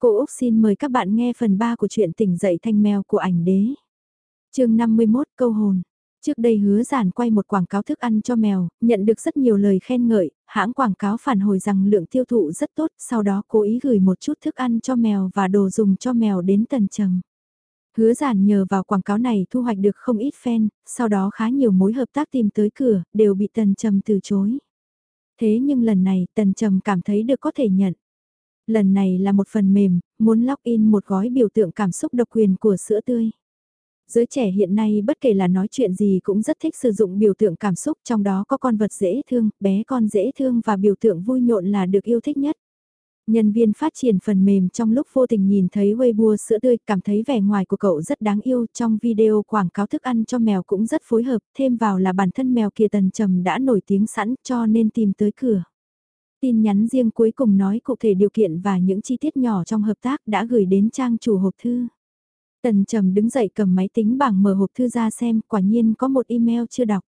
Cô Úc xin mời các bạn nghe phần 3 của truyện tỉnh dậy thanh mèo của ảnh đế. chương 51 câu hồn. Trước đây hứa giản quay một quảng cáo thức ăn cho mèo, nhận được rất nhiều lời khen ngợi, hãng quảng cáo phản hồi rằng lượng tiêu thụ rất tốt, sau đó cố ý gửi một chút thức ăn cho mèo và đồ dùng cho mèo đến tần trầm. Hứa giản nhờ vào quảng cáo này thu hoạch được không ít fan, sau đó khá nhiều mối hợp tác tìm tới cửa, đều bị tần trầm từ chối. Thế nhưng lần này tần trầm cảm thấy được có thể nhận. Lần này là một phần mềm, muốn lock in một gói biểu tượng cảm xúc độc quyền của sữa tươi. Giới trẻ hiện nay bất kể là nói chuyện gì cũng rất thích sử dụng biểu tượng cảm xúc trong đó có con vật dễ thương, bé con dễ thương và biểu tượng vui nhộn là được yêu thích nhất. Nhân viên phát triển phần mềm trong lúc vô tình nhìn thấy Weibo sữa tươi cảm thấy vẻ ngoài của cậu rất đáng yêu trong video quảng cáo thức ăn cho mèo cũng rất phối hợp, thêm vào là bản thân mèo kia tần trầm đã nổi tiếng sẵn cho nên tìm tới cửa. Tin nhắn riêng cuối cùng nói cụ thể điều kiện và những chi tiết nhỏ trong hợp tác đã gửi đến trang chủ hộp thư. Tần Trầm đứng dậy cầm máy tính bảng mở hộp thư ra xem, quả nhiên có một email chưa đọc.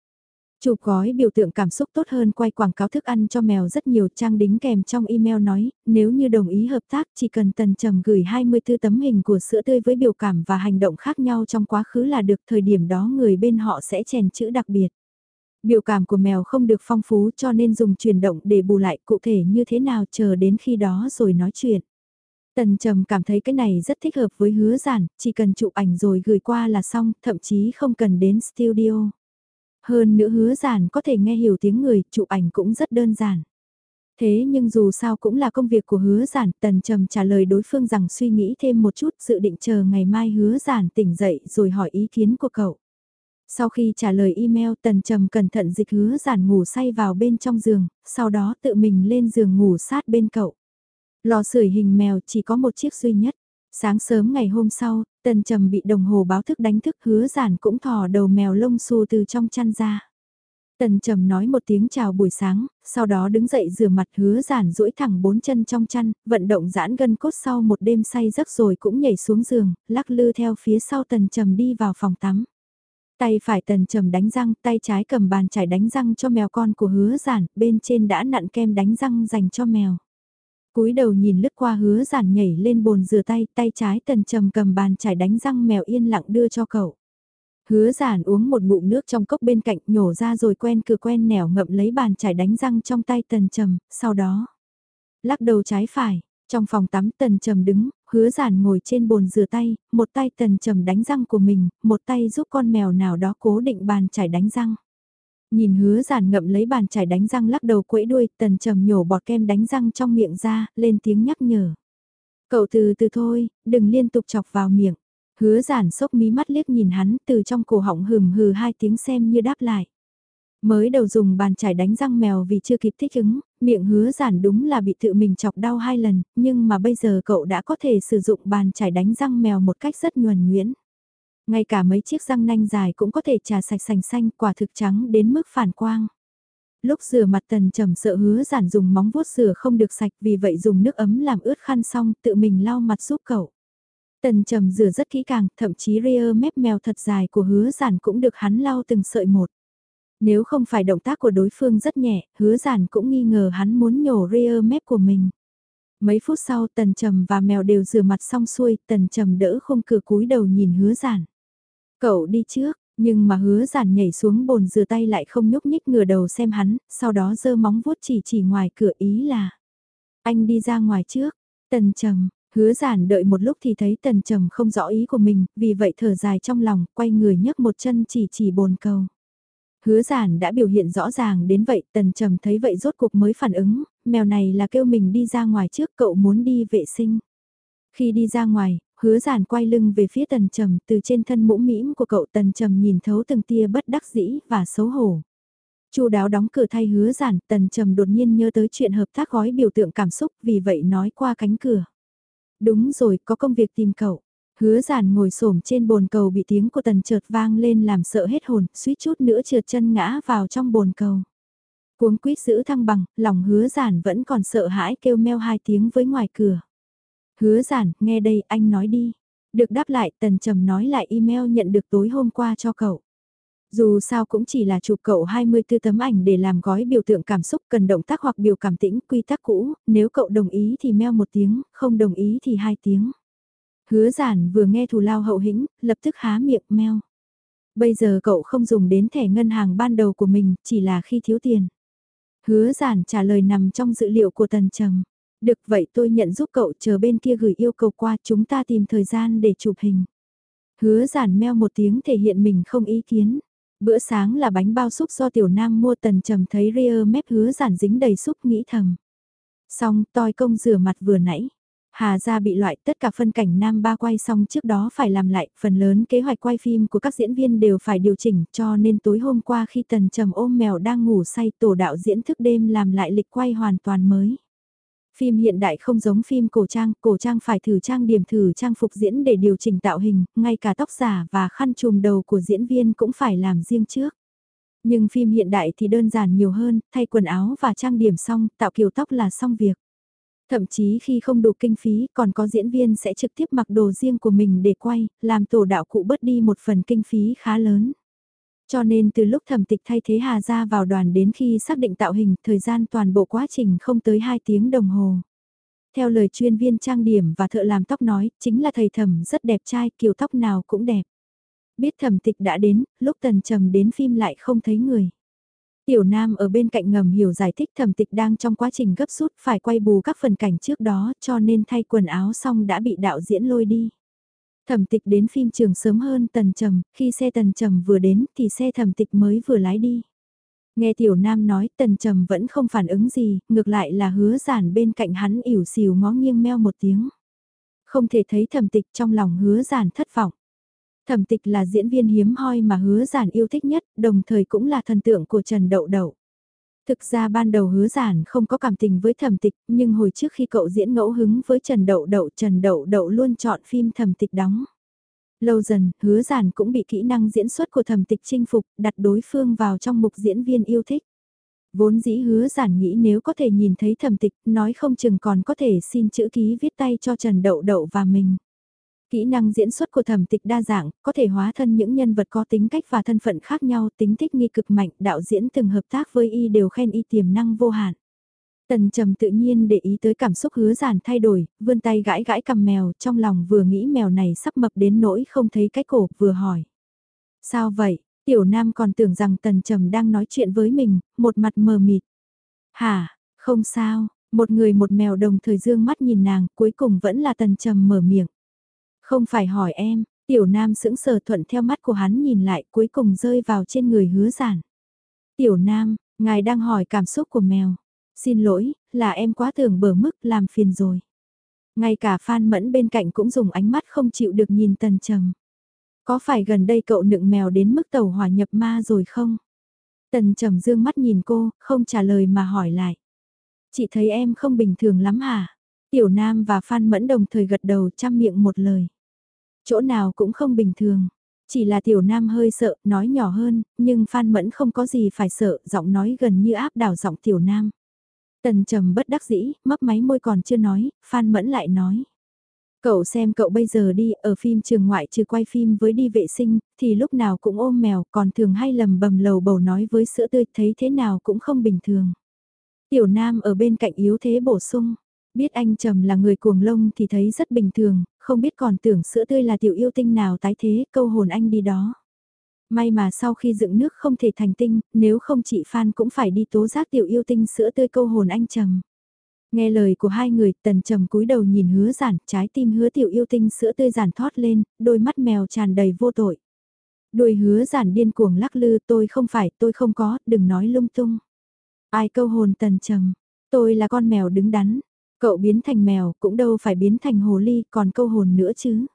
Chụp gói biểu tượng cảm xúc tốt hơn quay quảng cáo thức ăn cho mèo rất nhiều trang đính kèm trong email nói, nếu như đồng ý hợp tác chỉ cần Tần Trầm gửi 24 tấm hình của sữa tươi với biểu cảm và hành động khác nhau trong quá khứ là được thời điểm đó người bên họ sẽ chèn chữ đặc biệt. Biểu cảm của mèo không được phong phú cho nên dùng chuyển động để bù lại cụ thể như thế nào chờ đến khi đó rồi nói chuyện. Tần Trầm cảm thấy cái này rất thích hợp với hứa giản, chỉ cần chụp ảnh rồi gửi qua là xong, thậm chí không cần đến studio. Hơn nữa hứa giản có thể nghe hiểu tiếng người, chụp ảnh cũng rất đơn giản. Thế nhưng dù sao cũng là công việc của hứa giản, Tần Trầm trả lời đối phương rằng suy nghĩ thêm một chút dự định chờ ngày mai hứa giản tỉnh dậy rồi hỏi ý kiến của cậu. Sau khi trả lời email Tần Trầm cẩn thận dịch hứa giản ngủ say vào bên trong giường, sau đó tự mình lên giường ngủ sát bên cậu. Lò sưởi hình mèo chỉ có một chiếc duy nhất. Sáng sớm ngày hôm sau, Tần Trầm bị đồng hồ báo thức đánh thức hứa giản cũng thò đầu mèo lông xù từ trong chăn ra. Tần Trầm nói một tiếng chào buổi sáng, sau đó đứng dậy rửa mặt hứa giản duỗi thẳng bốn chân trong chăn, vận động giãn gân cốt sau một đêm say giấc rồi cũng nhảy xuống giường, lắc lư theo phía sau Tần Trầm đi vào phòng tắm. Tay phải tần trầm đánh răng, tay trái cầm bàn chải đánh răng cho mèo con của hứa giản, bên trên đã nặn kem đánh răng dành cho mèo. cúi đầu nhìn lướt qua hứa giản nhảy lên bồn rửa tay, tay trái tần trầm cầm bàn chải đánh răng mèo yên lặng đưa cho cậu. Hứa giản uống một ngụm nước trong cốc bên cạnh nhổ ra rồi quen cửa quen nẻo ngậm lấy bàn chải đánh răng trong tay tần trầm, sau đó lắc đầu trái phải, trong phòng tắm tần trầm đứng, hứa giản ngồi trên bồn rửa tay, một tay tần trầm đánh răng của mình, một tay giúp con mèo nào đó cố định bàn chải đánh răng. Nhìn hứa giản ngậm lấy bàn chải đánh răng lắc đầu quẫy đuôi, tần trầm nhổ bọt kem đánh răng trong miệng ra, lên tiếng nhắc nhở. Cậu từ từ thôi, đừng liên tục chọc vào miệng. Hứa giản sốc mí mắt liếc nhìn hắn từ trong cổ họng hừm hừ hai tiếng xem như đáp lại. Mới đầu dùng bàn chải đánh răng mèo vì chưa kịp thích ứng, miệng hứa giản đúng là bị tự mình chọc đau hai lần, nhưng mà bây giờ cậu đã có thể sử dụng bàn chải đánh răng mèo một cách rất nhuần nhuyễn. Ngay cả mấy chiếc răng nanh dài cũng có thể trà sạch sành xanh quả thực trắng đến mức phản quang. Lúc rửa mặt tần trầm sợ hứa giản dùng móng vuốt rửa không được sạch vì vậy dùng nước ấm làm ướt khăn xong tự mình lau mặt giúp cậu. Tần trầm rửa rất kỹ càng, thậm chí rear mép mèo thật dài của hứa giản cũng được hắn lau từng sợi một. Nếu không phải động tác của đối phương rất nhẹ, hứa giản cũng nghi ngờ hắn muốn nhổ rear mép của mình. Mấy phút sau tần trầm và mèo đều rửa mặt xong xuôi, tần trầm đỡ không cửa cúi đầu nhìn hứa giản. Cậu đi trước, nhưng mà hứa giản nhảy xuống bồn rửa tay lại không nhúc nhích ngửa đầu xem hắn, sau đó giơ móng vuốt chỉ chỉ ngoài cửa ý là. Anh đi ra ngoài trước, tần trầm, hứa giản đợi một lúc thì thấy tần trầm không rõ ý của mình, vì vậy thở dài trong lòng, quay người nhấc một chân chỉ chỉ bồn cầu. Hứa giản đã biểu hiện rõ ràng đến vậy, tần trầm thấy vậy rốt cuộc mới phản ứng, mèo này là kêu mình đi ra ngoài trước cậu muốn đi vệ sinh. Khi đi ra ngoài, hứa giản quay lưng về phía tần trầm từ trên thân mũ mĩm của cậu tần trầm nhìn thấu từng tia bất đắc dĩ và xấu hổ. Chu đáo đóng cửa thay hứa giản, tần trầm đột nhiên nhớ tới chuyện hợp tác gói biểu tượng cảm xúc vì vậy nói qua cánh cửa. Đúng rồi, có công việc tìm cậu. Hứa giản ngồi xổm trên bồn cầu bị tiếng của tần chợt vang lên làm sợ hết hồn, suýt chút nữa trượt chân ngã vào trong bồn cầu. Cuống quýt giữ thăng bằng, lòng hứa giản vẫn còn sợ hãi kêu meo hai tiếng với ngoài cửa. Hứa giản, nghe đây, anh nói đi. Được đáp lại, tần trầm nói lại email nhận được tối hôm qua cho cậu. Dù sao cũng chỉ là chụp cậu 24 tấm ảnh để làm gói biểu tượng cảm xúc cần động tác hoặc biểu cảm tĩnh quy tắc cũ, nếu cậu đồng ý thì meo một tiếng, không đồng ý thì hai tiếng. Hứa giản vừa nghe thù lao hậu hĩnh, lập tức há miệng meo. Bây giờ cậu không dùng đến thẻ ngân hàng ban đầu của mình, chỉ là khi thiếu tiền. Hứa giản trả lời nằm trong dữ liệu của Tần Trầm. Được vậy tôi nhận giúp cậu chờ bên kia gửi yêu cầu qua chúng ta tìm thời gian để chụp hình. Hứa giản meo một tiếng thể hiện mình không ý kiến. Bữa sáng là bánh bao súp do tiểu nam mua tần trầm thấy ria mép hứa giản dính đầy súp nghĩ thầm. Xong toi công rửa mặt vừa nãy. Hà gia bị loại tất cả phân cảnh nam ba quay xong trước đó phải làm lại, phần lớn kế hoạch quay phim của các diễn viên đều phải điều chỉnh cho nên tối hôm qua khi tần trầm ôm mèo đang ngủ say tổ đạo diễn thức đêm làm lại lịch quay hoàn toàn mới. Phim hiện đại không giống phim cổ trang, cổ trang phải thử trang điểm thử trang phục diễn để điều chỉnh tạo hình, ngay cả tóc giả và khăn trùm đầu của diễn viên cũng phải làm riêng trước. Nhưng phim hiện đại thì đơn giản nhiều hơn, thay quần áo và trang điểm xong, tạo kiểu tóc là xong việc. Thậm chí khi không đủ kinh phí còn có diễn viên sẽ trực tiếp mặc đồ riêng của mình để quay, làm tổ đạo cụ bớt đi một phần kinh phí khá lớn. Cho nên từ lúc thẩm tịch thay thế Hà Gia vào đoàn đến khi xác định tạo hình, thời gian toàn bộ quá trình không tới 2 tiếng đồng hồ. Theo lời chuyên viên trang điểm và thợ làm tóc nói, chính là thầy thẩm rất đẹp trai, kiểu tóc nào cũng đẹp. Biết thẩm tịch đã đến, lúc tần trầm đến phim lại không thấy người. Tiểu Nam ở bên cạnh ngầm hiểu giải thích thẩm tịch đang trong quá trình gấp rút phải quay bù các phần cảnh trước đó cho nên thay quần áo xong đã bị đạo diễn lôi đi. Thẩm tịch đến phim trường sớm hơn tần trầm, khi xe tần trầm vừa đến thì xe thẩm tịch mới vừa lái đi. Nghe tiểu nam nói tần trầm vẫn không phản ứng gì, ngược lại là hứa giản bên cạnh hắn ỉu xìu ngó nghiêng meo một tiếng. Không thể thấy thẩm tịch trong lòng hứa giản thất vọng. Thẩm tịch là diễn viên hiếm hoi mà hứa giản yêu thích nhất, đồng thời cũng là thần tượng của Trần Đậu Đậu. Thực ra ban đầu hứa giản không có cảm tình với thẩm tịch, nhưng hồi trước khi cậu diễn ngẫu hứng với Trần Đậu Đậu, Trần Đậu Đậu luôn chọn phim thẩm tịch đóng. Lâu dần, hứa giản cũng bị kỹ năng diễn xuất của thẩm tịch chinh phục, đặt đối phương vào trong mục diễn viên yêu thích. Vốn dĩ hứa giản nghĩ nếu có thể nhìn thấy thẩm tịch, nói không chừng còn có thể xin chữ ký viết tay cho Trần Đậu Đậu và mình. Kỹ năng diễn xuất của thẩm tịch đa dạng, có thể hóa thân những nhân vật có tính cách và thân phận khác nhau, tính thích nghi cực mạnh, đạo diễn từng hợp tác với y đều khen y tiềm năng vô hạn. Tần trầm tự nhiên để ý tới cảm xúc hứa giản thay đổi, vươn tay gãi gãi cầm mèo, trong lòng vừa nghĩ mèo này sắp mập đến nỗi không thấy cái cổ, vừa hỏi. Sao vậy? Tiểu Nam còn tưởng rằng Tần Trầm đang nói chuyện với mình, một mặt mờ mịt. Hả, không sao, một người một mèo đồng thời dương mắt nhìn nàng, cuối cùng vẫn là Tần Trầm mở miệng. Không phải hỏi em, tiểu nam sững sờ thuận theo mắt của hắn nhìn lại cuối cùng rơi vào trên người hứa giản. Tiểu nam, ngài đang hỏi cảm xúc của mèo. Xin lỗi, là em quá tưởng bở mức làm phiền rồi. Ngay cả Phan Mẫn bên cạnh cũng dùng ánh mắt không chịu được nhìn tần trầm. Có phải gần đây cậu nựng mèo đến mức tàu hỏa nhập ma rồi không? Tần trầm dương mắt nhìn cô, không trả lời mà hỏi lại. Chị thấy em không bình thường lắm hả? Tiểu Nam và Phan Mẫn đồng thời gật đầu chăm miệng một lời. Chỗ nào cũng không bình thường. Chỉ là tiểu nam hơi sợ, nói nhỏ hơn, nhưng Phan Mẫn không có gì phải sợ, giọng nói gần như áp đảo giọng tiểu nam. Tần trầm bất đắc dĩ, mấp máy môi còn chưa nói, Phan Mẫn lại nói. Cậu xem cậu bây giờ đi, ở phim trường ngoại trừ quay phim với đi vệ sinh, thì lúc nào cũng ôm mèo, còn thường hay lầm bầm lầu bầu nói với sữa tươi, thấy thế nào cũng không bình thường. Tiểu Nam ở bên cạnh yếu thế bổ sung, biết anh Trầm là người cuồng lông thì thấy rất bình thường, không biết còn tưởng sữa tươi là tiểu yêu tinh nào tái thế, câu hồn anh đi đó. May mà sau khi dựng nước không thể thành tinh, nếu không chị Phan cũng phải đi tố giác tiểu yêu tinh sữa tươi câu hồn anh Trầm. Nghe lời của hai người, tần trầm cúi đầu nhìn hứa giản, trái tim hứa tiểu yêu tinh sữa tươi giản thoát lên, đôi mắt mèo tràn đầy vô tội. Đôi hứa giản điên cuồng lắc lư, tôi không phải, tôi không có, đừng nói lung tung. Ai câu hồn tần trầm, tôi là con mèo đứng đắn, Cậu biến thành mèo cũng đâu phải biến thành hồ ly còn câu hồn nữa chứ.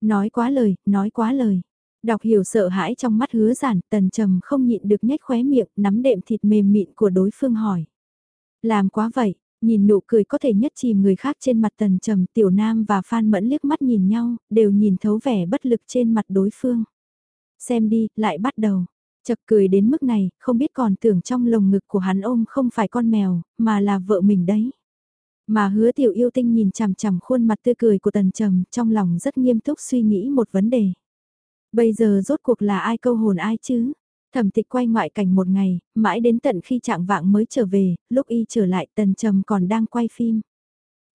Nói quá lời, nói quá lời. Đọc hiểu sợ hãi trong mắt hứa giản, tần trầm không nhịn được nhếch khóe miệng, nắm đệm thịt mềm mịn của đối phương hỏi. Làm quá vậy, nhìn nụ cười có thể nhất chìm người khác trên mặt tần trầm tiểu nam và phan mẫn liếc mắt nhìn nhau, đều nhìn thấu vẻ bất lực trên mặt đối phương. Xem đi, lại bắt đầu. Chật cười đến mức này, không biết còn tưởng trong lồng ngực của hắn ôm không phải con mèo, mà là vợ mình đấy. Mà hứa tiểu yêu tinh nhìn chằm chằm khuôn mặt tươi cười của tần trầm trong lòng rất nghiêm túc suy nghĩ một vấn đề. Bây giờ rốt cuộc là ai câu hồn ai chứ? Thẩm tịch quay ngoại cảnh một ngày, mãi đến tận khi trạng vạng mới trở về, lúc y trở lại tần trầm còn đang quay phim.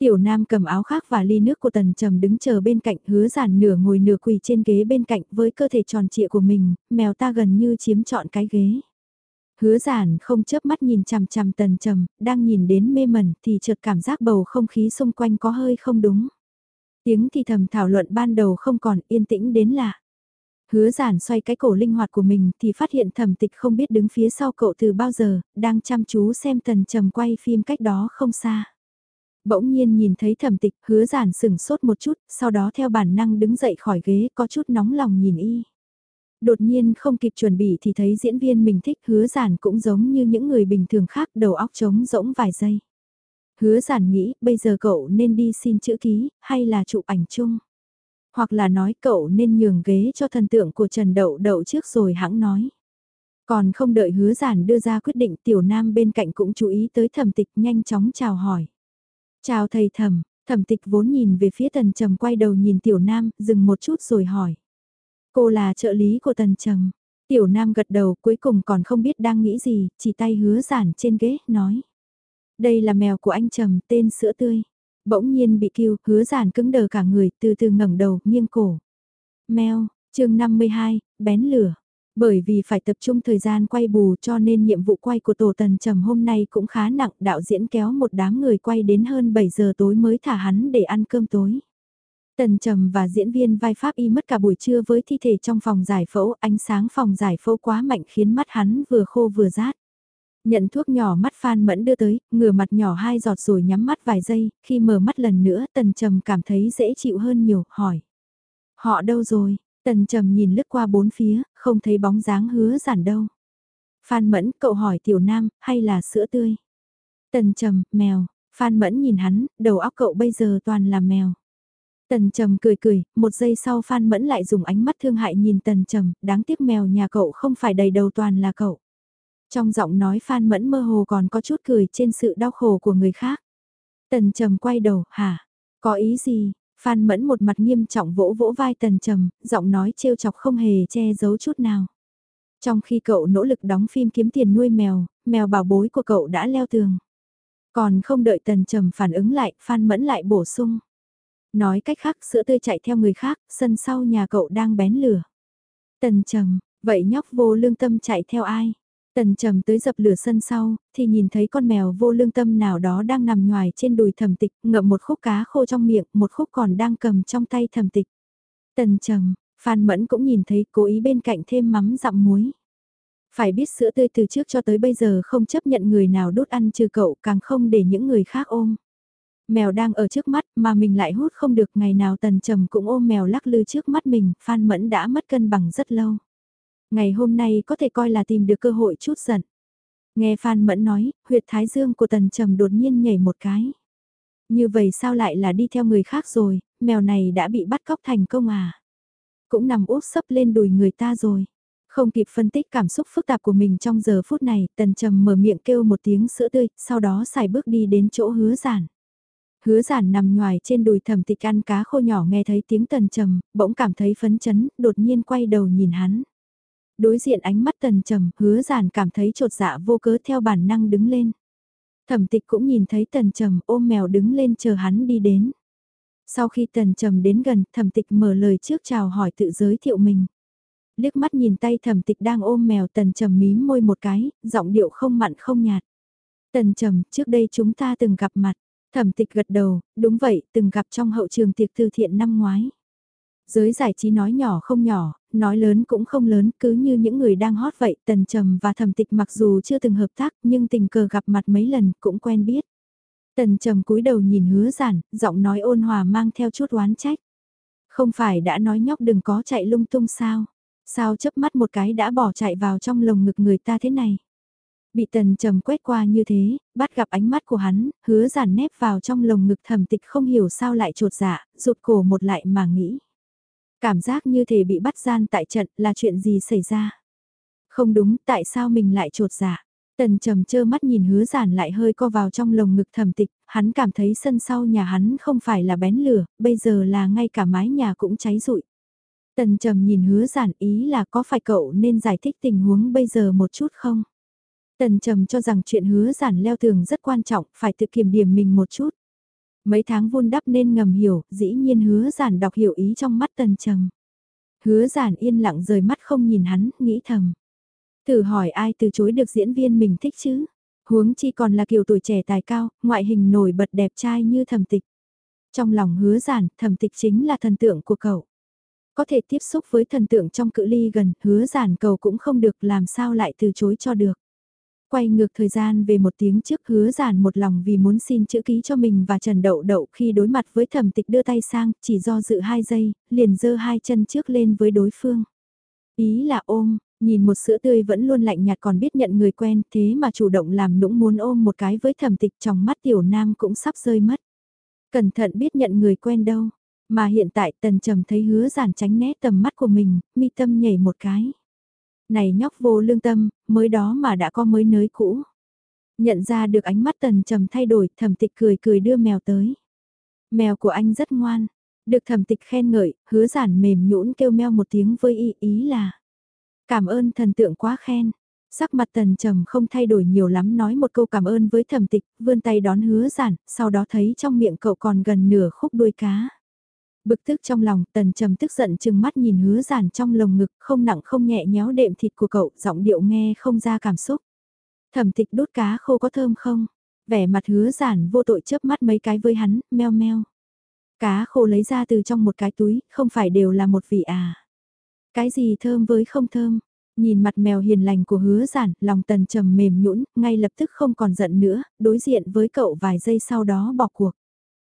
Tiểu Nam cầm áo khác và ly nước của Tần Trầm đứng chờ bên cạnh hứa giản nửa ngồi nửa quỳ trên ghế bên cạnh với cơ thể tròn trịa của mình, mèo ta gần như chiếm trọn cái ghế. Hứa giản không chớp mắt nhìn chằm chằm Tần Trầm, đang nhìn đến mê mẩn thì chợt cảm giác bầu không khí xung quanh có hơi không đúng. Tiếng thì thầm thảo luận ban đầu không còn yên tĩnh đến lạ. Hứa giản xoay cái cổ linh hoạt của mình thì phát hiện thẩm tịch không biết đứng phía sau cậu từ bao giờ, đang chăm chú xem tần trầm quay phim cách đó không xa. Bỗng nhiên nhìn thấy thẩm tịch, hứa giản sừng sốt một chút, sau đó theo bản năng đứng dậy khỏi ghế có chút nóng lòng nhìn y. Đột nhiên không kịp chuẩn bị thì thấy diễn viên mình thích hứa giản cũng giống như những người bình thường khác đầu óc trống rỗng vài giây. Hứa giản nghĩ bây giờ cậu nên đi xin chữ ký hay là chụp ảnh chung. Hoặc là nói cậu nên nhường ghế cho thần tượng của Trần Đậu Đậu trước rồi hãng nói. Còn không đợi hứa giản đưa ra quyết định tiểu nam bên cạnh cũng chú ý tới thẩm tịch nhanh chóng chào hỏi. Chào thầy thẩm, thẩm tịch vốn nhìn về phía tần trầm quay đầu nhìn tiểu nam, dừng một chút rồi hỏi. Cô là trợ lý của tần trầm. Tiểu nam gật đầu cuối cùng còn không biết đang nghĩ gì, chỉ tay hứa giản trên ghế, nói. Đây là mèo của anh trầm tên sữa tươi. Bỗng nhiên bị kêu, hứa giản cứng đờ cả người, từ từ ngẩng đầu, nghiêng cổ. Mèo, chương 52, bén lửa. Bởi vì phải tập trung thời gian quay bù cho nên nhiệm vụ quay của Tổ Tần Trầm hôm nay cũng khá nặng, đạo diễn kéo một đám người quay đến hơn 7 giờ tối mới thả hắn để ăn cơm tối. Tần Trầm và diễn viên vai Pháp y mất cả buổi trưa với thi thể trong phòng giải phẫu, ánh sáng phòng giải phẫu quá mạnh khiến mắt hắn vừa khô vừa rát. Nhận thuốc nhỏ mắt Phan Mẫn đưa tới, ngửa mặt nhỏ hai giọt rồi nhắm mắt vài giây, khi mở mắt lần nữa Tần Trầm cảm thấy dễ chịu hơn nhiều, hỏi. Họ đâu rồi? Tần Trầm nhìn lướt qua bốn phía, không thấy bóng dáng hứa giản đâu. Phan Mẫn, cậu hỏi Tiểu Nam, hay là sữa tươi? Tần Trầm, mèo. Phan Mẫn nhìn hắn, đầu óc cậu bây giờ toàn là mèo. Tần Trầm cười cười, một giây sau Phan Mẫn lại dùng ánh mắt thương hại nhìn Tần Trầm, đáng tiếc mèo nhà cậu không phải đầy đầu toàn là cậu. Trong giọng nói Phan Mẫn mơ hồ còn có chút cười trên sự đau khổ của người khác. Tần Trầm quay đầu, hả? Có ý gì? Phan Mẫn một mặt nghiêm trọng vỗ vỗ vai Tần Trầm, giọng nói trêu chọc không hề che giấu chút nào. Trong khi cậu nỗ lực đóng phim kiếm tiền nuôi mèo, mèo bảo bối của cậu đã leo tường. Còn không đợi Tần Trầm phản ứng lại, Phan Mẫn lại bổ sung. Nói cách khác sữa tươi chạy theo người khác, sân sau nhà cậu đang bén lửa. Tần Trầm, vậy nhóc vô lương tâm chạy theo ai? Tần trầm tới dập lửa sân sau, thì nhìn thấy con mèo vô lương tâm nào đó đang nằm ngoài trên đùi thẩm tịch, ngậm một khúc cá khô trong miệng, một khúc còn đang cầm trong tay thẩm tịch. Tần trầm, Phan Mẫn cũng nhìn thấy cố ý bên cạnh thêm mắm dặm muối. Phải biết sữa tươi từ trước cho tới bây giờ không chấp nhận người nào đốt ăn trừ cậu càng không để những người khác ôm. Mèo đang ở trước mắt mà mình lại hút không được ngày nào tần trầm cũng ôm mèo lắc lư trước mắt mình, Phan Mẫn đã mất cân bằng rất lâu. Ngày hôm nay có thể coi là tìm được cơ hội chút giận. Nghe Phan Mẫn nói, huyệt thái dương của tần trầm đột nhiên nhảy một cái. Như vậy sao lại là đi theo người khác rồi, mèo này đã bị bắt cóc thành công à? Cũng nằm úp sấp lên đùi người ta rồi. Không kịp phân tích cảm xúc phức tạp của mình trong giờ phút này, tần trầm mở miệng kêu một tiếng sữa tươi, sau đó xài bước đi đến chỗ hứa giản. Hứa giản nằm ngoài trên đùi thầm tịch ăn cá khô nhỏ nghe thấy tiếng tần trầm, bỗng cảm thấy phấn chấn, đột nhiên quay đầu nhìn hắn. Đối diện ánh mắt tần trầm, hứa giản cảm thấy trột dạ vô cớ theo bản năng đứng lên. Thẩm tịch cũng nhìn thấy tần trầm ôm mèo đứng lên chờ hắn đi đến. Sau khi tần trầm đến gần, thẩm tịch mở lời trước chào hỏi tự giới thiệu mình. Liếc mắt nhìn tay thẩm tịch đang ôm mèo tần trầm mím môi một cái, giọng điệu không mặn không nhạt. Tần trầm, trước đây chúng ta từng gặp mặt. Thẩm tịch gật đầu, đúng vậy, từng gặp trong hậu trường tiệc từ thiện năm ngoái. Giới giải trí nói nhỏ không nhỏ, nói lớn cũng không lớn, cứ như những người đang hot vậy, Tần Trầm và Thẩm Tịch mặc dù chưa từng hợp tác, nhưng tình cờ gặp mặt mấy lần cũng quen biết. Tần Trầm cúi đầu nhìn hứa giản, giọng nói ôn hòa mang theo chút oán trách. Không phải đã nói nhóc đừng có chạy lung tung sao? Sao chớp mắt một cái đã bỏ chạy vào trong lồng ngực người ta thế này? Bị tần trầm quét qua như thế, bắt gặp ánh mắt của hắn, hứa giản nép vào trong lồng ngực thầm tịch không hiểu sao lại trột dạ, rụt cổ một lại mà nghĩ. Cảm giác như thể bị bắt gian tại trận là chuyện gì xảy ra? Không đúng, tại sao mình lại trột dạ? Tần trầm chơ mắt nhìn hứa giản lại hơi co vào trong lồng ngực thầm tịch, hắn cảm thấy sân sau nhà hắn không phải là bén lửa, bây giờ là ngay cả mái nhà cũng cháy rụi. Tần trầm nhìn hứa giản ý là có phải cậu nên giải thích tình huống bây giờ một chút không? Tần trầm cho rằng chuyện hứa giản leo tường rất quan trọng, phải tự kiểm điểm mình một chút. Mấy tháng vun đắp nên ngầm hiểu, dĩ nhiên hứa giản đọc hiểu ý trong mắt tần trầm. Hứa giản yên lặng rời mắt không nhìn hắn, nghĩ thầm. Thử hỏi ai từ chối được diễn viên mình thích chứ? Huống chi còn là kiểu tuổi trẻ tài cao, ngoại hình nổi bật đẹp trai như thầm tịch. Trong lòng hứa giản, thầm tịch chính là thần tượng của cậu. Có thể tiếp xúc với thần tượng trong cự ly gần, hứa giản cầu cũng không được làm sao lại từ chối cho được. Quay ngược thời gian về một tiếng trước hứa giản một lòng vì muốn xin chữ ký cho mình và Trần Đậu Đậu khi đối mặt với thẩm tịch đưa tay sang, chỉ do dự hai giây, liền giơ hai chân trước lên với đối phương. Ý là ôm, nhìn một sữa tươi vẫn luôn lạnh nhạt còn biết nhận người quen thế mà chủ động làm nũng muốn ôm một cái với thẩm tịch trong mắt tiểu nam cũng sắp rơi mất. Cẩn thận biết nhận người quen đâu, mà hiện tại tần trầm thấy hứa giản tránh né tầm mắt của mình, mi tâm nhảy một cái. Này nhóc vô lương tâm, mới đó mà đã có mới nới cũ. Nhận ra được ánh mắt tần trầm thay đổi, thẩm tịch cười cười đưa mèo tới. Mèo của anh rất ngoan, được thẩm tịch khen ngợi, hứa giản mềm nhũn kêu meo một tiếng với ý ý là. Cảm ơn thần tượng quá khen. Sắc mặt tần trầm không thay đổi nhiều lắm nói một câu cảm ơn với thẩm tịch, vươn tay đón hứa giản, sau đó thấy trong miệng cậu còn gần nửa khúc đuôi cá. Bực tức trong lòng, tần trầm tức giận chừng mắt nhìn hứa giản trong lồng ngực, không nặng không nhẹ nhéo đệm thịt của cậu, giọng điệu nghe không ra cảm xúc. Thẩm tịch đốt cá khô có thơm không? Vẻ mặt hứa giản vô tội chớp mắt mấy cái với hắn, meo meo. Cá khô lấy ra từ trong một cái túi, không phải đều là một vị à. Cái gì thơm với không thơm? Nhìn mặt mèo hiền lành của hứa giản, lòng tần trầm mềm nhũn, ngay lập tức không còn giận nữa, đối diện với cậu vài giây sau đó bỏ cuộc.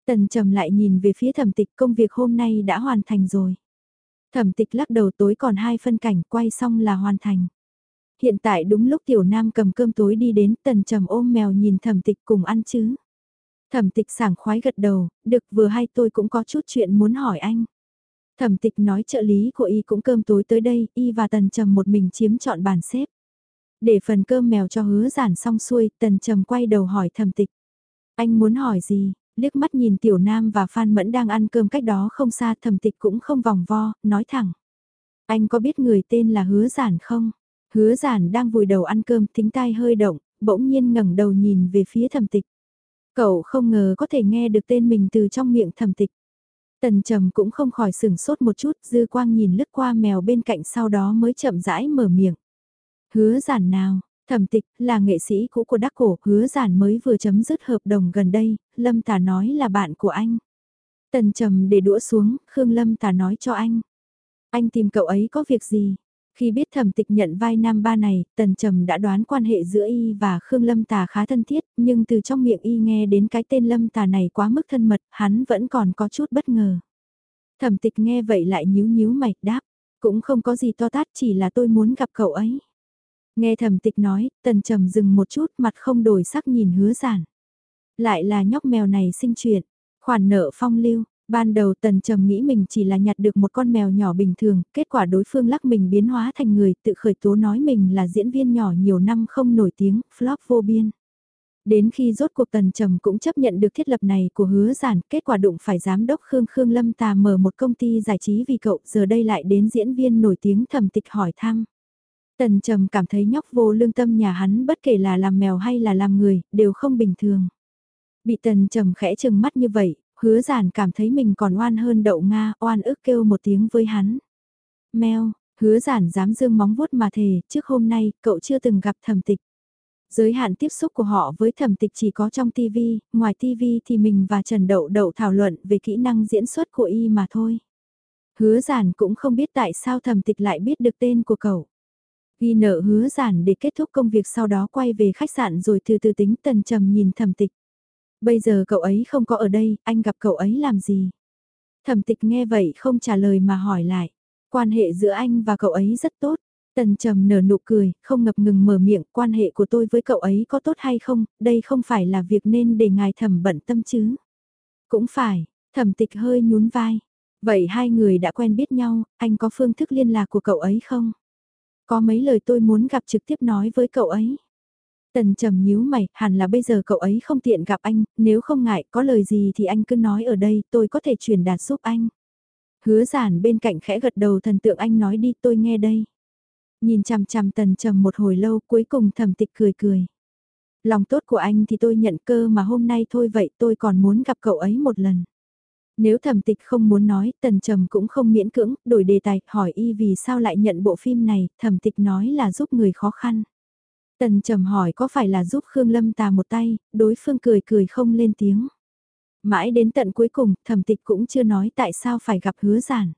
Tần trầm lại nhìn về phía thẩm tịch công việc hôm nay đã hoàn thành rồi. Thẩm tịch lắc đầu tối còn hai phân cảnh quay xong là hoàn thành. Hiện tại đúng lúc tiểu nam cầm cơm tối đi đến tần trầm ôm mèo nhìn thẩm tịch cùng ăn chứ. Thẩm tịch sảng khoái gật đầu, được vừa hay tôi cũng có chút chuyện muốn hỏi anh. Thẩm tịch nói trợ lý của y cũng cơm tối tới đây, y và tần trầm một mình chiếm chọn bàn xếp. Để phần cơm mèo cho hứa giản xong xuôi, tần trầm quay đầu hỏi thẩm tịch. Anh muốn hỏi gì? Liếc mắt nhìn Tiểu Nam và Phan Mẫn đang ăn cơm cách đó không xa thầm tịch cũng không vòng vo, nói thẳng. Anh có biết người tên là Hứa Giản không? Hứa Giản đang vùi đầu ăn cơm, thính tai hơi động, bỗng nhiên ngẩng đầu nhìn về phía thầm tịch. Cậu không ngờ có thể nghe được tên mình từ trong miệng thầm tịch. Tần trầm cũng không khỏi sừng sốt một chút, dư quang nhìn lướt qua mèo bên cạnh sau đó mới chậm rãi mở miệng. Hứa giản nào, Thẩm tịch là nghệ sĩ cũ của Đắc Cổ, hứa giản mới vừa chấm dứt hợp đồng gần đây, Lâm Tà nói là bạn của anh. Tần trầm để đũa xuống, Khương Lâm Tà nói cho anh. Anh tìm cậu ấy có việc gì? Khi biết thẩm tịch nhận vai nam ba này, Tần Trầm đã đoán quan hệ giữa y và Khương Lâm Tà khá thân thiết, nhưng từ trong miệng y nghe đến cái tên Lâm Tà này quá mức thân mật, hắn vẫn còn có chút bất ngờ. Thẩm tịch nghe vậy lại nhíu nhíu mạch đáp, cũng không có gì to tát chỉ là tôi muốn gặp cậu ấy. Nghe thẩm tịch nói, tần trầm dừng một chút mặt không đổi sắc nhìn hứa giản. Lại là nhóc mèo này sinh chuyện, khoản nợ phong lưu. Ban đầu tần trầm nghĩ mình chỉ là nhặt được một con mèo nhỏ bình thường, kết quả đối phương lắc mình biến hóa thành người tự khởi tố nói mình là diễn viên nhỏ nhiều năm không nổi tiếng, flop vô biên. Đến khi rốt cuộc tần trầm cũng chấp nhận được thiết lập này của hứa giản, kết quả đụng phải giám đốc Khương Khương Lâm Tà mở một công ty giải trí vì cậu, giờ đây lại đến diễn viên nổi tiếng thẩm tịch hỏi thăm. Tần trầm cảm thấy nhóc vô lương tâm nhà hắn bất kể là làm mèo hay là làm người, đều không bình thường. Bị tần trầm khẽ chừng mắt như vậy, hứa giản cảm thấy mình còn oan hơn đậu Nga, oan ức kêu một tiếng với hắn. Mèo, hứa giản dám dương móng vuốt mà thề, trước hôm nay, cậu chưa từng gặp thẩm tịch. Giới hạn tiếp xúc của họ với thẩm tịch chỉ có trong TV, ngoài TV thì mình và Trần Đậu Đậu thảo luận về kỹ năng diễn xuất của y mà thôi. Hứa giản cũng không biết tại sao thẩm tịch lại biết được tên của cậu. Ghi nợ hứa giản để kết thúc công việc sau đó quay về khách sạn rồi từ từ tính tần trầm nhìn thẩm tịch. Bây giờ cậu ấy không có ở đây, anh gặp cậu ấy làm gì? Thẩm tịch nghe vậy không trả lời mà hỏi lại. Quan hệ giữa anh và cậu ấy rất tốt. Tần trầm nở nụ cười, không ngập ngừng mở miệng, quan hệ của tôi với cậu ấy có tốt hay không, đây không phải là việc nên để ngài thẩm bận tâm chứ. Cũng phải, thẩm tịch hơi nhún vai. Vậy hai người đã quen biết nhau, anh có phương thức liên lạc của cậu ấy không? Có mấy lời tôi muốn gặp trực tiếp nói với cậu ấy. Tần trầm nhíu mày, hẳn là bây giờ cậu ấy không tiện gặp anh, nếu không ngại có lời gì thì anh cứ nói ở đây tôi có thể truyền đạt giúp anh. Hứa giản bên cạnh khẽ gật đầu thần tượng anh nói đi tôi nghe đây. Nhìn chằm chằm tần trầm một hồi lâu cuối cùng thầm tịch cười cười. Lòng tốt của anh thì tôi nhận cơ mà hôm nay thôi vậy tôi còn muốn gặp cậu ấy một lần. Nếu thẩm tịch không muốn nói, tần trầm cũng không miễn cưỡng, đổi đề tài, hỏi y vì sao lại nhận bộ phim này, thẩm tịch nói là giúp người khó khăn. Tần trầm hỏi có phải là giúp Khương Lâm tà một tay, đối phương cười cười không lên tiếng. Mãi đến tận cuối cùng, thẩm tịch cũng chưa nói tại sao phải gặp hứa giản.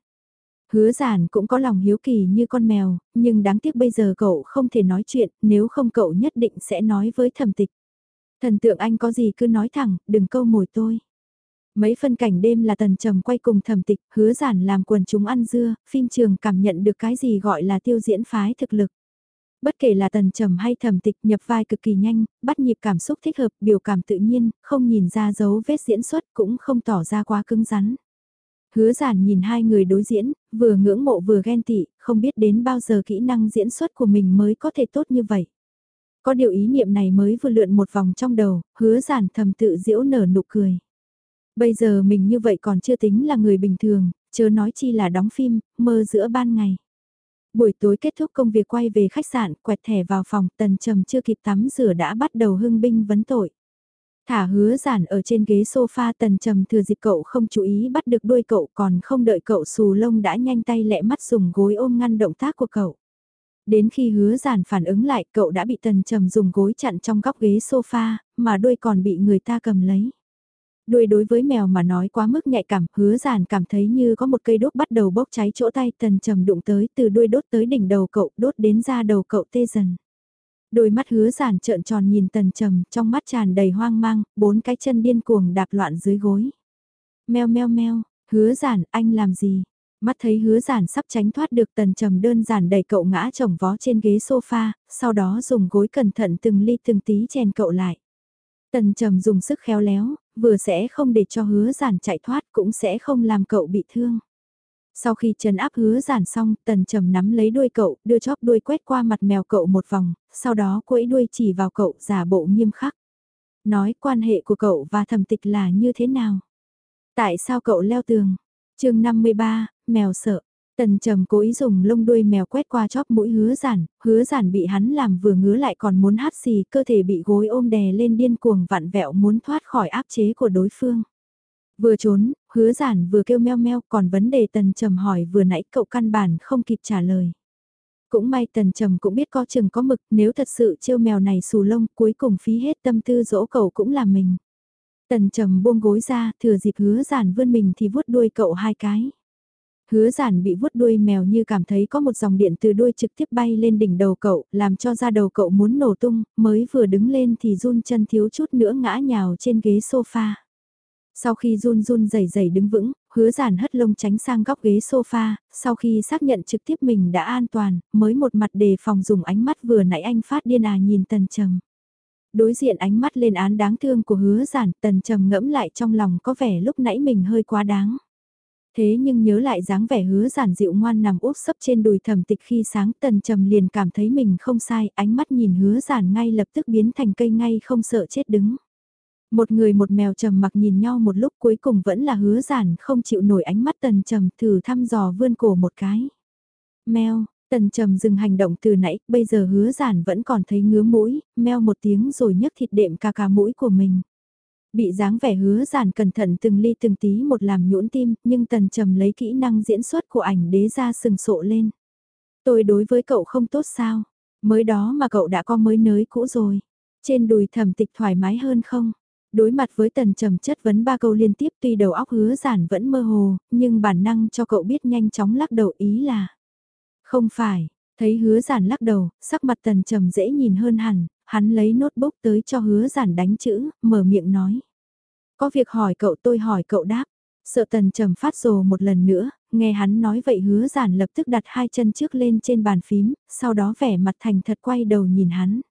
Hứa giản cũng có lòng hiếu kỳ như con mèo, nhưng đáng tiếc bây giờ cậu không thể nói chuyện, nếu không cậu nhất định sẽ nói với thẩm tịch. Thần tượng anh có gì cứ nói thẳng, đừng câu mồi tôi. Mấy phân cảnh đêm là tần trầm quay cùng thẩm tịch, hứa giản làm quần chúng ăn dưa, phim trường cảm nhận được cái gì gọi là tiêu diễn phái thực lực. Bất kể là tần trầm hay thẩm tịch nhập vai cực kỳ nhanh, bắt nhịp cảm xúc thích hợp, biểu cảm tự nhiên, không nhìn ra dấu vết diễn xuất cũng không tỏ ra quá cứng rắn. Hứa giản nhìn hai người đối diễn, vừa ngưỡng mộ vừa ghen tị, không biết đến bao giờ kỹ năng diễn xuất của mình mới có thể tốt như vậy. Có điều ý niệm này mới vừa lượn một vòng trong đầu, hứa giản thầm tự diễu nở nụ cười. Bây giờ mình như vậy còn chưa tính là người bình thường, chớ nói chi là đóng phim, mơ giữa ban ngày. Buổi tối kết thúc công việc quay về khách sạn, quẹt thẻ vào phòng, tần trầm chưa kịp tắm rửa đã bắt đầu hưng binh vấn tội. Thả hứa giản ở trên ghế sofa tần trầm thừa dịp cậu không chú ý bắt được đuôi cậu còn không đợi cậu xù lông đã nhanh tay lẹ mắt dùng gối ôm ngăn động tác của cậu. Đến khi hứa giản phản ứng lại cậu đã bị tần trầm dùng gối chặn trong góc ghế sofa, mà đuôi còn bị người ta cầm lấy. Đuôi đối với mèo mà nói quá mức nhạy cảm, hứa giản cảm thấy như có một cây đốt bắt đầu bốc cháy chỗ tay tần trầm đụng tới từ đuôi đốt tới đỉnh đầu cậu, đốt đến ra đầu cậu tê dần. Đôi mắt hứa giản trợn tròn nhìn tần trầm, trong mắt tràn đầy hoang mang, bốn cái chân điên cuồng đạp loạn dưới gối. Meo meo meo, hứa giản, anh làm gì? Mắt thấy hứa giản sắp tránh thoát được tần trầm đơn giản đẩy cậu ngã chồng vó trên ghế sofa, sau đó dùng gối cẩn thận từng ly từng tí chèn cậu lại. Tần trầm dùng sức khéo léo, vừa sẽ không để cho hứa giản chạy thoát cũng sẽ không làm cậu bị thương. Sau khi trấn áp hứa giản xong, tần trầm nắm lấy đuôi cậu, đưa chóp đuôi quét qua mặt mèo cậu một vòng, sau đó quẫy đuôi chỉ vào cậu giả bộ nghiêm khắc. Nói quan hệ của cậu và thẩm tịch là như thế nào? Tại sao cậu leo tường? chương 53, mèo sợ. Tần trầm cố ý dùng lông đuôi mèo quét qua chóp mũi hứa giản, hứa giản bị hắn làm vừa ngứa lại còn muốn hát xì, cơ thể bị gối ôm đè lên điên cuồng vặn vẹo muốn thoát khỏi áp chế của đối phương. Vừa trốn, hứa giản vừa kêu meo meo còn vấn đề tần trầm hỏi vừa nãy cậu căn bản không kịp trả lời. Cũng may tần trầm cũng biết có chừng có mực nếu thật sự trêu mèo này xù lông cuối cùng phí hết tâm tư dỗ cậu cũng là mình. Tần trầm buông gối ra thừa dịp hứa giản vươn mình thì vuốt đuôi cậu hai cái. Hứa giản bị vuốt đuôi mèo như cảm thấy có một dòng điện từ đuôi trực tiếp bay lên đỉnh đầu cậu, làm cho da đầu cậu muốn nổ tung, mới vừa đứng lên thì run chân thiếu chút nữa ngã nhào trên ghế sofa. Sau khi run run rẩy rẩy đứng vững, hứa giản hất lông tránh sang góc ghế sofa, sau khi xác nhận trực tiếp mình đã an toàn, mới một mặt đề phòng dùng ánh mắt vừa nãy anh phát điên à nhìn tần trầm. Đối diện ánh mắt lên án đáng thương của hứa giản, tần trầm ngẫm lại trong lòng có vẻ lúc nãy mình hơi quá đáng. Thế nhưng nhớ lại dáng vẻ hứa giản dịu ngoan nằm úp sấp trên đùi thầm tịch khi sáng tần trầm liền cảm thấy mình không sai, ánh mắt nhìn hứa giản ngay lập tức biến thành cây ngay không sợ chết đứng. Một người một mèo trầm mặc nhìn nhau một lúc cuối cùng vẫn là hứa giản không chịu nổi ánh mắt tần trầm thử thăm dò vươn cổ một cái. Mèo, tần trầm dừng hành động từ nãy, bây giờ hứa giản vẫn còn thấy ngứa mũi, meo một tiếng rồi nhấc thịt đệm cà cà mũi của mình. Bị dáng vẻ hứa giản cẩn thận từng ly từng tí một làm nhũn tim, nhưng tần trầm lấy kỹ năng diễn xuất của ảnh đế ra sừng sộ lên. Tôi đối với cậu không tốt sao? Mới đó mà cậu đã có mới nới cũ rồi. Trên đùi thầm tịch thoải mái hơn không? Đối mặt với tần trầm chất vấn ba câu liên tiếp tuy đầu óc hứa giản vẫn mơ hồ, nhưng bản năng cho cậu biết nhanh chóng lắc đầu ý là. Không phải, thấy hứa giản lắc đầu, sắc mặt tần trầm dễ nhìn hơn hẳn, hắn lấy notebook tới cho hứa giản đánh chữ, mở miệng nói. Có việc hỏi cậu tôi hỏi cậu đáp. Sợ tần trầm phát rồ một lần nữa, nghe hắn nói vậy hứa giản lập tức đặt hai chân trước lên trên bàn phím, sau đó vẻ mặt thành thật quay đầu nhìn hắn.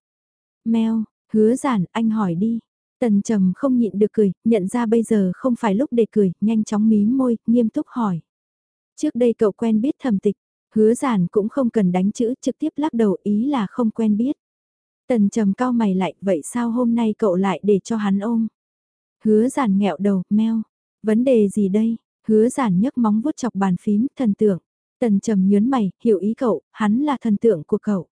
Mèo, hứa giản anh hỏi đi. Tần trầm không nhịn được cười, nhận ra bây giờ không phải lúc để cười, nhanh chóng mím môi, nghiêm túc hỏi. Trước đây cậu quen biết thầm tịch, hứa giản cũng không cần đánh chữ trực tiếp lắc đầu ý là không quen biết. Tần trầm cao mày lại, vậy sao hôm nay cậu lại để cho hắn ôm? Hứa giản nghẹo đầu, meo. Vấn đề gì đây? Hứa giản nhấc móng vuốt chọc bàn phím, thần tượng. Tần trầm nhớn mày, hiểu ý cậu, hắn là thần tượng của cậu.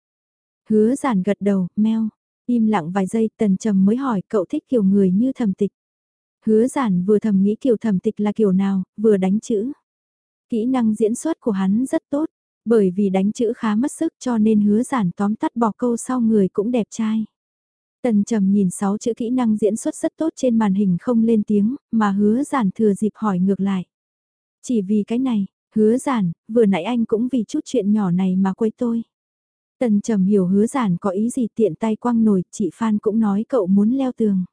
Hứa giản gật đầu, meo. Im lặng vài giây, tần trầm mới hỏi cậu thích kiểu người như thầm tịch. Hứa giản vừa thầm nghĩ kiểu thầm tịch là kiểu nào, vừa đánh chữ. Kỹ năng diễn xuất của hắn rất tốt, bởi vì đánh chữ khá mất sức cho nên hứa giản tóm tắt bỏ câu sau người cũng đẹp trai. Tần trầm nhìn sáu chữ kỹ năng diễn xuất rất tốt trên màn hình không lên tiếng, mà hứa giản thừa dịp hỏi ngược lại. Chỉ vì cái này, hứa giản, vừa nãy anh cũng vì chút chuyện nhỏ này mà quấy tôi. Tần trầm hiểu hứa giản có ý gì tiện tay quăng nổi, chị Phan cũng nói cậu muốn leo tường.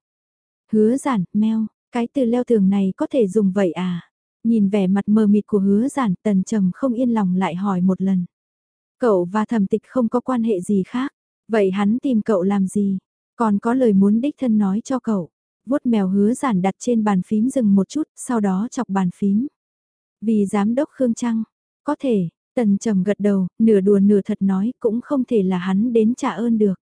Hứa giản, meo, cái từ leo tường này có thể dùng vậy à? Nhìn vẻ mặt mờ mịt của hứa giản, tần trầm không yên lòng lại hỏi một lần. Cậu và thẩm tịch không có quan hệ gì khác, vậy hắn tìm cậu làm gì? Còn có lời muốn đích thân nói cho cậu. vuốt mèo hứa giản đặt trên bàn phím dừng một chút, sau đó chọc bàn phím. Vì giám đốc Khương Trăng, có thể, tần trầm gật đầu, nửa đùa nửa thật nói cũng không thể là hắn đến trả ơn được.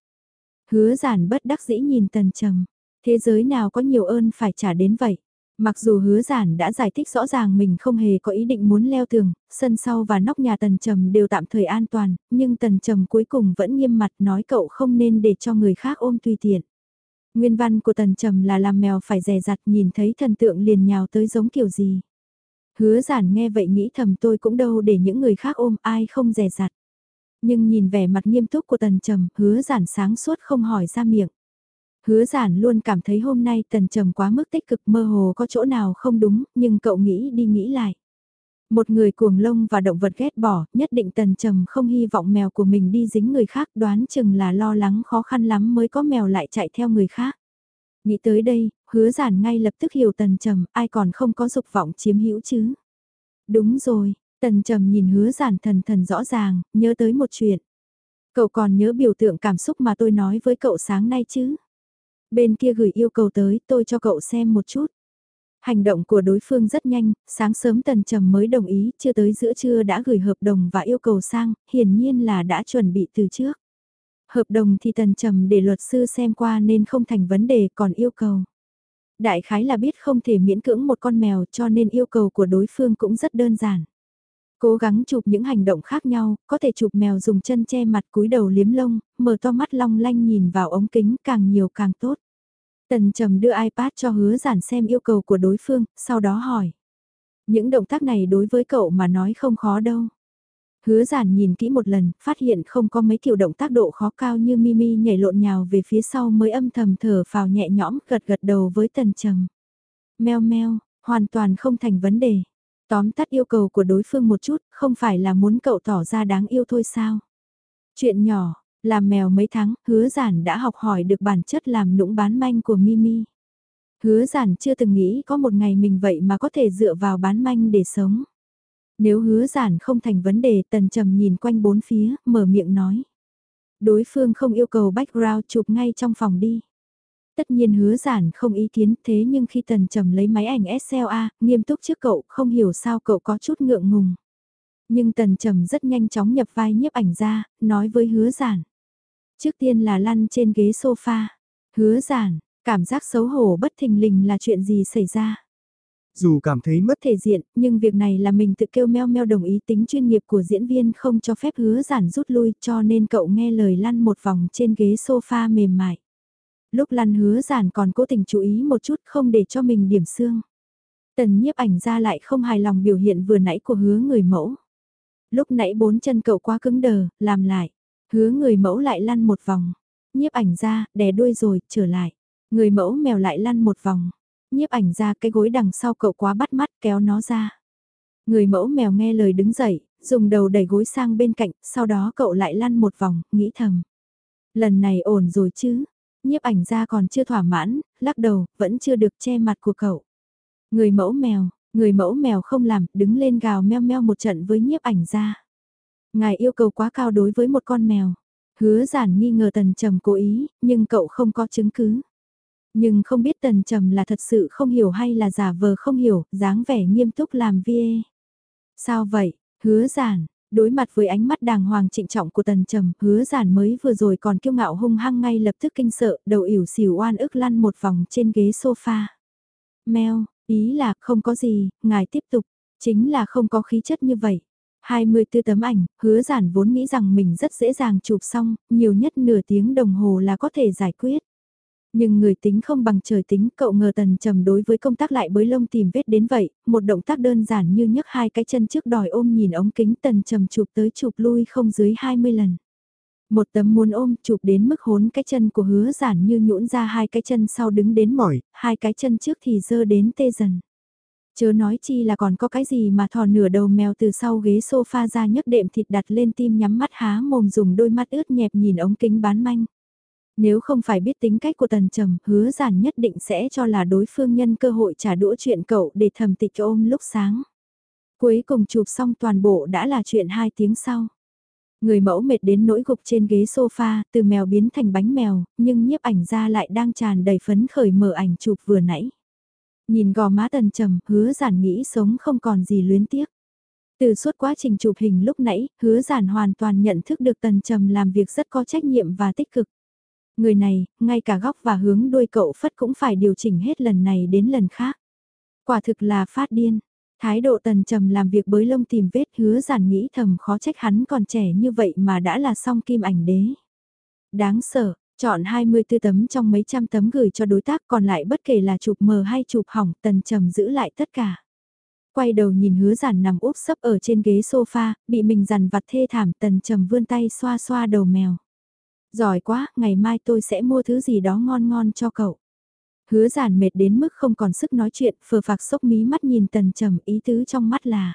Hứa giản bất đắc dĩ nhìn tần trầm, thế giới nào có nhiều ơn phải trả đến vậy. Mặc dù hứa giản đã giải thích rõ ràng mình không hề có ý định muốn leo tường, sân sau và nóc nhà tần trầm đều tạm thời an toàn, nhưng tần trầm cuối cùng vẫn nghiêm mặt nói cậu không nên để cho người khác ôm tùy tiện. Nguyên văn của tần trầm là làm mèo phải rè rặt nhìn thấy thần tượng liền nhào tới giống kiểu gì. Hứa giản nghe vậy nghĩ thầm tôi cũng đâu để những người khác ôm ai không rè rặt. Nhưng nhìn vẻ mặt nghiêm túc của tần trầm, hứa giản sáng suốt không hỏi ra miệng. Hứa giản luôn cảm thấy hôm nay tần trầm quá mức tích cực mơ hồ có chỗ nào không đúng, nhưng cậu nghĩ đi nghĩ lại. Một người cuồng lông và động vật ghét bỏ, nhất định tần trầm không hy vọng mèo của mình đi dính người khác đoán chừng là lo lắng khó khăn lắm mới có mèo lại chạy theo người khác. Nghĩ tới đây, hứa giản ngay lập tức hiểu tần trầm, ai còn không có dục vọng chiếm hữu chứ. Đúng rồi, tần trầm nhìn hứa giản thần thần rõ ràng, nhớ tới một chuyện. Cậu còn nhớ biểu tượng cảm xúc mà tôi nói với cậu sáng nay chứ? Bên kia gửi yêu cầu tới, tôi cho cậu xem một chút. Hành động của đối phương rất nhanh, sáng sớm Tần Trầm mới đồng ý, chưa tới giữa trưa đã gửi hợp đồng và yêu cầu sang, hiển nhiên là đã chuẩn bị từ trước. Hợp đồng thì Tần Trầm để luật sư xem qua nên không thành vấn đề còn yêu cầu. Đại khái là biết không thể miễn cưỡng một con mèo cho nên yêu cầu của đối phương cũng rất đơn giản. Cố gắng chụp những hành động khác nhau, có thể chụp mèo dùng chân che mặt cúi đầu liếm lông, mở to mắt long lanh nhìn vào ống kính càng nhiều càng tốt. Tần trầm đưa iPad cho hứa giản xem yêu cầu của đối phương, sau đó hỏi. Những động tác này đối với cậu mà nói không khó đâu. Hứa giản nhìn kỹ một lần, phát hiện không có mấy kiểu động tác độ khó cao như Mimi nhảy lộn nhào về phía sau mới âm thầm thở phào nhẹ nhõm gật gật đầu với tần trầm. Meo meo, hoàn toàn không thành vấn đề. Tóm tắt yêu cầu của đối phương một chút, không phải là muốn cậu tỏ ra đáng yêu thôi sao. Chuyện nhỏ, làm mèo mấy tháng, hứa giản đã học hỏi được bản chất làm nũng bán manh của Mimi. Hứa giản chưa từng nghĩ có một ngày mình vậy mà có thể dựa vào bán manh để sống. Nếu hứa giản không thành vấn đề tần trầm nhìn quanh bốn phía, mở miệng nói. Đối phương không yêu cầu background chụp ngay trong phòng đi. Tất nhiên hứa giản không ý kiến thế nhưng khi tần trầm lấy máy ảnh SLA, nghiêm túc trước cậu, không hiểu sao cậu có chút ngượng ngùng. Nhưng tần trầm rất nhanh chóng nhập vai nhiếp ảnh ra, nói với hứa giản. Trước tiên là lăn trên ghế sofa. Hứa giản, cảm giác xấu hổ bất thình lình là chuyện gì xảy ra. Dù cảm thấy mất thể diện, nhưng việc này là mình tự kêu meo meo đồng ý tính chuyên nghiệp của diễn viên không cho phép hứa giản rút lui cho nên cậu nghe lời lăn một vòng trên ghế sofa mềm mại. Lúc lăn hứa giản còn cố tình chú ý một chút không để cho mình điểm xương. Tần nhiếp ảnh ra lại không hài lòng biểu hiện vừa nãy của hứa người mẫu. Lúc nãy bốn chân cậu quá cứng đờ, làm lại. Hứa người mẫu lại lăn một vòng. Nhiếp ảnh ra, đè đuôi rồi, trở lại. Người mẫu mèo lại lăn một vòng. Nhiếp ảnh ra cái gối đằng sau cậu quá bắt mắt kéo nó ra. Người mẫu mèo nghe lời đứng dậy, dùng đầu đẩy gối sang bên cạnh, sau đó cậu lại lăn một vòng, nghĩ thầm. Lần này ổn rồi chứ, nhiếp ảnh ra còn chưa thỏa mãn, lắc đầu, vẫn chưa được che mặt của cậu. Người mẫu mèo, người mẫu mèo không làm, đứng lên gào meo meo một trận với nhiếp ảnh ra. Ngài yêu cầu quá cao đối với một con mèo. Hứa giản nghi ngờ tần trầm cố ý, nhưng cậu không có chứng cứ. Nhưng không biết tần trầm là thật sự không hiểu hay là giả vờ không hiểu, dáng vẻ nghiêm túc làm vie. Sao vậy, hứa giản, đối mặt với ánh mắt đàng hoàng trịnh trọng của tần trầm, hứa giản mới vừa rồi còn kiêu ngạo hung hăng ngay lập tức kinh sợ, đầu ỉu xỉu oan ức lăn một vòng trên ghế sofa. Mèo, ý là không có gì, ngài tiếp tục. Chính là không có khí chất như vậy. 24 tấm ảnh, hứa giản vốn nghĩ rằng mình rất dễ dàng chụp xong, nhiều nhất nửa tiếng đồng hồ là có thể giải quyết. Nhưng người tính không bằng trời tính, cậu ngờ tần trầm đối với công tác lại bới lông tìm vết đến vậy, một động tác đơn giản như nhấc hai cái chân trước đòi ôm nhìn ống kính tần trầm chụp tới chụp lui không dưới 20 lần. Một tấm muốn ôm chụp đến mức hốn cái chân của hứa giản như nhũn ra hai cái chân sau đứng đến mỏi, hai cái chân trước thì dơ đến tê dần. Chớ nói chi là còn có cái gì mà thò nửa đầu mèo từ sau ghế sofa ra nhấc đệm thịt đặt lên tim nhắm mắt há mồm dùng đôi mắt ướt nhẹp nhìn ống kính bán manh. Nếu không phải biết tính cách của tần trầm, hứa giản nhất định sẽ cho là đối phương nhân cơ hội trả đũa chuyện cậu để thầm tịch ôm lúc sáng. Cuối cùng chụp xong toàn bộ đã là chuyện hai tiếng sau. Người mẫu mệt đến nỗi gục trên ghế sofa, từ mèo biến thành bánh mèo, nhưng nhiếp ảnh ra lại đang tràn đầy phấn khởi mở ảnh chụp vừa nãy. Nhìn gò má tần trầm, hứa giản nghĩ sống không còn gì luyến tiếc. Từ suốt quá trình chụp hình lúc nãy, hứa giản hoàn toàn nhận thức được tần trầm làm việc rất có trách nhiệm và tích cực. Người này, ngay cả góc và hướng đuôi cậu phất cũng phải điều chỉnh hết lần này đến lần khác. Quả thực là phát điên. Thái độ tần trầm làm việc bới lông tìm vết hứa giản nghĩ thầm khó trách hắn còn trẻ như vậy mà đã là song kim ảnh đế. Đáng sợ, chọn 24 tấm trong mấy trăm tấm gửi cho đối tác còn lại bất kể là chụp mờ hay chụp hỏng tần trầm giữ lại tất cả. Quay đầu nhìn hứa giản nằm úp sấp ở trên ghế sofa, bị mình dằn vặt thê thảm tần trầm vươn tay xoa xoa đầu mèo. Giỏi quá, ngày mai tôi sẽ mua thứ gì đó ngon ngon cho cậu. Hứa giản mệt đến mức không còn sức nói chuyện, phờ phạc sốc mí mắt nhìn tần trầm ý tứ trong mắt là.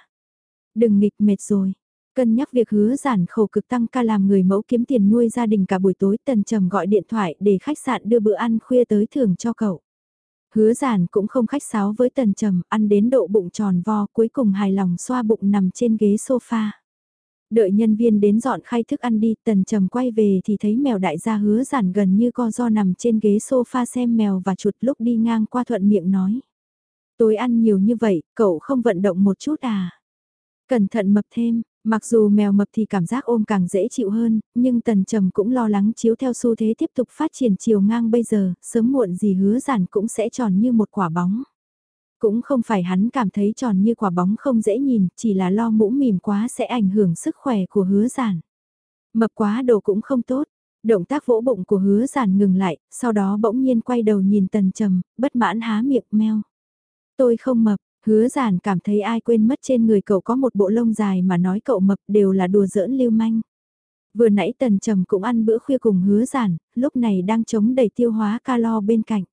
Đừng nghịch mệt rồi. Cân nhắc việc hứa giản khổ cực tăng ca làm người mẫu kiếm tiền nuôi gia đình cả buổi tối tần trầm gọi điện thoại để khách sạn đưa bữa ăn khuya tới thưởng cho cậu. Hứa giản cũng không khách sáo với tần trầm, ăn đến độ bụng tròn vo cuối cùng hài lòng xoa bụng nằm trên ghế sofa. Đợi nhân viên đến dọn khay thức ăn đi, tần trầm quay về thì thấy mèo đại gia hứa giản gần như co do nằm trên ghế sofa xem mèo và chuột lúc đi ngang qua thuận miệng nói. Tôi ăn nhiều như vậy, cậu không vận động một chút à? Cẩn thận mập thêm, mặc dù mèo mập thì cảm giác ôm càng dễ chịu hơn, nhưng tần trầm cũng lo lắng chiếu theo xu thế tiếp tục phát triển chiều ngang bây giờ, sớm muộn gì hứa giản cũng sẽ tròn như một quả bóng. Cũng không phải hắn cảm thấy tròn như quả bóng không dễ nhìn, chỉ là lo mũ mỉm quá sẽ ảnh hưởng sức khỏe của hứa giản. Mập quá đồ cũng không tốt. Động tác vỗ bụng của hứa giản ngừng lại, sau đó bỗng nhiên quay đầu nhìn tần trầm, bất mãn há miệng meo. Tôi không mập, hứa giản cảm thấy ai quên mất trên người cậu có một bộ lông dài mà nói cậu mập đều là đùa giỡn lưu manh. Vừa nãy tần trầm cũng ăn bữa khuya cùng hứa giản, lúc này đang chống đầy tiêu hóa calo bên cạnh.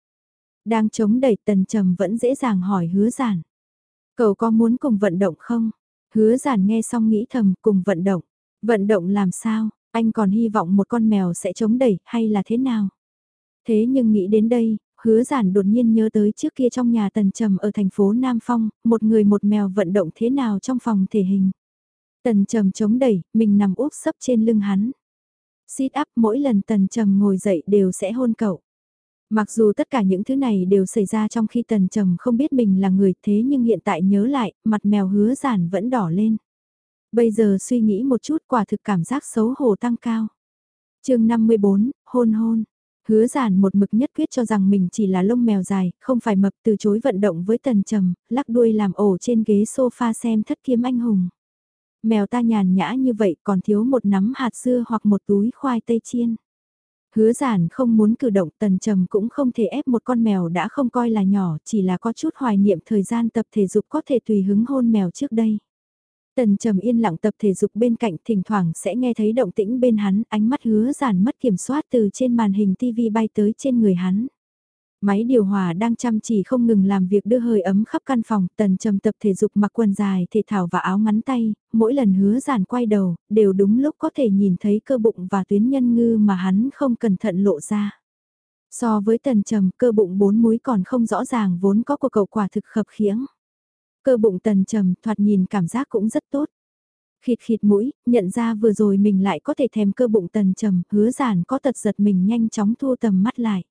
Đang chống đẩy tần trầm vẫn dễ dàng hỏi hứa giản. Cậu có muốn cùng vận động không? Hứa giản nghe xong nghĩ thầm cùng vận động. Vận động làm sao? Anh còn hy vọng một con mèo sẽ chống đẩy hay là thế nào? Thế nhưng nghĩ đến đây, hứa giản đột nhiên nhớ tới trước kia trong nhà tần trầm ở thành phố Nam Phong, một người một mèo vận động thế nào trong phòng thể hình. Tần trầm chống đẩy, mình nằm úp sấp trên lưng hắn. Sit up mỗi lần tần trầm ngồi dậy đều sẽ hôn cậu. Mặc dù tất cả những thứ này đều xảy ra trong khi tần trầm không biết mình là người thế nhưng hiện tại nhớ lại, mặt mèo hứa giản vẫn đỏ lên. Bây giờ suy nghĩ một chút quả thực cảm giác xấu hổ tăng cao. chương 54, hôn hôn. Hứa giản một mực nhất quyết cho rằng mình chỉ là lông mèo dài, không phải mập từ chối vận động với tần trầm, lắc đuôi làm ổ trên ghế sofa xem thất kiếm anh hùng. Mèo ta nhàn nhã như vậy còn thiếu một nắm hạt dưa hoặc một túi khoai tây chiên. Hứa giản không muốn cử động tần trầm cũng không thể ép một con mèo đã không coi là nhỏ, chỉ là có chút hoài niệm thời gian tập thể dục có thể tùy hứng hôn mèo trước đây. Tần trầm yên lặng tập thể dục bên cạnh thỉnh thoảng sẽ nghe thấy động tĩnh bên hắn, ánh mắt hứa giản mất kiểm soát từ trên màn hình TV bay tới trên người hắn. Máy điều hòa đang chăm chỉ không ngừng làm việc đưa hơi ấm khắp căn phòng, tần trầm tập thể dục mặc quần dài, thể thảo và áo ngắn tay, mỗi lần hứa giản quay đầu, đều đúng lúc có thể nhìn thấy cơ bụng và tuyến nhân ngư mà hắn không cẩn thận lộ ra. So với tần trầm, cơ bụng bốn múi còn không rõ ràng vốn có của cậu quả thực khập khiễng. Cơ bụng tần trầm, thoạt nhìn cảm giác cũng rất tốt. Khịt khịt mũi, nhận ra vừa rồi mình lại có thể thèm cơ bụng tần trầm, hứa giản có tật giật mình nhanh chóng thu tầm mắt lại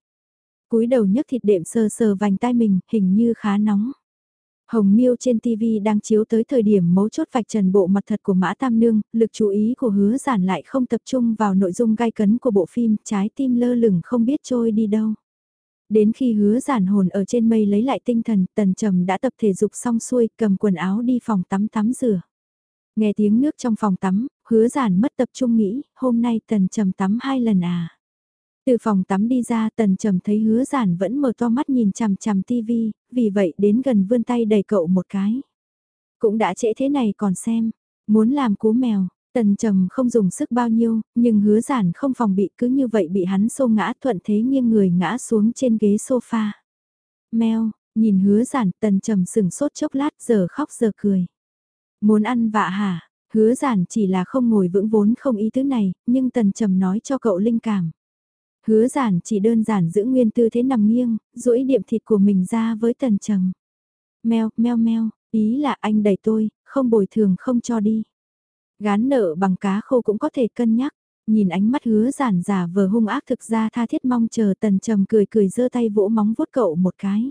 cúi đầu nhấc thịt đệm sờ sờ vành tai mình, hình như khá nóng. Hồng Miêu trên TV đang chiếu tới thời điểm mấu chốt vạch trần bộ mặt thật của Mã Tam Nương, lực chú ý của hứa giản lại không tập trung vào nội dung gai cấn của bộ phim, trái tim lơ lửng không biết trôi đi đâu. Đến khi hứa giản hồn ở trên mây lấy lại tinh thần, tần trầm đã tập thể dục xong xuôi, cầm quần áo đi phòng tắm tắm rửa. Nghe tiếng nước trong phòng tắm, hứa giản mất tập trung nghĩ, hôm nay tần trầm tắm hai lần à. Từ phòng tắm đi ra tần trầm thấy hứa giản vẫn mở to mắt nhìn chằm chằm tivi, vì vậy đến gần vươn tay đẩy cậu một cái. Cũng đã trễ thế này còn xem, muốn làm cú mèo, tần trầm không dùng sức bao nhiêu, nhưng hứa giản không phòng bị cứ như vậy bị hắn xô ngã thuận thế nghiêng người ngã xuống trên ghế sofa. Mèo, nhìn hứa giản tần trầm sừng sốt chốc lát giờ khóc giờ cười. Muốn ăn vạ hả? Hứa giản chỉ là không ngồi vững vốn không ý thứ này, nhưng tần trầm nói cho cậu linh cảm. Hứa giản chỉ đơn giản giữ nguyên tư thế nằm nghiêng, duỗi điểm thịt của mình ra với tần trầm. Mèo, meo meo, ý là anh đẩy tôi, không bồi thường không cho đi. Gán nợ bằng cá khô cũng có thể cân nhắc. Nhìn ánh mắt hứa giản giả vờ hung ác thực ra tha thiết mong chờ tần trầm cười cười giơ tay vỗ móng vuốt cậu một cái.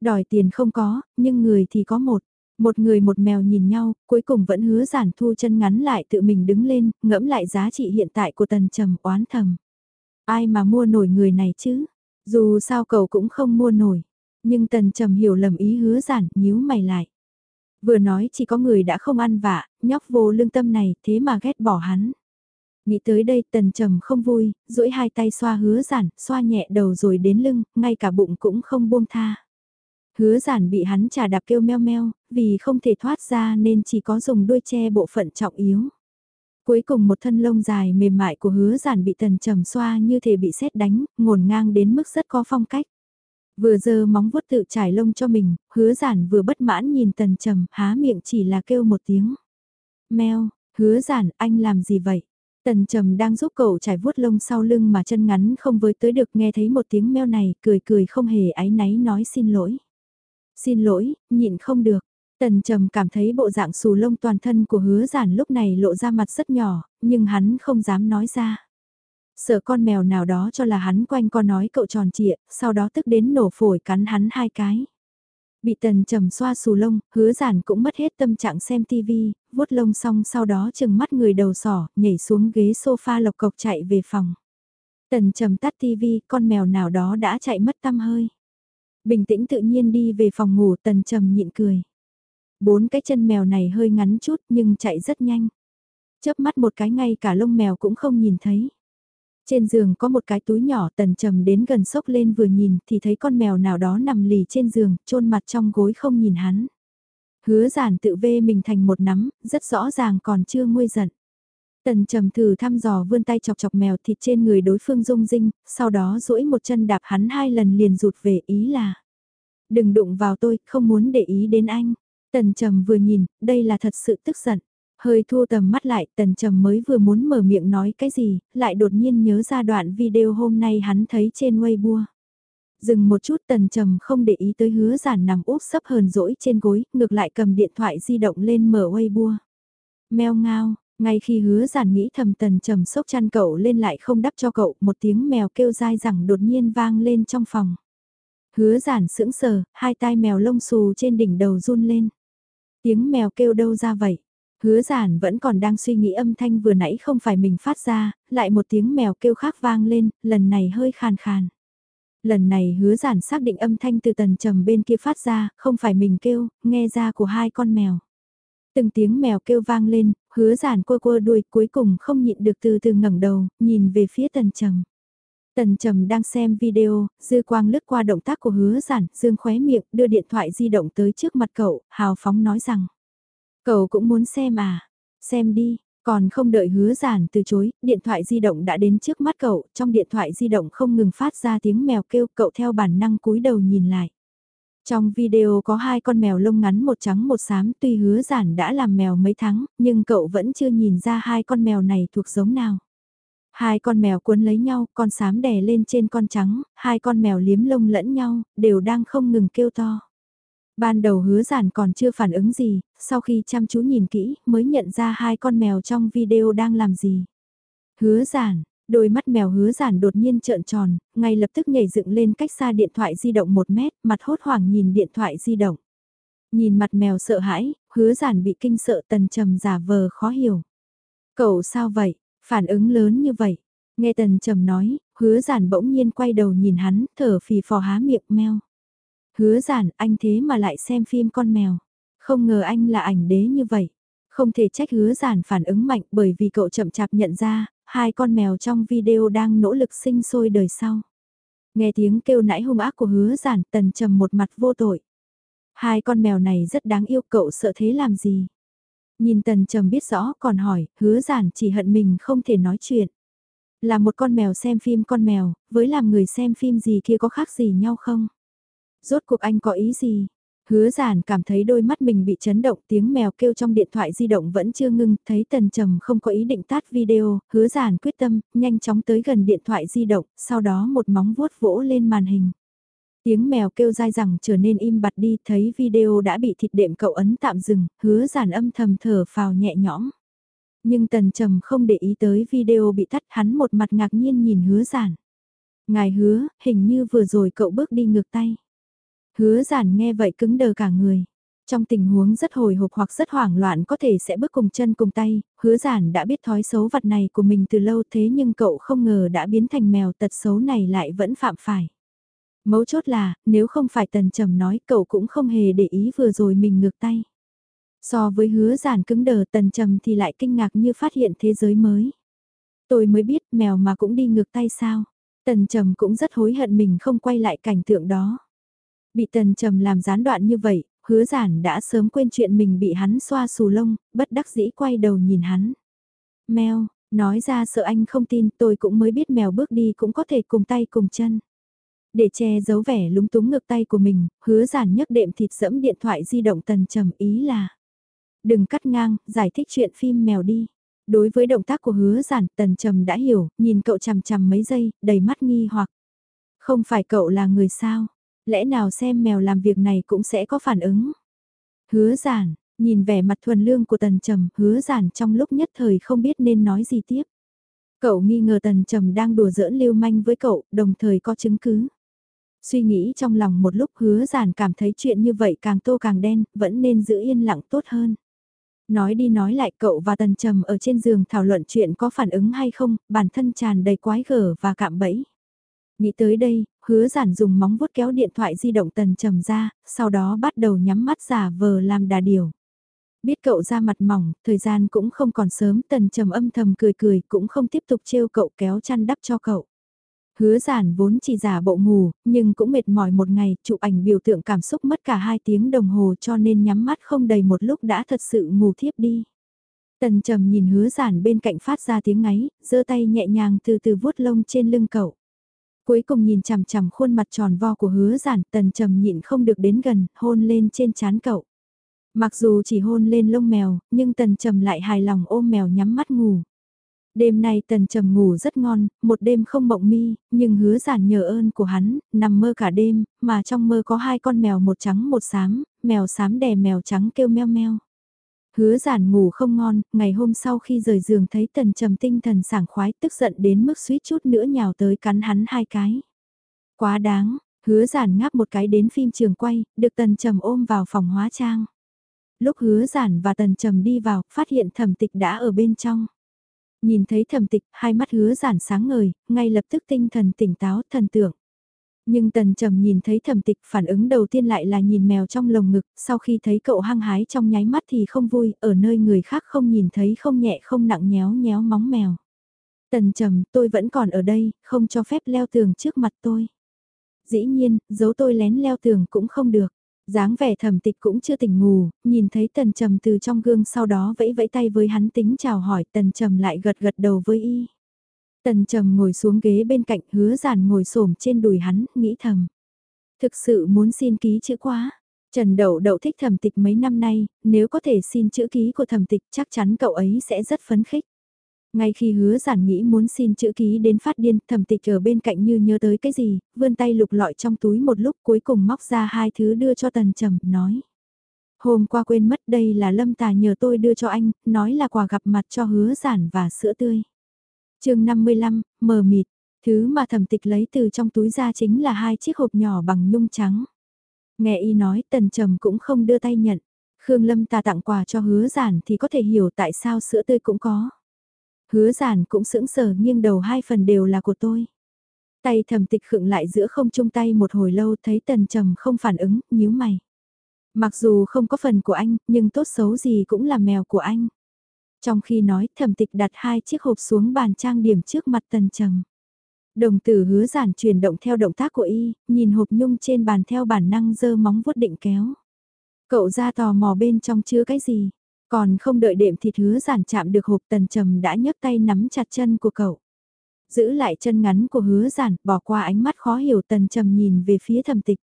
Đòi tiền không có, nhưng người thì có một. Một người một mèo nhìn nhau, cuối cùng vẫn hứa giản thu chân ngắn lại tự mình đứng lên, ngẫm lại giá trị hiện tại của tần trầm oán thầm. Ai mà mua nổi người này chứ? Dù sao cậu cũng không mua nổi. Nhưng tần trầm hiểu lầm ý hứa giản, nhíu mày lại. Vừa nói chỉ có người đã không ăn vạ, nhóc vô lương tâm này, thế mà ghét bỏ hắn. Nghĩ tới đây tần trầm không vui, duỗi hai tay xoa hứa giản, xoa nhẹ đầu rồi đến lưng, ngay cả bụng cũng không buông tha. Hứa giản bị hắn trà đạp kêu meo meo, vì không thể thoát ra nên chỉ có dùng đuôi che bộ phận trọng yếu. Cuối cùng một thân lông dài mềm mại của hứa giản bị tần trầm xoa như thể bị sét đánh, ngổn ngang đến mức rất có phong cách. Vừa giơ móng vuốt tự trải lông cho mình, hứa giản vừa bất mãn nhìn tần trầm, há miệng chỉ là kêu một tiếng. Mèo, hứa giản, anh làm gì vậy? Tần trầm đang giúp cậu trải vuốt lông sau lưng mà chân ngắn không với tới được nghe thấy một tiếng meo này, cười cười không hề áy náy nói xin lỗi. Xin lỗi, nhịn không được. Tần trầm cảm thấy bộ dạng xù lông toàn thân của hứa giản lúc này lộ ra mặt rất nhỏ, nhưng hắn không dám nói ra. Sợ con mèo nào đó cho là hắn quanh co nói cậu tròn trịa, sau đó tức đến nổ phổi cắn hắn hai cái. Bị tần trầm xoa xù lông, hứa giản cũng mất hết tâm trạng xem tivi, vuốt lông xong sau đó chừng mắt người đầu sỏ, nhảy xuống ghế sofa lộc cộc chạy về phòng. Tần trầm tắt tivi, con mèo nào đó đã chạy mất tâm hơi. Bình tĩnh tự nhiên đi về phòng ngủ tần trầm nhịn cười. Bốn cái chân mèo này hơi ngắn chút nhưng chạy rất nhanh. Chớp mắt một cái ngay cả lông mèo cũng không nhìn thấy. Trên giường có một cái túi nhỏ tần trầm đến gần sốc lên vừa nhìn thì thấy con mèo nào đó nằm lì trên giường, chôn mặt trong gối không nhìn hắn. Hứa giản tự vê mình thành một nắm, rất rõ ràng còn chưa nguôi giận. Tần trầm thử thăm dò vươn tay chọc chọc mèo thịt trên người đối phương rung rinh, sau đó duỗi một chân đạp hắn hai lần liền rụt về ý là. Đừng đụng vào tôi, không muốn để ý đến anh. Tần trầm vừa nhìn, đây là thật sự tức giận. Hơi thu tầm mắt lại, tần trầm mới vừa muốn mở miệng nói cái gì, lại đột nhiên nhớ ra đoạn video hôm nay hắn thấy trên Weibo. Dừng một chút tần trầm không để ý tới hứa giản nằm úp sấp hờn dỗi trên gối, ngược lại cầm điện thoại di động lên mở Weibo. Mèo ngao, ngay khi hứa giản nghĩ thầm tần trầm sốc chăn cậu lên lại không đắp cho cậu, một tiếng mèo kêu dai rằng đột nhiên vang lên trong phòng. Hứa giản sững sờ, hai tai mèo lông xù trên đỉnh đầu run lên. Tiếng mèo kêu đâu ra vậy? Hứa giản vẫn còn đang suy nghĩ âm thanh vừa nãy không phải mình phát ra, lại một tiếng mèo kêu khác vang lên, lần này hơi khàn khàn. Lần này hứa giản xác định âm thanh từ tần trầm bên kia phát ra, không phải mình kêu, nghe ra của hai con mèo. Từng tiếng mèo kêu vang lên, hứa giản quơ quơ đuôi cuối cùng không nhịn được từ từ ngẩng đầu, nhìn về phía tần trầm. Tần trầm đang xem video, dư quang lướt qua động tác của hứa giản, dương khóe miệng, đưa điện thoại di động tới trước mặt cậu, hào phóng nói rằng. Cậu cũng muốn xem à? Xem đi, còn không đợi hứa giản từ chối, điện thoại di động đã đến trước mắt cậu, trong điện thoại di động không ngừng phát ra tiếng mèo kêu cậu theo bản năng cúi đầu nhìn lại. Trong video có hai con mèo lông ngắn một trắng một xám tuy hứa giản đã làm mèo mấy tháng, nhưng cậu vẫn chưa nhìn ra hai con mèo này thuộc giống nào. Hai con mèo cuốn lấy nhau, con xám đè lên trên con trắng, hai con mèo liếm lông lẫn nhau, đều đang không ngừng kêu to. Ban đầu hứa giản còn chưa phản ứng gì, sau khi chăm chú nhìn kỹ mới nhận ra hai con mèo trong video đang làm gì. Hứa giản, đôi mắt mèo hứa giản đột nhiên trợn tròn, ngay lập tức nhảy dựng lên cách xa điện thoại di động một mét, mặt hốt hoảng nhìn điện thoại di động. Nhìn mặt mèo sợ hãi, hứa giản bị kinh sợ tần trầm giả vờ khó hiểu. Cậu sao vậy, phản ứng lớn như vậy? Nghe tần trầm nói, hứa giản bỗng nhiên quay đầu nhìn hắn, thở phì phò há miệng meo. Hứa giản, anh thế mà lại xem phim con mèo. Không ngờ anh là ảnh đế như vậy. Không thể trách hứa giản phản ứng mạnh bởi vì cậu chậm chạp nhận ra, hai con mèo trong video đang nỗ lực sinh sôi đời sau. Nghe tiếng kêu nãy hung ác của hứa giản tần trầm một mặt vô tội. Hai con mèo này rất đáng yêu cậu sợ thế làm gì. Nhìn tần trầm biết rõ còn hỏi, hứa giản chỉ hận mình không thể nói chuyện. Là một con mèo xem phim con mèo, với làm người xem phim gì kia có khác gì nhau không? Rốt cuộc anh có ý gì? Hứa giản cảm thấy đôi mắt mình bị chấn động tiếng mèo kêu trong điện thoại di động vẫn chưa ngưng, thấy tần trầm không có ý định tắt video, hứa giản quyết tâm, nhanh chóng tới gần điện thoại di động, sau đó một móng vuốt vỗ lên màn hình. Tiếng mèo kêu dai rằng trở nên im bặt đi, thấy video đã bị thịt đệm cậu ấn tạm dừng, hứa giản âm thầm thở phào nhẹ nhõm. Nhưng tần trầm không để ý tới video bị tắt hắn một mặt ngạc nhiên nhìn hứa giản. Ngài hứa, hình như vừa rồi cậu bước đi ngược tay. Hứa giản nghe vậy cứng đờ cả người. Trong tình huống rất hồi hộp hoặc rất hoảng loạn có thể sẽ bước cùng chân cùng tay, hứa giản đã biết thói xấu vật này của mình từ lâu thế nhưng cậu không ngờ đã biến thành mèo tật xấu này lại vẫn phạm phải. Mấu chốt là, nếu không phải tần trầm nói cậu cũng không hề để ý vừa rồi mình ngược tay. So với hứa giản cứng đờ tần trầm thì lại kinh ngạc như phát hiện thế giới mới. Tôi mới biết mèo mà cũng đi ngược tay sao. Tần trầm cũng rất hối hận mình không quay lại cảnh tượng đó. Bị tần trầm làm gián đoạn như vậy, hứa giản đã sớm quên chuyện mình bị hắn xoa xù lông, bất đắc dĩ quay đầu nhìn hắn. Mèo, nói ra sợ anh không tin tôi cũng mới biết mèo bước đi cũng có thể cùng tay cùng chân. Để che giấu vẻ lúng túng ngược tay của mình, hứa giản nhấc đệm thịt dẫm điện thoại di động tần trầm ý là. Đừng cắt ngang, giải thích chuyện phim mèo đi. Đối với động tác của hứa giản, tần trầm đã hiểu, nhìn cậu chằm chằm mấy giây, đầy mắt nghi hoặc. Không phải cậu là người sao? lẽ nào xem mèo làm việc này cũng sẽ có phản ứng. Hứa giản, nhìn vẻ mặt thuần lương của tần trầm, hứa giản trong lúc nhất thời không biết nên nói gì tiếp. Cậu nghi ngờ tần trầm đang đùa giỡn lưu manh với cậu, đồng thời có chứng cứ. Suy nghĩ trong lòng một lúc hứa giản cảm thấy chuyện như vậy càng tô càng đen, vẫn nên giữ yên lặng tốt hơn. Nói đi nói lại cậu và tần trầm ở trên giường thảo luận chuyện có phản ứng hay không, bản thân tràn đầy quái gở và cạm bẫy. Nghĩ tới đây, hứa giản dùng móng vuốt kéo điện thoại di động tần trầm ra, sau đó bắt đầu nhắm mắt giả vờ làm đà điều. Biết cậu ra mặt mỏng, thời gian cũng không còn sớm, tần trầm âm thầm cười cười, cũng không tiếp tục trêu cậu kéo chăn đắp cho cậu. Hứa giản vốn chỉ giả bộ ngủ, nhưng cũng mệt mỏi một ngày, chụp ảnh biểu tượng cảm xúc mất cả hai tiếng đồng hồ cho nên nhắm mắt không đầy một lúc đã thật sự ngủ thiếp đi. Tần trầm nhìn hứa giản bên cạnh phát ra tiếng ngáy, giơ tay nhẹ nhàng từ từ vuốt lông trên lưng cậu. Cuối cùng nhìn chằm chằm khuôn mặt tròn vo của hứa giản, tần trầm nhịn không được đến gần, hôn lên trên chán cậu. Mặc dù chỉ hôn lên lông mèo, nhưng tần trầm lại hài lòng ôm mèo nhắm mắt ngủ. Đêm nay tần trầm ngủ rất ngon, một đêm không mộng mi, nhưng hứa giản nhờ ơn của hắn, nằm mơ cả đêm, mà trong mơ có hai con mèo một trắng một xám, mèo xám đè mèo trắng kêu meo meo. Hứa giản ngủ không ngon, ngày hôm sau khi rời giường thấy tần trầm tinh thần sảng khoái tức giận đến mức suýt chút nữa nhào tới cắn hắn hai cái. Quá đáng, hứa giản ngáp một cái đến phim trường quay, được tần trầm ôm vào phòng hóa trang. Lúc hứa giản và tần trầm đi vào, phát hiện thẩm tịch đã ở bên trong. Nhìn thấy thẩm tịch, hai mắt hứa giản sáng ngời, ngay lập tức tinh thần tỉnh táo thần tượng. Nhưng tần trầm nhìn thấy thẩm tịch phản ứng đầu tiên lại là nhìn mèo trong lồng ngực, sau khi thấy cậu hăng hái trong nháy mắt thì không vui, ở nơi người khác không nhìn thấy không nhẹ không nặng nhéo nhéo móng mèo. Tần trầm, tôi vẫn còn ở đây, không cho phép leo tường trước mặt tôi. Dĩ nhiên, giấu tôi lén leo tường cũng không được dáng vẻ thẩm tịch cũng chưa tỉnh ngủ, nhìn thấy tần trầm từ trong gương sau đó vẫy vẫy tay với hắn tính chào hỏi tần trầm lại gật gật đầu với y. Tần trầm ngồi xuống ghế bên cạnh hứa giản ngồi xổm trên đùi hắn, nghĩ thầm. Thực sự muốn xin ký chữ quá. Trần Đậu Đậu thích thẩm tịch mấy năm nay, nếu có thể xin chữ ký của thẩm tịch chắc chắn cậu ấy sẽ rất phấn khích. Ngay khi hứa giản nghĩ muốn xin chữ ký đến phát điên, thẩm tịch ở bên cạnh như nhớ tới cái gì, vươn tay lục lọi trong túi một lúc cuối cùng móc ra hai thứ đưa cho tần trầm, nói. Hôm qua quên mất đây là lâm tà nhờ tôi đưa cho anh, nói là quà gặp mặt cho hứa giản và sữa tươi chương 55, mờ mịt, thứ mà thẩm tịch lấy từ trong túi ra chính là hai chiếc hộp nhỏ bằng nhung trắng. Nghe y nói tần trầm cũng không đưa tay nhận. Khương Lâm ta tặng quà cho hứa giản thì có thể hiểu tại sao sữa tươi cũng có. Hứa giản cũng sững sờ nghiêng đầu hai phần đều là của tôi. Tay thầm tịch khựng lại giữa không chung tay một hồi lâu thấy tần trầm không phản ứng, nhíu mày. Mặc dù không có phần của anh, nhưng tốt xấu gì cũng là mèo của anh. Trong khi nói thẩm tịch đặt hai chiếc hộp xuống bàn trang điểm trước mặt tần trầm. Đồng tử hứa giản chuyển động theo động tác của y, nhìn hộp nhung trên bàn theo bản năng dơ móng vuốt định kéo. Cậu ra tò mò bên trong chứa cái gì, còn không đợi đệm thịt hứa giản chạm được hộp tần trầm đã nhấc tay nắm chặt chân của cậu. Giữ lại chân ngắn của hứa giản, bỏ qua ánh mắt khó hiểu tần trầm nhìn về phía thẩm tịch.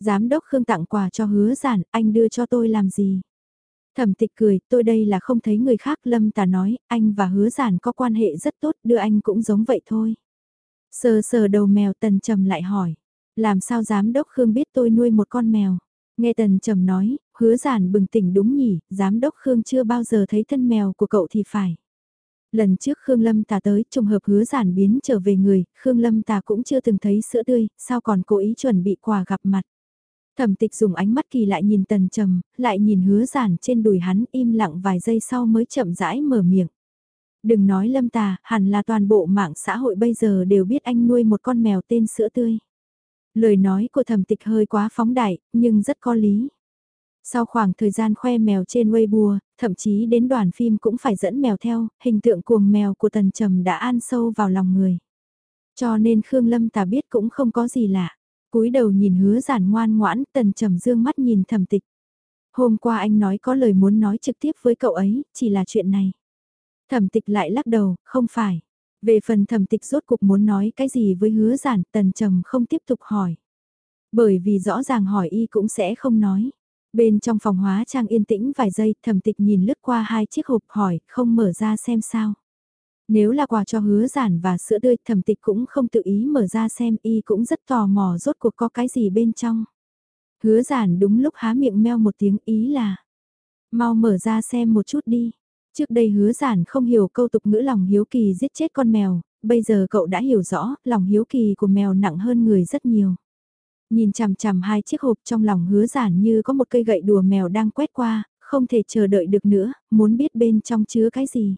Giám đốc Khương tặng quà cho hứa giản, anh đưa cho tôi làm gì? Thẩm tịch cười, tôi đây là không thấy người khác lâm tà nói, anh và hứa giản có quan hệ rất tốt, đưa anh cũng giống vậy thôi. Sờ sờ đầu mèo tần trầm lại hỏi, làm sao giám đốc Khương biết tôi nuôi một con mèo? Nghe tần trầm nói, hứa giản bừng tỉnh đúng nhỉ, giám đốc Khương chưa bao giờ thấy thân mèo của cậu thì phải. Lần trước Khương Lâm Tà tới, trùng hợp hứa giản biến trở về người, Khương Lâm Tà cũng chưa từng thấy sữa tươi, sao còn cố ý chuẩn bị quà gặp mặt. Thẩm tịch dùng ánh mắt kỳ lại nhìn tần trầm, lại nhìn hứa giản trên đùi hắn im lặng vài giây sau mới chậm rãi mở miệng. Đừng nói lâm tà, hẳn là toàn bộ mạng xã hội bây giờ đều biết anh nuôi một con mèo tên sữa tươi. Lời nói của thẩm tịch hơi quá phóng đại, nhưng rất có lý. Sau khoảng thời gian khoe mèo trên Weibo, thậm chí đến đoàn phim cũng phải dẫn mèo theo, hình tượng cuồng mèo của tần trầm đã an sâu vào lòng người. Cho nên Khương Lâm tà biết cũng không có gì lạ cúi đầu nhìn hứa giản ngoan ngoãn, tần trầm dương mắt nhìn thẩm tịch. Hôm qua anh nói có lời muốn nói trực tiếp với cậu ấy, chỉ là chuyện này. Thẩm tịch lại lắc đầu, không phải. Về phần thẩm tịch rốt cục muốn nói cái gì với hứa giản, tần trầm không tiếp tục hỏi. Bởi vì rõ ràng hỏi y cũng sẽ không nói. Bên trong phòng hóa trang yên tĩnh vài giây, thẩm tịch nhìn lướt qua hai chiếc hộp hỏi, không mở ra xem sao. Nếu là quà cho hứa giản và sữa tươi thẩm tịch cũng không tự ý mở ra xem y cũng rất tò mò rốt cuộc có cái gì bên trong. Hứa giản đúng lúc há miệng meo một tiếng ý là mau mở ra xem một chút đi. Trước đây hứa giản không hiểu câu tục ngữ lòng hiếu kỳ giết chết con mèo, bây giờ cậu đã hiểu rõ lòng hiếu kỳ của mèo nặng hơn người rất nhiều. Nhìn chằm chằm hai chiếc hộp trong lòng hứa giản như có một cây gậy đùa mèo đang quét qua, không thể chờ đợi được nữa, muốn biết bên trong chứa cái gì.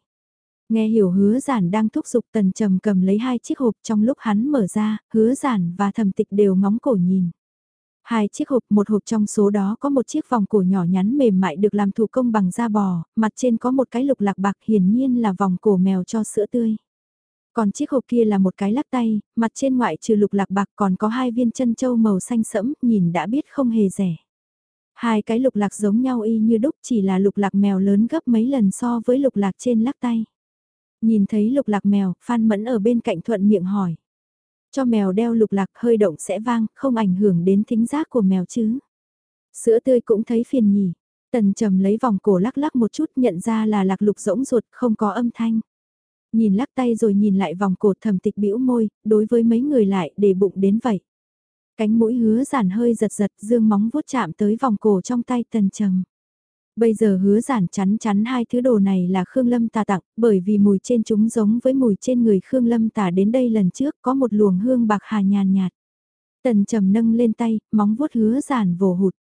Nghe hiểu hứa giản đang thúc giục tần trầm cầm lấy hai chiếc hộp trong lúc hắn mở ra, hứa giản và thẩm tịch đều ngóng cổ nhìn. Hai chiếc hộp, một hộp trong số đó có một chiếc vòng cổ nhỏ nhắn mềm mại được làm thủ công bằng da bò, mặt trên có một cái lục lạc bạc hiển nhiên là vòng cổ mèo cho sữa tươi. Còn chiếc hộp kia là một cái lắc tay, mặt trên ngoại trừ lục lạc bạc còn có hai viên chân châu màu xanh sẫm, nhìn đã biết không hề rẻ. Hai cái lục lạc giống nhau y như đúc chỉ là lục lạc mèo lớn gấp mấy lần so với lục lạc trên lắc tay. Nhìn thấy lục lạc mèo, Phan Mẫn ở bên cạnh thuận miệng hỏi. Cho mèo đeo lục lạc hơi động sẽ vang, không ảnh hưởng đến thính giác của mèo chứ. Sữa tươi cũng thấy phiền nhỉ. Tần trầm lấy vòng cổ lắc lắc một chút nhận ra là lạc lục rỗng ruột không có âm thanh. Nhìn lắc tay rồi nhìn lại vòng cổ thầm tịch bĩu môi, đối với mấy người lại để bụng đến vậy. Cánh mũi hứa giản hơi giật giật dương móng vuốt chạm tới vòng cổ trong tay tần trầm. Bây giờ hứa giản chắn chắn hai thứ đồ này là Khương Lâm tà tặng, bởi vì mùi trên chúng giống với mùi trên người Khương Lâm tà đến đây lần trước có một luồng hương bạc hà nhàn nhạt. Tần trầm nâng lên tay, móng vuốt hứa giản vồ hụt.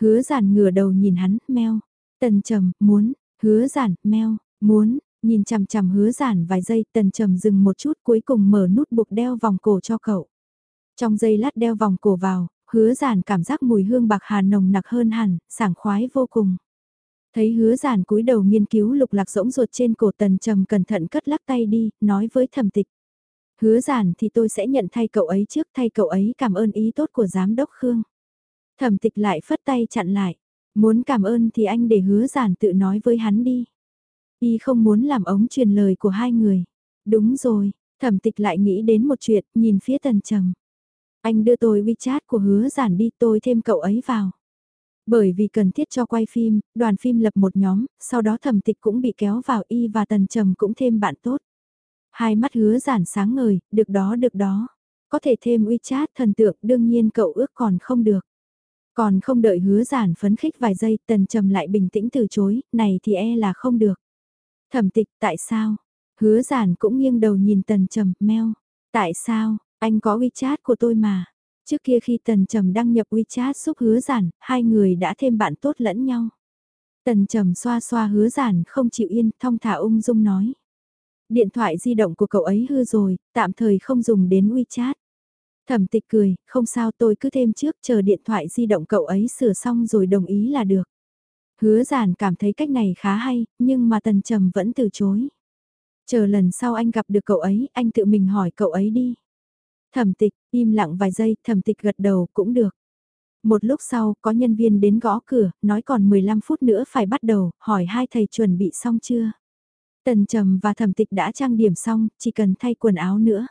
Hứa giản ngửa đầu nhìn hắn, meo. Tần trầm, muốn, hứa giản, meo, muốn, nhìn chằm chằm hứa giản vài giây, tần trầm dừng một chút cuối cùng mở nút buộc đeo vòng cổ cho cậu. Trong giây lát đeo vòng cổ vào, hứa giản cảm giác mùi hương bạc hà nồng nặc hơn hẳn, sảng khoái vô cùng. Thấy hứa giản cúi đầu nghiên cứu lục lạc rỗng ruột trên cổ tần trầm cẩn thận cất lắc tay đi, nói với thẩm tịch. Hứa giản thì tôi sẽ nhận thay cậu ấy trước thay cậu ấy cảm ơn ý tốt của giám đốc Khương. Thẩm tịch lại phất tay chặn lại. Muốn cảm ơn thì anh để hứa giản tự nói với hắn đi. Y không muốn làm ống truyền lời của hai người. Đúng rồi, thẩm tịch lại nghĩ đến một chuyện, nhìn phía tần trầm. Anh đưa tôi WeChat của hứa giản đi tôi thêm cậu ấy vào. Bởi vì cần thiết cho quay phim, đoàn phim lập một nhóm, sau đó thẩm tịch cũng bị kéo vào y và tần trầm cũng thêm bạn tốt. Hai mắt hứa giản sáng ngời, được đó được đó. Có thể thêm WeChat thần tượng đương nhiên cậu ước còn không được. Còn không đợi hứa giản phấn khích vài giây tần trầm lại bình tĩnh từ chối, này thì e là không được. Thẩm tịch tại sao? Hứa giản cũng nghiêng đầu nhìn tần trầm, meo. Tại sao, anh có WeChat của tôi mà. Trước kia khi Tần Trầm đăng nhập WeChat giúp hứa giản, hai người đã thêm bạn tốt lẫn nhau. Tần Trầm xoa xoa hứa giản không chịu yên, thong thả ung dung nói. Điện thoại di động của cậu ấy hư rồi, tạm thời không dùng đến WeChat. Thẩm tịch cười, không sao tôi cứ thêm trước chờ điện thoại di động cậu ấy sửa xong rồi đồng ý là được. Hứa giản cảm thấy cách này khá hay, nhưng mà tần trầm vẫn từ chối. Chờ lần sau anh gặp được cậu ấy, anh tự mình hỏi cậu ấy đi. Thẩm tịch, im lặng vài giây, thẩm tịch gật đầu cũng được. Một lúc sau, có nhân viên đến gõ cửa, nói còn 15 phút nữa phải bắt đầu, hỏi hai thầy chuẩn bị xong chưa. Tần Trầm và Thẩm Tịch đã trang điểm xong, chỉ cần thay quần áo nữa.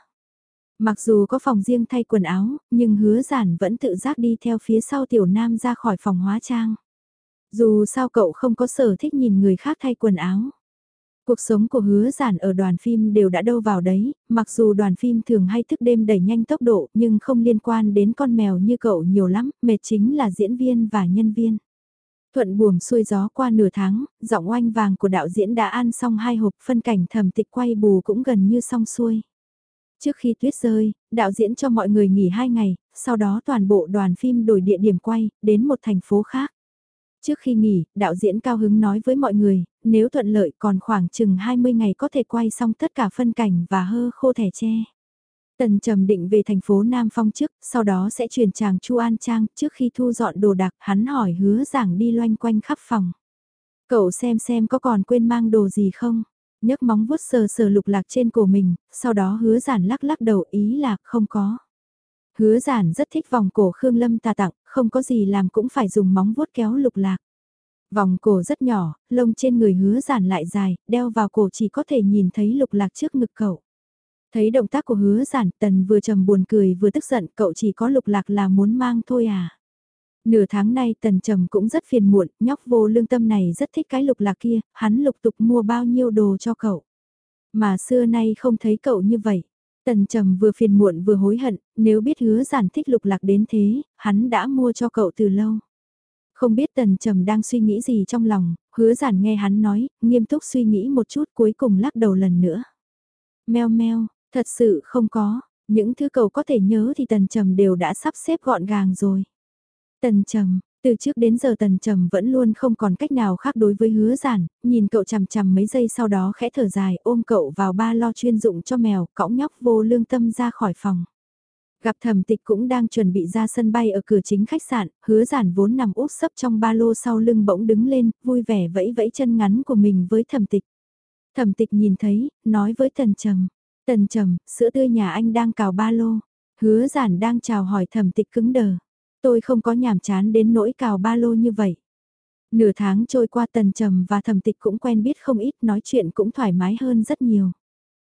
Mặc dù có phòng riêng thay quần áo, nhưng hứa giản vẫn tự giác đi theo phía sau tiểu nam ra khỏi phòng hóa trang. Dù sao cậu không có sở thích nhìn người khác thay quần áo. Cuộc sống của hứa giản ở đoàn phim đều đã đâu vào đấy, mặc dù đoàn phim thường hay thức đêm đẩy nhanh tốc độ nhưng không liên quan đến con mèo như cậu nhiều lắm, mệt chính là diễn viên và nhân viên. Thuận buồm xuôi gió qua nửa tháng, giọng oanh vàng của đạo diễn đã ăn xong hai hộp phân cảnh thẩm tịch quay bù cũng gần như xong xuôi. Trước khi tuyết rơi, đạo diễn cho mọi người nghỉ hai ngày, sau đó toàn bộ đoàn phim đổi địa điểm quay, đến một thành phố khác. Trước khi nghỉ, đạo diễn cao hứng nói với mọi người, nếu thuận lợi còn khoảng chừng 20 ngày có thể quay xong tất cả phân cảnh và hơ khô thẻ tre. Tần trầm định về thành phố Nam Phong trước, sau đó sẽ chuyển chàng Chu An Trang, trước khi thu dọn đồ đạc hắn hỏi hứa giảng đi loanh quanh khắp phòng. Cậu xem xem có còn quên mang đồ gì không? nhấc móng vuốt sờ sờ lục lạc trên cổ mình, sau đó hứa giản lắc lắc đầu ý là không có. Hứa giản rất thích vòng cổ Khương Lâm ta tặng, không có gì làm cũng phải dùng móng vuốt kéo lục lạc. Vòng cổ rất nhỏ, lông trên người hứa giản lại dài, đeo vào cổ chỉ có thể nhìn thấy lục lạc trước ngực cậu. Thấy động tác của hứa giản, tần vừa trầm buồn cười vừa tức giận, cậu chỉ có lục lạc là muốn mang thôi à. Nửa tháng nay tần trầm cũng rất phiền muộn, nhóc vô lương tâm này rất thích cái lục lạc kia, hắn lục tục mua bao nhiêu đồ cho cậu. Mà xưa nay không thấy cậu như vậy. Tần trầm vừa phiền muộn vừa hối hận, nếu biết hứa giản thích lục lạc đến thế, hắn đã mua cho cậu từ lâu. Không biết tần trầm đang suy nghĩ gì trong lòng, hứa giản nghe hắn nói, nghiêm túc suy nghĩ một chút cuối cùng lắc đầu lần nữa. Mèo meo, thật sự không có, những thứ cậu có thể nhớ thì tần trầm đều đã sắp xếp gọn gàng rồi. Tần trầm, từ trước đến giờ tần trầm vẫn luôn không còn cách nào khác đối với hứa giản, nhìn cậu chằm chằm mấy giây sau đó khẽ thở dài ôm cậu vào ba lo chuyên dụng cho mèo, cõng nhóc vô lương tâm ra khỏi phòng. Gặp thẩm tịch cũng đang chuẩn bị ra sân bay ở cửa chính khách sạn, hứa giản vốn nằm úp sấp trong ba lô sau lưng bỗng đứng lên, vui vẻ vẫy vẫy chân ngắn của mình với thẩm tịch. Thẩm tịch nhìn thấy, nói với tần trầm, tần trầm, sữa tươi nhà anh đang cào ba lô. Hứa giản đang chào hỏi thẩm tịch cứng đờ. Tôi không có nhàm chán đến nỗi cào ba lô như vậy. Nửa tháng trôi qua tần trầm và thẩm tịch cũng quen biết không ít nói chuyện cũng thoải mái hơn rất nhiều.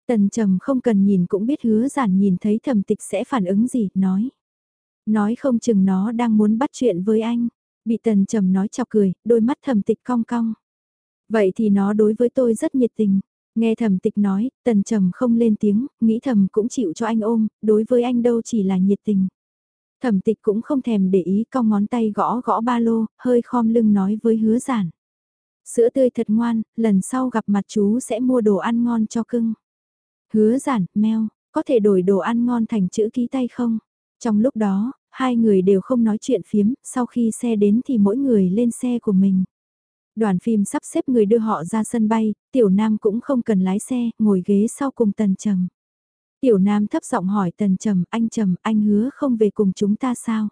Tần trầm không cần nhìn cũng biết hứa giản nhìn thấy thẩm tịch sẽ phản ứng gì, nói. Nói không chừng nó đang muốn bắt chuyện với anh. Bị tần trầm nói chọc cười, đôi mắt thẩm tịch cong cong. Vậy thì nó đối với tôi rất nhiệt tình. Nghe thẩm tịch nói, tần trầm không lên tiếng, nghĩ thầm cũng chịu cho anh ôm, đối với anh đâu chỉ là nhiệt tình. Thẩm tịch cũng không thèm để ý cong ngón tay gõ gõ ba lô, hơi khom lưng nói với hứa giản. Sữa tươi thật ngoan, lần sau gặp mặt chú sẽ mua đồ ăn ngon cho cưng. Hứa giản, meo, có thể đổi đồ ăn ngon thành chữ ký tay không? Trong lúc đó, hai người đều không nói chuyện phiếm, sau khi xe đến thì mỗi người lên xe của mình. Đoàn phim sắp xếp người đưa họ ra sân bay, tiểu nam cũng không cần lái xe, ngồi ghế sau cùng tần trầm. Tiểu Nam thấp giọng hỏi Tần Trầm, anh Trầm, anh hứa không về cùng chúng ta sao?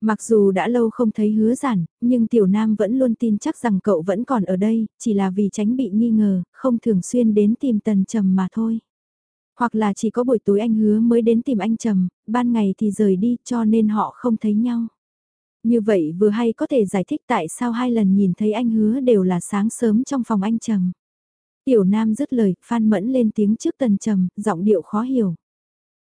Mặc dù đã lâu không thấy hứa giản, nhưng Tiểu Nam vẫn luôn tin chắc rằng cậu vẫn còn ở đây, chỉ là vì tránh bị nghi ngờ, không thường xuyên đến tìm Tần Trầm mà thôi. Hoặc là chỉ có buổi tối anh hứa mới đến tìm anh Trầm, ban ngày thì rời đi cho nên họ không thấy nhau. Như vậy vừa hay có thể giải thích tại sao hai lần nhìn thấy anh hứa đều là sáng sớm trong phòng anh Trầm. Tiểu Nam dứt lời, Phan Mẫn lên tiếng trước tần trầm, giọng điệu khó hiểu.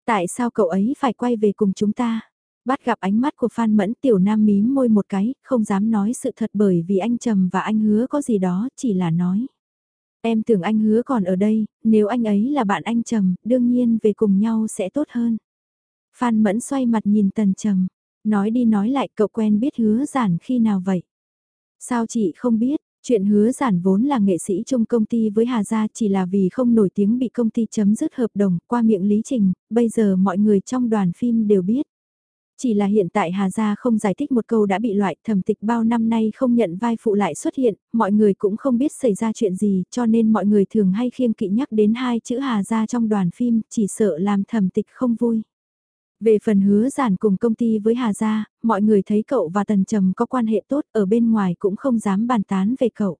Tại sao cậu ấy phải quay về cùng chúng ta? Bắt gặp ánh mắt của Phan Mẫn Tiểu Nam mím môi một cái, không dám nói sự thật bởi vì anh Trầm và anh hứa có gì đó, chỉ là nói. Em tưởng anh hứa còn ở đây, nếu anh ấy là bạn anh Trầm, đương nhiên về cùng nhau sẽ tốt hơn. Phan Mẫn xoay mặt nhìn Tần Trầm, nói đi nói lại cậu quen biết hứa giản khi nào vậy? Sao chị không biết, Chuyện hứa giản vốn là nghệ sĩ trong công ty với Hà Gia chỉ là vì không nổi tiếng bị công ty chấm dứt hợp đồng qua miệng lý trình, bây giờ mọi người trong đoàn phim đều biết. Chỉ là hiện tại Hà Gia không giải thích một câu đã bị loại thẩm tịch bao năm nay không nhận vai phụ lại xuất hiện, mọi người cũng không biết xảy ra chuyện gì cho nên mọi người thường hay khiêng kỵ nhắc đến hai chữ Hà Gia trong đoàn phim chỉ sợ làm thẩm tịch không vui. Về phần hứa giản cùng công ty với Hà Gia, mọi người thấy cậu và Tần Trầm có quan hệ tốt ở bên ngoài cũng không dám bàn tán về cậu.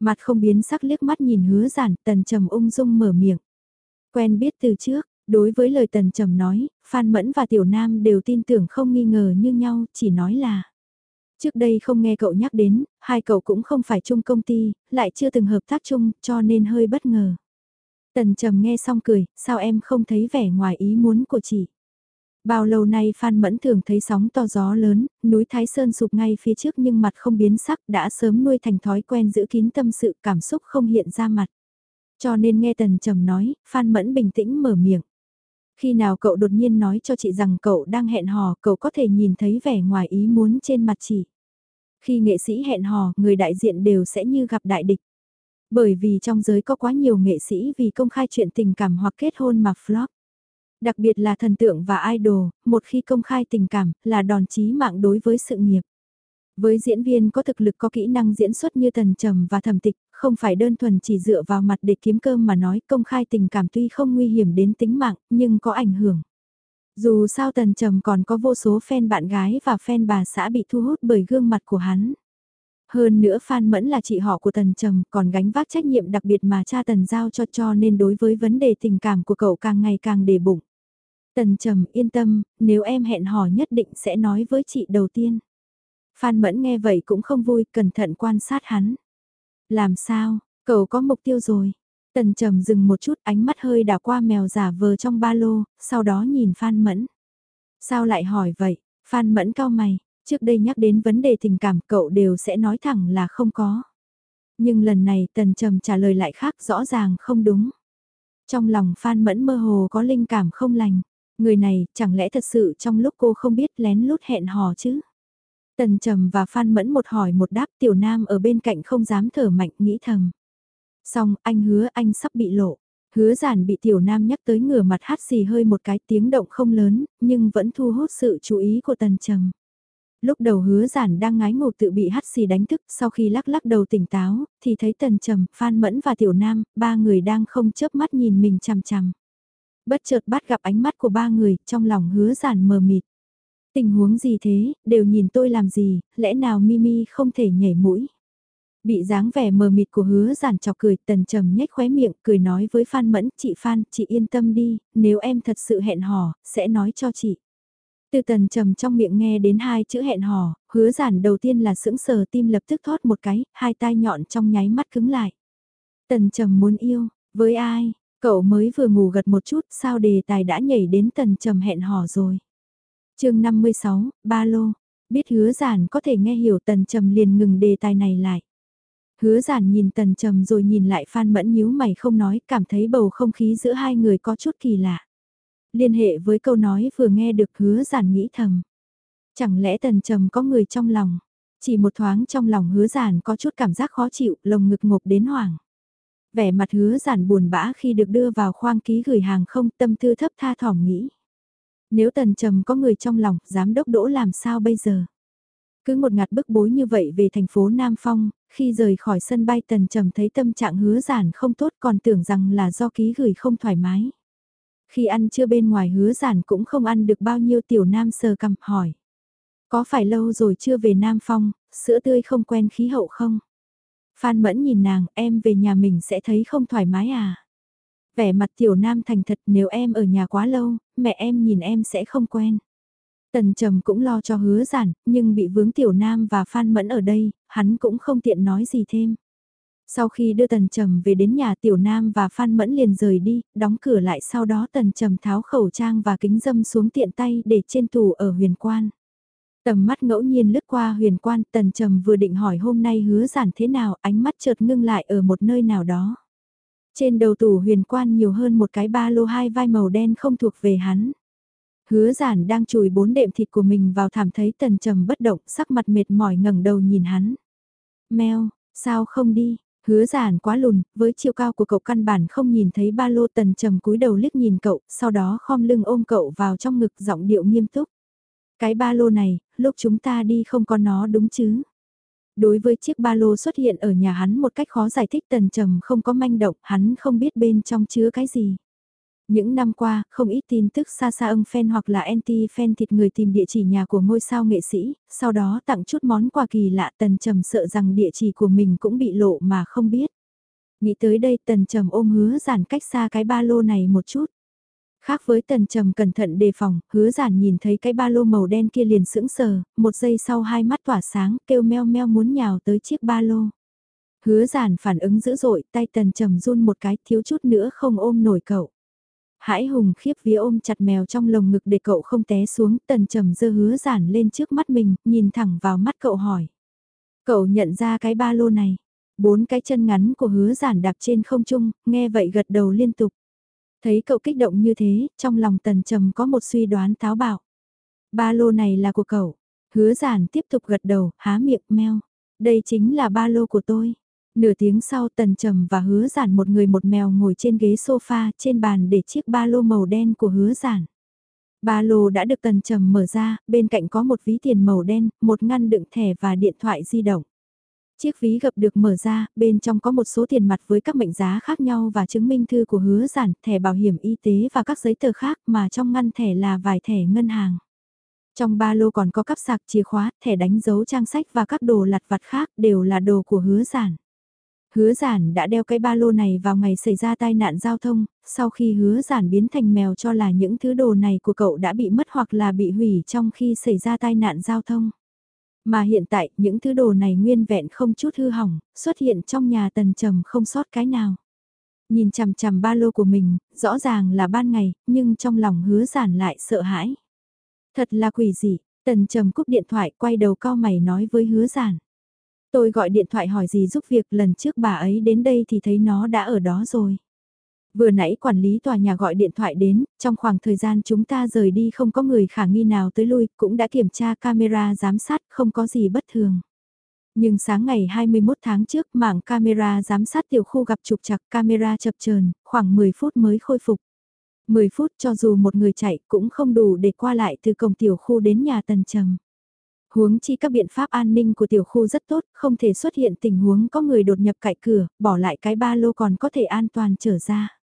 Mặt không biến sắc liếc mắt nhìn hứa giản, Tần Trầm ung dung mở miệng. Quen biết từ trước, đối với lời Tần Trầm nói, Phan Mẫn và Tiểu Nam đều tin tưởng không nghi ngờ như nhau, chỉ nói là. Trước đây không nghe cậu nhắc đến, hai cậu cũng không phải chung công ty, lại chưa từng hợp tác chung, cho nên hơi bất ngờ. Tần Trầm nghe xong cười, sao em không thấy vẻ ngoài ý muốn của chị? Bao lâu nay Phan Mẫn thường thấy sóng to gió lớn, núi Thái Sơn sụp ngay phía trước nhưng mặt không biến sắc đã sớm nuôi thành thói quen giữ kín tâm sự cảm xúc không hiện ra mặt. Cho nên nghe Tần Trầm nói, Phan Mẫn bình tĩnh mở miệng. Khi nào cậu đột nhiên nói cho chị rằng cậu đang hẹn hò, cậu có thể nhìn thấy vẻ ngoài ý muốn trên mặt chị. Khi nghệ sĩ hẹn hò, người đại diện đều sẽ như gặp đại địch. Bởi vì trong giới có quá nhiều nghệ sĩ vì công khai chuyện tình cảm hoặc kết hôn mà flop. Đặc biệt là thần tượng và idol, một khi công khai tình cảm, là đòn chí mạng đối với sự nghiệp. Với diễn viên có thực lực có kỹ năng diễn xuất như Tần Trầm và Thẩm Tịch, không phải đơn thuần chỉ dựa vào mặt để kiếm cơm mà nói công khai tình cảm tuy không nguy hiểm đến tính mạng, nhưng có ảnh hưởng. Dù sao Tần Trầm còn có vô số fan bạn gái và fan bà xã bị thu hút bởi gương mặt của hắn. Hơn nữa Phan Mẫn là chị họ của Tần Trầm còn gánh vác trách nhiệm đặc biệt mà cha Tần giao cho cho nên đối với vấn đề tình cảm của cậu càng ngày càng đề bụng. Tần Trầm yên tâm, nếu em hẹn hò nhất định sẽ nói với chị đầu tiên. Phan Mẫn nghe vậy cũng không vui, cẩn thận quan sát hắn. Làm sao, cậu có mục tiêu rồi. Tần Trầm dừng một chút ánh mắt hơi đảo qua mèo giả vờ trong ba lô, sau đó nhìn Phan Mẫn. Sao lại hỏi vậy? Phan Mẫn cao mày, trước đây nhắc đến vấn đề tình cảm cậu đều sẽ nói thẳng là không có. Nhưng lần này Tần Trầm trả lời lại khác rõ ràng không đúng. Trong lòng Phan Mẫn mơ hồ có linh cảm không lành. Người này chẳng lẽ thật sự trong lúc cô không biết lén lút hẹn hò chứ? Tần Trầm và Phan Mẫn một hỏi một đáp tiểu nam ở bên cạnh không dám thở mạnh nghĩ thầm. Xong anh hứa anh sắp bị lộ. Hứa giản bị tiểu nam nhắc tới ngửa mặt hát xì hơi một cái tiếng động không lớn, nhưng vẫn thu hút sự chú ý của tần trầm. Lúc đầu hứa giản đang ngái ngủ tự bị hát xì đánh thức, sau khi lắc lắc đầu tỉnh táo, thì thấy tần trầm, phan mẫn và tiểu nam, ba người đang không chớp mắt nhìn mình chằm chằm. Bất chợt bắt gặp ánh mắt của ba người, trong lòng hứa giản mờ mịt. Tình huống gì thế, đều nhìn tôi làm gì, lẽ nào Mimi không thể nhảy mũi. Bị dáng vẻ mờ mịt của hứa giản chọc cười, tần trầm nhếch khóe miệng, cười nói với Phan Mẫn, chị Phan, chị yên tâm đi, nếu em thật sự hẹn hò, sẽ nói cho chị. Từ tần trầm trong miệng nghe đến hai chữ hẹn hò, hứa giản đầu tiên là sững sờ tim lập tức thoát một cái, hai tai nhọn trong nháy mắt cứng lại. Tần trầm muốn yêu, với ai, cậu mới vừa ngủ gật một chút sao đề tài đã nhảy đến tần trầm hẹn hò rồi chương 56, ba lô. Biết hứa giản có thể nghe hiểu tần trầm liền ngừng đề tài này lại. Hứa giản nhìn tần trầm rồi nhìn lại Phan Mẫn nhíu mày không nói, cảm thấy bầu không khí giữa hai người có chút kỳ lạ. Liên hệ với câu nói vừa nghe được hứa giản nghĩ thầm. Chẳng lẽ tần trầm có người trong lòng? Chỉ một thoáng trong lòng hứa giản có chút cảm giác khó chịu, lồng ngực ngộp đến hoảng. Vẻ mặt hứa giản buồn bã khi được đưa vào khoang ký gửi hàng không tâm tư thấp tha thỏm nghĩ. Nếu tần trầm có người trong lòng, giám đốc đỗ làm sao bây giờ? Cứ một ngạt bức bối như vậy về thành phố Nam Phong, khi rời khỏi sân bay tần trầm thấy tâm trạng hứa giản không tốt còn tưởng rằng là do ký gửi không thoải mái. Khi ăn trưa bên ngoài hứa giản cũng không ăn được bao nhiêu tiểu nam sờ cầm hỏi. Có phải lâu rồi chưa về Nam Phong, sữa tươi không quen khí hậu không? Phan Mẫn nhìn nàng, em về nhà mình sẽ thấy không thoải mái à? Vẻ mặt tiểu nam thành thật nếu em ở nhà quá lâu, mẹ em nhìn em sẽ không quen. Tần trầm cũng lo cho hứa giản, nhưng bị vướng tiểu nam và phan mẫn ở đây, hắn cũng không tiện nói gì thêm. Sau khi đưa tần trầm về đến nhà tiểu nam và phan mẫn liền rời đi, đóng cửa lại sau đó tần trầm tháo khẩu trang và kính dâm xuống tiện tay để trên tủ ở huyền quan. Tầm mắt ngẫu nhiên lướt qua huyền quan tần trầm vừa định hỏi hôm nay hứa giản thế nào ánh mắt chợt ngưng lại ở một nơi nào đó. Trên đầu tủ huyền quan nhiều hơn một cái ba lô hai vai màu đen không thuộc về hắn. Hứa giản đang chùi bốn đệm thịt của mình vào thảm thấy tần trầm bất động sắc mặt mệt mỏi ngẩng đầu nhìn hắn. Mèo, sao không đi? Hứa giản quá lùn, với chiều cao của cậu căn bản không nhìn thấy ba lô tần trầm cúi đầu liếc nhìn cậu, sau đó khom lưng ôm cậu vào trong ngực giọng điệu nghiêm túc. Cái ba lô này, lúc chúng ta đi không có nó đúng chứ? Đối với chiếc ba lô xuất hiện ở nhà hắn một cách khó giải thích tần trầm không có manh động, hắn không biết bên trong chứa cái gì. Những năm qua, không ít tin tức xa xa ông fan hoặc là anti-fan thịt người tìm địa chỉ nhà của ngôi sao nghệ sĩ, sau đó tặng chút món quà kỳ lạ tần trầm sợ rằng địa chỉ của mình cũng bị lộ mà không biết. Nghĩ tới đây tần trầm ôm hứa giản cách xa cái ba lô này một chút. Khác với tần trầm cẩn thận đề phòng, hứa giản nhìn thấy cái ba lô màu đen kia liền sững sờ, một giây sau hai mắt tỏa sáng, kêu meo meo muốn nhào tới chiếc ba lô. Hứa giản phản ứng dữ dội, tay tần trầm run một cái, thiếu chút nữa không ôm nổi cậu. Hãi hùng khiếp vía ôm chặt mèo trong lồng ngực để cậu không té xuống, tần trầm dơ hứa giản lên trước mắt mình, nhìn thẳng vào mắt cậu hỏi. Cậu nhận ra cái ba lô này, bốn cái chân ngắn của hứa giản đạp trên không trung, nghe vậy gật đầu liên tục. Thấy cậu kích động như thế, trong lòng tần trầm có một suy đoán táo bạo. Ba lô này là của cậu. Hứa giản tiếp tục gật đầu, há miệng meo. Đây chính là ba lô của tôi. Nửa tiếng sau tần trầm và hứa giản một người một mèo ngồi trên ghế sofa trên bàn để chiếc ba lô màu đen của hứa giản. Ba lô đã được tần trầm mở ra, bên cạnh có một ví tiền màu đen, một ngăn đựng thẻ và điện thoại di động. Chiếc ví gập được mở ra, bên trong có một số tiền mặt với các mệnh giá khác nhau và chứng minh thư của hứa giản, thẻ bảo hiểm y tế và các giấy tờ khác mà trong ngăn thẻ là vài thẻ ngân hàng. Trong ba lô còn có cắp sạc chìa khóa, thẻ đánh dấu trang sách và các đồ lặt vặt khác đều là đồ của hứa giản. Hứa giản đã đeo cái ba lô này vào ngày xảy ra tai nạn giao thông, sau khi hứa giản biến thành mèo cho là những thứ đồ này của cậu đã bị mất hoặc là bị hủy trong khi xảy ra tai nạn giao thông. Mà hiện tại, những thứ đồ này nguyên vẹn không chút hư hỏng, xuất hiện trong nhà tần trầm không sót cái nào. Nhìn chằm chằm ba lô của mình, rõ ràng là ban ngày, nhưng trong lòng hứa giản lại sợ hãi. Thật là quỷ gì, tần trầm cúp điện thoại quay đầu cao mày nói với hứa giản. Tôi gọi điện thoại hỏi gì giúp việc lần trước bà ấy đến đây thì thấy nó đã ở đó rồi. Vừa nãy quản lý tòa nhà gọi điện thoại đến, trong khoảng thời gian chúng ta rời đi không có người khả nghi nào tới lui, cũng đã kiểm tra camera giám sát, không có gì bất thường. Nhưng sáng ngày 21 tháng trước mạng camera giám sát tiểu khu gặp trục chặt camera chập chờn khoảng 10 phút mới khôi phục. 10 phút cho dù một người chạy cũng không đủ để qua lại từ cổng tiểu khu đến nhà tần trầm. Huống chi các biện pháp an ninh của tiểu khu rất tốt, không thể xuất hiện tình huống có người đột nhập cậy cửa, bỏ lại cái ba lô còn có thể an toàn trở ra.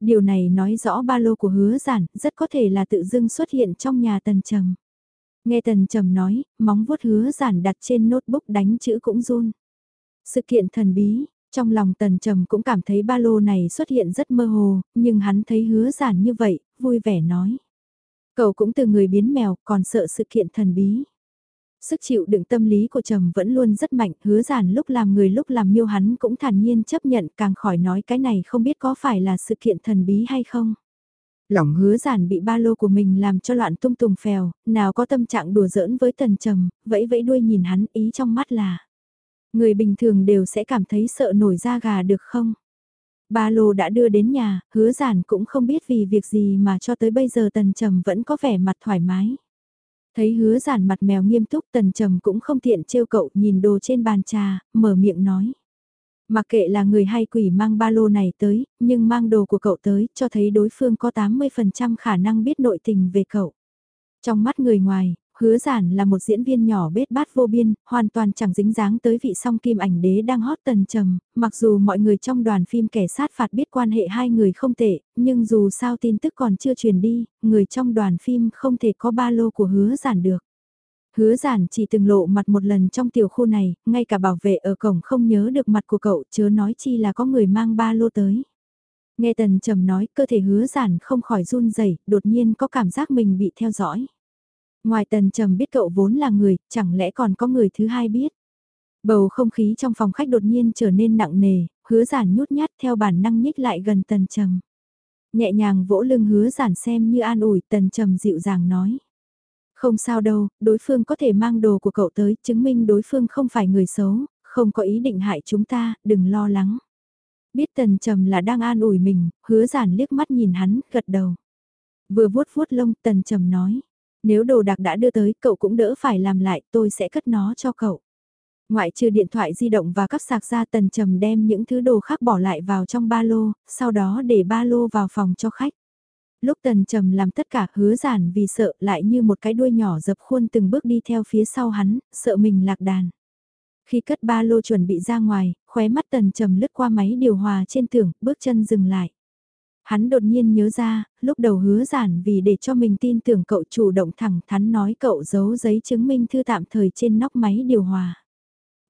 Điều này nói rõ ba lô của hứa giản, rất có thể là tự dưng xuất hiện trong nhà tần trầm. Nghe tần trầm nói, móng vuốt hứa giản đặt trên notebook đánh chữ cũng run. Sự kiện thần bí, trong lòng tần trầm cũng cảm thấy ba lô này xuất hiện rất mơ hồ, nhưng hắn thấy hứa giản như vậy, vui vẻ nói. Cậu cũng từ người biến mèo, còn sợ sự kiện thần bí. Sức chịu đựng tâm lý của Trầm vẫn luôn rất mạnh, hứa giản lúc làm người lúc làm miêu hắn cũng thản nhiên chấp nhận càng khỏi nói cái này không biết có phải là sự kiện thần bí hay không. Lòng hứa giản bị ba lô của mình làm cho loạn tung tùng phèo, nào có tâm trạng đùa giỡn với tần trầm, vẫy vẫy đuôi nhìn hắn ý trong mắt là. Người bình thường đều sẽ cảm thấy sợ nổi da gà được không? Ba lô đã đưa đến nhà, hứa giản cũng không biết vì việc gì mà cho tới bây giờ tần trầm vẫn có vẻ mặt thoải mái. Thấy hứa giản mặt mèo nghiêm túc tần trầm cũng không tiện trêu cậu nhìn đồ trên bàn trà, mở miệng nói. Mặc kệ là người hay quỷ mang ba lô này tới, nhưng mang đồ của cậu tới cho thấy đối phương có 80% khả năng biết nội tình về cậu. Trong mắt người ngoài, hứa giản là một diễn viên nhỏ bết bát vô biên, hoàn toàn chẳng dính dáng tới vị song kim ảnh đế đang hot tần trầm, mặc dù mọi người trong đoàn phim kẻ sát phạt biết quan hệ hai người không tệ, nhưng dù sao tin tức còn chưa truyền đi, người trong đoàn phim không thể có ba lô của hứa giản được. Hứa giản chỉ từng lộ mặt một lần trong tiểu khu này, ngay cả bảo vệ ở cổng không nhớ được mặt của cậu chớ nói chi là có người mang ba lô tới. Nghe tần trầm nói cơ thể hứa giản không khỏi run rẩy đột nhiên có cảm giác mình bị theo dõi. Ngoài tần trầm biết cậu vốn là người, chẳng lẽ còn có người thứ hai biết. Bầu không khí trong phòng khách đột nhiên trở nên nặng nề, hứa giản nhút nhát theo bản năng nhích lại gần tần trầm. Nhẹ nhàng vỗ lưng hứa giản xem như an ủi tần trầm dịu dàng nói. Không sao đâu, đối phương có thể mang đồ của cậu tới, chứng minh đối phương không phải người xấu, không có ý định hại chúng ta, đừng lo lắng. Biết tần trầm là đang an ủi mình, hứa giản liếc mắt nhìn hắn, gật đầu. Vừa vuốt vuốt lông tần trầm nói, nếu đồ đạc đã đưa tới cậu cũng đỡ phải làm lại, tôi sẽ cất nó cho cậu. Ngoại trừ điện thoại di động và cắp sạc ra tần trầm đem những thứ đồ khác bỏ lại vào trong ba lô, sau đó để ba lô vào phòng cho khách. Lúc tần trầm làm tất cả hứa giản vì sợ lại như một cái đuôi nhỏ dập khuôn từng bước đi theo phía sau hắn, sợ mình lạc đàn. Khi cất ba lô chuẩn bị ra ngoài, khóe mắt tần trầm lướt qua máy điều hòa trên tường, bước chân dừng lại. Hắn đột nhiên nhớ ra, lúc đầu hứa giản vì để cho mình tin tưởng cậu chủ động thẳng thắn nói cậu giấu giấy chứng minh thư tạm thời trên nóc máy điều hòa.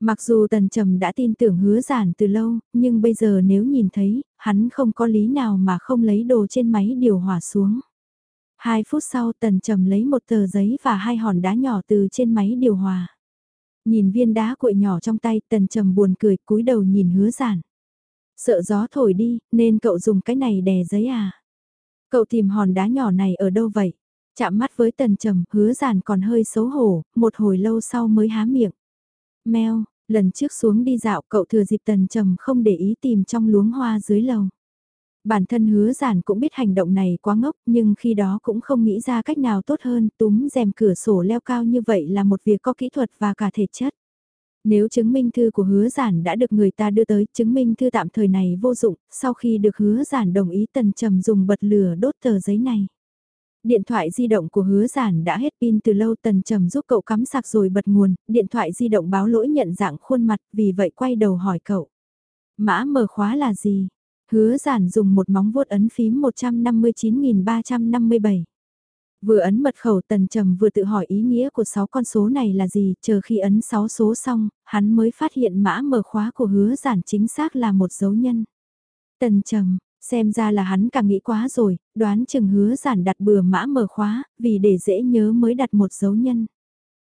Mặc dù tần trầm đã tin tưởng hứa giản từ lâu, nhưng bây giờ nếu nhìn thấy, hắn không có lý nào mà không lấy đồ trên máy điều hòa xuống. Hai phút sau tần trầm lấy một tờ giấy và hai hòn đá nhỏ từ trên máy điều hòa. Nhìn viên đá cuội nhỏ trong tay tần trầm buồn cười cúi đầu nhìn hứa giản. Sợ gió thổi đi, nên cậu dùng cái này đè giấy à? Cậu tìm hòn đá nhỏ này ở đâu vậy? Chạm mắt với tần trầm, hứa giản còn hơi xấu hổ, một hồi lâu sau mới há miệng. Mèo, lần trước xuống đi dạo cậu thừa dịp tần trầm không để ý tìm trong luống hoa dưới lầu. Bản thân hứa giản cũng biết hành động này quá ngốc nhưng khi đó cũng không nghĩ ra cách nào tốt hơn túm rèm cửa sổ leo cao như vậy là một việc có kỹ thuật và cả thể chất. Nếu chứng minh thư của hứa giản đã được người ta đưa tới, chứng minh thư tạm thời này vô dụng, sau khi được hứa giản đồng ý tần trầm dùng bật lửa đốt tờ giấy này. Điện thoại di động của hứa giản đã hết pin từ lâu tần trầm giúp cậu cắm sạc rồi bật nguồn, điện thoại di động báo lỗi nhận dạng khuôn mặt vì vậy quay đầu hỏi cậu. Mã mở khóa là gì? Hứa giản dùng một móng vuốt ấn phím 159.357. Vừa ấn mật khẩu tần trầm vừa tự hỏi ý nghĩa của 6 con số này là gì, chờ khi ấn 6 số xong, hắn mới phát hiện mã mở khóa của hứa giản chính xác là một dấu nhân. Tần trầm, xem ra là hắn càng nghĩ quá rồi, đoán chừng hứa giản đặt bừa mã mở khóa, vì để dễ nhớ mới đặt một dấu nhân.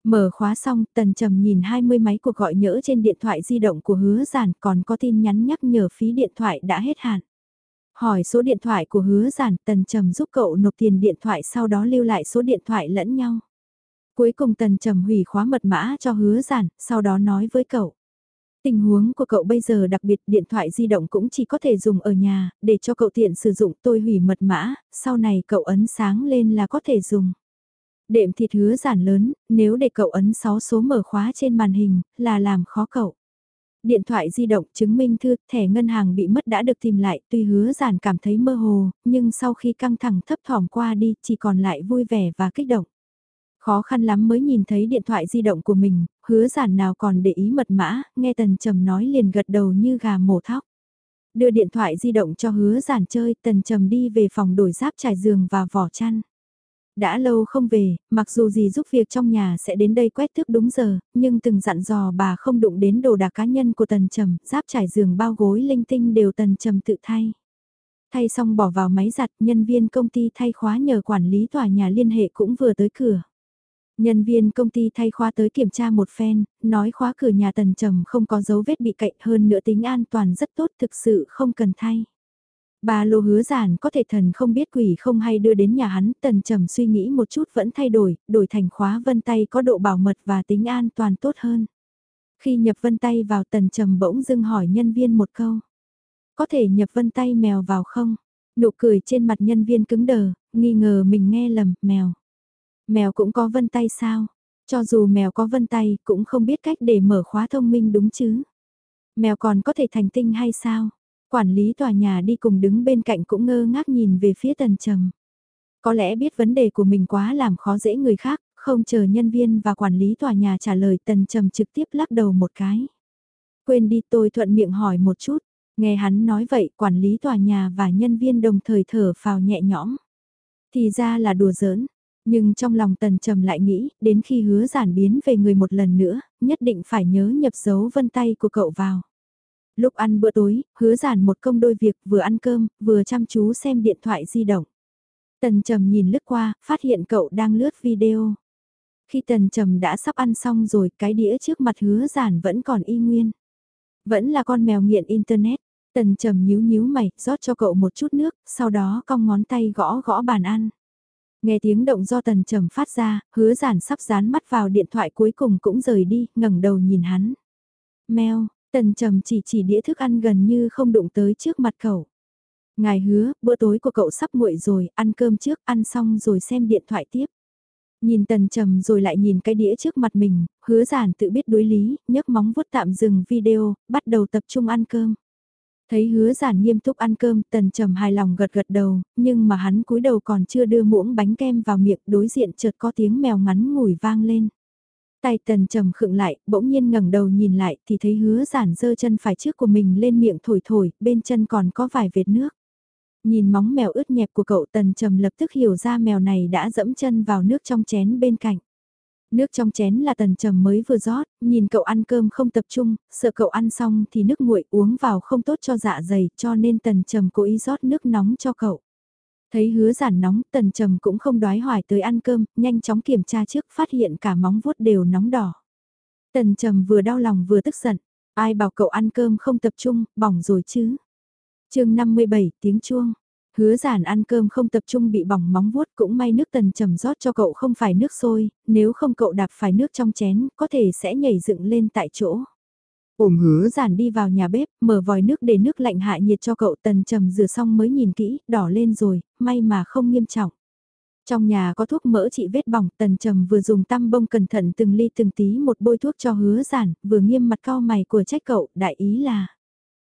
Mở khóa xong, tần trầm nhìn 20 máy cuộc gọi nhỡ trên điện thoại di động của hứa giản còn có tin nhắn nhắc nhở phí điện thoại đã hết hạn. Hỏi số điện thoại của hứa giản, tần trầm giúp cậu nộp tiền điện thoại sau đó lưu lại số điện thoại lẫn nhau. Cuối cùng tần trầm hủy khóa mật mã cho hứa giản, sau đó nói với cậu. Tình huống của cậu bây giờ đặc biệt điện thoại di động cũng chỉ có thể dùng ở nhà, để cho cậu tiện sử dụng tôi hủy mật mã, sau này cậu ấn sáng lên là có thể dùng. Đệm thịt hứa giản lớn, nếu để cậu ấn 6 số mở khóa trên màn hình, là làm khó cậu. Điện thoại di động chứng minh thư, thẻ ngân hàng bị mất đã được tìm lại, tuy hứa giản cảm thấy mơ hồ, nhưng sau khi căng thẳng thấp thỏm qua đi, chỉ còn lại vui vẻ và kích động. Khó khăn lắm mới nhìn thấy điện thoại di động của mình, hứa giản nào còn để ý mật mã, nghe tần trầm nói liền gật đầu như gà mổ thóc. Đưa điện thoại di động cho hứa giản chơi, tần trầm đi về phòng đổi giáp trải giường và vỏ chăn. Đã lâu không về, mặc dù gì giúp việc trong nhà sẽ đến đây quét thức đúng giờ, nhưng từng dặn dò bà không đụng đến đồ đạc cá nhân của tần trầm, giáp trải giường bao gối linh tinh đều tần trầm tự thay. Thay xong bỏ vào máy giặt, nhân viên công ty thay khóa nhờ quản lý tòa nhà liên hệ cũng vừa tới cửa. Nhân viên công ty thay khóa tới kiểm tra một phen, nói khóa cửa nhà tần trầm không có dấu vết bị cậy hơn nữa tính an toàn rất tốt thực sự không cần thay. Ba lô hứa giản có thể thần không biết quỷ không hay đưa đến nhà hắn, tần trầm suy nghĩ một chút vẫn thay đổi, đổi thành khóa vân tay có độ bảo mật và tính an toàn tốt hơn. Khi nhập vân tay vào tần trầm bỗng dưng hỏi nhân viên một câu. Có thể nhập vân tay mèo vào không? Nụ cười trên mặt nhân viên cứng đờ, nghi ngờ mình nghe lầm, mèo. Mèo cũng có vân tay sao? Cho dù mèo có vân tay cũng không biết cách để mở khóa thông minh đúng chứ? Mèo còn có thể thành tinh hay sao? Quản lý tòa nhà đi cùng đứng bên cạnh cũng ngơ ngác nhìn về phía tần trầm. Có lẽ biết vấn đề của mình quá làm khó dễ người khác, không chờ nhân viên và quản lý tòa nhà trả lời tần trầm trực tiếp lắc đầu một cái. Quên đi tôi thuận miệng hỏi một chút, nghe hắn nói vậy quản lý tòa nhà và nhân viên đồng thời thở phào nhẹ nhõm. Thì ra là đùa giỡn, nhưng trong lòng tần trầm lại nghĩ, đến khi hứa giản biến về người một lần nữa, nhất định phải nhớ nhập dấu vân tay của cậu vào. Lúc ăn bữa tối, hứa giản một công đôi việc vừa ăn cơm, vừa chăm chú xem điện thoại di động. Tần Trầm nhìn lướt qua, phát hiện cậu đang lướt video. Khi Tần Trầm đã sắp ăn xong rồi, cái đĩa trước mặt hứa giản vẫn còn y nguyên. Vẫn là con mèo nghiện Internet. Tần Trầm nhíu nhíu mày, rót cho cậu một chút nước, sau đó cong ngón tay gõ gõ bàn ăn. Nghe tiếng động do Tần Trầm phát ra, hứa giản sắp dán mắt vào điện thoại cuối cùng cũng rời đi, ngẩng đầu nhìn hắn. Mèo, Tần trầm chỉ chỉ đĩa thức ăn gần như không đụng tới trước mặt cậu. Ngài hứa, bữa tối của cậu sắp nguội rồi, ăn cơm trước, ăn xong rồi xem điện thoại tiếp. Nhìn tần trầm rồi lại nhìn cái đĩa trước mặt mình, hứa giản tự biết đối lý, nhấc móng vuốt tạm dừng video, bắt đầu tập trung ăn cơm. Thấy hứa giản nghiêm túc ăn cơm, tần trầm hài lòng gật gật đầu, nhưng mà hắn cúi đầu còn chưa đưa muỗng bánh kem vào miệng đối diện chợt có tiếng mèo ngắn ngủi vang lên. Tay tần trầm khựng lại, bỗng nhiên ngẩng đầu nhìn lại thì thấy hứa giản dơ chân phải trước của mình lên miệng thổi thổi, bên chân còn có vài vệt nước. Nhìn móng mèo ướt nhẹp của cậu tần trầm lập tức hiểu ra mèo này đã dẫm chân vào nước trong chén bên cạnh. Nước trong chén là tần trầm mới vừa rót, nhìn cậu ăn cơm không tập trung, sợ cậu ăn xong thì nước nguội uống vào không tốt cho dạ dày cho nên tần trầm cố ý rót nước nóng cho cậu. Thấy hứa giản nóng, tần trầm cũng không đoái hoài tới ăn cơm, nhanh chóng kiểm tra trước phát hiện cả móng vuốt đều nóng đỏ. Tần trầm vừa đau lòng vừa tức giận, ai bảo cậu ăn cơm không tập trung, bỏng rồi chứ. chương 57 tiếng chuông. Hứa giản ăn cơm không tập trung bị bỏng móng vuốt cũng may nước tần trầm rót cho cậu không phải nước sôi, nếu không cậu đạp phải nước trong chén có thể sẽ nhảy dựng lên tại chỗ. Ổm hứa giản đi vào nhà bếp, mở vòi nước để nước lạnh hạ nhiệt cho cậu tần trầm rửa xong mới nhìn kỹ, đỏ lên rồi, may mà không nghiêm trọng. Trong nhà có thuốc mỡ trị vết bỏng, tần trầm vừa dùng tăm bông cẩn thận từng ly từng tí một bôi thuốc cho hứa giản, vừa nghiêm mặt cao mày của trách cậu, đại ý là.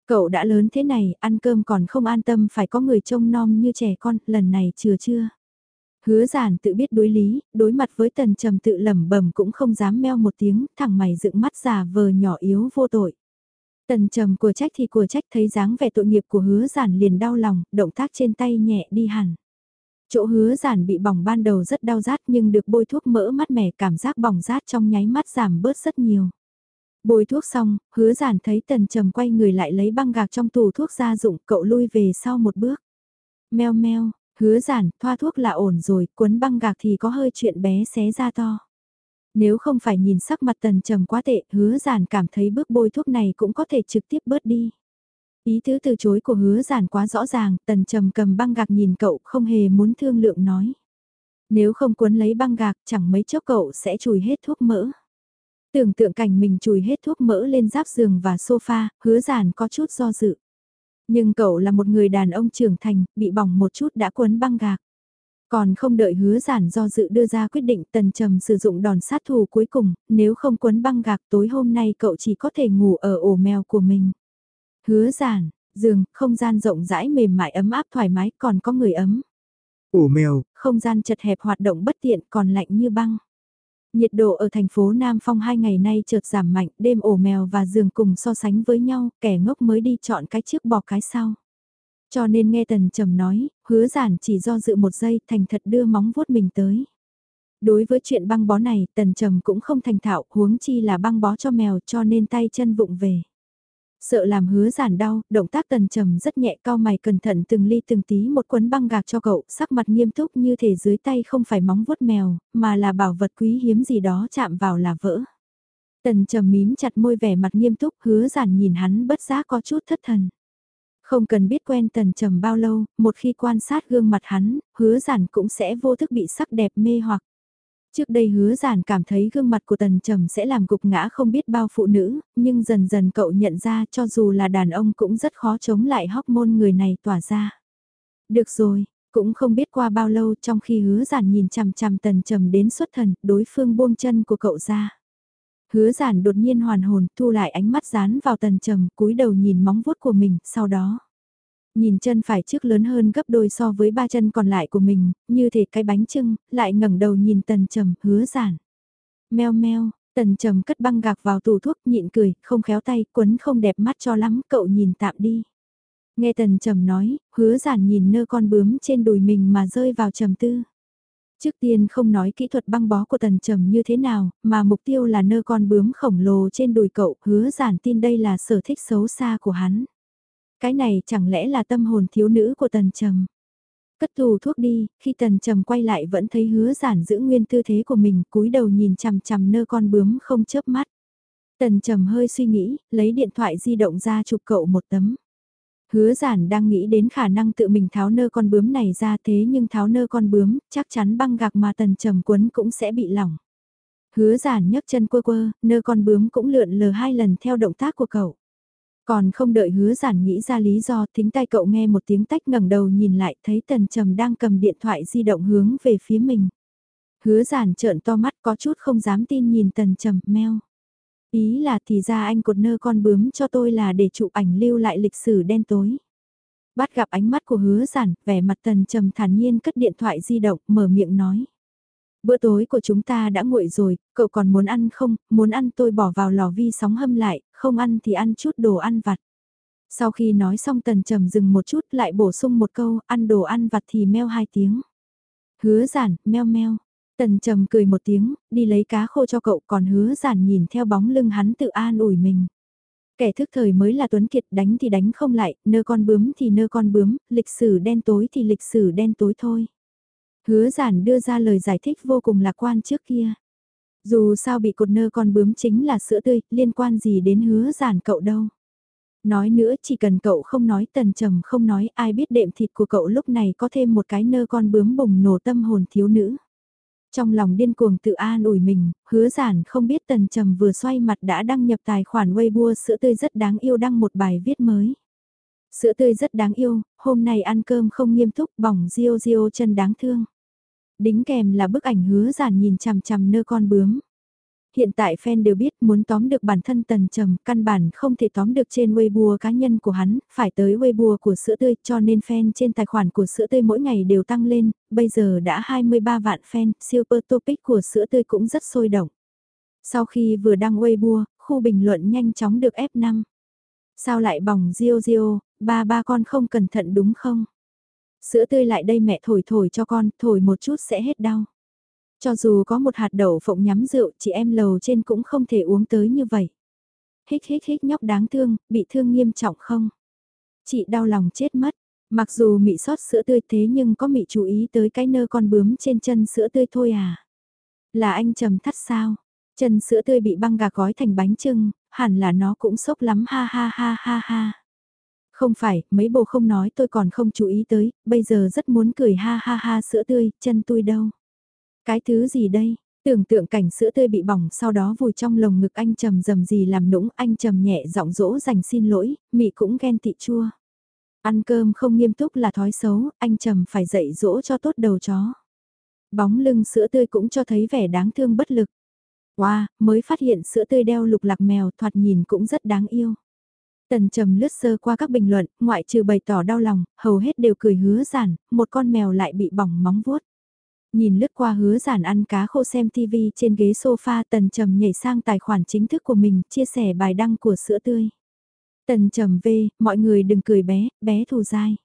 Cậu đã lớn thế này, ăn cơm còn không an tâm phải có người trông nom như trẻ con, lần này chưa chưa. Hứa giản tự biết đối lý, đối mặt với tần trầm tự lẩm bẩm cũng không dám meo một tiếng, thẳng mày dựng mắt giả vờ nhỏ yếu vô tội. Tần trầm của trách thì của trách thấy dáng vẻ tội nghiệp của hứa giản liền đau lòng, động tác trên tay nhẹ đi hẳn. Chỗ hứa giản bị bỏng ban đầu rất đau rát nhưng được bôi thuốc mỡ mát mẻ cảm giác bỏng rát trong nháy mắt giảm bớt rất nhiều. Bôi thuốc xong, hứa giản thấy tần trầm quay người lại lấy băng gạc trong tủ thuốc ra dụng, cậu lui về sau một bước. Meo meo, hứa giản, thoa thuốc là ổn rồi, cuốn băng gạc thì có hơi chuyện bé xé ra to. Nếu không phải nhìn sắc mặt tần trầm quá tệ, hứa giản cảm thấy bước bôi thuốc này cũng có thể trực tiếp bớt đi. Ý tứ từ chối của hứa giản quá rõ ràng, tần trầm cầm băng gạc nhìn cậu không hề muốn thương lượng nói. Nếu không cuốn lấy băng gạc chẳng mấy chốc cậu sẽ chùi hết thuốc mỡ. Tưởng tượng cảnh mình chùi hết thuốc mỡ lên giáp giường và sofa, hứa giản có chút do dự. Nhưng cậu là một người đàn ông trưởng thành, bị bỏng một chút đã quấn băng gạc. Còn không đợi hứa giản do dự đưa ra quyết định tần trầm sử dụng đòn sát thủ cuối cùng, nếu không quấn băng gạc tối hôm nay cậu chỉ có thể ngủ ở ổ mèo của mình. Hứa giản, giường, không gian rộng rãi mềm mại ấm áp thoải mái còn có người ấm. Ổ mèo, không gian chật hẹp hoạt động bất tiện còn lạnh như băng. Nhiệt độ ở thành phố Nam Phong hai ngày nay chợt giảm mạnh, đêm ổ mèo và giường cùng so sánh với nhau, kẻ ngốc mới đi chọn cái trước bỏ cái sau. Cho nên nghe Tần Trầm nói, hứa giản chỉ do dự một giây thành thật đưa móng vuốt mình tới. Đối với chuyện băng bó này, Tần Trầm cũng không thành thạo, huống chi là băng bó cho mèo cho nên tay chân vụng về. Sợ làm hứa giản đau, động tác tần trầm rất nhẹ cao mày cẩn thận từng ly từng tí một quấn băng gạc cho cậu, sắc mặt nghiêm túc như thể dưới tay không phải móng vuốt mèo, mà là bảo vật quý hiếm gì đó chạm vào là vỡ. Tần trầm mím chặt môi vẻ mặt nghiêm túc hứa giản nhìn hắn bất giác có chút thất thần. Không cần biết quen tần trầm bao lâu, một khi quan sát gương mặt hắn, hứa giản cũng sẽ vô thức bị sắc đẹp mê hoặc. Trước đây hứa giản cảm thấy gương mặt của tần trầm sẽ làm gục ngã không biết bao phụ nữ, nhưng dần dần cậu nhận ra cho dù là đàn ông cũng rất khó chống lại hormone người này tỏa ra. Được rồi, cũng không biết qua bao lâu trong khi hứa giản nhìn chằm chằm tần trầm đến xuất thần, đối phương buông chân của cậu ra. Hứa giản đột nhiên hoàn hồn, thu lại ánh mắt dán vào tần trầm, cúi đầu nhìn móng vuốt của mình, sau đó. Nhìn chân phải trước lớn hơn gấp đôi so với ba chân còn lại của mình, như thể cái bánh trưng, lại ngẩng đầu nhìn tần trầm, hứa giản. Meo meo, tần trầm cất băng gạc vào tủ thuốc nhịn cười, không khéo tay, quấn không đẹp mắt cho lắm, cậu nhìn tạm đi. Nghe tần trầm nói, hứa giản nhìn nơ con bướm trên đùi mình mà rơi vào trầm tư. Trước tiên không nói kỹ thuật băng bó của tần trầm như thế nào, mà mục tiêu là nơ con bướm khổng lồ trên đùi cậu, hứa giản tin đây là sở thích xấu xa của hắn. Cái này chẳng lẽ là tâm hồn thiếu nữ của tần trầm. Cất thù thuốc đi, khi tần trầm quay lại vẫn thấy hứa giản giữ nguyên tư thế của mình cúi đầu nhìn chằm chằm nơ con bướm không chớp mắt. Tần trầm hơi suy nghĩ, lấy điện thoại di động ra chụp cậu một tấm. Hứa giản đang nghĩ đến khả năng tự mình tháo nơ con bướm này ra thế nhưng tháo nơ con bướm, chắc chắn băng gạc mà tần trầm quấn cũng sẽ bị lỏng. Hứa giản nhấc chân quơ quơ, nơ con bướm cũng lượn lờ hai lần theo động tác của cậu. Còn không đợi hứa giản nghĩ ra lý do thính tai cậu nghe một tiếng tách ngẩng đầu nhìn lại thấy tần trầm đang cầm điện thoại di động hướng về phía mình. Hứa giản trợn to mắt có chút không dám tin nhìn tần trầm meo. Ý là thì ra anh cột nơ con bướm cho tôi là để chụp ảnh lưu lại lịch sử đen tối. Bắt gặp ánh mắt của hứa giản, vẻ mặt tần trầm thản nhiên cất điện thoại di động, mở miệng nói. Bữa tối của chúng ta đã nguội rồi, cậu còn muốn ăn không, muốn ăn tôi bỏ vào lò vi sóng hâm lại, không ăn thì ăn chút đồ ăn vặt. Sau khi nói xong tần trầm dừng một chút lại bổ sung một câu, ăn đồ ăn vặt thì meo hai tiếng. Hứa giản, meo meo. Tần trầm cười một tiếng, đi lấy cá khô cho cậu còn hứa giản nhìn theo bóng lưng hắn tự an ủi mình. Kẻ thức thời mới là Tuấn Kiệt đánh thì đánh không lại, nơ con bướm thì nơ con bướm, lịch sử đen tối thì lịch sử đen tối thôi. Hứa giản đưa ra lời giải thích vô cùng lạc quan trước kia. Dù sao bị cột nơ con bướm chính là sữa tươi, liên quan gì đến hứa giản cậu đâu. Nói nữa chỉ cần cậu không nói tần trầm không nói ai biết đệm thịt của cậu lúc này có thêm một cái nơ con bướm bùng nổ tâm hồn thiếu nữ. Trong lòng điên cuồng tự an ủi mình, hứa giản không biết tần trầm vừa xoay mặt đã đăng nhập tài khoản Weibo sữa tươi rất đáng yêu đăng một bài viết mới. Sữa tươi rất đáng yêu, hôm nay ăn cơm không nghiêm túc bỏng riêu riêu chân đáng thương. Đính kèm là bức ảnh hứa giản nhìn chằm chằm nơ con bướm. Hiện tại fan đều biết muốn tóm được bản thân tần trầm, căn bản không thể tóm được trên Weibo cá nhân của hắn, phải tới Weibo của sữa tươi cho nên fan trên tài khoản của sữa tươi mỗi ngày đều tăng lên, bây giờ đã 23 vạn fan, super topic của sữa tươi cũng rất sôi động. Sau khi vừa đăng Weibo, khu bình luận nhanh chóng được F5. Sao lại bỏng Diêu Diêu, ba ba con không cẩn thận đúng không? Sữa tươi lại đây mẹ thổi thổi cho con, thổi một chút sẽ hết đau. Cho dù có một hạt đậu phộng nhắm rượu, chị em lầu trên cũng không thể uống tới như vậy. Hích hích hích nhóc đáng thương, bị thương nghiêm trọng không? Chị đau lòng chết mất. Mặc dù mị sót sữa tươi thế nhưng có mị chú ý tới cái nơ con bướm trên chân sữa tươi thôi à? Là anh trầm thắt sao? Chân sữa tươi bị băng gạc gói thành bánh trưng, hẳn là nó cũng sốc lắm ha ha ha ha ha. Không phải, mấy bồ không nói tôi còn không chú ý tới, bây giờ rất muốn cười ha ha ha sữa tươi, chân tôi đâu. Cái thứ gì đây? Tưởng tượng cảnh sữa tươi bị bỏng sau đó vùi trong lồng ngực anh trầm dầm gì làm nũng anh trầm nhẹ giọng dỗ dành xin lỗi, mị cũng ghen tị chua. Ăn cơm không nghiêm túc là thói xấu, anh trầm phải dạy dỗ cho tốt đầu chó. Bóng lưng sữa tươi cũng cho thấy vẻ đáng thương bất lực. Wow, mới phát hiện sữa tươi đeo lục lạc mèo thoạt nhìn cũng rất đáng yêu. Tần trầm lướt sơ qua các bình luận, ngoại trừ bày tỏ đau lòng, hầu hết đều cười hứa giản, một con mèo lại bị bỏng móng vuốt. Nhìn lướt qua hứa giản ăn cá khô xem TV trên ghế sofa tần trầm nhảy sang tài khoản chính thức của mình, chia sẻ bài đăng của sữa tươi. Tần trầm V, mọi người đừng cười bé, bé thù dai.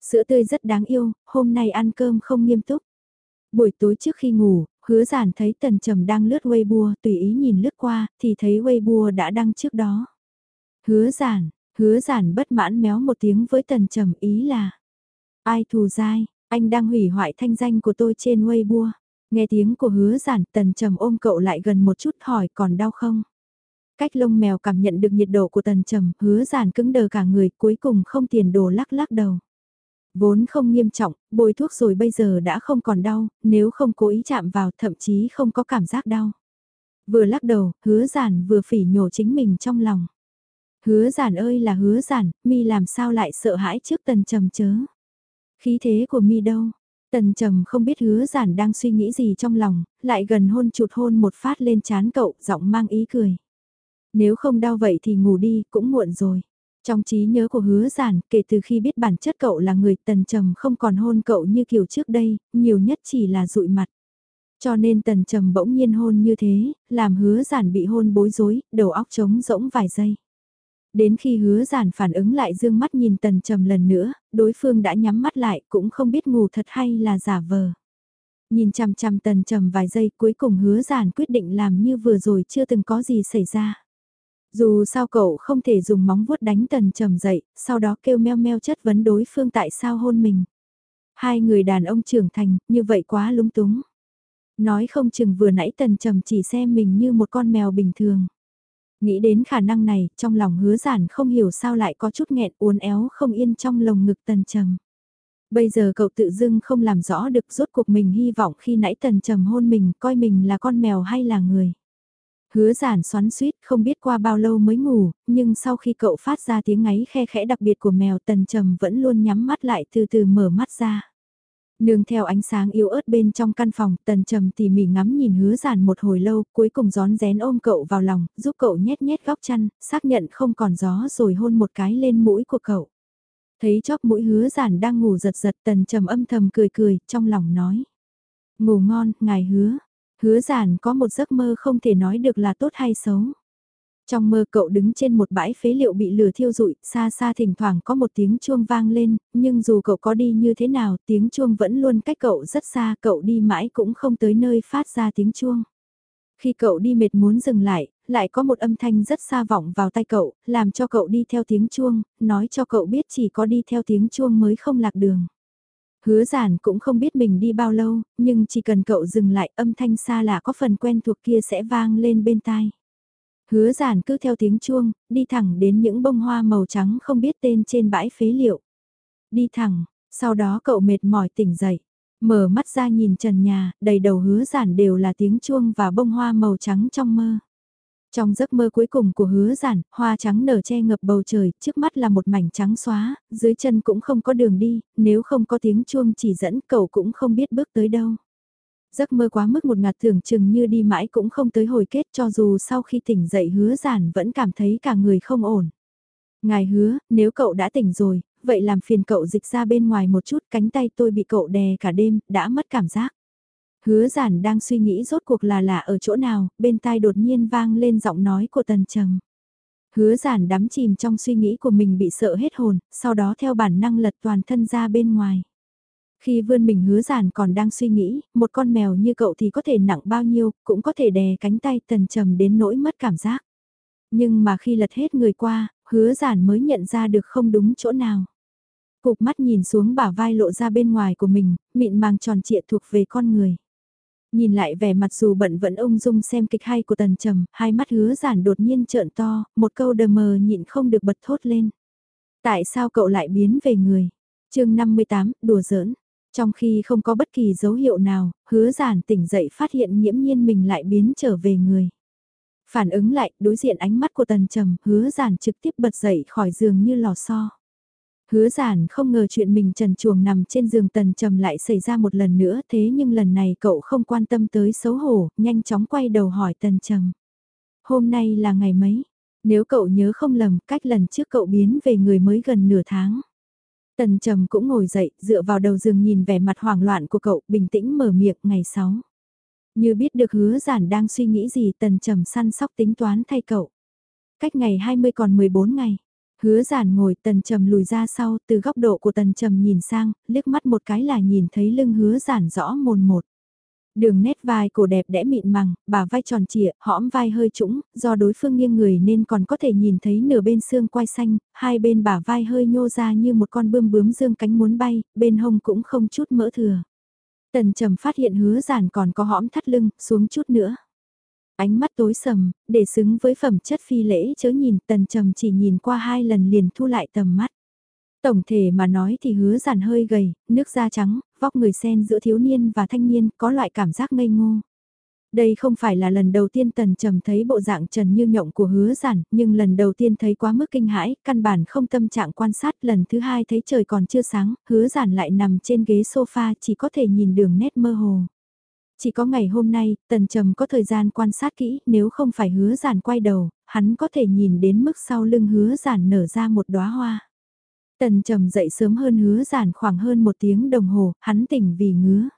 Sữa tươi rất đáng yêu, hôm nay ăn cơm không nghiêm túc. Buổi tối trước khi ngủ, hứa giản thấy tần trầm đang lướt Weibo, tùy ý nhìn lướt qua, thì thấy Weibo đã đăng trước đó. Hứa giản, hứa giản bất mãn méo một tiếng với tần trầm ý là. Ai thù dai, anh đang hủy hoại thanh danh của tôi trên Weibo. Nghe tiếng của hứa giản tần trầm ôm cậu lại gần một chút hỏi còn đau không? Cách lông mèo cảm nhận được nhiệt độ của tần trầm, hứa giản cứng đờ cả người cuối cùng không tiền đồ lắc lắc đầu. Vốn không nghiêm trọng, bôi thuốc rồi bây giờ đã không còn đau, nếu không cố ý chạm vào thậm chí không có cảm giác đau. Vừa lắc đầu, hứa giản vừa phỉ nhổ chính mình trong lòng. Hứa giản ơi là hứa giản, mi làm sao lại sợ hãi trước tần trầm chớ. Khí thế của mi đâu? Tần trầm không biết hứa giản đang suy nghĩ gì trong lòng, lại gần hôn chụt hôn một phát lên chán cậu, giọng mang ý cười. Nếu không đau vậy thì ngủ đi, cũng muộn rồi. Trong trí nhớ của hứa giản, kể từ khi biết bản chất cậu là người tần trầm không còn hôn cậu như kiểu trước đây, nhiều nhất chỉ là dụi mặt. Cho nên tần trầm bỗng nhiên hôn như thế, làm hứa giản bị hôn bối rối, đầu óc trống rỗng vài giây. Đến khi hứa giản phản ứng lại dương mắt nhìn tần trầm lần nữa, đối phương đã nhắm mắt lại cũng không biết ngủ thật hay là giả vờ. Nhìn chằm chằm tần trầm vài giây cuối cùng hứa giản quyết định làm như vừa rồi chưa từng có gì xảy ra. Dù sao cậu không thể dùng móng vuốt đánh tần trầm dậy, sau đó kêu meo meo chất vấn đối phương tại sao hôn mình. Hai người đàn ông trưởng thành, như vậy quá lúng túng. Nói không chừng vừa nãy tần trầm chỉ xem mình như một con mèo bình thường. Nghĩ đến khả năng này, trong lòng hứa giản không hiểu sao lại có chút nghẹn uốn éo không yên trong lồng ngực tần trầm. Bây giờ cậu tự dưng không làm rõ được rốt cuộc mình hy vọng khi nãy tần trầm hôn mình coi mình là con mèo hay là người. Hứa giản xoắn suýt không biết qua bao lâu mới ngủ, nhưng sau khi cậu phát ra tiếng ngáy khe khẽ đặc biệt của mèo tần trầm vẫn luôn nhắm mắt lại từ từ mở mắt ra. Nương theo ánh sáng yếu ớt bên trong căn phòng, tần trầm tỉ mỉ ngắm nhìn hứa giản một hồi lâu, cuối cùng gión rén ôm cậu vào lòng, giúp cậu nhét nhét góc chăn, xác nhận không còn gió rồi hôn một cái lên mũi của cậu. Thấy chóp mũi hứa giản đang ngủ giật giật tần trầm âm thầm cười cười, trong lòng nói. Ngủ ngon, ngài hứa. Hứa giản có một giấc mơ không thể nói được là tốt hay xấu. Trong mơ cậu đứng trên một bãi phế liệu bị lửa thiêu rụi, xa xa thỉnh thoảng có một tiếng chuông vang lên, nhưng dù cậu có đi như thế nào, tiếng chuông vẫn luôn cách cậu rất xa, cậu đi mãi cũng không tới nơi phát ra tiếng chuông. Khi cậu đi mệt muốn dừng lại, lại có một âm thanh rất xa vọng vào tay cậu, làm cho cậu đi theo tiếng chuông, nói cho cậu biết chỉ có đi theo tiếng chuông mới không lạc đường. Hứa giản cũng không biết mình đi bao lâu, nhưng chỉ cần cậu dừng lại âm thanh xa lạ có phần quen thuộc kia sẽ vang lên bên tai. Hứa giản cứ theo tiếng chuông, đi thẳng đến những bông hoa màu trắng không biết tên trên bãi phế liệu. Đi thẳng, sau đó cậu mệt mỏi tỉnh dậy. Mở mắt ra nhìn trần nhà, đầy đầu hứa giản đều là tiếng chuông và bông hoa màu trắng trong mơ. Trong giấc mơ cuối cùng của hứa giản, hoa trắng nở che ngập bầu trời, trước mắt là một mảnh trắng xóa, dưới chân cũng không có đường đi, nếu không có tiếng chuông chỉ dẫn cậu cũng không biết bước tới đâu. Giấc mơ quá mức một ngạt tưởng chừng như đi mãi cũng không tới hồi kết cho dù sau khi tỉnh dậy hứa giản vẫn cảm thấy cả người không ổn. Ngài hứa, nếu cậu đã tỉnh rồi, vậy làm phiền cậu dịch ra bên ngoài một chút cánh tay tôi bị cậu đè cả đêm, đã mất cảm giác. Hứa giản đang suy nghĩ rốt cuộc là lạ ở chỗ nào, bên tai đột nhiên vang lên giọng nói của tần trầm. Hứa giản đắm chìm trong suy nghĩ của mình bị sợ hết hồn, sau đó theo bản năng lật toàn thân ra bên ngoài. Khi vươn mình hứa giản còn đang suy nghĩ, một con mèo như cậu thì có thể nặng bao nhiêu, cũng có thể đè cánh tay tần trầm đến nỗi mất cảm giác. Nhưng mà khi lật hết người qua, hứa giản mới nhận ra được không đúng chỗ nào. Cục mắt nhìn xuống bả vai lộ ra bên ngoài của mình, mịn màng tròn trịa thuộc về con người. Nhìn lại vẻ mặt dù bận vẫn ung dung xem kịch hay của tần trầm, hai mắt hứa giản đột nhiên trợn to, một câu đờ mờ nhịn không được bật thốt lên. Tại sao cậu lại biến về người? chương 58, đùa giỡn. Trong khi không có bất kỳ dấu hiệu nào, hứa giản tỉnh dậy phát hiện nhiễm nhiên mình lại biến trở về người. Phản ứng lại, đối diện ánh mắt của tần trầm, hứa giản trực tiếp bật dậy khỏi giường như lò xo. Hứa giản không ngờ chuyện mình trần chuồng nằm trên giường tần trầm lại xảy ra một lần nữa thế nhưng lần này cậu không quan tâm tới xấu hổ, nhanh chóng quay đầu hỏi tần trầm. Hôm nay là ngày mấy? Nếu cậu nhớ không lầm, cách lần trước cậu biến về người mới gần nửa tháng. Tần trầm cũng ngồi dậy, dựa vào đầu giường nhìn vẻ mặt hoảng loạn của cậu, bình tĩnh mở miệng ngày 6. Như biết được hứa giản đang suy nghĩ gì tần trầm săn sóc tính toán thay cậu. Cách ngày 20 còn 14 ngày. Hứa giản ngồi tần trầm lùi ra sau, từ góc độ của tần trầm nhìn sang, liếc mắt một cái là nhìn thấy lưng hứa giản rõ mồn một. Đường nét vai cổ đẹp đẽ mịn màng, bà vai tròn trịa, hõm vai hơi trũng, do đối phương nghiêng người nên còn có thể nhìn thấy nửa bên xương quai xanh, hai bên bà vai hơi nhô ra như một con bươm bướm dương cánh muốn bay, bên hông cũng không chút mỡ thừa. Tần trầm phát hiện hứa giản còn có hõm thắt lưng, xuống chút nữa. Ánh mắt tối sầm, để xứng với phẩm chất phi lễ chớ nhìn tần trầm chỉ nhìn qua hai lần liền thu lại tầm mắt. Tổng thể mà nói thì hứa giản hơi gầy, nước da trắng, vóc người sen giữa thiếu niên và thanh niên có loại cảm giác ngây ngô. Đây không phải là lần đầu tiên Tần Trầm thấy bộ dạng trần như nhộng của hứa giản, nhưng lần đầu tiên thấy quá mức kinh hãi, căn bản không tâm trạng quan sát, lần thứ hai thấy trời còn chưa sáng, hứa giản lại nằm trên ghế sofa chỉ có thể nhìn đường nét mơ hồ. Chỉ có ngày hôm nay, Tần Trầm có thời gian quan sát kỹ, nếu không phải hứa giản quay đầu, hắn có thể nhìn đến mức sau lưng hứa giản nở ra một đóa hoa. Tần Trầm dậy sớm hơn hứa giản khoảng hơn một tiếng đồng hồ, hắn tỉnh vì ngứa.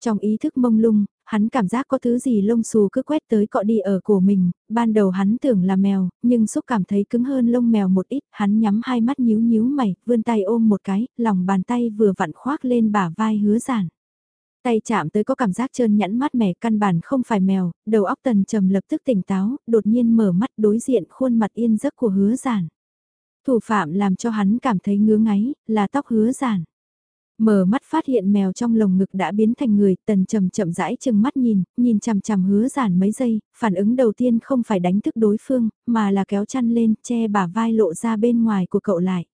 Trong ý thức mông lung, hắn cảm giác có thứ gì lông xù cứ quét tới cọ đi ở cổ mình, ban đầu hắn tưởng là mèo, nhưng xúc cảm thấy cứng hơn lông mèo một ít, hắn nhắm hai mắt nhíu nhíu mày, vươn tay ôm một cái, lòng bàn tay vừa vặn khoác lên bả vai hứa giản. Tay chạm tới có cảm giác trơn nhẵn mát mẻ căn bản không phải mèo, đầu óc tần trầm lập tức tỉnh táo, đột nhiên mở mắt đối diện khuôn mặt yên giấc của hứa giản. Thủ phạm làm cho hắn cảm thấy ngứa ngáy, là tóc hứa giản. Mở mắt phát hiện mèo trong lồng ngực đã biến thành người, tần trầm chậm rãi chừng mắt nhìn, nhìn chằm chằm hứa giản mấy giây, phản ứng đầu tiên không phải đánh thức đối phương, mà là kéo chăn lên, che bả vai lộ ra bên ngoài của cậu lại.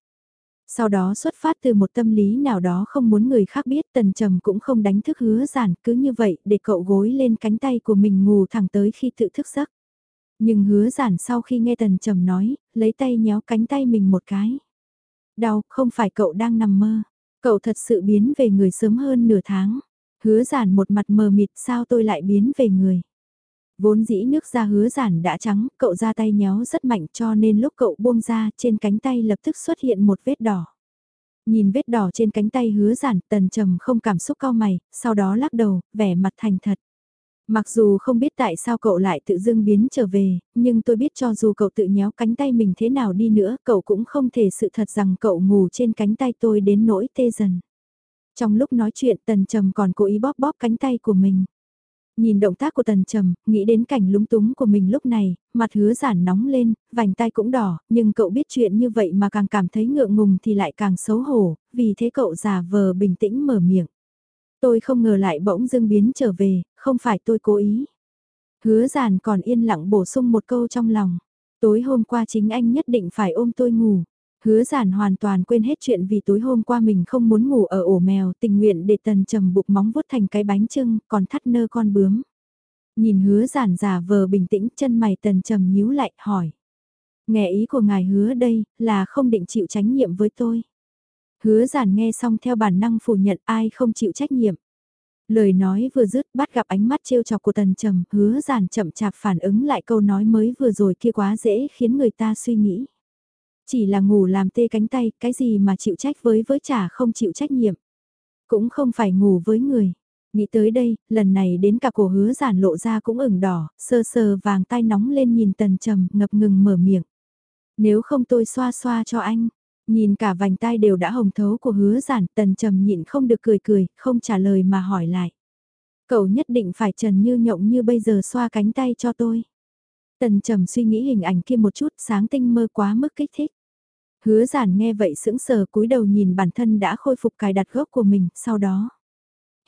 Sau đó xuất phát từ một tâm lý nào đó không muốn người khác biết tần trầm cũng không đánh thức hứa giản cứ như vậy để cậu gối lên cánh tay của mình ngủ thẳng tới khi tự thức giấc. Nhưng hứa giản sau khi nghe tần trầm nói, lấy tay nhéo cánh tay mình một cái. Đau, không phải cậu đang nằm mơ. Cậu thật sự biến về người sớm hơn nửa tháng. Hứa giản một mặt mờ mịt sao tôi lại biến về người. Vốn dĩ nước da hứa giản đã trắng, cậu ra tay nhéo rất mạnh cho nên lúc cậu buông ra trên cánh tay lập tức xuất hiện một vết đỏ. Nhìn vết đỏ trên cánh tay hứa giản, tần trầm không cảm xúc cao mày, sau đó lắc đầu, vẻ mặt thành thật. Mặc dù không biết tại sao cậu lại tự dưng biến trở về, nhưng tôi biết cho dù cậu tự nhéo cánh tay mình thế nào đi nữa, cậu cũng không thể sự thật rằng cậu ngủ trên cánh tay tôi đến nỗi tê dần. Trong lúc nói chuyện tần trầm còn cố ý bóp bóp cánh tay của mình. Nhìn động tác của tần trầm, nghĩ đến cảnh lúng túng của mình lúc này, mặt hứa giản nóng lên, vành tay cũng đỏ, nhưng cậu biết chuyện như vậy mà càng cảm thấy ngượng ngùng thì lại càng xấu hổ, vì thế cậu giả vờ bình tĩnh mở miệng. Tôi không ngờ lại bỗng dưng biến trở về, không phải tôi cố ý. Hứa giản còn yên lặng bổ sung một câu trong lòng. Tối hôm qua chính anh nhất định phải ôm tôi ngủ. Hứa giản hoàn toàn quên hết chuyện vì tối hôm qua mình không muốn ngủ ở ổ mèo tình nguyện để tần trầm bụng móng vuốt thành cái bánh trưng còn thắt nơ con bướm. Nhìn hứa giản giả vờ bình tĩnh chân mày tần trầm nhíu lại hỏi. Nghe ý của ngài hứa đây là không định chịu trách nhiệm với tôi. Hứa giản nghe xong theo bản năng phủ nhận ai không chịu trách nhiệm. Lời nói vừa dứt bắt gặp ánh mắt trêu chọc của tần trầm, hứa giản chậm chạp phản ứng lại câu nói mới vừa rồi kia quá dễ khiến người ta suy nghĩ. Chỉ là ngủ làm tê cánh tay, cái gì mà chịu trách với với chả không chịu trách nhiệm. Cũng không phải ngủ với người. Nghĩ tới đây, lần này đến cả cổ hứa giản lộ ra cũng ửng đỏ, sơ sơ vàng tay nóng lên nhìn tần trầm ngập ngừng mở miệng. Nếu không tôi xoa xoa cho anh, nhìn cả vành tai đều đã hồng thấu của hứa giản tần trầm nhịn không được cười cười, không trả lời mà hỏi lại. Cậu nhất định phải trần như nhộng như bây giờ xoa cánh tay cho tôi. Tần trầm suy nghĩ hình ảnh kia một chút sáng tinh mơ quá mức kích thích. Hứa giản nghe vậy sững sờ cúi đầu nhìn bản thân đã khôi phục cài đặt gốc của mình, sau đó.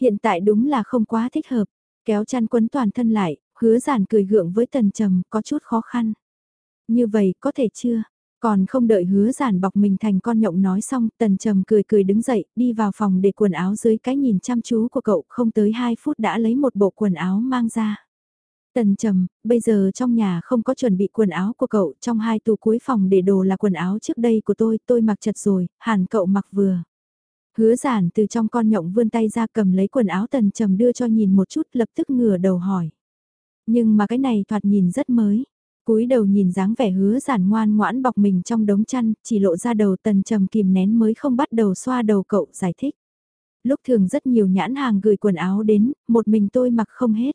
Hiện tại đúng là không quá thích hợp, kéo chăn quấn toàn thân lại, hứa giản cười gượng với tần trầm có chút khó khăn. Như vậy có thể chưa? Còn không đợi hứa giản bọc mình thành con nhộng nói xong, tần trầm cười cười đứng dậy, đi vào phòng để quần áo dưới cái nhìn chăm chú của cậu không tới 2 phút đã lấy một bộ quần áo mang ra. Tần trầm, bây giờ trong nhà không có chuẩn bị quần áo của cậu, trong hai tủ cuối phòng để đồ là quần áo trước đây của tôi, tôi mặc chật rồi, hẳn cậu mặc vừa. Hứa giản từ trong con nhộng vươn tay ra cầm lấy quần áo tần trầm đưa cho nhìn một chút lập tức ngửa đầu hỏi. Nhưng mà cái này thoạt nhìn rất mới cúi đầu nhìn dáng vẻ hứa giản ngoan ngoãn bọc mình trong đống chăn, chỉ lộ ra đầu tần trầm kìm nén mới không bắt đầu xoa đầu cậu giải thích. Lúc thường rất nhiều nhãn hàng gửi quần áo đến, một mình tôi mặc không hết.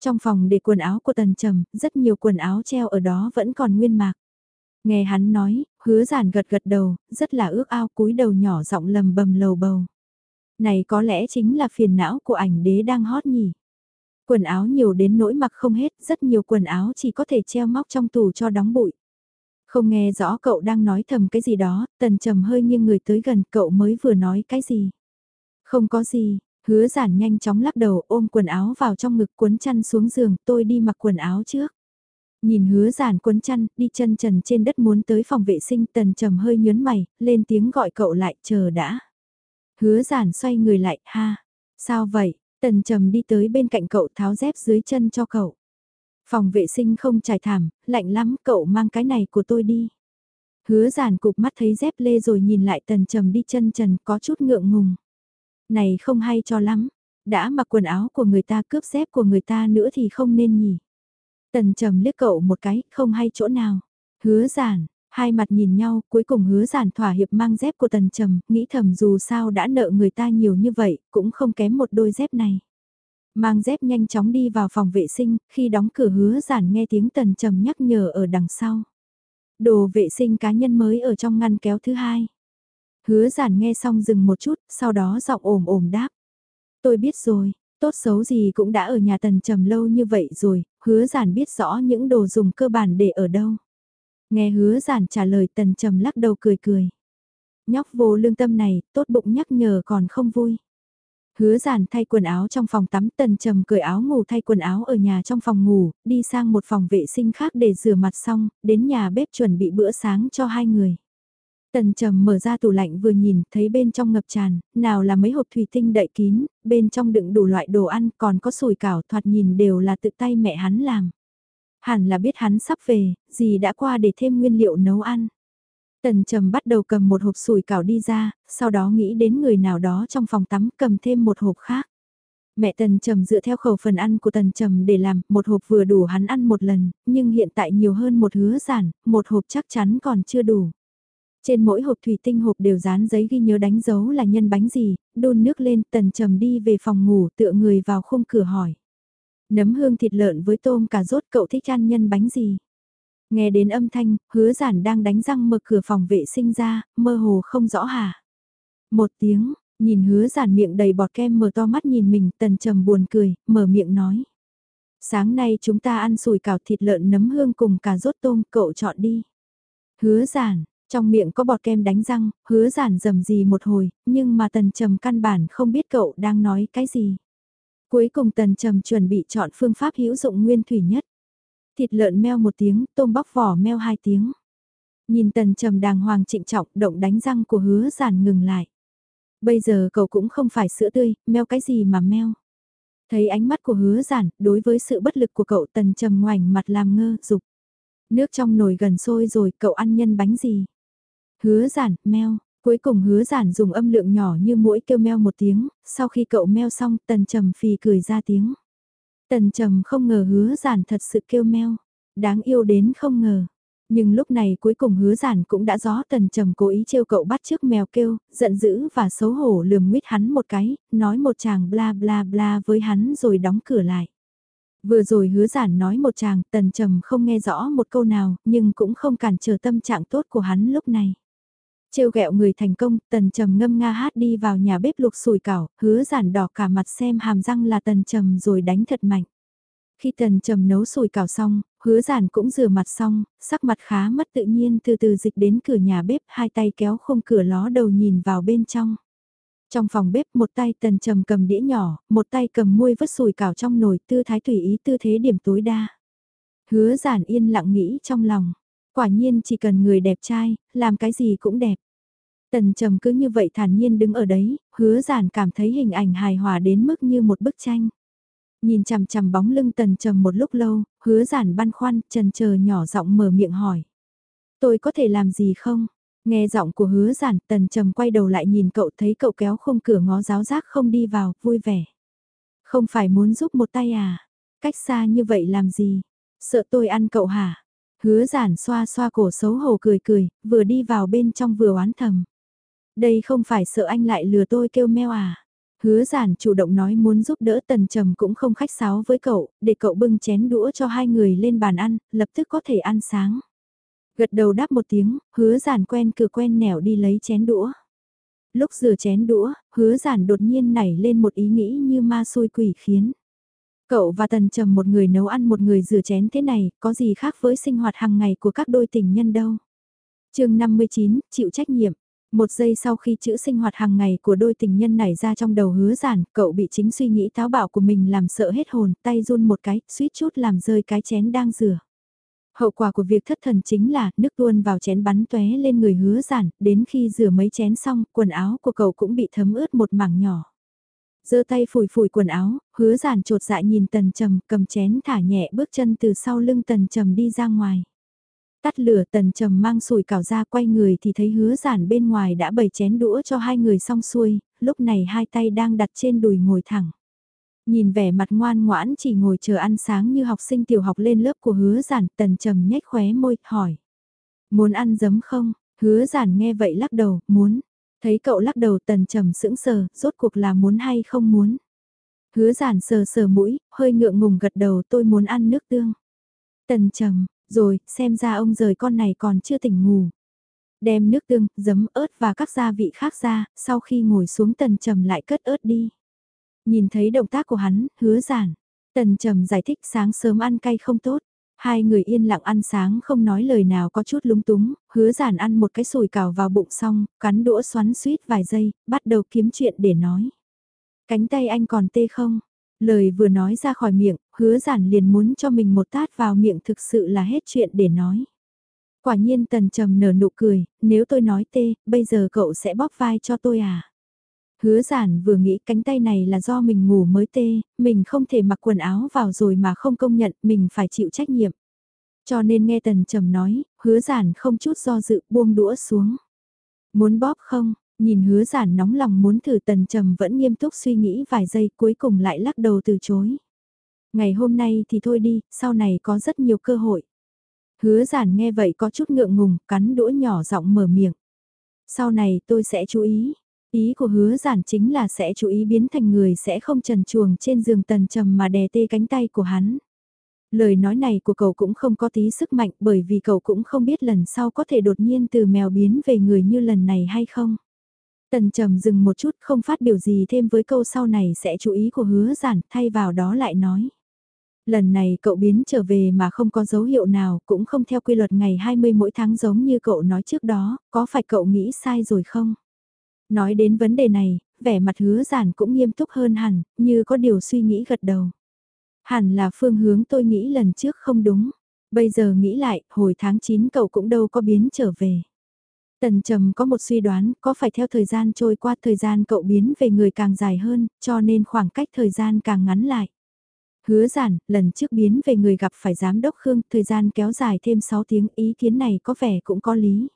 Trong phòng để quần áo của Tần Trầm, rất nhiều quần áo treo ở đó vẫn còn nguyên mạc. Nghe hắn nói, hứa giản gật gật đầu, rất là ước ao cúi đầu nhỏ giọng lầm bầm lầu bầu. Này có lẽ chính là phiền não của ảnh đế đang hot nhỉ. Quần áo nhiều đến nỗi mặc không hết, rất nhiều quần áo chỉ có thể treo móc trong tủ cho đóng bụi. Không nghe rõ cậu đang nói thầm cái gì đó, tần trầm hơi nghiêng người tới gần cậu mới vừa nói cái gì. Không có gì, Hứa giản nhanh chóng lắc đầu ôm quần áo vào trong ngực cuốn chăn xuống giường, tôi đi mặc quần áo trước. Nhìn hứa giản cuốn chăn, đi chân trần trên đất muốn tới phòng vệ sinh tần trầm hơi nhớn mày, lên tiếng gọi cậu lại, chờ đã. Hứa giản xoay người lại, ha, sao vậy, tần trầm đi tới bên cạnh cậu tháo dép dưới chân cho cậu. Phòng vệ sinh không trải thảm, lạnh lắm, cậu mang cái này của tôi đi. Hứa giản cục mắt thấy dép lê rồi nhìn lại tần trầm đi chân trần có chút ngượng ngùng này không hay cho lắm, đã mặc quần áo của người ta cướp dép của người ta nữa thì không nên nhỉ. Tần trầm liếc cậu một cái, không hay chỗ nào. Hứa giản, hai mặt nhìn nhau, cuối cùng hứa giản thỏa hiệp mang dép của tần trầm, nghĩ thầm dù sao đã nợ người ta nhiều như vậy, cũng không kém một đôi dép này. Mang dép nhanh chóng đi vào phòng vệ sinh, khi đóng cửa hứa giản nghe tiếng tần trầm nhắc nhở ở đằng sau. Đồ vệ sinh cá nhân mới ở trong ngăn kéo thứ hai. Hứa giản nghe xong dừng một chút, sau đó giọng ồm ồm đáp. Tôi biết rồi, tốt xấu gì cũng đã ở nhà tần trầm lâu như vậy rồi, hứa giản biết rõ những đồ dùng cơ bản để ở đâu. Nghe hứa giản trả lời tần trầm lắc đầu cười cười. Nhóc vô lương tâm này, tốt bụng nhắc nhở còn không vui. Hứa giản thay quần áo trong phòng tắm tần trầm cởi áo ngủ thay quần áo ở nhà trong phòng ngủ, đi sang một phòng vệ sinh khác để rửa mặt xong, đến nhà bếp chuẩn bị bữa sáng cho hai người. Tần trầm mở ra tủ lạnh vừa nhìn, thấy bên trong ngập tràn, nào là mấy hộp thủy tinh đậy kín, bên trong đựng đủ loại đồ ăn, còn có sủi cảo thoạt nhìn đều là tự tay mẹ hắn làm. Hẳn là biết hắn sắp về, gì đã qua để thêm nguyên liệu nấu ăn. Tần Trầm bắt đầu cầm một hộp sủi cảo đi ra, sau đó nghĩ đến người nào đó trong phòng tắm cầm thêm một hộp khác. Mẹ Tần Trầm dựa theo khẩu phần ăn của Tần Trầm để làm, một hộp vừa đủ hắn ăn một lần, nhưng hiện tại nhiều hơn một hứa giản, một hộp chắc chắn còn chưa đủ. Trên mỗi hộp thủy tinh hộp đều dán giấy ghi nhớ đánh dấu là nhân bánh gì, đun nước lên Tần Trầm đi về phòng ngủ tựa người vào khung cửa hỏi. Nấm hương thịt lợn với tôm cà rốt cậu thích ăn nhân bánh gì? Nghe đến âm thanh, hứa giản đang đánh răng mở cửa phòng vệ sinh ra, mơ hồ không rõ hả? Một tiếng, nhìn hứa giản miệng đầy bọt kem mở to mắt nhìn mình, tần trầm buồn cười, mở miệng nói. Sáng nay chúng ta ăn sủi cảo thịt lợn nấm hương cùng cà rốt tôm, cậu chọn đi. Hứa giản, trong miệng có bọt kem đánh răng, hứa giản dầm gì một hồi, nhưng mà tần trầm căn bản không biết cậu đang nói cái gì. Cuối cùng tần trầm chuẩn bị chọn phương pháp hữu dụng nguyên thủy nhất. Thịt lợn meo một tiếng, tôm bóc vỏ meo hai tiếng. Nhìn tần trầm đàng hoàng trịnh trọng động đánh răng của hứa giản ngừng lại. Bây giờ cậu cũng không phải sữa tươi, meo cái gì mà meo. Thấy ánh mắt của hứa giản, đối với sự bất lực của cậu tần trầm ngoảnh mặt làm ngơ, dục Nước trong nồi gần sôi rồi, cậu ăn nhân bánh gì? Hứa giản, meo, Cuối cùng hứa giản dùng âm lượng nhỏ như mũi kêu meo một tiếng, sau khi cậu meo xong tần trầm phì cười ra tiếng. Tần trầm không ngờ hứa giản thật sự kêu meo, đáng yêu đến không ngờ. Nhưng lúc này cuối cùng hứa giản cũng đã rõ tần trầm cố ý trêu cậu bắt trước mèo kêu, giận dữ và xấu hổ lườm nguyết hắn một cái, nói một chàng bla bla bla với hắn rồi đóng cửa lại. Vừa rồi hứa giản nói một chàng, tần trầm không nghe rõ một câu nào, nhưng cũng không cản trở tâm trạng tốt của hắn lúc này. Trêu ghẹo người thành công, tần trầm ngâm nga hát đi vào nhà bếp lục sùi cảo, hứa giản đỏ cả mặt xem hàm răng là tần trầm rồi đánh thật mạnh. Khi tần trầm nấu sùi cảo xong, hứa giản cũng rửa mặt xong, sắc mặt khá mất tự nhiên từ từ dịch đến cửa nhà bếp, hai tay kéo khung cửa ló đầu nhìn vào bên trong. Trong phòng bếp một tay tần trầm cầm đĩa nhỏ, một tay cầm muôi vứt sùi cảo trong nồi tư thái tùy ý tư thế điểm tối đa. Hứa giản yên lặng nghĩ trong lòng, Quả nhiên chỉ cần người đẹp trai, làm cái gì cũng đẹp. Tần trầm cứ như vậy thản nhiên đứng ở đấy, hứa giản cảm thấy hình ảnh hài hòa đến mức như một bức tranh. Nhìn chằm chằm bóng lưng tần trầm một lúc lâu, hứa giản băn khoăn, trần chờ nhỏ giọng mở miệng hỏi. Tôi có thể làm gì không? Nghe giọng của hứa giản, tần trầm quay đầu lại nhìn cậu thấy cậu kéo khung cửa ngó giáo giác không đi vào, vui vẻ. Không phải muốn giúp một tay à? Cách xa như vậy làm gì? Sợ tôi ăn cậu hả? Hứa giản xoa xoa cổ xấu hổ cười cười, vừa đi vào bên trong vừa oán thầm. Đây không phải sợ anh lại lừa tôi kêu meo à. Hứa giản chủ động nói muốn giúp đỡ tần trầm cũng không khách sáo với cậu, để cậu bưng chén đũa cho hai người lên bàn ăn, lập tức có thể ăn sáng. Gật đầu đáp một tiếng, hứa giản quen cửa quen nẻo đi lấy chén đũa. Lúc rửa chén đũa, hứa giản đột nhiên nảy lên một ý nghĩ như ma xôi quỷ khiến. Cậu và Tần Trầm một người nấu ăn một người rửa chén thế này, có gì khác với sinh hoạt hàng ngày của các đôi tình nhân đâu. chương 59, chịu trách nhiệm. Một giây sau khi chữ sinh hoạt hàng ngày của đôi tình nhân nảy ra trong đầu hứa giản, cậu bị chính suy nghĩ táo bạo của mình làm sợ hết hồn, tay run một cái, suýt chút làm rơi cái chén đang rửa. Hậu quả của việc thất thần chính là nước tuôn vào chén bắn tóe lên người hứa giản, đến khi rửa mấy chén xong, quần áo của cậu cũng bị thấm ướt một mảng nhỏ giơ tay phủi phủi quần áo, hứa giản trột dạ nhìn tần trầm cầm chén thả nhẹ bước chân từ sau lưng tần trầm đi ra ngoài. Tắt lửa tần trầm mang sùi cảo ra quay người thì thấy hứa giản bên ngoài đã bày chén đũa cho hai người xong xuôi, lúc này hai tay đang đặt trên đùi ngồi thẳng. Nhìn vẻ mặt ngoan ngoãn chỉ ngồi chờ ăn sáng như học sinh tiểu học lên lớp của hứa giản tần trầm nhếch khóe môi, hỏi. Muốn ăn giấm không? Hứa giản nghe vậy lắc đầu, muốn. Thấy cậu lắc đầu tần trầm sững sờ, rốt cuộc là muốn hay không muốn. Hứa giản sờ sờ mũi, hơi ngượng ngùng gật đầu tôi muốn ăn nước tương. Tần trầm, rồi, xem ra ông rời con này còn chưa tỉnh ngủ. Đem nước tương, giấm, ớt và các gia vị khác ra, sau khi ngồi xuống tần trầm lại cất ớt đi. Nhìn thấy động tác của hắn, hứa giản. Tần trầm giải thích sáng sớm ăn cay không tốt. Hai người yên lặng ăn sáng không nói lời nào có chút lúng túng, hứa giản ăn một cái sùi cào vào bụng xong, cắn đũa xoắn suýt vài giây, bắt đầu kiếm chuyện để nói. Cánh tay anh còn tê không? Lời vừa nói ra khỏi miệng, hứa giản liền muốn cho mình một tát vào miệng thực sự là hết chuyện để nói. Quả nhiên tần trầm nở nụ cười, nếu tôi nói tê, bây giờ cậu sẽ bóp vai cho tôi à? Hứa giản vừa nghĩ cánh tay này là do mình ngủ mới tê, mình không thể mặc quần áo vào rồi mà không công nhận, mình phải chịu trách nhiệm. Cho nên nghe tần trầm nói, hứa giản không chút do dự buông đũa xuống. Muốn bóp không, nhìn hứa giản nóng lòng muốn thử tần trầm vẫn nghiêm túc suy nghĩ vài giây cuối cùng lại lắc đầu từ chối. Ngày hôm nay thì thôi đi, sau này có rất nhiều cơ hội. Hứa giản nghe vậy có chút ngượng ngùng, cắn đũa nhỏ giọng mở miệng. Sau này tôi sẽ chú ý. Ý của hứa giản chính là sẽ chú ý biến thành người sẽ không trần chuồng trên giường tần trầm mà đè tê cánh tay của hắn. Lời nói này của cậu cũng không có tí sức mạnh bởi vì cậu cũng không biết lần sau có thể đột nhiên từ mèo biến về người như lần này hay không. Tần trầm dừng một chút không phát biểu gì thêm với câu sau này sẽ chú ý của hứa giản thay vào đó lại nói. Lần này cậu biến trở về mà không có dấu hiệu nào cũng không theo quy luật ngày 20 mỗi tháng giống như cậu nói trước đó, có phải cậu nghĩ sai rồi không? Nói đến vấn đề này, vẻ mặt hứa giản cũng nghiêm túc hơn hẳn, như có điều suy nghĩ gật đầu. Hẳn là phương hướng tôi nghĩ lần trước không đúng. Bây giờ nghĩ lại, hồi tháng 9 cậu cũng đâu có biến trở về. Tần Trầm có một suy đoán, có phải theo thời gian trôi qua thời gian cậu biến về người càng dài hơn, cho nên khoảng cách thời gian càng ngắn lại. Hứa giản, lần trước biến về người gặp phải giám đốc Khương, thời gian kéo dài thêm 6 tiếng, ý kiến này có vẻ cũng có lý.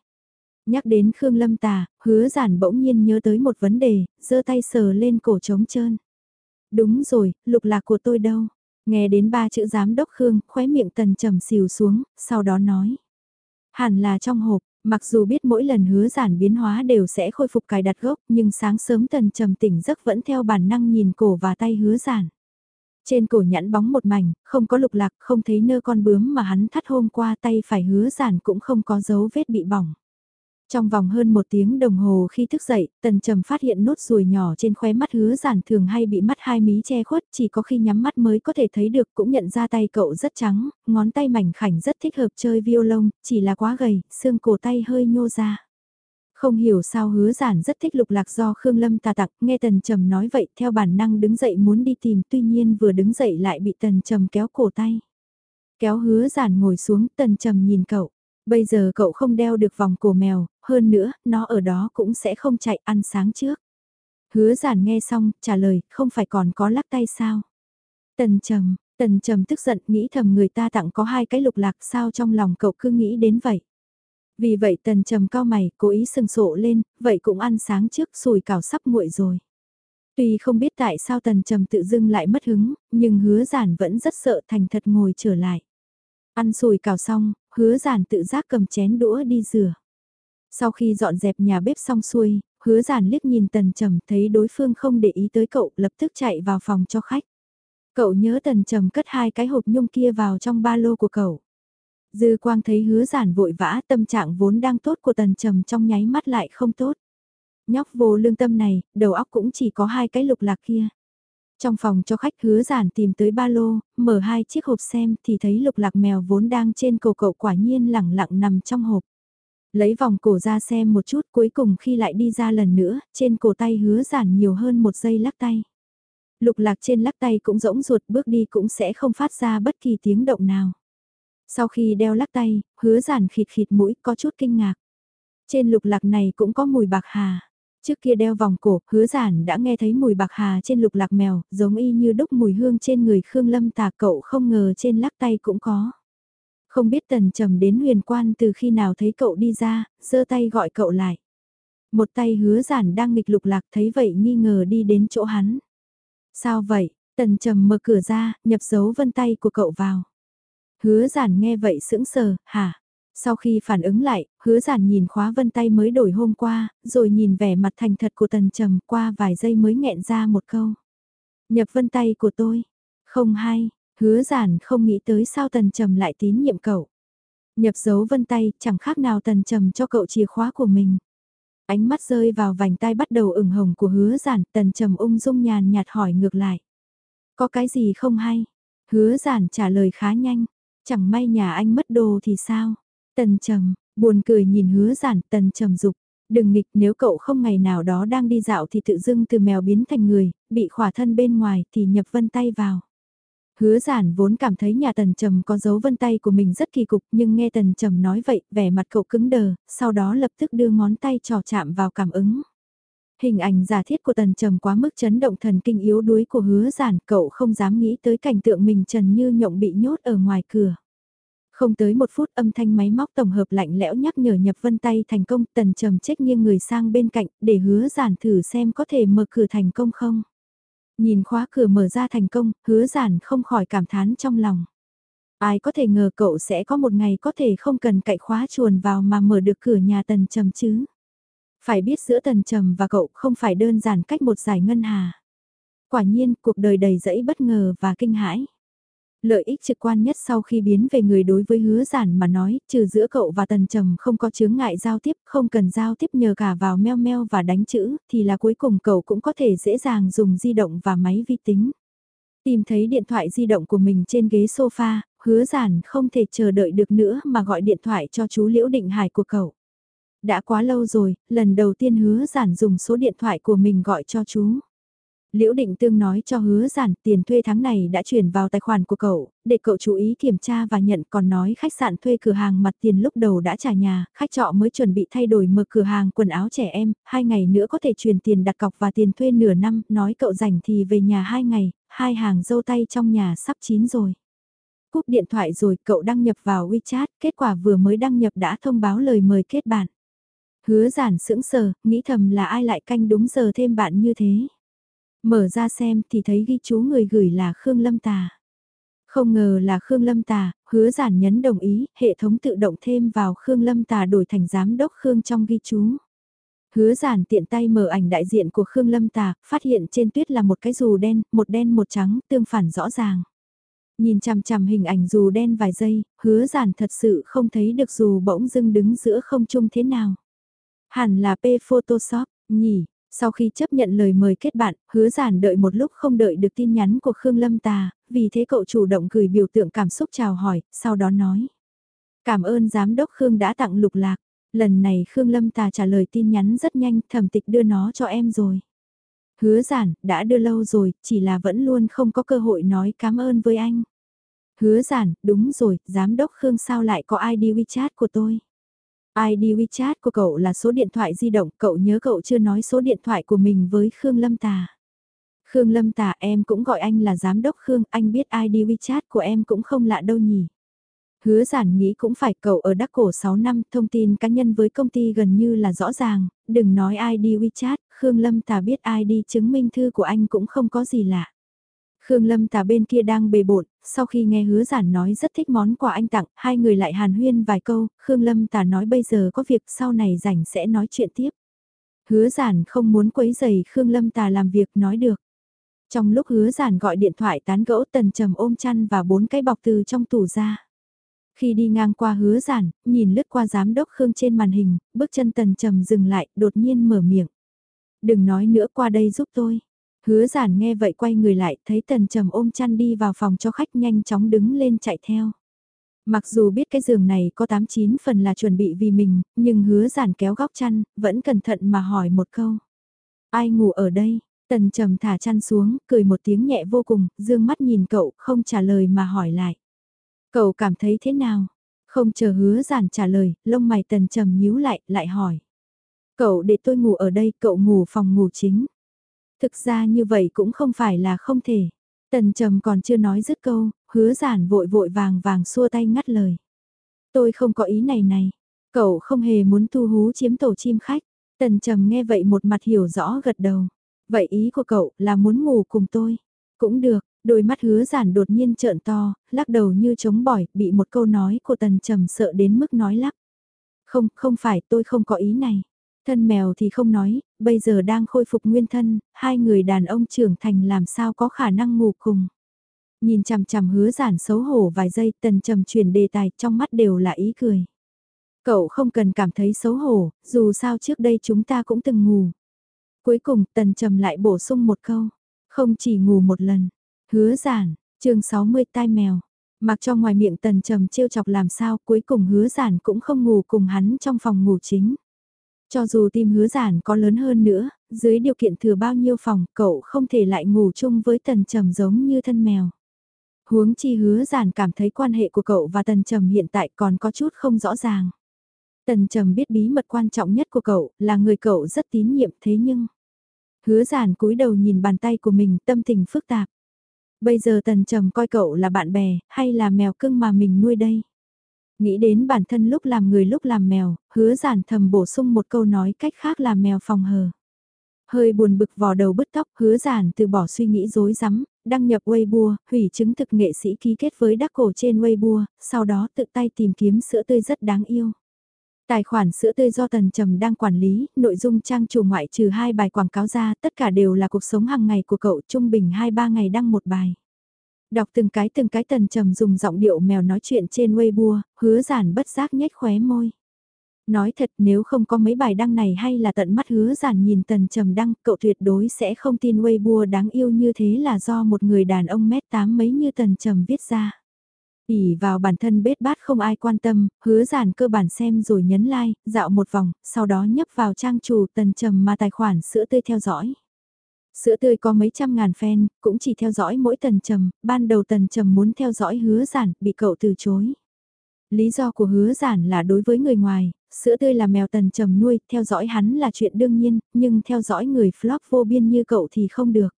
Nhắc đến Khương Lâm Tà, hứa giản bỗng nhiên nhớ tới một vấn đề, giơ tay sờ lên cổ trống trơn. Đúng rồi, lục lạc của tôi đâu? Nghe đến ba chữ giám đốc Khương, khóe miệng tần trầm xìu xuống, sau đó nói. Hẳn là trong hộp, mặc dù biết mỗi lần hứa giản biến hóa đều sẽ khôi phục cài đặt gốc, nhưng sáng sớm tần trầm tỉnh giấc vẫn theo bản năng nhìn cổ và tay hứa giản. Trên cổ nhẵn bóng một mảnh, không có lục lạc, không thấy nơ con bướm mà hắn thắt hôm qua tay phải hứa giản cũng không có dấu vết bị bỏng. Trong vòng hơn một tiếng đồng hồ khi thức dậy, tần trầm phát hiện nốt ruồi nhỏ trên khóe mắt hứa giản thường hay bị mắt hai mí che khuất, chỉ có khi nhắm mắt mới có thể thấy được cũng nhận ra tay cậu rất trắng, ngón tay mảnh khảnh rất thích hợp chơi violon, chỉ là quá gầy, xương cổ tay hơi nhô ra. Không hiểu sao hứa giản rất thích lục lạc do Khương Lâm tà tặc nghe Tần Trầm nói vậy theo bản năng đứng dậy muốn đi tìm tuy nhiên vừa đứng dậy lại bị Tần Trầm kéo cổ tay. Kéo hứa giản ngồi xuống Tần Trầm nhìn cậu. Bây giờ cậu không đeo được vòng cổ mèo, hơn nữa, nó ở đó cũng sẽ không chạy ăn sáng trước. Hứa giản nghe xong, trả lời, không phải còn có lắc tay sao? Tần trầm, tần trầm tức giận nghĩ thầm người ta tặng có hai cái lục lạc sao trong lòng cậu cứ nghĩ đến vậy. Vì vậy tần trầm cao mày, cố ý sừng sộ lên, vậy cũng ăn sáng trước sùi cảo sắp nguội rồi. Tuy không biết tại sao tần trầm tự dưng lại mất hứng, nhưng hứa giản vẫn rất sợ thành thật ngồi trở lại. Ăn sùi cảo xong, hứa giản tự giác cầm chén đũa đi rửa. Sau khi dọn dẹp nhà bếp xong xuôi, hứa giản liếc nhìn tần trầm thấy đối phương không để ý tới cậu lập tức chạy vào phòng cho khách. Cậu nhớ tần trầm cất hai cái hộp nhung kia vào trong ba lô của cậu. Dư quang thấy hứa giản vội vã tâm trạng vốn đang tốt của tần trầm trong nháy mắt lại không tốt. Nhóc vô lương tâm này, đầu óc cũng chỉ có hai cái lục lạc kia. Trong phòng cho khách hứa giản tìm tới ba lô, mở hai chiếc hộp xem thì thấy lục lạc mèo vốn đang trên cổ cậu quả nhiên lẳng lặng nằm trong hộp. Lấy vòng cổ ra xem một chút cuối cùng khi lại đi ra lần nữa, trên cổ tay hứa giản nhiều hơn một giây lắc tay. Lục lạc trên lắc tay cũng rỗng ruột bước đi cũng sẽ không phát ra bất kỳ tiếng động nào. Sau khi đeo lắc tay, hứa giản khịt khịt mũi có chút kinh ngạc. Trên lục lạc này cũng có mùi bạc hà. Trước kia đeo vòng cổ, hứa giản đã nghe thấy mùi bạc hà trên lục lạc mèo, giống y như đúc mùi hương trên người Khương Lâm tà cậu không ngờ trên lắc tay cũng có. Không biết tần trầm đến huyền quan từ khi nào thấy cậu đi ra, giơ tay gọi cậu lại. Một tay hứa giản đang nghịch lục lạc thấy vậy nghi ngờ đi đến chỗ hắn. Sao vậy? Tần trầm mở cửa ra, nhập dấu vân tay của cậu vào. Hứa giản nghe vậy sững sờ, hả? Sau khi phản ứng lại, hứa giản nhìn khóa vân tay mới đổi hôm qua, rồi nhìn vẻ mặt thành thật của tần trầm qua vài giây mới nghẹn ra một câu. Nhập vân tay của tôi. Không hay, hứa giản không nghĩ tới sao tần trầm lại tín nhiệm cậu. Nhập dấu vân tay chẳng khác nào tần trầm cho cậu chìa khóa của mình. Ánh mắt rơi vào vành tay bắt đầu ửng hồng của hứa giản, tần trầm ung dung nhàn nhạt hỏi ngược lại. Có cái gì không hay? Hứa giản trả lời khá nhanh. Chẳng may nhà anh mất đồ thì sao? Tần trầm, buồn cười nhìn hứa giản, tần trầm dục. Đừng nghịch nếu cậu không ngày nào đó đang đi dạo thì tự dưng từ mèo biến thành người, bị khỏa thân bên ngoài thì nhập vân tay vào. Hứa giản vốn cảm thấy nhà tần trầm có dấu vân tay của mình rất kỳ cục nhưng nghe tần trầm nói vậy vẻ mặt cậu cứng đờ, sau đó lập tức đưa ngón tay trò chạm vào cảm ứng. Hình ảnh giả thiết của tần trầm quá mức chấn động thần kinh yếu đuối của hứa giản cậu không dám nghĩ tới cảnh tượng mình trần như nhộng bị nhốt ở ngoài cửa. Không tới một phút âm thanh máy móc tổng hợp lạnh lẽo nhắc nhở nhập vân tay thành công tần trầm chết nghiêng người sang bên cạnh để hứa giản thử xem có thể mở cửa thành công không. Nhìn khóa cửa mở ra thành công, hứa giản không khỏi cảm thán trong lòng. Ai có thể ngờ cậu sẽ có một ngày có thể không cần cậy khóa chuồn vào mà mở được cửa nhà tần trầm chứ. Phải biết giữa tần trầm và cậu không phải đơn giản cách một giải ngân hà. Quả nhiên, cuộc đời đầy rẫy bất ngờ và kinh hãi. Lợi ích trực quan nhất sau khi biến về người đối với hứa giản mà nói, trừ giữa cậu và tần trầm không có chướng ngại giao tiếp, không cần giao tiếp nhờ cả vào meo meo và đánh chữ, thì là cuối cùng cậu cũng có thể dễ dàng dùng di động và máy vi tính. Tìm thấy điện thoại di động của mình trên ghế sofa, hứa giản không thể chờ đợi được nữa mà gọi điện thoại cho chú Liễu Định Hải của cậu. Đã quá lâu rồi, lần đầu tiên hứa giản dùng số điện thoại của mình gọi cho chú. Liễu Định Tương nói cho hứa giản tiền thuê tháng này đã chuyển vào tài khoản của cậu, để cậu chú ý kiểm tra và nhận còn nói khách sạn thuê cửa hàng mặt tiền lúc đầu đã trả nhà, khách trọ mới chuẩn bị thay đổi mở cửa hàng quần áo trẻ em, hai ngày nữa có thể chuyển tiền đặt cọc và tiền thuê nửa năm, nói cậu rảnh thì về nhà hai ngày, hai hàng dâu tay trong nhà sắp chín rồi. Cúp điện thoại rồi cậu đăng nhập vào WeChat, kết quả vừa mới đăng nhập đã thông báo lời mời kết bạn. Hứa giản sững sờ, nghĩ thầm là ai lại canh đúng giờ thêm bạn như thế. Mở ra xem thì thấy ghi chú người gửi là Khương Lâm Tà. Không ngờ là Khương Lâm Tà, hứa giản nhấn đồng ý, hệ thống tự động thêm vào Khương Lâm Tà đổi thành giám đốc Khương trong ghi chú. Hứa giản tiện tay mở ảnh đại diện của Khương Lâm Tà, phát hiện trên tuyết là một cái dù đen, một đen một trắng, tương phản rõ ràng. Nhìn chằm chằm hình ảnh dù đen vài giây, hứa giản thật sự không thấy được dù bỗng dưng đứng giữa không trung thế nào. Hẳn là P Photoshop, nhỉ, sau khi chấp nhận lời mời kết bạn, hứa giản đợi một lúc không đợi được tin nhắn của Khương Lâm Tà, vì thế cậu chủ động gửi biểu tượng cảm xúc chào hỏi, sau đó nói. Cảm ơn Giám đốc Khương đã tặng lục lạc. Lần này Khương Lâm Tà trả lời tin nhắn rất nhanh, thẩm tịch đưa nó cho em rồi. Hứa giản, đã đưa lâu rồi, chỉ là vẫn luôn không có cơ hội nói cảm ơn với anh. Hứa giản, đúng rồi, Giám đốc Khương sao lại có ID WeChat của tôi. ID WeChat của cậu là số điện thoại di động, cậu nhớ cậu chưa nói số điện thoại của mình với Khương Lâm Tà. Khương Lâm Tà em cũng gọi anh là giám đốc Khương, anh biết ID WeChat của em cũng không lạ đâu nhỉ. Hứa giản nghĩ cũng phải cậu ở đắc cổ 6 năm, thông tin cá nhân với công ty gần như là rõ ràng, đừng nói ID WeChat, Khương Lâm Tà biết ID chứng minh thư của anh cũng không có gì lạ. Khương Lâm Tà bên kia đang bề bộn, sau khi nghe hứa giản nói rất thích món quà anh tặng, hai người lại hàn huyên vài câu, Khương Lâm Tà nói bây giờ có việc sau này rảnh sẽ nói chuyện tiếp. Hứa giản không muốn quấy giày Khương Lâm Tà làm việc nói được. Trong lúc hứa giản gọi điện thoại tán gẫu tần trầm ôm chăn và bốn cái bọc từ trong tủ ra. Khi đi ngang qua hứa giản, nhìn lướt qua giám đốc Khương trên màn hình, bước chân tần trầm dừng lại, đột nhiên mở miệng. Đừng nói nữa qua đây giúp tôi. Hứa giản nghe vậy quay người lại, thấy tần trầm ôm chăn đi vào phòng cho khách nhanh chóng đứng lên chạy theo. Mặc dù biết cái giường này có 89 phần là chuẩn bị vì mình, nhưng hứa giản kéo góc chăn, vẫn cẩn thận mà hỏi một câu. Ai ngủ ở đây? Tần trầm thả chăn xuống, cười một tiếng nhẹ vô cùng, dương mắt nhìn cậu, không trả lời mà hỏi lại. Cậu cảm thấy thế nào? Không chờ hứa giản trả lời, lông mày tần trầm nhíu lại, lại hỏi. Cậu để tôi ngủ ở đây, cậu ngủ phòng ngủ chính. Thực ra như vậy cũng không phải là không thể. Tần trầm còn chưa nói dứt câu, hứa giản vội vội vàng vàng xua tay ngắt lời. Tôi không có ý này này. Cậu không hề muốn thu hú chiếm tổ chim khách. Tần trầm nghe vậy một mặt hiểu rõ gật đầu. Vậy ý của cậu là muốn ngủ cùng tôi. Cũng được, đôi mắt hứa giản đột nhiên trợn to, lắc đầu như chống bỏi, bị một câu nói của tần trầm sợ đến mức nói lắp. Không, không phải tôi không có ý này. Thân mèo thì không nói, bây giờ đang khôi phục nguyên thân, hai người đàn ông trưởng thành làm sao có khả năng ngủ cùng. Nhìn chằm chằm hứa giản xấu hổ vài giây tần trầm chuyển đề tài trong mắt đều là ý cười. Cậu không cần cảm thấy xấu hổ, dù sao trước đây chúng ta cũng từng ngủ. Cuối cùng tần trầm lại bổ sung một câu, không chỉ ngủ một lần, hứa giản, chương 60 tai mèo. Mặc cho ngoài miệng tần trầm trêu chọc làm sao cuối cùng hứa giản cũng không ngủ cùng hắn trong phòng ngủ chính. Cho dù tim hứa giản có lớn hơn nữa, dưới điều kiện thừa bao nhiêu phòng, cậu không thể lại ngủ chung với tần trầm giống như thân mèo. Huống chi hứa giản cảm thấy quan hệ của cậu và tần trầm hiện tại còn có chút không rõ ràng. Tần trầm biết bí mật quan trọng nhất của cậu là người cậu rất tín nhiệm thế nhưng... Hứa giản cúi đầu nhìn bàn tay của mình tâm tình phức tạp. Bây giờ tần trầm coi cậu là bạn bè hay là mèo cưng mà mình nuôi đây? Nghĩ đến bản thân lúc làm người lúc làm mèo, hứa giản thầm bổ sung một câu nói cách khác là mèo phòng hờ. Hơi buồn bực vò đầu bứt tóc, hứa giản từ bỏ suy nghĩ rối rắm, đăng nhập Weibo, hủy chứng thực nghệ sĩ ký kết với đắc cổ trên Weibo, sau đó tự tay tìm kiếm sữa tươi rất đáng yêu. Tài khoản sữa tươi do Tần Trầm đang quản lý, nội dung trang chủ ngoại trừ hai bài quảng cáo ra, tất cả đều là cuộc sống hàng ngày của cậu, trung bình 2-3 ngày đăng một bài. Đọc từng cái từng cái Tần Trầm dùng giọng điệu mèo nói chuyện trên Weibo, hứa giản bất giác nhếch khóe môi. Nói thật nếu không có mấy bài đăng này hay là tận mắt hứa giản nhìn Tần Trầm đăng, cậu tuyệt đối sẽ không tin Weibo đáng yêu như thế là do một người đàn ông mét tám mấy như Tần Trầm viết ra ỉ vào bản thân bết bát không ai quan tâm, hứa giản cơ bản xem rồi nhấn like, dạo một vòng, sau đó nhấp vào trang chủ tần trầm mà tài khoản sữa tươi theo dõi. Sữa tươi có mấy trăm ngàn fan, cũng chỉ theo dõi mỗi tần trầm, ban đầu tần trầm muốn theo dõi hứa giản, bị cậu từ chối. Lý do của hứa giản là đối với người ngoài, sữa tươi là mèo tần trầm nuôi, theo dõi hắn là chuyện đương nhiên, nhưng theo dõi người flop vô biên như cậu thì không được.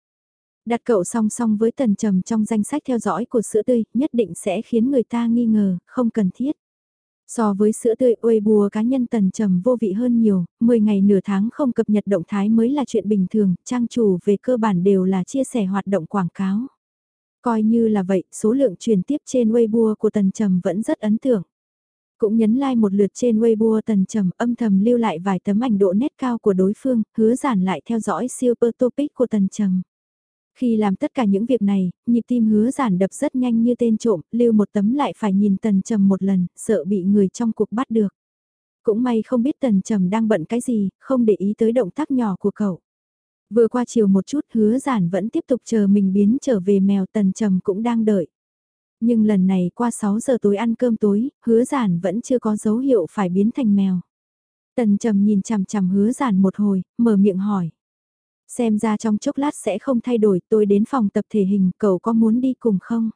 Đặt cậu song song với tần trầm trong danh sách theo dõi của sữa tươi, nhất định sẽ khiến người ta nghi ngờ, không cần thiết. So với sữa tươi uê bùa cá nhân tần trầm vô vị hơn nhiều, 10 ngày nửa tháng không cập nhật động thái mới là chuyện bình thường, trang chủ về cơ bản đều là chia sẻ hoạt động quảng cáo. Coi như là vậy, số lượng truyền tiếp trên Weibo của Tần Trầm vẫn rất ấn tượng. Cũng nhấn like một lượt trên Weibo Tần Trầm âm thầm lưu lại vài tấm ảnh độ nét cao của đối phương, hứa giản lại theo dõi super topic của Tần Trầm. Khi làm tất cả những việc này, nhịp tim hứa giản đập rất nhanh như tên trộm, lưu một tấm lại phải nhìn tần trầm một lần, sợ bị người trong cuộc bắt được. Cũng may không biết tần trầm đang bận cái gì, không để ý tới động tác nhỏ của cậu. Vừa qua chiều một chút hứa giản vẫn tiếp tục chờ mình biến trở về mèo tần trầm cũng đang đợi. Nhưng lần này qua 6 giờ tối ăn cơm tối, hứa giản vẫn chưa có dấu hiệu phải biến thành mèo. Tần trầm nhìn chằm chằm hứa giản một hồi, mở miệng hỏi. Xem ra trong chốc lát sẽ không thay đổi, tôi đến phòng tập thể hình, cậu có muốn đi cùng không?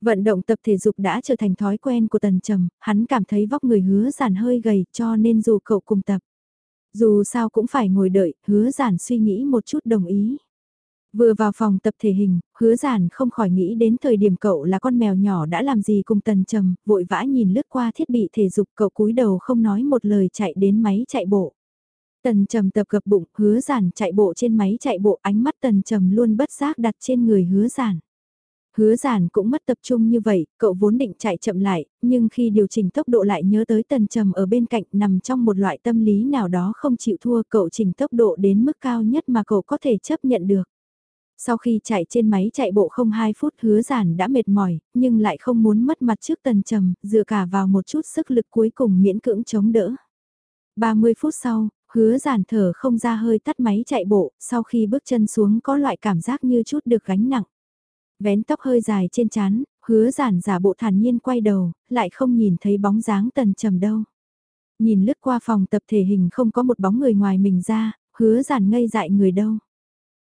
Vận động tập thể dục đã trở thành thói quen của Tần Trầm, hắn cảm thấy vóc người hứa giản hơi gầy cho nên dù cậu cùng tập. Dù sao cũng phải ngồi đợi, hứa giản suy nghĩ một chút đồng ý. Vừa vào phòng tập thể hình, hứa giản không khỏi nghĩ đến thời điểm cậu là con mèo nhỏ đã làm gì cùng Tần Trầm, vội vã nhìn lướt qua thiết bị thể dục cậu cúi đầu không nói một lời chạy đến máy chạy bộ. Tần trầm tập gập bụng, hứa giản chạy bộ trên máy chạy bộ, ánh mắt tần trầm luôn bất giác đặt trên người hứa giản. Hứa giản cũng mất tập trung như vậy, cậu vốn định chạy chậm lại, nhưng khi điều chỉnh tốc độ lại nhớ tới tần trầm ở bên cạnh nằm trong một loại tâm lý nào đó không chịu thua cậu chỉnh tốc độ đến mức cao nhất mà cậu có thể chấp nhận được. Sau khi chạy trên máy chạy bộ không 2 phút hứa giản đã mệt mỏi, nhưng lại không muốn mất mặt trước tần trầm, dựa cả vào một chút sức lực cuối cùng miễn cưỡng chống đỡ. 30 phút sau, hứa giản thở không ra hơi tắt máy chạy bộ, sau khi bước chân xuống có loại cảm giác như chút được gánh nặng. Vén tóc hơi dài trên chán, hứa giản giả bộ thản nhiên quay đầu, lại không nhìn thấy bóng dáng tần trầm đâu. Nhìn lướt qua phòng tập thể hình không có một bóng người ngoài mình ra, hứa giản ngây dại người đâu.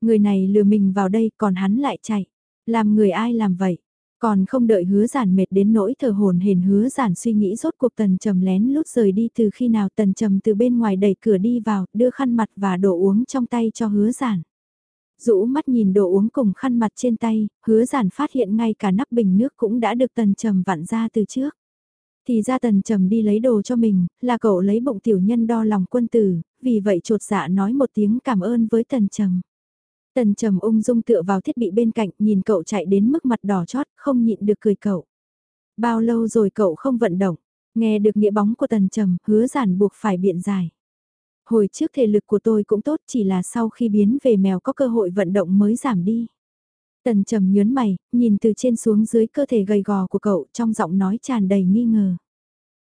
Người này lừa mình vào đây còn hắn lại chạy. Làm người ai làm vậy? Còn không đợi hứa giản mệt đến nỗi thở hồn hển hứa giản suy nghĩ rốt cuộc tần trầm lén lút rời đi từ khi nào tần trầm từ bên ngoài đẩy cửa đi vào, đưa khăn mặt và đồ uống trong tay cho hứa giản. rũ mắt nhìn đồ uống cùng khăn mặt trên tay, hứa giản phát hiện ngay cả nắp bình nước cũng đã được tần trầm vặn ra từ trước. Thì ra tần trầm đi lấy đồ cho mình, là cậu lấy bụng tiểu nhân đo lòng quân tử, vì vậy trột dạ nói một tiếng cảm ơn với tần trầm. Tần trầm ung dung tựa vào thiết bị bên cạnh nhìn cậu chạy đến mức mặt đỏ chót, không nhịn được cười cậu. Bao lâu rồi cậu không vận động, nghe được nghĩa bóng của tần trầm, hứa giản buộc phải biện giải. Hồi trước thể lực của tôi cũng tốt chỉ là sau khi biến về mèo có cơ hội vận động mới giảm đi. Tần trầm nhớn mày, nhìn từ trên xuống dưới cơ thể gầy gò của cậu trong giọng nói tràn đầy nghi ngờ.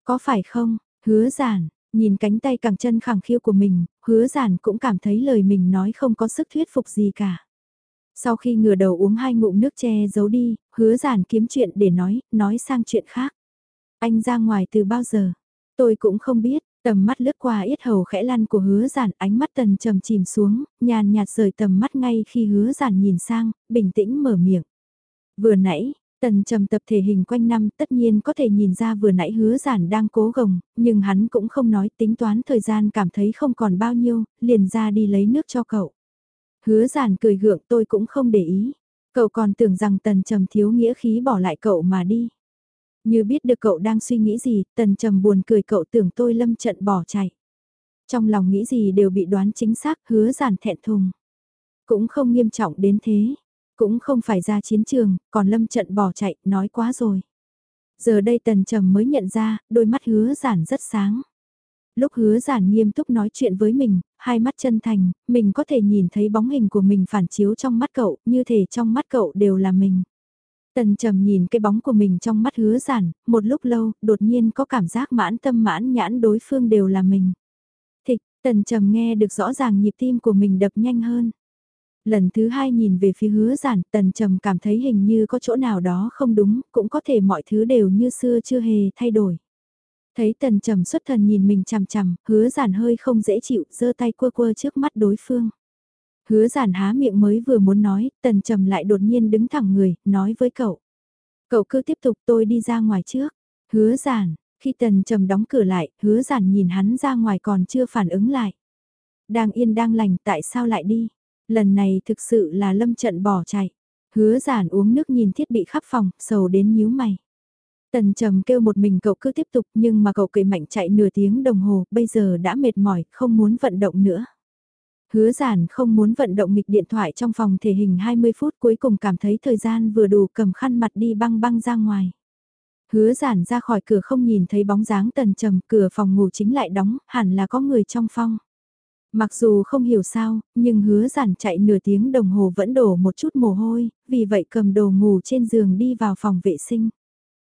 Có phải không, hứa giản, Nhìn cánh tay càng chân khẳng khiu của mình, hứa giản cũng cảm thấy lời mình nói không có sức thuyết phục gì cả. Sau khi ngửa đầu uống hai ngụm nước che giấu đi, hứa giản kiếm chuyện để nói, nói sang chuyện khác. Anh ra ngoài từ bao giờ? Tôi cũng không biết, tầm mắt lướt qua yết hầu khẽ lăn của hứa giản ánh mắt tần trầm chìm xuống, nhàn nhạt rời tầm mắt ngay khi hứa giản nhìn sang, bình tĩnh mở miệng. Vừa nãy, Tần trầm tập thể hình quanh năm tất nhiên có thể nhìn ra vừa nãy hứa giản đang cố gồng, nhưng hắn cũng không nói tính toán thời gian cảm thấy không còn bao nhiêu, liền ra đi lấy nước cho cậu. Hứa giản cười gượng tôi cũng không để ý, cậu còn tưởng rằng tần trầm thiếu nghĩa khí bỏ lại cậu mà đi. Như biết được cậu đang suy nghĩ gì, tần trầm buồn cười cậu tưởng tôi lâm trận bỏ chạy. Trong lòng nghĩ gì đều bị đoán chính xác, hứa giản thẹn thùng. Cũng không nghiêm trọng đến thế, cũng không phải ra chiến trường, còn lâm trận bỏ chạy, nói quá rồi. Giờ đây tần trầm mới nhận ra, đôi mắt hứa giản rất sáng. Lúc hứa giản nghiêm túc nói chuyện với mình, hai mắt chân thành, mình có thể nhìn thấy bóng hình của mình phản chiếu trong mắt cậu, như thể trong mắt cậu đều là mình. Tần trầm nhìn cái bóng của mình trong mắt hứa giản, một lúc lâu, đột nhiên có cảm giác mãn tâm mãn nhãn đối phương đều là mình. Thịch, tần trầm nghe được rõ ràng nhịp tim của mình đập nhanh hơn. Lần thứ hai nhìn về phía hứa giản, tần trầm cảm thấy hình như có chỗ nào đó không đúng, cũng có thể mọi thứ đều như xưa chưa hề thay đổi. Thấy tần trầm xuất thần nhìn mình chằm chằm, hứa giản hơi không dễ chịu, giơ tay quơ quơ trước mắt đối phương. Hứa giản há miệng mới vừa muốn nói, tần trầm lại đột nhiên đứng thẳng người, nói với cậu. Cậu cứ tiếp tục tôi đi ra ngoài trước. Hứa giản, khi tần trầm đóng cửa lại, hứa giản nhìn hắn ra ngoài còn chưa phản ứng lại. Đang yên đang lành tại sao lại đi? Lần này thực sự là lâm trận bỏ chạy. Hứa giản uống nước nhìn thiết bị khắp phòng, sầu đến nhíu mày. Tần trầm kêu một mình cậu cứ tiếp tục nhưng mà cậu cười mạnh chạy nửa tiếng đồng hồ, bây giờ đã mệt mỏi, không muốn vận động nữa. Hứa giản không muốn vận động nghịch điện thoại trong phòng thể hình 20 phút cuối cùng cảm thấy thời gian vừa đủ cầm khăn mặt đi băng băng ra ngoài. Hứa giản ra khỏi cửa không nhìn thấy bóng dáng tần trầm, cửa phòng ngủ chính lại đóng, hẳn là có người trong phòng. Mặc dù không hiểu sao, nhưng hứa giản chạy nửa tiếng đồng hồ vẫn đổ một chút mồ hôi, vì vậy cầm đồ ngủ trên giường đi vào phòng vệ sinh.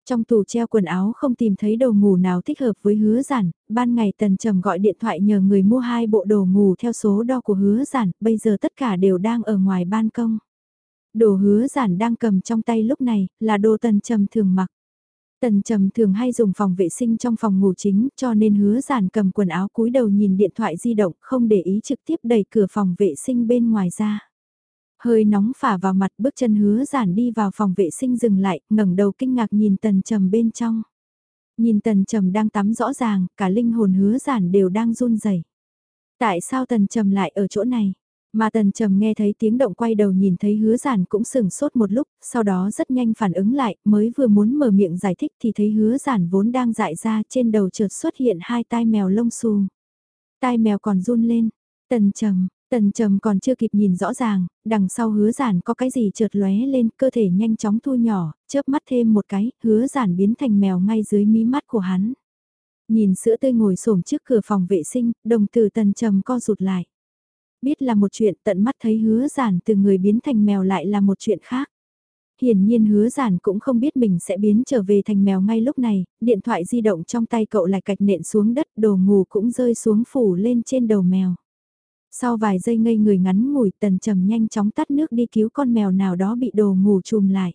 Trong tủ treo quần áo không tìm thấy đồ ngủ nào thích hợp với hứa giản, ban ngày tần trầm gọi điện thoại nhờ người mua hai bộ đồ ngủ theo số đo của hứa giản, bây giờ tất cả đều đang ở ngoài ban công. Đồ hứa giản đang cầm trong tay lúc này, là đồ tần trầm thường mặc. Tần trầm thường hay dùng phòng vệ sinh trong phòng ngủ chính cho nên hứa giản cầm quần áo cúi đầu nhìn điện thoại di động không để ý trực tiếp đẩy cửa phòng vệ sinh bên ngoài ra. Hơi nóng phả vào mặt bước chân hứa giản đi vào phòng vệ sinh dừng lại, ngẩng đầu kinh ngạc nhìn tần trầm bên trong. Nhìn tần trầm đang tắm rõ ràng, cả linh hồn hứa giản đều đang run rẩy. Tại sao tần trầm lại ở chỗ này? Mà tần trầm nghe thấy tiếng động quay đầu nhìn thấy hứa giản cũng sừng sốt một lúc, sau đó rất nhanh phản ứng lại, mới vừa muốn mở miệng giải thích thì thấy hứa giản vốn đang dại ra trên đầu chợt xuất hiện hai tai mèo lông xù. Tai mèo còn run lên, tần trầm, Tần trầm còn chưa kịp nhìn rõ ràng, đằng sau hứa giản có cái gì chợt lóe lên, cơ thể nhanh chóng thu nhỏ, chớp mắt thêm một cái, hứa giản biến thành mèo ngay dưới mí mắt của hắn. Nhìn sữa tươi ngồi xổm trước cửa phòng vệ sinh, đồng tử tần trầm co rụt lại. Biết là một chuyện tận mắt thấy hứa giản từ người biến thành mèo lại là một chuyện khác. Hiển nhiên hứa giản cũng không biết mình sẽ biến trở về thành mèo ngay lúc này, điện thoại di động trong tay cậu lại cạch nện xuống đất, đồ ngủ cũng rơi xuống phủ lên trên đầu mèo. Sau vài giây ngây người ngắn ngủi tần trầm nhanh chóng tắt nước đi cứu con mèo nào đó bị đồ ngủ chùm lại.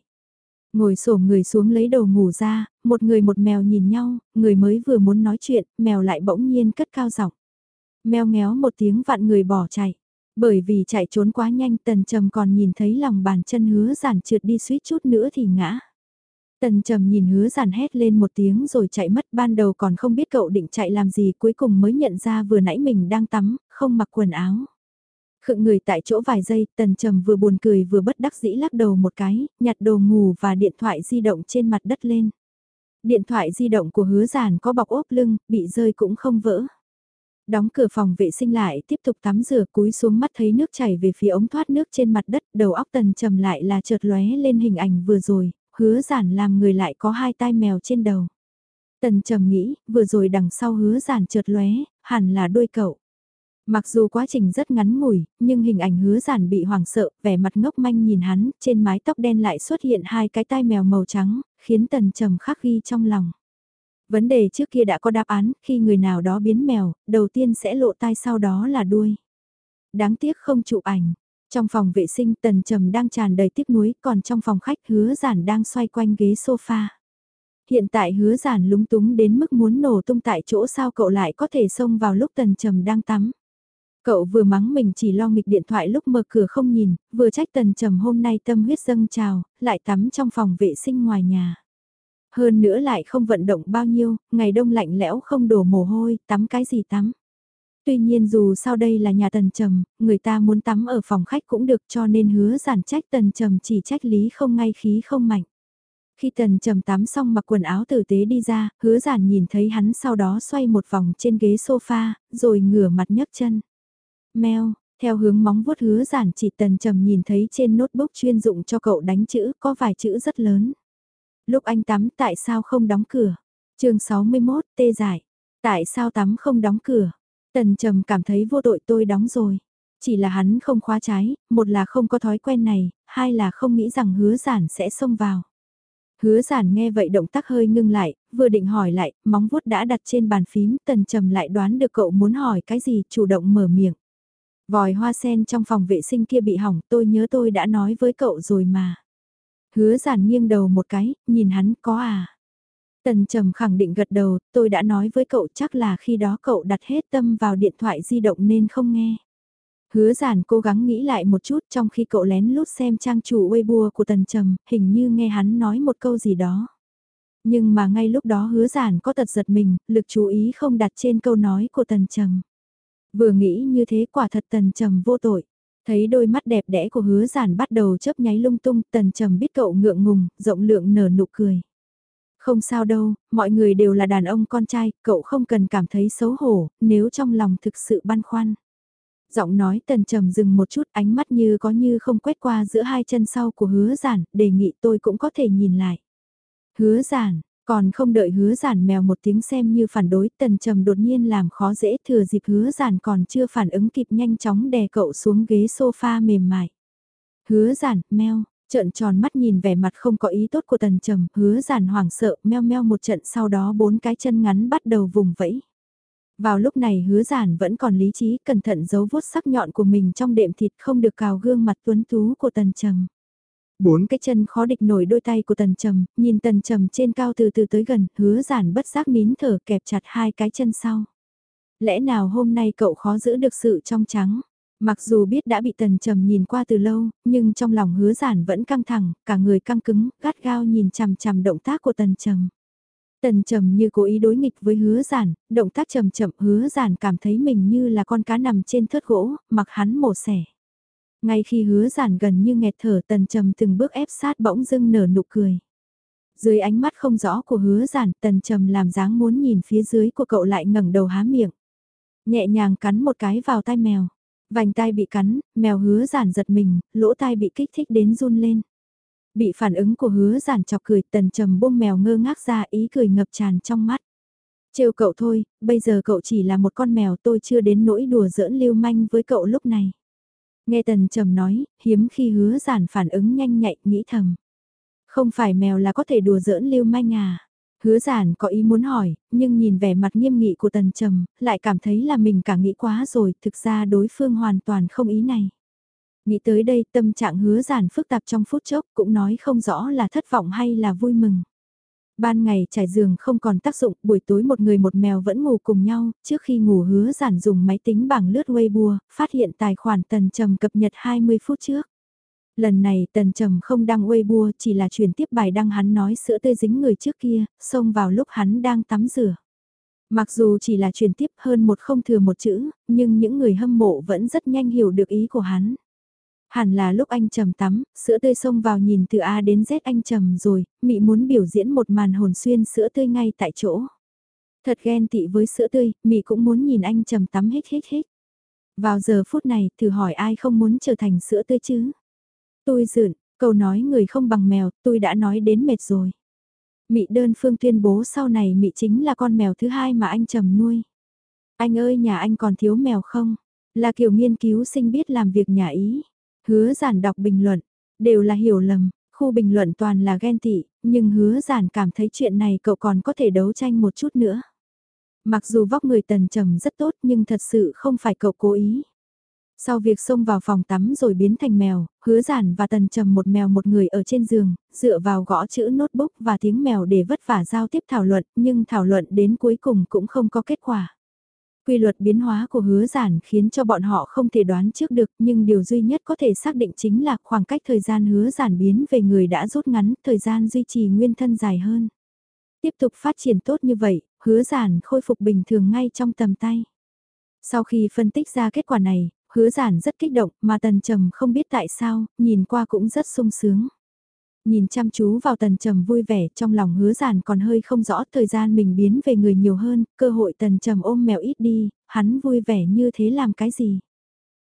Ngồi xổm người xuống lấy đồ ngủ ra, một người một mèo nhìn nhau, người mới vừa muốn nói chuyện, mèo lại bỗng nhiên cất cao giọng. Mèo ngéo một tiếng vạn người bỏ chạy. Bởi vì chạy trốn quá nhanh tần trầm còn nhìn thấy lòng bàn chân hứa giản trượt đi suýt chút nữa thì ngã. Tần trầm nhìn hứa giản hét lên một tiếng rồi chạy mất ban đầu còn không biết cậu định chạy làm gì cuối cùng mới nhận ra vừa nãy mình đang tắm, không mặc quần áo. Khựng người tại chỗ vài giây, tần trầm vừa buồn cười vừa bất đắc dĩ lắc đầu một cái, nhặt đồ ngủ và điện thoại di động trên mặt đất lên. Điện thoại di động của hứa giản có bọc ốp lưng, bị rơi cũng không vỡ. Đóng cửa phòng vệ sinh lại, tiếp tục tắm rửa cúi xuống mắt thấy nước chảy về phía ống thoát nước trên mặt đất, đầu óc tần trầm lại là chợt lóe lên hình ảnh vừa rồi, hứa giản làm người lại có hai tai mèo trên đầu. Tần trầm nghĩ, vừa rồi đằng sau hứa giản chợt lóe, hẳn là đôi cậu. Mặc dù quá trình rất ngắn ngủi, nhưng hình ảnh hứa giản bị hoảng sợ, vẻ mặt ngốc manh nhìn hắn, trên mái tóc đen lại xuất hiện hai cái tai mèo màu trắng, khiến tần trầm khắc ghi trong lòng. Vấn đề trước kia đã có đáp án, khi người nào đó biến mèo, đầu tiên sẽ lộ tai sau đó là đuôi. Đáng tiếc không chụp ảnh, trong phòng vệ sinh tần trầm đang tràn đầy tiếc nuối, còn trong phòng khách hứa giản đang xoay quanh ghế sofa. Hiện tại hứa giản lúng túng đến mức muốn nổ tung tại chỗ sao cậu lại có thể xông vào lúc tần trầm đang tắm. Cậu vừa mắng mình chỉ lo nghịch điện thoại lúc mở cửa không nhìn, vừa trách tần trầm hôm nay tâm huyết dâng trào, lại tắm trong phòng vệ sinh ngoài nhà. Hơn nữa lại không vận động bao nhiêu, ngày đông lạnh lẽo không đổ mồ hôi, tắm cái gì tắm. Tuy nhiên dù sau đây là nhà tần trầm, người ta muốn tắm ở phòng khách cũng được cho nên hứa giản trách tần trầm chỉ trách lý không ngay khí không mạnh. Khi tần trầm tắm xong mặc quần áo tử tế đi ra, hứa giản nhìn thấy hắn sau đó xoay một vòng trên ghế sofa, rồi ngửa mặt nhấc chân. Mèo, theo hướng móng vuốt hứa giản chỉ tần trầm nhìn thấy trên notebook chuyên dụng cho cậu đánh chữ có vài chữ rất lớn. Lúc anh tắm tại sao không đóng cửa? chương 61 tê giải. Tại sao tắm không đóng cửa? Tần trầm cảm thấy vô tội tôi đóng rồi. Chỉ là hắn không khóa trái, một là không có thói quen này, hai là không nghĩ rằng hứa giản sẽ xông vào. Hứa giản nghe vậy động tác hơi ngưng lại, vừa định hỏi lại, móng vuốt đã đặt trên bàn phím, tần trầm lại đoán được cậu muốn hỏi cái gì, chủ động mở miệng. Vòi hoa sen trong phòng vệ sinh kia bị hỏng, tôi nhớ tôi đã nói với cậu rồi mà. Hứa giản nghiêng đầu một cái, nhìn hắn có à. Tần trầm khẳng định gật đầu, tôi đã nói với cậu chắc là khi đó cậu đặt hết tâm vào điện thoại di động nên không nghe. Hứa giản cố gắng nghĩ lại một chút trong khi cậu lén lút xem trang chủ Weibo của Tần Trầm, hình như nghe hắn nói một câu gì đó. Nhưng mà ngay lúc đó hứa giản có tật giật mình, lực chú ý không đặt trên câu nói của Tần Trầm. Vừa nghĩ như thế quả thật Tần Trầm vô tội. Thấy đôi mắt đẹp đẽ của hứa giản bắt đầu chớp nháy lung tung, Tần Trầm biết cậu ngượng ngùng, rộng lượng nở nụ cười. Không sao đâu, mọi người đều là đàn ông con trai, cậu không cần cảm thấy xấu hổ, nếu trong lòng thực sự băn khoăn. Giọng nói tần trầm dừng một chút ánh mắt như có như không quét qua giữa hai chân sau của hứa giản, đề nghị tôi cũng có thể nhìn lại. Hứa giản, còn không đợi hứa giản mèo một tiếng xem như phản đối, tần trầm đột nhiên làm khó dễ thừa dịp hứa giản còn chưa phản ứng kịp nhanh chóng đè cậu xuống ghế sofa mềm mại. Hứa giản, mèo, trợn tròn mắt nhìn vẻ mặt không có ý tốt của tần trầm, hứa giản hoảng sợ, meo meo một trận sau đó bốn cái chân ngắn bắt đầu vùng vẫy. Vào lúc này hứa giản vẫn còn lý trí cẩn thận giấu vuốt sắc nhọn của mình trong đệm thịt không được cào gương mặt tuấn tú của tần trầm. Bốn cái chân khó địch nổi đôi tay của tần trầm, nhìn tần trầm trên cao từ từ tới gần, hứa giản bất giác nín thở kẹp chặt hai cái chân sau. Lẽ nào hôm nay cậu khó giữ được sự trong trắng? Mặc dù biết đã bị tần trầm nhìn qua từ lâu, nhưng trong lòng hứa giản vẫn căng thẳng, cả người căng cứng, gắt gao nhìn chằm chằm động tác của tần trầm. Tần trầm như cố ý đối nghịch với hứa giản, động tác trầm chậm hứa giản cảm thấy mình như là con cá nằm trên thớt gỗ, mặc hắn mổ xẻ. Ngay khi hứa giản gần như nghẹt thở tần trầm từng bước ép sát bỗng dưng nở nụ cười. Dưới ánh mắt không rõ của hứa giản tần trầm làm dáng muốn nhìn phía dưới của cậu lại ngẩng đầu há miệng. Nhẹ nhàng cắn một cái vào tai mèo. Vành tai bị cắn, mèo hứa giản giật mình, lỗ tai bị kích thích đến run lên. Bị phản ứng của hứa giản chọc cười tần trầm buông mèo ngơ ngác ra ý cười ngập tràn trong mắt. Trêu cậu thôi, bây giờ cậu chỉ là một con mèo tôi chưa đến nỗi đùa giỡn lưu manh với cậu lúc này. Nghe tần trầm nói, hiếm khi hứa giản phản ứng nhanh nhạy, nghĩ thầm. Không phải mèo là có thể đùa giỡn lưu manh à. Hứa giản có ý muốn hỏi, nhưng nhìn vẻ mặt nghiêm nghị của tần trầm, lại cảm thấy là mình cả nghĩ quá rồi, thực ra đối phương hoàn toàn không ý này. Nghĩ tới đây tâm trạng hứa giản phức tạp trong phút chốc cũng nói không rõ là thất vọng hay là vui mừng. Ban ngày trải giường không còn tác dụng, buổi tối một người một mèo vẫn ngủ cùng nhau, trước khi ngủ hứa giản dùng máy tính bảng lướt Weibo, phát hiện tài khoản tần trầm cập nhật 20 phút trước. Lần này tần trầm không đăng Weibo chỉ là chuyển tiếp bài đăng hắn nói sữa tươi dính người trước kia, xông vào lúc hắn đang tắm rửa. Mặc dù chỉ là chuyển tiếp hơn một không thừa một chữ, nhưng những người hâm mộ vẫn rất nhanh hiểu được ý của hắn. Hẳn là lúc anh trầm tắm, sữa tươi xông vào nhìn từ A đến Z anh trầm rồi, mị muốn biểu diễn một màn hồn xuyên sữa tươi ngay tại chỗ. Thật ghen tị với sữa tươi, mị cũng muốn nhìn anh trầm tắm hít hít hít. Vào giờ phút này, thử hỏi ai không muốn trở thành sữa tươi chứ? Tôi dượn, câu nói người không bằng mèo, tôi đã nói đến mệt rồi. Mị đơn phương tuyên bố sau này mị chính là con mèo thứ hai mà anh trầm nuôi. Anh ơi nhà anh còn thiếu mèo không? Là kiểu nghiên cứu sinh biết làm việc nhà ý. Hứa giản đọc bình luận, đều là hiểu lầm, khu bình luận toàn là ghen tị, nhưng hứa giản cảm thấy chuyện này cậu còn có thể đấu tranh một chút nữa. Mặc dù vóc người tần trầm rất tốt nhưng thật sự không phải cậu cố ý. Sau việc xông vào phòng tắm rồi biến thành mèo, hứa giản và tần trầm một mèo một người ở trên giường, dựa vào gõ chữ notebook và tiếng mèo để vất vả giao tiếp thảo luận, nhưng thảo luận đến cuối cùng cũng không có kết quả. Quy luật biến hóa của hứa giản khiến cho bọn họ không thể đoán trước được nhưng điều duy nhất có thể xác định chính là khoảng cách thời gian hứa giản biến về người đã rút ngắn, thời gian duy trì nguyên thân dài hơn. Tiếp tục phát triển tốt như vậy, hứa giản khôi phục bình thường ngay trong tầm tay. Sau khi phân tích ra kết quả này, hứa giản rất kích động mà tần trầm không biết tại sao, nhìn qua cũng rất sung sướng. Nhìn chăm chú vào tần trầm vui vẻ trong lòng hứa giản còn hơi không rõ thời gian mình biến về người nhiều hơn, cơ hội tần trầm ôm mèo ít đi, hắn vui vẻ như thế làm cái gì.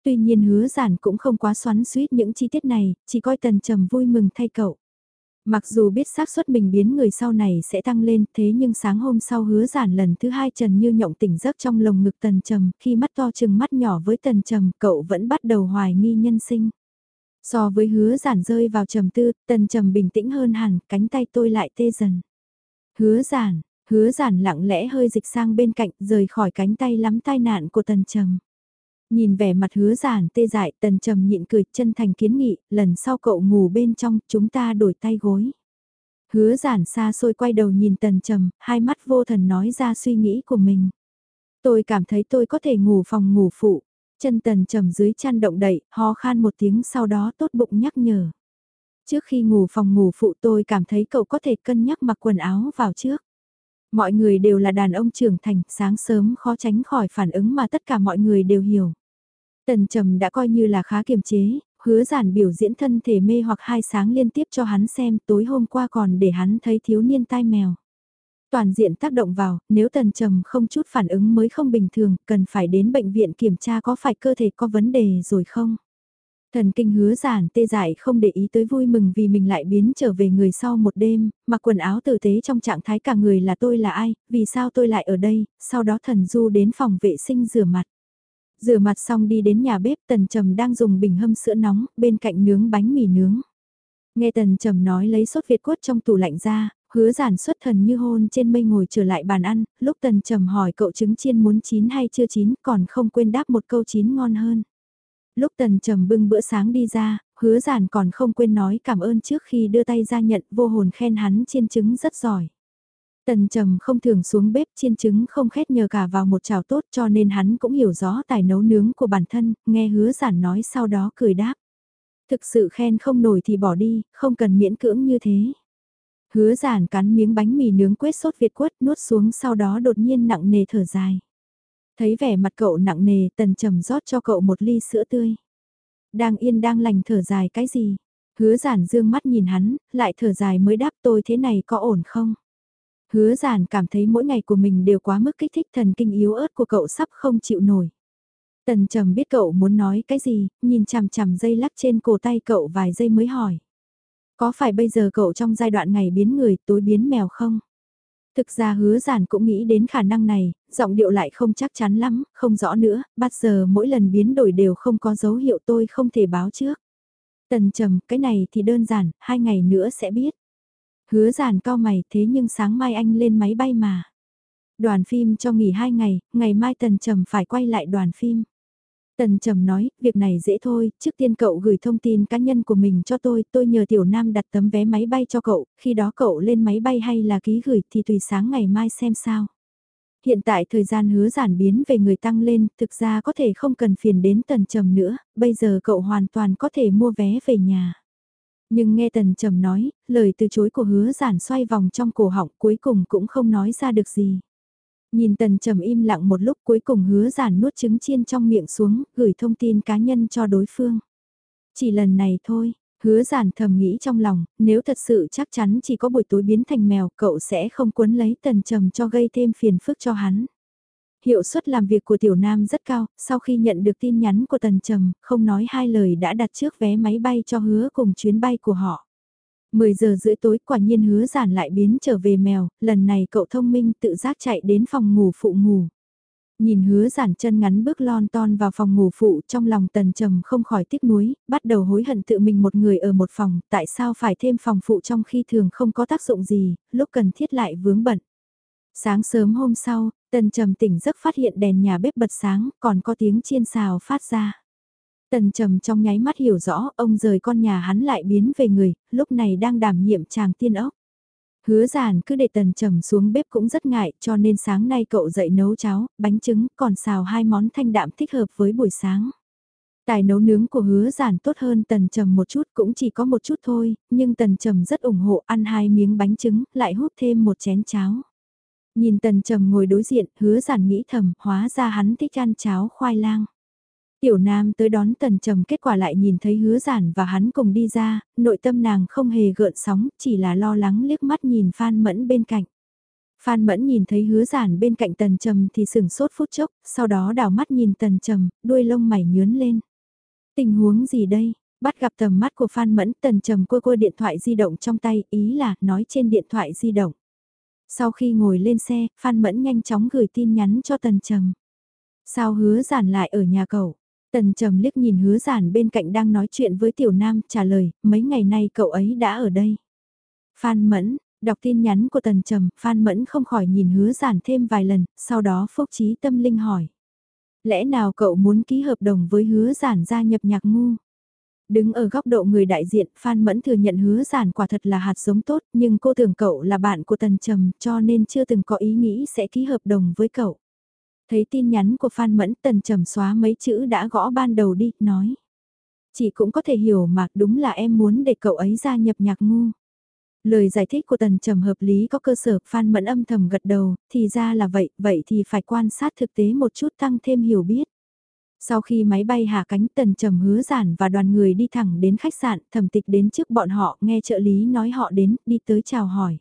Tuy nhiên hứa giản cũng không quá xoắn suýt những chi tiết này, chỉ coi tần trầm vui mừng thay cậu. Mặc dù biết xác suất mình biến người sau này sẽ tăng lên thế nhưng sáng hôm sau hứa giản lần thứ hai Trần Như nhộng tỉnh giấc trong lồng ngực tần trầm khi mắt to chừng mắt nhỏ với tần trầm cậu vẫn bắt đầu hoài nghi nhân sinh. So với hứa giản rơi vào trầm tư, tần trầm bình tĩnh hơn hẳn, cánh tay tôi lại tê dần. Hứa giản, hứa giản lặng lẽ hơi dịch sang bên cạnh rời khỏi cánh tay lắm tai nạn của tần trầm. Nhìn vẻ mặt hứa giản tê dại tần trầm nhịn cười chân thành kiến nghị, lần sau cậu ngủ bên trong chúng ta đổi tay gối. Hứa giản xa xôi quay đầu nhìn tần trầm, hai mắt vô thần nói ra suy nghĩ của mình. Tôi cảm thấy tôi có thể ngủ phòng ngủ phụ. Chân tần trầm dưới chăn động đậy, ho khan một tiếng sau đó tốt bụng nhắc nhở. Trước khi ngủ phòng ngủ phụ tôi cảm thấy cậu có thể cân nhắc mặc quần áo vào trước. Mọi người đều là đàn ông trưởng thành, sáng sớm khó tránh khỏi phản ứng mà tất cả mọi người đều hiểu. Tần trầm đã coi như là khá kiềm chế, hứa giản biểu diễn thân thể mê hoặc hai sáng liên tiếp cho hắn xem tối hôm qua còn để hắn thấy thiếu niên tai mèo. Toàn diện tác động vào, nếu tần trầm không chút phản ứng mới không bình thường, cần phải đến bệnh viện kiểm tra có phải cơ thể có vấn đề rồi không. Thần kinh hứa giản tê dại không để ý tới vui mừng vì mình lại biến trở về người sau một đêm, mặc quần áo tử tế trong trạng thái cả người là tôi là ai, vì sao tôi lại ở đây, sau đó thần du đến phòng vệ sinh rửa mặt. Rửa mặt xong đi đến nhà bếp tần trầm đang dùng bình hâm sữa nóng, bên cạnh nướng bánh mì nướng. Nghe tần trầm nói lấy sốt Việt quất trong tủ lạnh ra, hứa giản xuất thần như hôn trên mây ngồi trở lại bàn ăn, lúc tần trầm hỏi cậu trứng chiên muốn chín hay chưa chín còn không quên đáp một câu chín ngon hơn. Lúc tần trầm bưng bữa sáng đi ra, hứa giản còn không quên nói cảm ơn trước khi đưa tay ra nhận vô hồn khen hắn chiên trứng rất giỏi. Tần trầm không thường xuống bếp chiên trứng không khét nhờ cả vào một chảo tốt cho nên hắn cũng hiểu rõ tài nấu nướng của bản thân, nghe hứa giản nói sau đó cười đáp. Thực sự khen không nổi thì bỏ đi, không cần miễn cưỡng như thế. Hứa giản cắn miếng bánh mì nướng quết sốt Việt quất nuốt xuống sau đó đột nhiên nặng nề thở dài. Thấy vẻ mặt cậu nặng nề tần trầm rót cho cậu một ly sữa tươi. Đang yên đang lành thở dài cái gì? Hứa giản dương mắt nhìn hắn, lại thở dài mới đáp tôi thế này có ổn không? Hứa giản cảm thấy mỗi ngày của mình đều quá mức kích thích thần kinh yếu ớt của cậu sắp không chịu nổi. Tần trầm biết cậu muốn nói cái gì, nhìn chằm chằm dây lắc trên cổ tay cậu vài giây mới hỏi. Có phải bây giờ cậu trong giai đoạn ngày biến người tối biến mèo không? Thực ra hứa giản cũng nghĩ đến khả năng này, giọng điệu lại không chắc chắn lắm, không rõ nữa, bắt giờ mỗi lần biến đổi đều không có dấu hiệu tôi không thể báo trước. Tần trầm, cái này thì đơn giản, hai ngày nữa sẽ biết. Hứa giản cao mày thế nhưng sáng mai anh lên máy bay mà. Đoàn phim cho nghỉ hai ngày, ngày mai Tần Trầm phải quay lại đoàn phim. Tần Trầm nói, việc này dễ thôi, trước tiên cậu gửi thông tin cá nhân của mình cho tôi, tôi nhờ Tiểu Nam đặt tấm vé máy bay cho cậu, khi đó cậu lên máy bay hay là ký gửi thì tùy sáng ngày mai xem sao. Hiện tại thời gian hứa giản biến về người tăng lên, thực ra có thể không cần phiền đến Tần Trầm nữa, bây giờ cậu hoàn toàn có thể mua vé về nhà. Nhưng nghe Tần Trầm nói, lời từ chối của hứa giản xoay vòng trong cổ họng cuối cùng cũng không nói ra được gì. Nhìn Tần Trầm im lặng một lúc cuối cùng hứa giản nuốt trứng chiên trong miệng xuống, gửi thông tin cá nhân cho đối phương. Chỉ lần này thôi, hứa giản thầm nghĩ trong lòng, nếu thật sự chắc chắn chỉ có buổi tối biến thành mèo, cậu sẽ không cuốn lấy Tần Trầm cho gây thêm phiền phức cho hắn. Hiệu suất làm việc của Tiểu Nam rất cao, sau khi nhận được tin nhắn của Tần Trầm, không nói hai lời đã đặt trước vé máy bay cho hứa cùng chuyến bay của họ. 10 giờ rưỡi tối quả nhiên hứa giản lại biến trở về mèo, lần này cậu thông minh tự giác chạy đến phòng ngủ phụ ngủ. Nhìn hứa giản chân ngắn bước lon ton vào phòng ngủ phụ trong lòng tần trầm không khỏi tiếc nuối, bắt đầu hối hận tự mình một người ở một phòng, tại sao phải thêm phòng phụ trong khi thường không có tác dụng gì, lúc cần thiết lại vướng bận. Sáng sớm hôm sau, tần trầm tỉnh giấc phát hiện đèn nhà bếp bật sáng, còn có tiếng chiên xào phát ra. Tần trầm trong nháy mắt hiểu rõ, ông rời con nhà hắn lại biến về người, lúc này đang đảm nhiệm chàng tiên ốc. Hứa giản cứ để tần trầm xuống bếp cũng rất ngại, cho nên sáng nay cậu dậy nấu cháo, bánh trứng, còn xào hai món thanh đạm thích hợp với buổi sáng. Tài nấu nướng của hứa giản tốt hơn tần trầm một chút cũng chỉ có một chút thôi, nhưng tần trầm rất ủng hộ ăn hai miếng bánh trứng, lại hút thêm một chén cháo. Nhìn tần trầm ngồi đối diện, hứa giản nghĩ thầm, hóa ra hắn thích ăn cháo khoai lang. Tiểu Nam tới đón Tần Trầm kết quả lại nhìn thấy hứa giản và hắn cùng đi ra, nội tâm nàng không hề gợn sóng, chỉ là lo lắng liếc mắt nhìn Phan Mẫn bên cạnh. Phan Mẫn nhìn thấy hứa giản bên cạnh Tần Trầm thì sừng sốt phút chốc, sau đó đảo mắt nhìn Tần Trầm, đuôi lông mày nhướn lên. Tình huống gì đây? Bắt gặp tầm mắt của Phan Mẫn, Tần Trầm cua cua điện thoại di động trong tay, ý là nói trên điện thoại di động. Sau khi ngồi lên xe, Phan Mẫn nhanh chóng gửi tin nhắn cho Tần Trầm. Sao hứa giản lại ở nhà cậu? Tần Trầm liếc nhìn hứa giản bên cạnh đang nói chuyện với Tiểu Nam, trả lời, mấy ngày nay cậu ấy đã ở đây. Phan Mẫn, đọc tin nhắn của Tần Trầm, Phan Mẫn không khỏi nhìn hứa giản thêm vài lần, sau đó phúc trí tâm linh hỏi. Lẽ nào cậu muốn ký hợp đồng với hứa giản gia nhập nhạc ngu? Đứng ở góc độ người đại diện, Phan Mẫn thừa nhận hứa giản quả thật là hạt giống tốt, nhưng cô tưởng cậu là bạn của Tần Trầm cho nên chưa từng có ý nghĩ sẽ ký hợp đồng với cậu. Thấy tin nhắn của Phan Mẫn Tần Trầm xóa mấy chữ đã gõ ban đầu đi, nói. Chị cũng có thể hiểu mà đúng là em muốn để cậu ấy gia nhập nhạc ngu. Lời giải thích của Tần Trầm hợp lý có cơ sở, Phan Mẫn âm thầm gật đầu, thì ra là vậy, vậy thì phải quan sát thực tế một chút tăng thêm hiểu biết. Sau khi máy bay hạ cánh Tần Trầm hứa giản và đoàn người đi thẳng đến khách sạn, thẩm tịch đến trước bọn họ, nghe trợ lý nói họ đến, đi tới chào hỏi.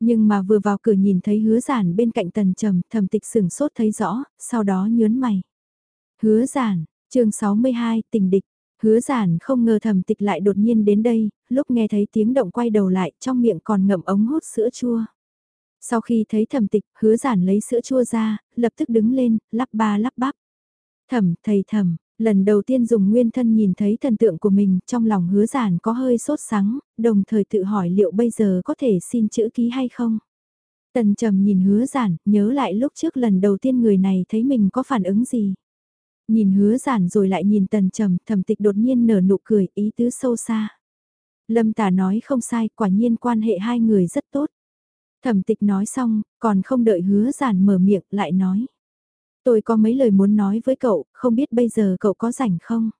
Nhưng mà vừa vào cửa nhìn thấy hứa giản bên cạnh Tần Trầm, thẩm tịch sửng sốt thấy rõ, sau đó nhớn mày. Hứa giản, chương 62, tình địch. Hứa giản không ngờ thẩm tịch lại đột nhiên đến đây, lúc nghe thấy tiếng động quay đầu lại trong miệng còn ngậm ống hút sữa chua. Sau khi thấy thẩm tịch, hứa giản lấy sữa chua ra, lập tức đứng lên, lắp ba lắp bắp. Thẩm, thầy thẩm, lần đầu tiên dùng nguyên thân nhìn thấy thần tượng của mình, trong lòng hứa giản có hơi sốt sắng, đồng thời tự hỏi liệu bây giờ có thể xin chữ ký hay không. Tần trầm nhìn hứa giản, nhớ lại lúc trước lần đầu tiên người này thấy mình có phản ứng gì. Nhìn hứa giản rồi lại nhìn tần trầm, thẩm tịch đột nhiên nở nụ cười, ý tứ sâu xa. Lâm tả nói không sai, quả nhiên quan hệ hai người rất tốt. Thẩm tịch nói xong, còn không đợi hứa giản mở miệng, lại nói. Tôi có mấy lời muốn nói với cậu, không biết bây giờ cậu có rảnh không?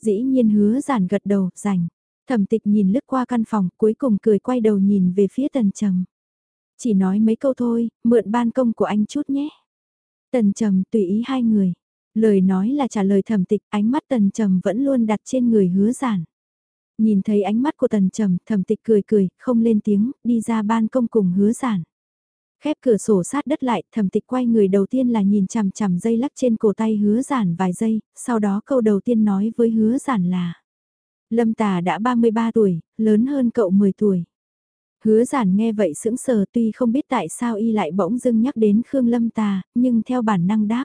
Dĩ nhiên hứa giản gật đầu, rảnh. Thẩm tịch nhìn lướt qua căn phòng, cuối cùng cười quay đầu nhìn về phía tần trầm. Chỉ nói mấy câu thôi, mượn ban công của anh chút nhé. Tần trầm tùy ý hai người. Lời nói là trả lời thẩm tịch, ánh mắt tần trầm vẫn luôn đặt trên người hứa giản. Nhìn thấy ánh mắt của tần trầm, thẩm tịch cười cười, không lên tiếng, đi ra ban công cùng hứa giản. Khép cửa sổ sát đất lại, thẩm tịch quay người đầu tiên là nhìn chằm chằm dây lắc trên cổ tay hứa giản vài giây, sau đó câu đầu tiên nói với hứa giản là Lâm tà đã 33 tuổi, lớn hơn cậu 10 tuổi. Hứa giản nghe vậy sững sờ tuy không biết tại sao y lại bỗng dưng nhắc đến Khương Lâm tà, nhưng theo bản năng đáp.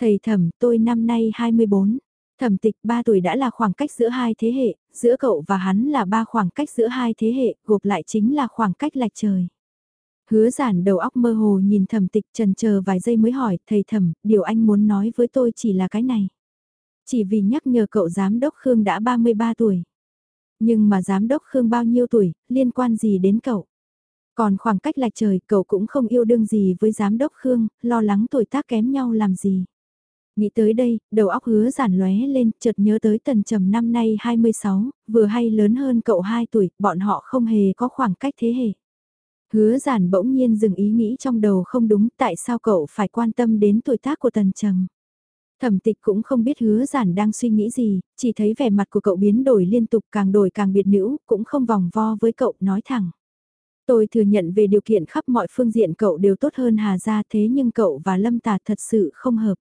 Thầy thẩm, tôi năm nay 24. Thẩm tịch 3 tuổi đã là khoảng cách giữa hai thế hệ, giữa cậu và hắn là ba khoảng cách giữa hai thế hệ, gộp lại chính là khoảng cách lạch trời. Hứa giản đầu óc mơ hồ nhìn thẩm tịch trần chờ vài giây mới hỏi, thầy thẩm, điều anh muốn nói với tôi chỉ là cái này. Chỉ vì nhắc nhở cậu giám đốc Khương đã 33 tuổi. Nhưng mà giám đốc Khương bao nhiêu tuổi, liên quan gì đến cậu? Còn khoảng cách lạch trời, cậu cũng không yêu đương gì với giám đốc Khương, lo lắng tuổi tác kém nhau làm gì. Nghĩ tới đây, đầu óc hứa giản lóe lên, chợt nhớ tới tần trầm năm nay 26, vừa hay lớn hơn cậu 2 tuổi, bọn họ không hề có khoảng cách thế hệ. Hứa giản bỗng nhiên dừng ý nghĩ trong đầu không đúng tại sao cậu phải quan tâm đến tuổi tác của tần trầm. Thẩm tịch cũng không biết hứa giản đang suy nghĩ gì, chỉ thấy vẻ mặt của cậu biến đổi liên tục càng đổi càng biệt nữ, cũng không vòng vo với cậu nói thẳng. Tôi thừa nhận về điều kiện khắp mọi phương diện cậu đều tốt hơn Hà Gia thế nhưng cậu và Lâm Tà thật sự không hợp.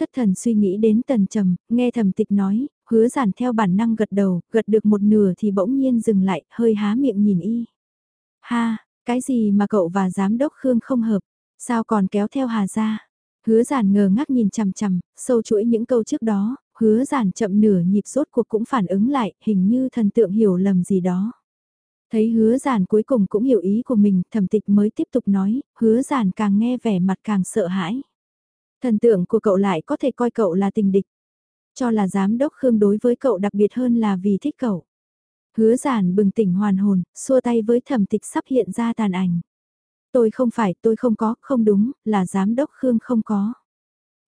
Thất thần suy nghĩ đến tần trầm, nghe thẩm tịch nói, hứa giản theo bản năng gật đầu, gật được một nửa thì bỗng nhiên dừng lại, hơi há miệng nhìn y. Ha, cái gì mà cậu và giám đốc Khương không hợp, sao còn kéo theo Hà ra? Hứa giản ngờ ngác nhìn chằm chằm, sâu chuỗi những câu trước đó, hứa giản chậm nửa nhịp rốt cuộc cũng phản ứng lại, hình như thần tượng hiểu lầm gì đó. Thấy hứa giản cuối cùng cũng hiểu ý của mình, thẩm tịch mới tiếp tục nói, hứa giản càng nghe vẻ mặt càng sợ hãi. Thần tượng của cậu lại có thể coi cậu là tình địch. Cho là giám đốc Khương đối với cậu đặc biệt hơn là vì thích cậu. Hứa giản bừng tỉnh hoàn hồn, xua tay với thẩm tịch sắp hiện ra tàn ảnh. Tôi không phải, tôi không có, không đúng, là giám đốc Khương không có.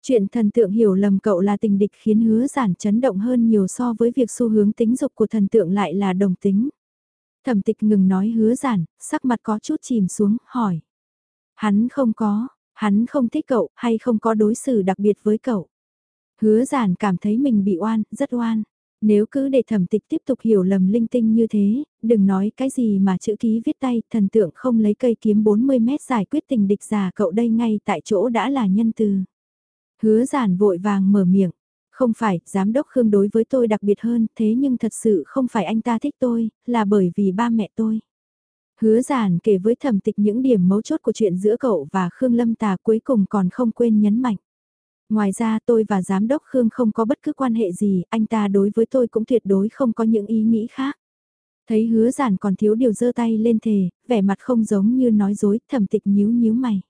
Chuyện thần tượng hiểu lầm cậu là tình địch khiến hứa giản chấn động hơn nhiều so với việc xu hướng tính dục của thần tượng lại là đồng tính. Thẩm tịch ngừng nói hứa giản, sắc mặt có chút chìm xuống, hỏi. Hắn không có, hắn không thích cậu, hay không có đối xử đặc biệt với cậu. Hứa giản cảm thấy mình bị oan, rất oan. Nếu cứ để thẩm tịch tiếp tục hiểu lầm linh tinh như thế, đừng nói cái gì mà chữ ký viết tay, thần tượng không lấy cây kiếm 40 mét giải quyết tình địch già cậu đây ngay tại chỗ đã là nhân từ. Hứa giản vội vàng mở miệng, không phải, giám đốc Khương đối với tôi đặc biệt hơn, thế nhưng thật sự không phải anh ta thích tôi, là bởi vì ba mẹ tôi. Hứa giản kể với thẩm tịch những điểm mấu chốt của chuyện giữa cậu và Khương Lâm Tà cuối cùng còn không quên nhấn mạnh. Ngoài ra tôi và giám đốc Khương không có bất cứ quan hệ gì, anh ta đối với tôi cũng tuyệt đối không có những ý nghĩ khác. Thấy hứa giản còn thiếu điều giơ tay lên thề, vẻ mặt không giống như nói dối, thẩm tịch nhíu nhíu mày.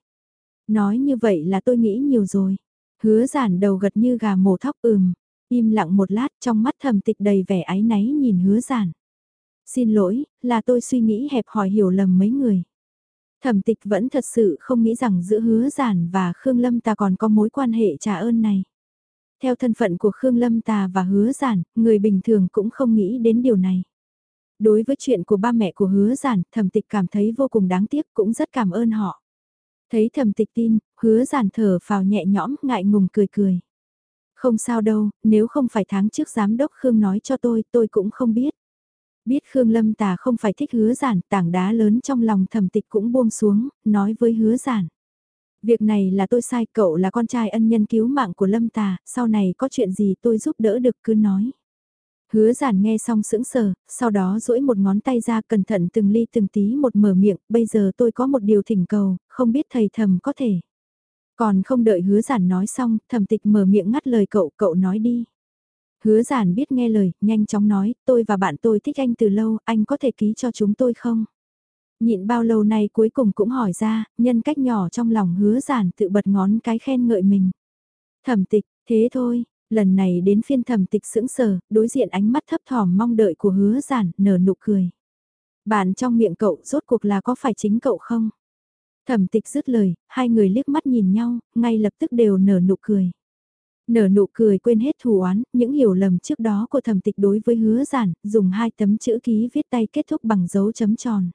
Nói như vậy là tôi nghĩ nhiều rồi. Hứa giản đầu gật như gà mổ thóc ừm, im lặng một lát trong mắt thầm tịch đầy vẻ ái náy nhìn hứa giản. Xin lỗi, là tôi suy nghĩ hẹp hòi hiểu lầm mấy người. Thẩm tịch vẫn thật sự không nghĩ rằng giữa hứa giản và Khương Lâm ta còn có mối quan hệ trả ơn này. Theo thân phận của Khương Lâm Tà và hứa giản, người bình thường cũng không nghĩ đến điều này. Đối với chuyện của ba mẹ của hứa giản, thẩm tịch cảm thấy vô cùng đáng tiếc cũng rất cảm ơn họ. Thấy Thẩm tịch tin, hứa giản thở phào nhẹ nhõm, ngại ngùng cười cười. Không sao đâu, nếu không phải tháng trước giám đốc Khương nói cho tôi, tôi cũng không biết. Biết Khương Lâm Tà không phải thích hứa giản, tảng đá lớn trong lòng thầm tịch cũng buông xuống, nói với hứa giản. Việc này là tôi sai, cậu là con trai ân nhân cứu mạng của Lâm Tà, sau này có chuyện gì tôi giúp đỡ được cứ nói. Hứa giản nghe xong sững sờ, sau đó duỗi một ngón tay ra cẩn thận từng ly từng tí một mở miệng, bây giờ tôi có một điều thỉnh cầu, không biết thầy thầm có thể. Còn không đợi hứa giản nói xong, thầm tịch mở miệng ngắt lời cậu, cậu nói đi. Hứa giản biết nghe lời, nhanh chóng nói, tôi và bạn tôi thích anh từ lâu, anh có thể ký cho chúng tôi không? Nhịn bao lâu nay cuối cùng cũng hỏi ra, nhân cách nhỏ trong lòng hứa giản tự bật ngón cái khen ngợi mình. Thẩm tịch, thế thôi, lần này đến phiên thẩm tịch sững sờ, đối diện ánh mắt thấp thỏm mong đợi của hứa giản, nở nụ cười. Bạn trong miệng cậu rốt cuộc là có phải chính cậu không? Thẩm tịch dứt lời, hai người liếc mắt nhìn nhau, ngay lập tức đều nở nụ cười. Nở nụ cười quên hết thù oán, những hiểu lầm trước đó của thẩm tịch đối với hứa giản, dùng hai tấm chữ ký viết tay kết thúc bằng dấu chấm tròn.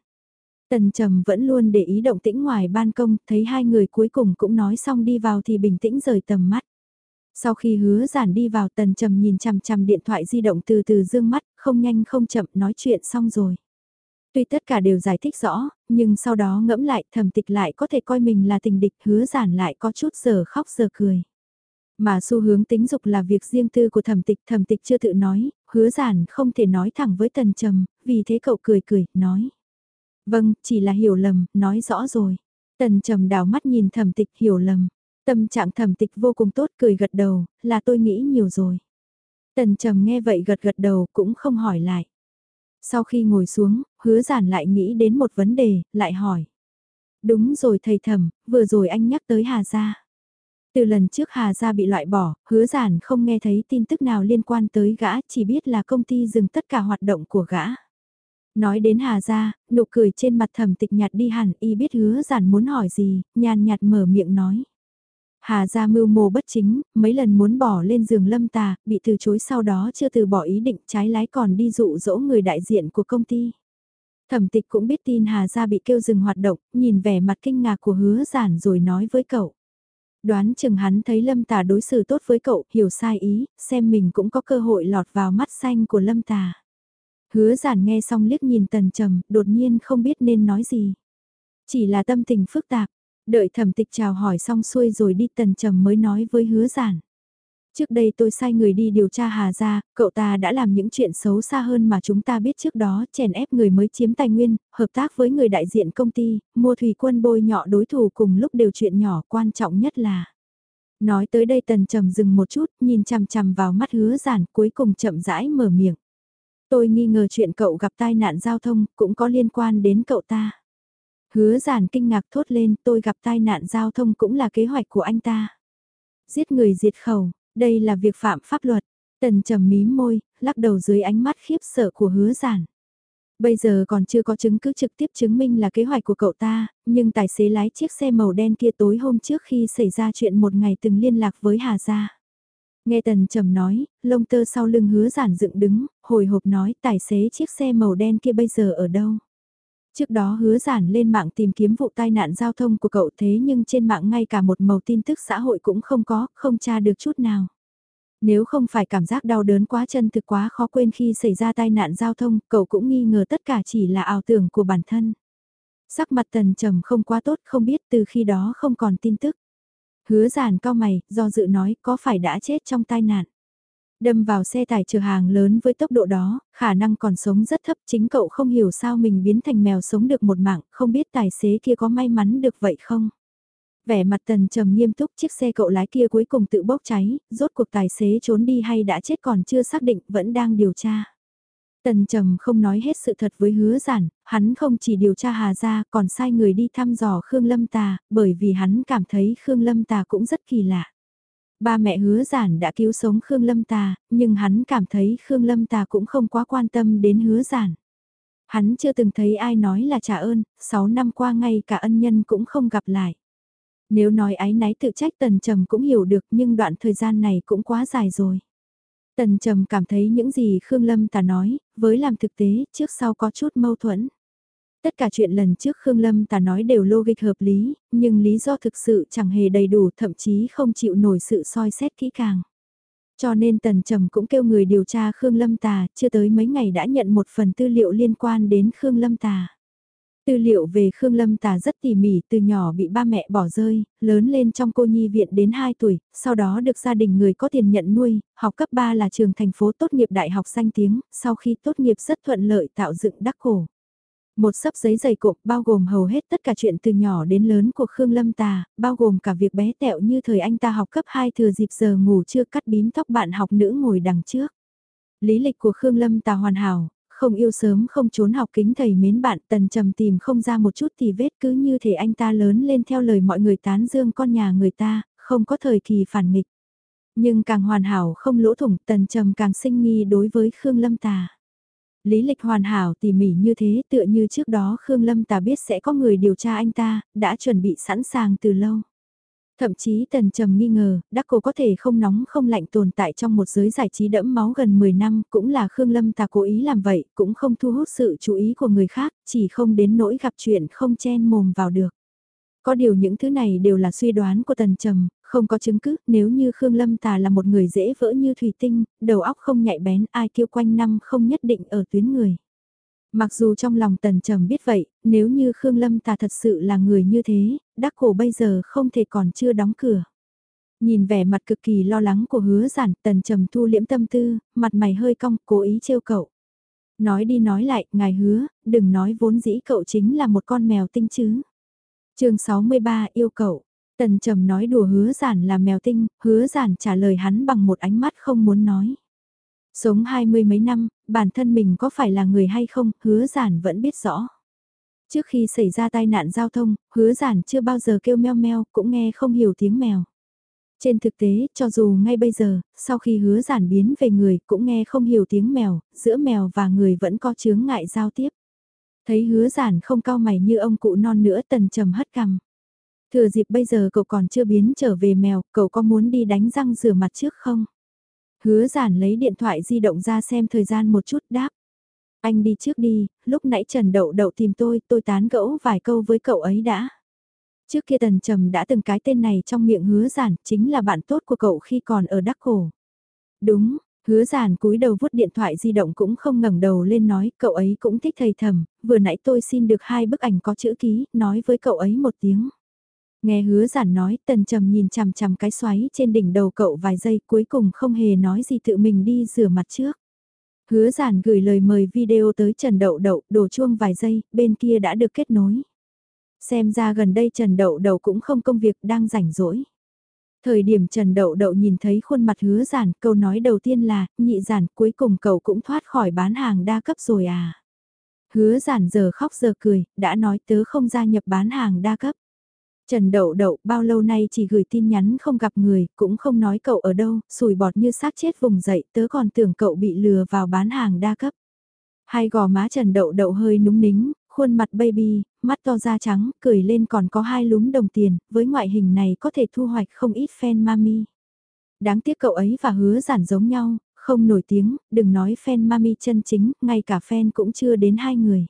Tần Trầm vẫn luôn để ý động tĩnh ngoài ban công, thấy hai người cuối cùng cũng nói xong đi vào thì bình tĩnh rời tầm mắt. Sau khi hứa giản đi vào tần trầm nhìn chằm chằm điện thoại di động từ từ dương mắt, không nhanh không chậm nói chuyện xong rồi. Tuy tất cả đều giải thích rõ, nhưng sau đó ngẫm lại thầm tịch lại có thể coi mình là tình địch hứa giản lại có chút giờ khóc giờ cười. Mà xu hướng tính dục là việc riêng tư của thẩm tịch, thẩm tịch chưa tự nói, hứa giản không thể nói thẳng với tần trầm, vì thế cậu cười cười, nói. Vâng, chỉ là hiểu lầm, nói rõ rồi. Tần trầm đào mắt nhìn thẩm tịch hiểu lầm. Tâm trạng thẩm tịch vô cùng tốt cười gật đầu, là tôi nghĩ nhiều rồi. Tần trầm nghe vậy gật gật đầu cũng không hỏi lại. Sau khi ngồi xuống, hứa giản lại nghĩ đến một vấn đề, lại hỏi. Đúng rồi thầy thẩm, vừa rồi anh nhắc tới Hà Gia. Từ lần trước Hà Gia bị loại bỏ, hứa giản không nghe thấy tin tức nào liên quan tới gã, chỉ biết là công ty dừng tất cả hoạt động của gã. Nói đến Hà Gia, nụ cười trên mặt thẩm tịch nhạt đi hẳn, y biết hứa giản muốn hỏi gì, nhàn nhạt mở miệng nói. Hà gia mưu mô bất chính, mấy lần muốn bỏ lên giường lâm tà, bị từ chối sau đó chưa từ bỏ ý định trái lái còn đi dụ dỗ người đại diện của công ty. Thẩm tịch cũng biết tin Hà gia bị kêu dừng hoạt động, nhìn vẻ mặt kinh ngạc của hứa giản rồi nói với cậu. Đoán chừng hắn thấy lâm tà đối xử tốt với cậu, hiểu sai ý, xem mình cũng có cơ hội lọt vào mắt xanh của lâm tà. Hứa giản nghe xong liếc nhìn tần trầm, đột nhiên không biết nên nói gì. Chỉ là tâm tình phức tạp, Đợi thẩm tịch chào hỏi xong xuôi rồi đi tần trầm mới nói với hứa giản. Trước đây tôi sai người đi điều tra Hà Gia, cậu ta đã làm những chuyện xấu xa hơn mà chúng ta biết trước đó, chèn ép người mới chiếm tài nguyên, hợp tác với người đại diện công ty, mua thủy quân bôi nhọ đối thủ cùng lúc đều chuyện nhỏ quan trọng nhất là. Nói tới đây tần trầm dừng một chút, nhìn chằm chằm vào mắt hứa giản cuối cùng chậm rãi mở miệng. Tôi nghi ngờ chuyện cậu gặp tai nạn giao thông cũng có liên quan đến cậu ta. Hứa giản kinh ngạc thốt lên tôi gặp tai nạn giao thông cũng là kế hoạch của anh ta. Giết người diệt khẩu, đây là việc phạm pháp luật. Tần trầm mím môi, lắc đầu dưới ánh mắt khiếp sợ của hứa giản. Bây giờ còn chưa có chứng cứ trực tiếp chứng minh là kế hoạch của cậu ta, nhưng tài xế lái chiếc xe màu đen kia tối hôm trước khi xảy ra chuyện một ngày từng liên lạc với Hà Gia. Nghe Tần Trầm nói, lông tơ sau lưng hứa giản dựng đứng, hồi hộp nói tài xế chiếc xe màu đen kia bây giờ ở đâu. Trước đó hứa giản lên mạng tìm kiếm vụ tai nạn giao thông của cậu thế nhưng trên mạng ngay cả một màu tin tức xã hội cũng không có, không tra được chút nào. Nếu không phải cảm giác đau đớn quá chân thực quá khó quên khi xảy ra tai nạn giao thông, cậu cũng nghi ngờ tất cả chỉ là ảo tưởng của bản thân. Sắc mặt tần trầm không quá tốt không biết từ khi đó không còn tin tức. Hứa giản cao mày, do dự nói có phải đã chết trong tai nạn. Đâm vào xe tải chở hàng lớn với tốc độ đó, khả năng còn sống rất thấp chính cậu không hiểu sao mình biến thành mèo sống được một mạng, không biết tài xế kia có may mắn được vậy không. Vẻ mặt tần trầm nghiêm túc chiếc xe cậu lái kia cuối cùng tự bốc cháy, rốt cuộc tài xế trốn đi hay đã chết còn chưa xác định vẫn đang điều tra. Tần trầm không nói hết sự thật với hứa giản, hắn không chỉ điều tra Hà Gia còn sai người đi thăm dò Khương Lâm Tà, bởi vì hắn cảm thấy Khương Lâm Tà cũng rất kỳ lạ. Ba mẹ hứa giản đã cứu sống Khương Lâm Tà, nhưng hắn cảm thấy Khương Lâm Tà cũng không quá quan tâm đến hứa giản. Hắn chưa từng thấy ai nói là trả ơn, 6 năm qua ngay cả ân nhân cũng không gặp lại. Nếu nói ái náy tự trách Tần Trầm cũng hiểu được nhưng đoạn thời gian này cũng quá dài rồi. Tần Trầm cảm thấy những gì Khương Lâm Tà nói, với làm thực tế trước sau có chút mâu thuẫn. Tất cả chuyện lần trước Khương Lâm Tà nói đều logic hợp lý, nhưng lý do thực sự chẳng hề đầy đủ thậm chí không chịu nổi sự soi xét kỹ càng. Cho nên Tần Trầm cũng kêu người điều tra Khương Lâm Tà, chưa tới mấy ngày đã nhận một phần tư liệu liên quan đến Khương Lâm Tà. Tư liệu về Khương Lâm Tà rất tỉ mỉ, từ nhỏ bị ba mẹ bỏ rơi, lớn lên trong cô nhi viện đến 2 tuổi, sau đó được gia đình người có tiền nhận nuôi, học cấp 3 là trường thành phố tốt nghiệp đại học danh tiếng, sau khi tốt nghiệp rất thuận lợi tạo dựng đắc cổ. Một sấp giấy dày cộm bao gồm hầu hết tất cả chuyện từ nhỏ đến lớn của Khương Lâm Tà, bao gồm cả việc bé tẹo như thời anh ta học cấp 2 thừa dịp giờ ngủ chưa cắt bím tóc bạn học nữ ngồi đằng trước. Lý lịch của Khương Lâm Tà hoàn hảo, không yêu sớm không trốn học kính thầy mến bạn tần trầm tìm không ra một chút thì vết cứ như thể anh ta lớn lên theo lời mọi người tán dương con nhà người ta, không có thời kỳ phản nghịch. Nhưng càng hoàn hảo không lỗ thủng tần trầm càng sinh nghi đối với Khương Lâm Tà. Lý lịch hoàn hảo tỉ mỉ như thế tựa như trước đó Khương Lâm ta biết sẽ có người điều tra anh ta, đã chuẩn bị sẵn sàng từ lâu. Thậm chí Tần Trầm nghi ngờ, Đắc Cô có thể không nóng không lạnh tồn tại trong một giới giải trí đẫm máu gần 10 năm, cũng là Khương Lâm ta cố ý làm vậy, cũng không thu hút sự chú ý của người khác, chỉ không đến nỗi gặp chuyện không chen mồm vào được. Có điều những thứ này đều là suy đoán của Tần Trầm, không có chứng cứ, nếu như Khương Lâm Tà là một người dễ vỡ như thủy tinh, đầu óc không nhạy bén, ai kêu quanh năm không nhất định ở tuyến người. Mặc dù trong lòng tần trầm biết vậy, nếu như Khương Lâm Tà thật sự là người như thế, đắc cổ bây giờ không thể còn chưa đóng cửa. Nhìn vẻ mặt cực kỳ lo lắng của hứa giản, tần trầm thu liễm tâm tư, mặt mày hơi cong, cố ý trêu cậu. Nói đi nói lại, ngài hứa, đừng nói vốn dĩ cậu chính là một con mèo tinh chứ. chương 63 yêu cậu, tần trầm nói đùa hứa giản là mèo tinh, hứa giản trả lời hắn bằng một ánh mắt không muốn nói. Sống hai mươi mấy năm, bản thân mình có phải là người hay không, hứa giản vẫn biết rõ. Trước khi xảy ra tai nạn giao thông, hứa giản chưa bao giờ kêu meo meo, cũng nghe không hiểu tiếng mèo. Trên thực tế, cho dù ngay bây giờ, sau khi hứa giản biến về người cũng nghe không hiểu tiếng mèo, giữa mèo và người vẫn có chướng ngại giao tiếp. Thấy hứa giản không cao mày như ông cụ non nữa tần trầm hất cằm. Thừa dịp bây giờ cậu còn chưa biến trở về mèo, cậu có muốn đi đánh răng rửa mặt trước không? Hứa giản lấy điện thoại di động ra xem thời gian một chút đáp. Anh đi trước đi, lúc nãy Trần Đậu Đậu tìm tôi, tôi tán gẫu vài câu với cậu ấy đã. Trước kia Tần Trầm đã từng cái tên này trong miệng hứa giản, chính là bạn tốt của cậu khi còn ở Đắc Cổ. Đúng, hứa giản cúi đầu vuốt điện thoại di động cũng không ngẩng đầu lên nói, cậu ấy cũng thích thầy thầm, vừa nãy tôi xin được hai bức ảnh có chữ ký, nói với cậu ấy một tiếng. Nghe hứa giản nói, tần trầm nhìn chằm chằm cái xoáy trên đỉnh đầu cậu vài giây cuối cùng không hề nói gì tự mình đi rửa mặt trước. Hứa giản gửi lời mời video tới Trần Đậu Đậu, đổ chuông vài giây, bên kia đã được kết nối. Xem ra gần đây Trần Đậu Đậu cũng không công việc đang rảnh rỗi. Thời điểm Trần Đậu Đậu nhìn thấy khuôn mặt hứa giản, câu nói đầu tiên là, nhị giản, cuối cùng cậu cũng thoát khỏi bán hàng đa cấp rồi à. Hứa giản giờ khóc giờ cười, đã nói tớ không gia nhập bán hàng đa cấp. Trần Đậu Đậu bao lâu nay chỉ gửi tin nhắn không gặp người, cũng không nói cậu ở đâu, sùi bọt như xác chết vùng dậy, tớ còn tưởng cậu bị lừa vào bán hàng đa cấp. Hai gò má Trần Đậu Đậu hơi núng nính, khuôn mặt baby, mắt to da trắng, cười lên còn có hai lúm đồng tiền, với ngoại hình này có thể thu hoạch không ít fan mami. Đáng tiếc cậu ấy và hứa giản giống nhau, không nổi tiếng, đừng nói fan mami chân chính, ngay cả fan cũng chưa đến hai người.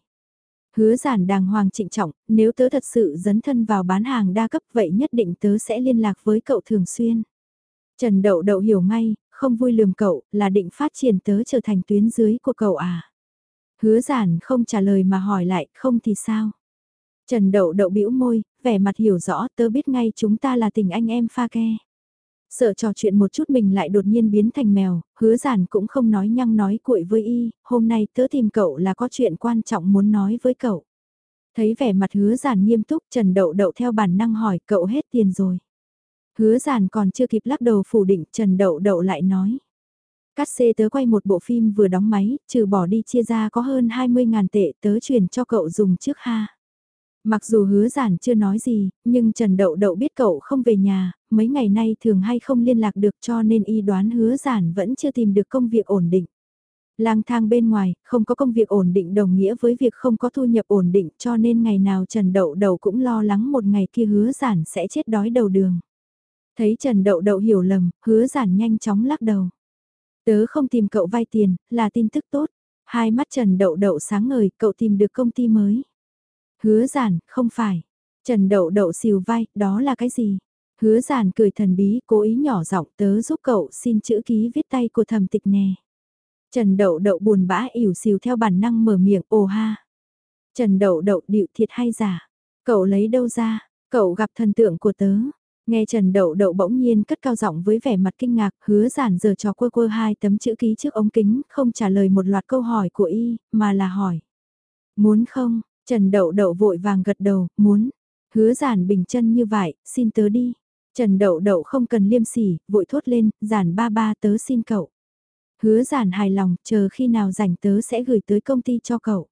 Hứa giản đàng hoàng trịnh trọng, nếu tớ thật sự dấn thân vào bán hàng đa cấp vậy nhất định tớ sẽ liên lạc với cậu thường xuyên. Trần Đậu Đậu hiểu ngay, không vui lườm cậu, là định phát triển tớ trở thành tuyến dưới của cậu à. Hứa giản không trả lời mà hỏi lại, không thì sao? Trần Đậu Đậu bĩu môi, vẻ mặt hiểu rõ tớ biết ngay chúng ta là tình anh em pha ke. Sợ trò chuyện một chút mình lại đột nhiên biến thành mèo, hứa giản cũng không nói nhăng nói cuội với y, hôm nay tớ tìm cậu là có chuyện quan trọng muốn nói với cậu. Thấy vẻ mặt hứa giản nghiêm túc Trần Đậu Đậu theo bản năng hỏi cậu hết tiền rồi. Hứa giản còn chưa kịp lắc đầu phủ định Trần Đậu Đậu lại nói. Cát xê tớ quay một bộ phim vừa đóng máy, trừ bỏ đi chia ra có hơn 20.000 tệ tớ chuyển cho cậu dùng trước ha. Mặc dù hứa giản chưa nói gì, nhưng Trần Đậu Đậu biết cậu không về nhà, mấy ngày nay thường hay không liên lạc được cho nên y đoán hứa giản vẫn chưa tìm được công việc ổn định. Lang thang bên ngoài, không có công việc ổn định đồng nghĩa với việc không có thu nhập ổn định cho nên ngày nào Trần Đậu Đậu cũng lo lắng một ngày kia hứa giản sẽ chết đói đầu đường. Thấy Trần Đậu Đậu hiểu lầm, hứa giản nhanh chóng lắc đầu. Tớ không tìm cậu vay tiền, là tin tức tốt. Hai mắt Trần Đậu Đậu sáng ngời, cậu tìm được công ty mới. Hứa giản, không phải. Trần Đậu Đậu xìu vai, đó là cái gì? Hứa giản cười thần bí, cố ý nhỏ giọng tớ giúp cậu xin chữ ký viết tay của thầm tịch nè. Trần Đậu Đậu buồn bã ỉu xìu theo bản năng mở miệng, ồ ha. Trần Đậu Đậu điệu thiệt hay giả? Cậu lấy đâu ra? Cậu gặp thần tượng của tớ. Nghe Trần Đậu Đậu bỗng nhiên cất cao giọng với vẻ mặt kinh ngạc, hứa giản giờ cho quơ quơ hai tấm chữ ký trước ống kính, không trả lời một loạt câu hỏi của y, mà là hỏi. Muốn không? Trần Đậu Đậu vội vàng gật đầu, muốn. Hứa giản bình chân như vậy, xin tớ đi. Trần Đậu Đậu không cần liêm sỉ, vội thốt lên, giản ba ba tớ xin cậu. Hứa giản hài lòng, chờ khi nào rảnh tớ sẽ gửi tới công ty cho cậu.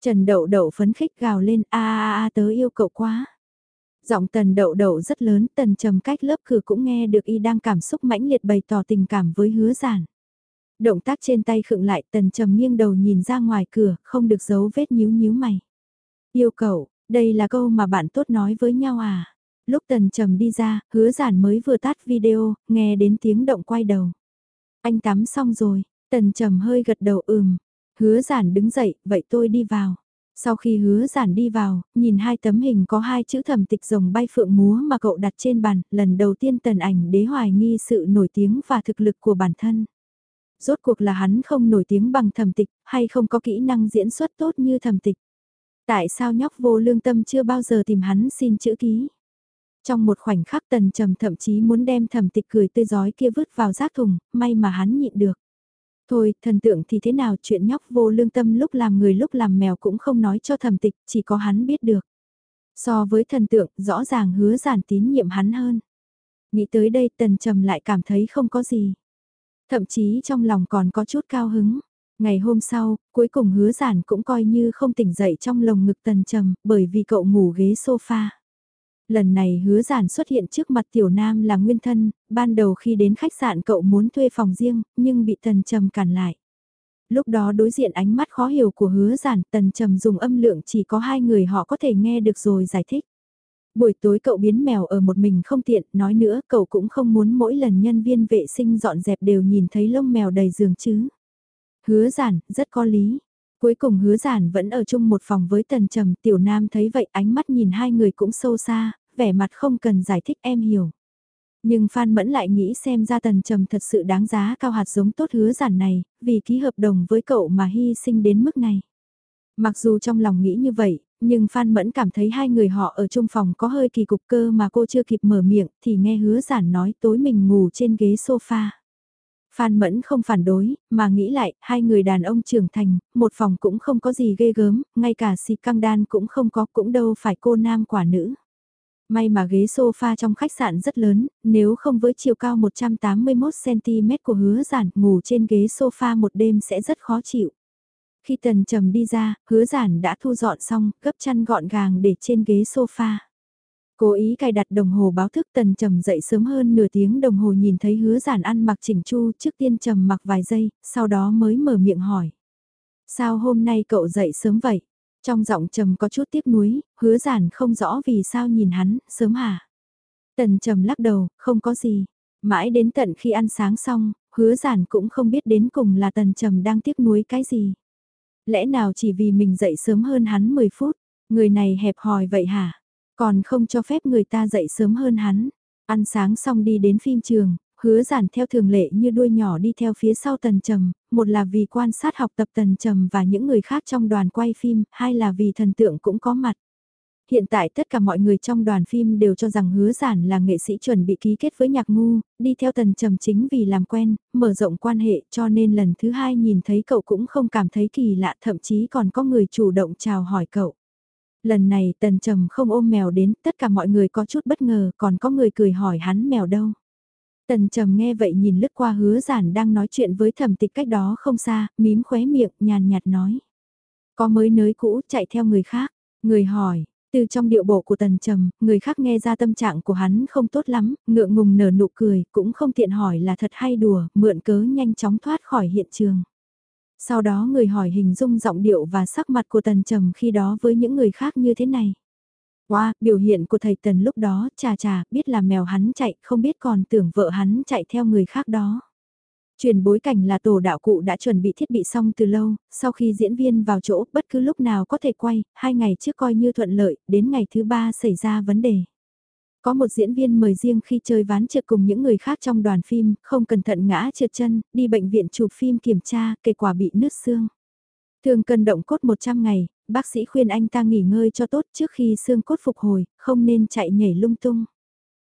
Trần Đậu Đậu phấn khích gào lên, a a a tớ yêu cậu quá. Giọng tần đậu đậu rất lớn, tần trầm cách lớp cửa cũng nghe được y đang cảm xúc mãnh liệt bày tỏ tình cảm với hứa giản. Động tác trên tay khựng lại tần trầm nghiêng đầu nhìn ra ngoài cửa, không được giấu vết nhíu nhíu mày. Yêu cầu, đây là câu mà bạn tốt nói với nhau à? Lúc tần trầm đi ra, hứa giản mới vừa tắt video, nghe đến tiếng động quay đầu. Anh tắm xong rồi, tần trầm hơi gật đầu ừm. Hứa giản đứng dậy, vậy tôi đi vào. Sau khi hứa giản đi vào, nhìn hai tấm hình có hai chữ thẩm tịch rồng bay phượng múa mà cậu đặt trên bàn, lần đầu tiên tần ảnh đế hoài nghi sự nổi tiếng và thực lực của bản thân. Rốt cuộc là hắn không nổi tiếng bằng thẩm tịch, hay không có kỹ năng diễn xuất tốt như thẩm tịch. Tại sao nhóc vô lương tâm chưa bao giờ tìm hắn xin chữ ký? Trong một khoảnh khắc tần trầm thậm chí muốn đem thẩm tịch cười tươi giói kia vứt vào rác thùng, may mà hắn nhịn được. Thôi, thần tượng thì thế nào chuyện nhóc vô lương tâm lúc làm người lúc làm mèo cũng không nói cho thẩm tịch, chỉ có hắn biết được. So với thần tượng, rõ ràng hứa giản tín nhiệm hắn hơn. Nghĩ tới đây tần trầm lại cảm thấy không có gì. Thậm chí trong lòng còn có chút cao hứng. Ngày hôm sau, cuối cùng hứa giản cũng coi như không tỉnh dậy trong lồng ngực tần trầm, bởi vì cậu ngủ ghế sofa. Lần này hứa giản xuất hiện trước mặt tiểu nam là nguyên thân, ban đầu khi đến khách sạn cậu muốn thuê phòng riêng, nhưng bị tần trầm cản lại. Lúc đó đối diện ánh mắt khó hiểu của hứa giản, tần trầm dùng âm lượng chỉ có hai người họ có thể nghe được rồi giải thích. Buổi tối cậu biến mèo ở một mình không tiện, nói nữa cậu cũng không muốn mỗi lần nhân viên vệ sinh dọn dẹp đều nhìn thấy lông mèo đầy giường chứ. Hứa giản, rất có lý. Cuối cùng hứa giản vẫn ở chung một phòng với tần trầm tiểu nam thấy vậy ánh mắt nhìn hai người cũng sâu xa, vẻ mặt không cần giải thích em hiểu. Nhưng Phan Mẫn lại nghĩ xem ra tần trầm thật sự đáng giá cao hạt giống tốt hứa giản này, vì ký hợp đồng với cậu mà hy sinh đến mức này. Mặc dù trong lòng nghĩ như vậy, nhưng Phan Mẫn cảm thấy hai người họ ở chung phòng có hơi kỳ cục cơ mà cô chưa kịp mở miệng thì nghe hứa giản nói tối mình ngủ trên ghế sofa. Phan Mẫn không phản đối, mà nghĩ lại, hai người đàn ông trưởng thành, một phòng cũng không có gì ghê gớm, ngay cả xì căng đan cũng không có, cũng đâu phải cô nam quả nữ. May mà ghế sofa trong khách sạn rất lớn, nếu không với chiều cao 181cm của hứa giản, ngủ trên ghế sofa một đêm sẽ rất khó chịu. Khi tần trầm đi ra, hứa giản đã thu dọn xong, gấp chăn gọn gàng để trên ghế sofa. Cố ý cài đặt đồng hồ báo thức tần trầm dậy sớm hơn nửa tiếng đồng hồ nhìn thấy hứa giản ăn mặc chỉnh chu trước tiên trầm mặc vài giây, sau đó mới mở miệng hỏi. Sao hôm nay cậu dậy sớm vậy? Trong giọng trầm có chút tiếc nuối, hứa giản không rõ vì sao nhìn hắn, sớm hả? Tần trầm lắc đầu, không có gì. Mãi đến tận khi ăn sáng xong, hứa giản cũng không biết đến cùng là tần trầm đang tiếc nuối cái gì. Lẽ nào chỉ vì mình dậy sớm hơn hắn 10 phút, người này hẹp hòi vậy hả? Còn không cho phép người ta dậy sớm hơn hắn. Ăn sáng xong đi đến phim trường, hứa giản theo thường lệ như đuôi nhỏ đi theo phía sau tần trầm, một là vì quan sát học tập tần trầm và những người khác trong đoàn quay phim, hai là vì thần tượng cũng có mặt. Hiện tại tất cả mọi người trong đoàn phim đều cho rằng hứa giản là nghệ sĩ chuẩn bị ký kết với nhạc ngu, đi theo tần trầm chính vì làm quen, mở rộng quan hệ cho nên lần thứ hai nhìn thấy cậu cũng không cảm thấy kỳ lạ thậm chí còn có người chủ động chào hỏi cậu. Lần này tần trầm không ôm mèo đến, tất cả mọi người có chút bất ngờ, còn có người cười hỏi hắn mèo đâu. Tần trầm nghe vậy nhìn lướt qua hứa giản đang nói chuyện với thẩm tịch cách đó không xa, mím khóe miệng, nhàn nhạt nói. Có mới nới cũ chạy theo người khác, người hỏi, từ trong điệu bộ của tần trầm, người khác nghe ra tâm trạng của hắn không tốt lắm, ngượng ngùng nở nụ cười, cũng không tiện hỏi là thật hay đùa, mượn cớ nhanh chóng thoát khỏi hiện trường. Sau đó người hỏi hình dung giọng điệu và sắc mặt của tần trầm khi đó với những người khác như thế này. Wow, biểu hiện của thầy tần lúc đó, chà chà, biết là mèo hắn chạy, không biết còn tưởng vợ hắn chạy theo người khác đó. Truyền bối cảnh là tổ đạo cụ đã chuẩn bị thiết bị xong từ lâu, sau khi diễn viên vào chỗ bất cứ lúc nào có thể quay, hai ngày trước coi như thuận lợi, đến ngày thứ ba xảy ra vấn đề. Có một diễn viên mời riêng khi chơi ván trượt cùng những người khác trong đoàn phim, không cẩn thận ngã trượt chân, đi bệnh viện chụp phim kiểm tra, kết quả bị nứt xương. Thường cân động cốt 100 ngày, bác sĩ khuyên anh ta nghỉ ngơi cho tốt trước khi xương cốt phục hồi, không nên chạy nhảy lung tung.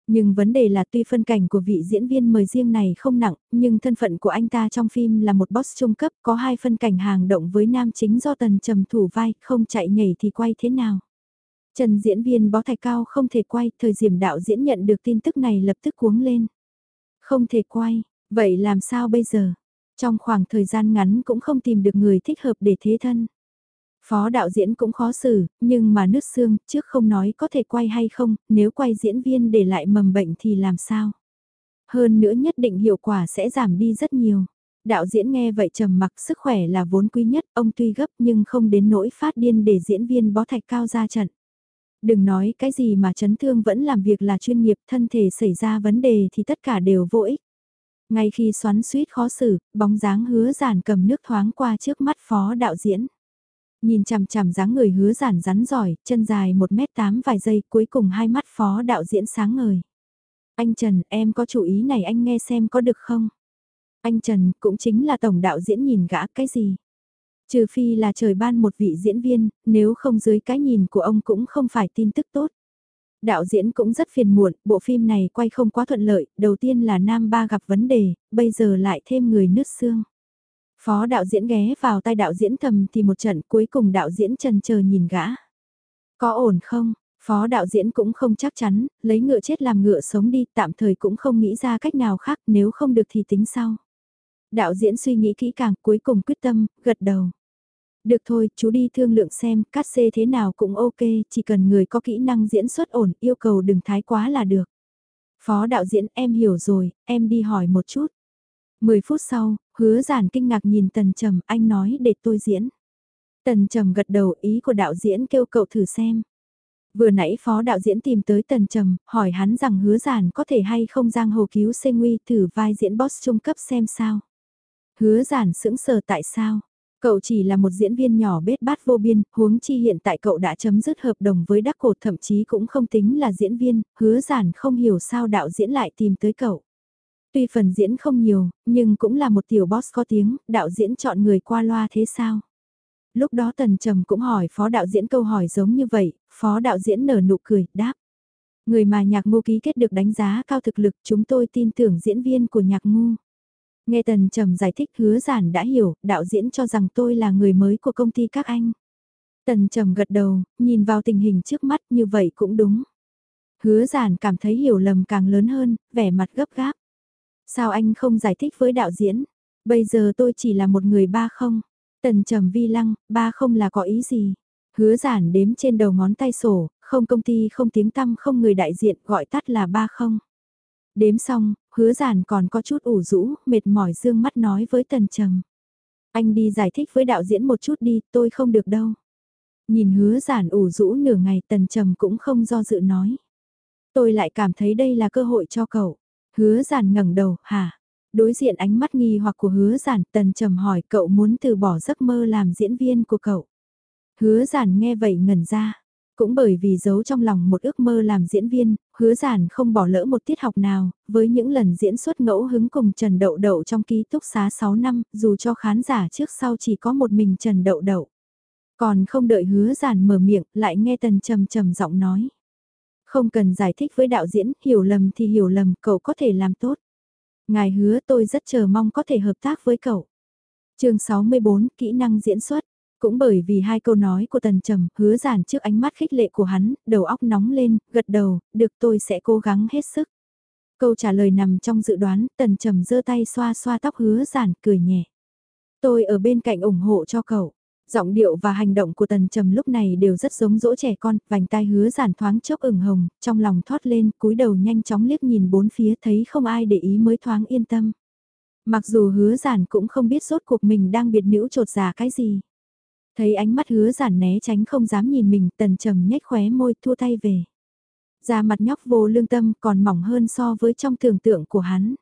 Nhưng vấn đề là tuy phân cảnh của vị diễn viên mời riêng này không nặng, nhưng thân phận của anh ta trong phim là một boss trung cấp có hai phân cảnh hàng động với nam chính do tần trầm thủ vai, không chạy nhảy thì quay thế nào. Trần diễn viên bó thạch cao không thể quay, thời diểm đạo diễn nhận được tin tức này lập tức cuống lên. Không thể quay, vậy làm sao bây giờ? Trong khoảng thời gian ngắn cũng không tìm được người thích hợp để thế thân. Phó đạo diễn cũng khó xử, nhưng mà nứt xương, trước không nói có thể quay hay không, nếu quay diễn viên để lại mầm bệnh thì làm sao? Hơn nữa nhất định hiệu quả sẽ giảm đi rất nhiều. Đạo diễn nghe vậy trầm mặc sức khỏe là vốn quý nhất, ông tuy gấp nhưng không đến nỗi phát điên để diễn viên bó thạch cao ra trận. Đừng nói cái gì mà chấn thương vẫn làm việc là chuyên nghiệp, thân thể xảy ra vấn đề thì tất cả đều vô ích. Ngay khi xoắn suýt khó xử, bóng dáng hứa giản cầm nước thoáng qua trước mắt phó đạo diễn. Nhìn chằm chằm dáng người hứa giản rắn giỏi, chân dài 1m8 vài giây cuối cùng hai mắt phó đạo diễn sáng ngời. Anh Trần, em có chủ ý này anh nghe xem có được không? Anh Trần cũng chính là tổng đạo diễn nhìn gã cái gì? Trừ phi là trời ban một vị diễn viên, nếu không dưới cái nhìn của ông cũng không phải tin tức tốt. Đạo diễn cũng rất phiền muộn, bộ phim này quay không quá thuận lợi, đầu tiên là Nam Ba gặp vấn đề, bây giờ lại thêm người nứt xương. Phó đạo diễn ghé vào tay đạo diễn thầm thì một trận cuối cùng đạo diễn trần chờ nhìn gã. Có ổn không? Phó đạo diễn cũng không chắc chắn, lấy ngựa chết làm ngựa sống đi, tạm thời cũng không nghĩ ra cách nào khác, nếu không được thì tính sau. Đạo diễn suy nghĩ kỹ càng, cuối cùng quyết tâm, gật đầu. Được thôi, chú đi thương lượng xem, cắt xê thế nào cũng ok, chỉ cần người có kỹ năng diễn xuất ổn, yêu cầu đừng thái quá là được. Phó đạo diễn, em hiểu rồi, em đi hỏi một chút. Mười phút sau, hứa giản kinh ngạc nhìn Tần Trầm, anh nói để tôi diễn. Tần Trầm gật đầu ý của đạo diễn kêu cậu thử xem. Vừa nãy phó đạo diễn tìm tới Tần Trầm, hỏi hắn rằng hứa giản có thể hay không giang hồ cứu xê nguy thử vai diễn boss trung cấp xem sao. Hứa giản sững sờ tại sao, Cậu chỉ là một diễn viên nhỏ bết bát vô biên, huống chi hiện tại cậu đã chấm dứt hợp đồng với Đắc cổ thậm chí cũng không tính là diễn viên, hứa giản không hiểu sao đạo diễn lại tìm tới cậu. Tuy phần diễn không nhiều, nhưng cũng là một tiểu boss có tiếng, đạo diễn chọn người qua loa thế sao? Lúc đó Tần Trầm cũng hỏi phó đạo diễn câu hỏi giống như vậy, phó đạo diễn nở nụ cười, đáp. Người mà nhạc ngu ký kết được đánh giá cao thực lực chúng tôi tin tưởng diễn viên của nhạc ngu. Nghe Tần Trầm giải thích hứa giản đã hiểu, đạo diễn cho rằng tôi là người mới của công ty các anh. Tần Trầm gật đầu, nhìn vào tình hình trước mắt như vậy cũng đúng. Hứa giản cảm thấy hiểu lầm càng lớn hơn, vẻ mặt gấp gáp. Sao anh không giải thích với đạo diễn? Bây giờ tôi chỉ là một người ba không. Tần Trầm vi lăng, ba không là có ý gì? Hứa giản đếm trên đầu ngón tay sổ, không công ty không tiếng tăm không người đại diện gọi tắt là ba không. Đếm xong, hứa giản còn có chút ủ rũ, mệt mỏi dương mắt nói với tần trầm. Anh đi giải thích với đạo diễn một chút đi, tôi không được đâu. Nhìn hứa giản ủ rũ nửa ngày tần trầm cũng không do dự nói. Tôi lại cảm thấy đây là cơ hội cho cậu. Hứa giản ngẩng đầu, hả? Đối diện ánh mắt nghi hoặc của hứa giản, tần trầm hỏi cậu muốn từ bỏ giấc mơ làm diễn viên của cậu. Hứa giản nghe vậy ngẩn ra. Cũng bởi vì giấu trong lòng một ước mơ làm diễn viên, hứa giản không bỏ lỡ một tiết học nào, với những lần diễn xuất ngẫu hứng cùng Trần Đậu Đậu trong ký túc xá 6 năm, dù cho khán giả trước sau chỉ có một mình Trần Đậu Đậu. Còn không đợi hứa giản mở miệng, lại nghe tần trầm trầm giọng nói. Không cần giải thích với đạo diễn, hiểu lầm thì hiểu lầm, cậu có thể làm tốt. Ngài hứa tôi rất chờ mong có thể hợp tác với cậu. chương 64, kỹ năng diễn xuất. Cũng bởi vì hai câu nói của Tần Trầm hứa giản trước ánh mắt khích lệ của hắn, đầu óc nóng lên, gật đầu, được tôi sẽ cố gắng hết sức. Câu trả lời nằm trong dự đoán, Tần Trầm giơ tay xoa xoa tóc hứa giản, cười nhẹ. Tôi ở bên cạnh ủng hộ cho cậu. Giọng điệu và hành động của Tần Trầm lúc này đều rất giống dỗ trẻ con, vành tai hứa giản thoáng chốc ửng hồng, trong lòng thoát lên, cúi đầu nhanh chóng liếc nhìn bốn phía thấy không ai để ý mới thoáng yên tâm. Mặc dù hứa giản cũng không biết rốt cuộc mình đang biệt nữ trột giả cái gì. Thấy ánh mắt hứa giản né tránh không dám nhìn mình, Tần Trầm nhếch khóe môi thua tay về. Da mặt nhóc vô lương tâm còn mỏng hơn so với trong tưởng tượng của hắn.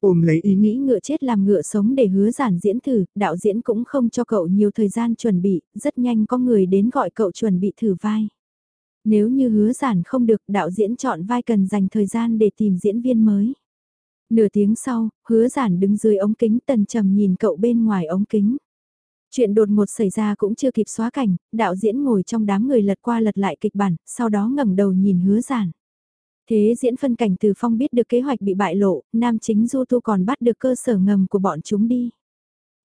Ôm lấy ý nghĩ ngựa chết làm ngựa sống để hứa giản diễn thử, đạo diễn cũng không cho cậu nhiều thời gian chuẩn bị, rất nhanh có người đến gọi cậu chuẩn bị thử vai. Nếu như hứa giản không được, đạo diễn chọn vai cần dành thời gian để tìm diễn viên mới. Nửa tiếng sau, hứa giản đứng dưới ống kính tần trầm nhìn cậu bên ngoài ống kính. Chuyện đột ngột xảy ra cũng chưa kịp xóa cảnh, đạo diễn ngồi trong đám người lật qua lật lại kịch bản, sau đó ngẩng đầu nhìn hứa giản. Thế diễn phân cảnh từ phong biết được kế hoạch bị bại lộ, nam chính Du Tu còn bắt được cơ sở ngầm của bọn chúng đi.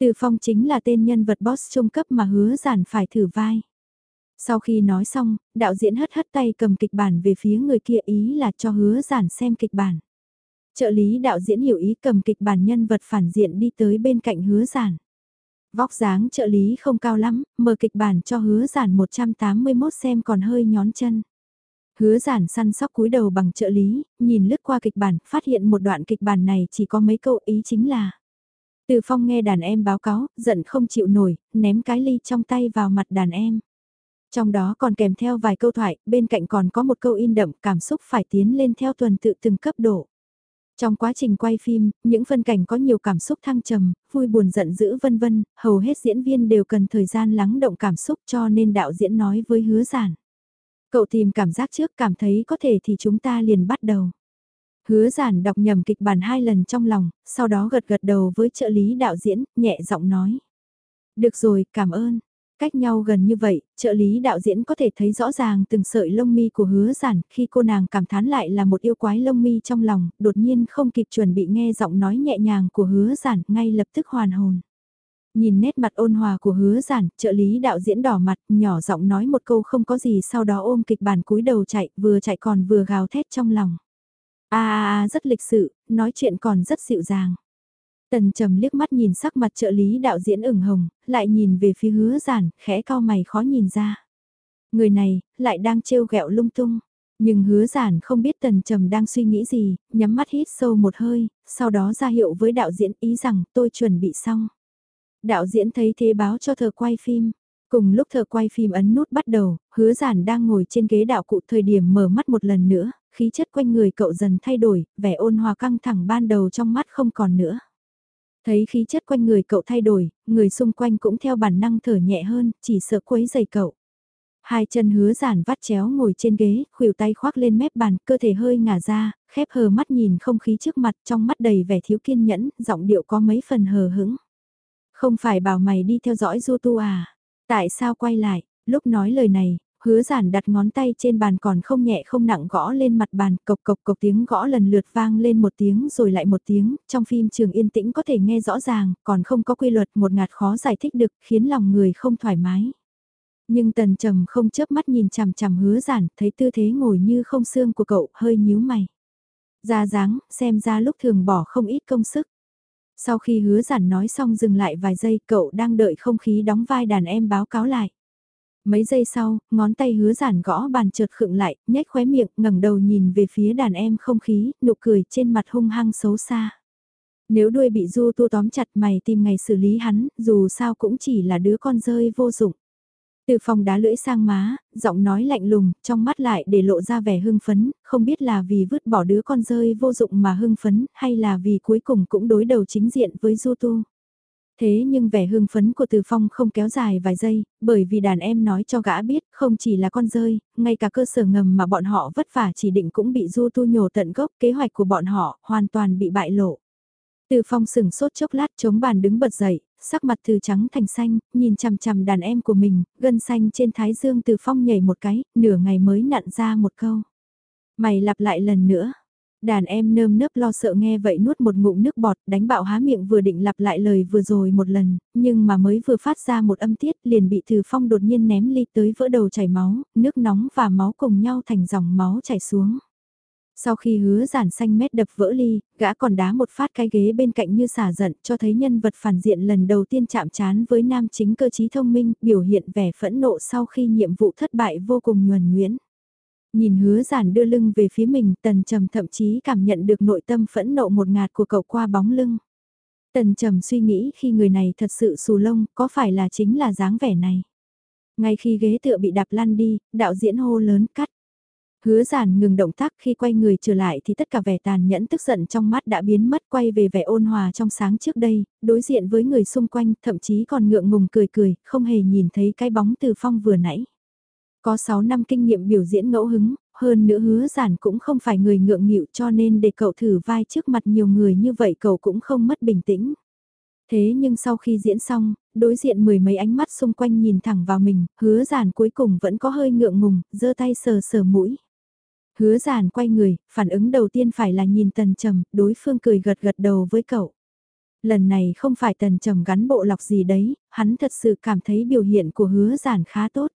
Từ phong chính là tên nhân vật boss trung cấp mà hứa giản phải thử vai. Sau khi nói xong, đạo diễn hất hất tay cầm kịch bản về phía người kia ý là cho hứa giản xem kịch bản. Trợ lý đạo diễn hiểu ý cầm kịch bản nhân vật phản diện đi tới bên cạnh hứa giản. Vóc dáng trợ lý không cao lắm, mở kịch bản cho hứa giản 181 xem còn hơi nhón chân. Hứa giản săn sóc cúi đầu bằng trợ lý, nhìn lướt qua kịch bản, phát hiện một đoạn kịch bản này chỉ có mấy câu ý chính là. Từ phong nghe đàn em báo cáo, giận không chịu nổi, ném cái ly trong tay vào mặt đàn em. Trong đó còn kèm theo vài câu thoại, bên cạnh còn có một câu in đậm cảm xúc phải tiến lên theo tuần tự từng cấp độ. Trong quá trình quay phim, những phân cảnh có nhiều cảm xúc thăng trầm, vui buồn giận dữ vân vân, hầu hết diễn viên đều cần thời gian lắng động cảm xúc cho nên đạo diễn nói với hứa giản. Cậu tìm cảm giác trước cảm thấy có thể thì chúng ta liền bắt đầu. Hứa giản đọc nhầm kịch bản hai lần trong lòng, sau đó gật gật đầu với trợ lý đạo diễn, nhẹ giọng nói. Được rồi, cảm ơn. Cách nhau gần như vậy, trợ lý đạo diễn có thể thấy rõ ràng từng sợi lông mi của hứa giản khi cô nàng cảm thán lại là một yêu quái lông mi trong lòng, đột nhiên không kịp chuẩn bị nghe giọng nói nhẹ nhàng của hứa giản ngay lập tức hoàn hồn. Nhìn nét mặt ôn hòa của hứa giản, trợ lý đạo diễn đỏ mặt, nhỏ giọng nói một câu không có gì sau đó ôm kịch bản cúi đầu chạy, vừa chạy còn vừa gào thét trong lòng. a a a rất lịch sự, nói chuyện còn rất dịu dàng. Tần trầm liếc mắt nhìn sắc mặt trợ lý đạo diễn ửng hồng, lại nhìn về phía hứa giản, khẽ cao mày khó nhìn ra. Người này, lại đang trêu ghẹo lung tung. Nhưng hứa giản không biết tần trầm đang suy nghĩ gì, nhắm mắt hít sâu một hơi, sau đó ra hiệu với đạo diễn ý rằng tôi chuẩn bị xong. Đạo diễn thấy thế báo cho thợ quay phim. Cùng lúc thợ quay phim ấn nút bắt đầu, hứa giản đang ngồi trên ghế đạo cụ thời điểm mở mắt một lần nữa, khí chất quanh người cậu dần thay đổi, vẻ ôn hòa căng thẳng ban đầu trong mắt không còn nữa. Thấy khí chất quanh người cậu thay đổi, người xung quanh cũng theo bản năng thở nhẹ hơn, chỉ sợ quấy giày cậu. Hai chân hứa giản vắt chéo ngồi trên ghế, khuỷu tay khoác lên mép bàn, cơ thể hơi ngả ra, khép hờ mắt nhìn không khí trước mặt trong mắt đầy vẻ thiếu kiên nhẫn, giọng điệu có mấy phần hờ hững. Không phải bảo mày đi theo dõi du tu à? Tại sao quay lại? Lúc nói lời này, hứa giản đặt ngón tay trên bàn còn không nhẹ không nặng gõ lên mặt bàn, cộc cộc cộc tiếng gõ lần lượt vang lên một tiếng rồi lại một tiếng, trong phim trường yên tĩnh có thể nghe rõ ràng, còn không có quy luật một ngạt khó giải thích được, khiến lòng người không thoải mái. Nhưng tần trầm không chớp mắt nhìn chằm chằm hứa giản, thấy tư thế ngồi như không xương của cậu, hơi nhíu mày. Ra dáng, xem ra lúc thường bỏ không ít công sức. Sau khi hứa giản nói xong dừng lại vài giây cậu đang đợi không khí đóng vai đàn em báo cáo lại. Mấy giây sau, ngón tay hứa giản gõ bàn chợt khựng lại, nhếch khóe miệng, ngẩng đầu nhìn về phía đàn em không khí, nụ cười trên mặt hung hăng xấu xa. Nếu đuôi bị du tu tóm chặt mày tìm ngày xử lý hắn, dù sao cũng chỉ là đứa con rơi vô dụng. Từ phòng đá lưỡi sang má, giọng nói lạnh lùng, trong mắt lại để lộ ra vẻ hưng phấn, không biết là vì vứt bỏ đứa con rơi vô dụng mà hưng phấn, hay là vì cuối cùng cũng đối đầu chính diện với Du Tu. Thế nhưng vẻ hưng phấn của Từ Phong không kéo dài vài giây, bởi vì đàn em nói cho gã biết không chỉ là con rơi, ngay cả cơ sở ngầm mà bọn họ vất vả chỉ định cũng bị du tu nhổ tận gốc kế hoạch của bọn họ hoàn toàn bị bại lộ. Từ Phong sừng sốt chốc lát chống bàn đứng bật dậy, sắc mặt từ trắng thành xanh, nhìn chằm chằm đàn em của mình, gân xanh trên thái dương Từ Phong nhảy một cái, nửa ngày mới nặn ra một câu. Mày lặp lại lần nữa. Đàn em nơm nớp lo sợ nghe vậy nuốt một ngụm nước bọt, đánh bạo há miệng vừa định lặp lại lời vừa rồi một lần, nhưng mà mới vừa phát ra một âm tiết liền bị Từ Phong đột nhiên ném ly tới vỡ đầu chảy máu, nước nóng và máu cùng nhau thành dòng máu chảy xuống. Sau khi hứa giản xanh mét đập vỡ ly, gã còn đá một phát cái ghế bên cạnh như xả giận cho thấy nhân vật phản diện lần đầu tiên chạm chán với nam chính cơ trí thông minh, biểu hiện vẻ phẫn nộ sau khi nhiệm vụ thất bại vô cùng nhuần nhuyễn. Nhìn hứa giản đưa lưng về phía mình, tần trầm thậm chí cảm nhận được nội tâm phẫn nộ một ngạt của cậu qua bóng lưng. Tần trầm suy nghĩ khi người này thật sự xù lông, có phải là chính là dáng vẻ này. Ngay khi ghế tựa bị đạp lăn đi, đạo diễn hô lớn cắt. Hứa giản ngừng động tác khi quay người trở lại thì tất cả vẻ tàn nhẫn tức giận trong mắt đã biến mất quay về vẻ ôn hòa trong sáng trước đây, đối diện với người xung quanh, thậm chí còn ngượng ngùng cười cười, không hề nhìn thấy cái bóng từ phong vừa nãy. Có 6 năm kinh nghiệm biểu diễn ngẫu hứng, hơn nữa hứa giản cũng không phải người ngượng nghịu cho nên để cậu thử vai trước mặt nhiều người như vậy cậu cũng không mất bình tĩnh. Thế nhưng sau khi diễn xong, đối diện mười mấy ánh mắt xung quanh nhìn thẳng vào mình, hứa giản cuối cùng vẫn có hơi ngượng ngùng, giơ tay sờ sờ mũi. Hứa giản quay người, phản ứng đầu tiên phải là nhìn tần trầm, đối phương cười gật gật đầu với cậu. Lần này không phải tần trầm gắn bộ lọc gì đấy, hắn thật sự cảm thấy biểu hiện của hứa giản khá tốt.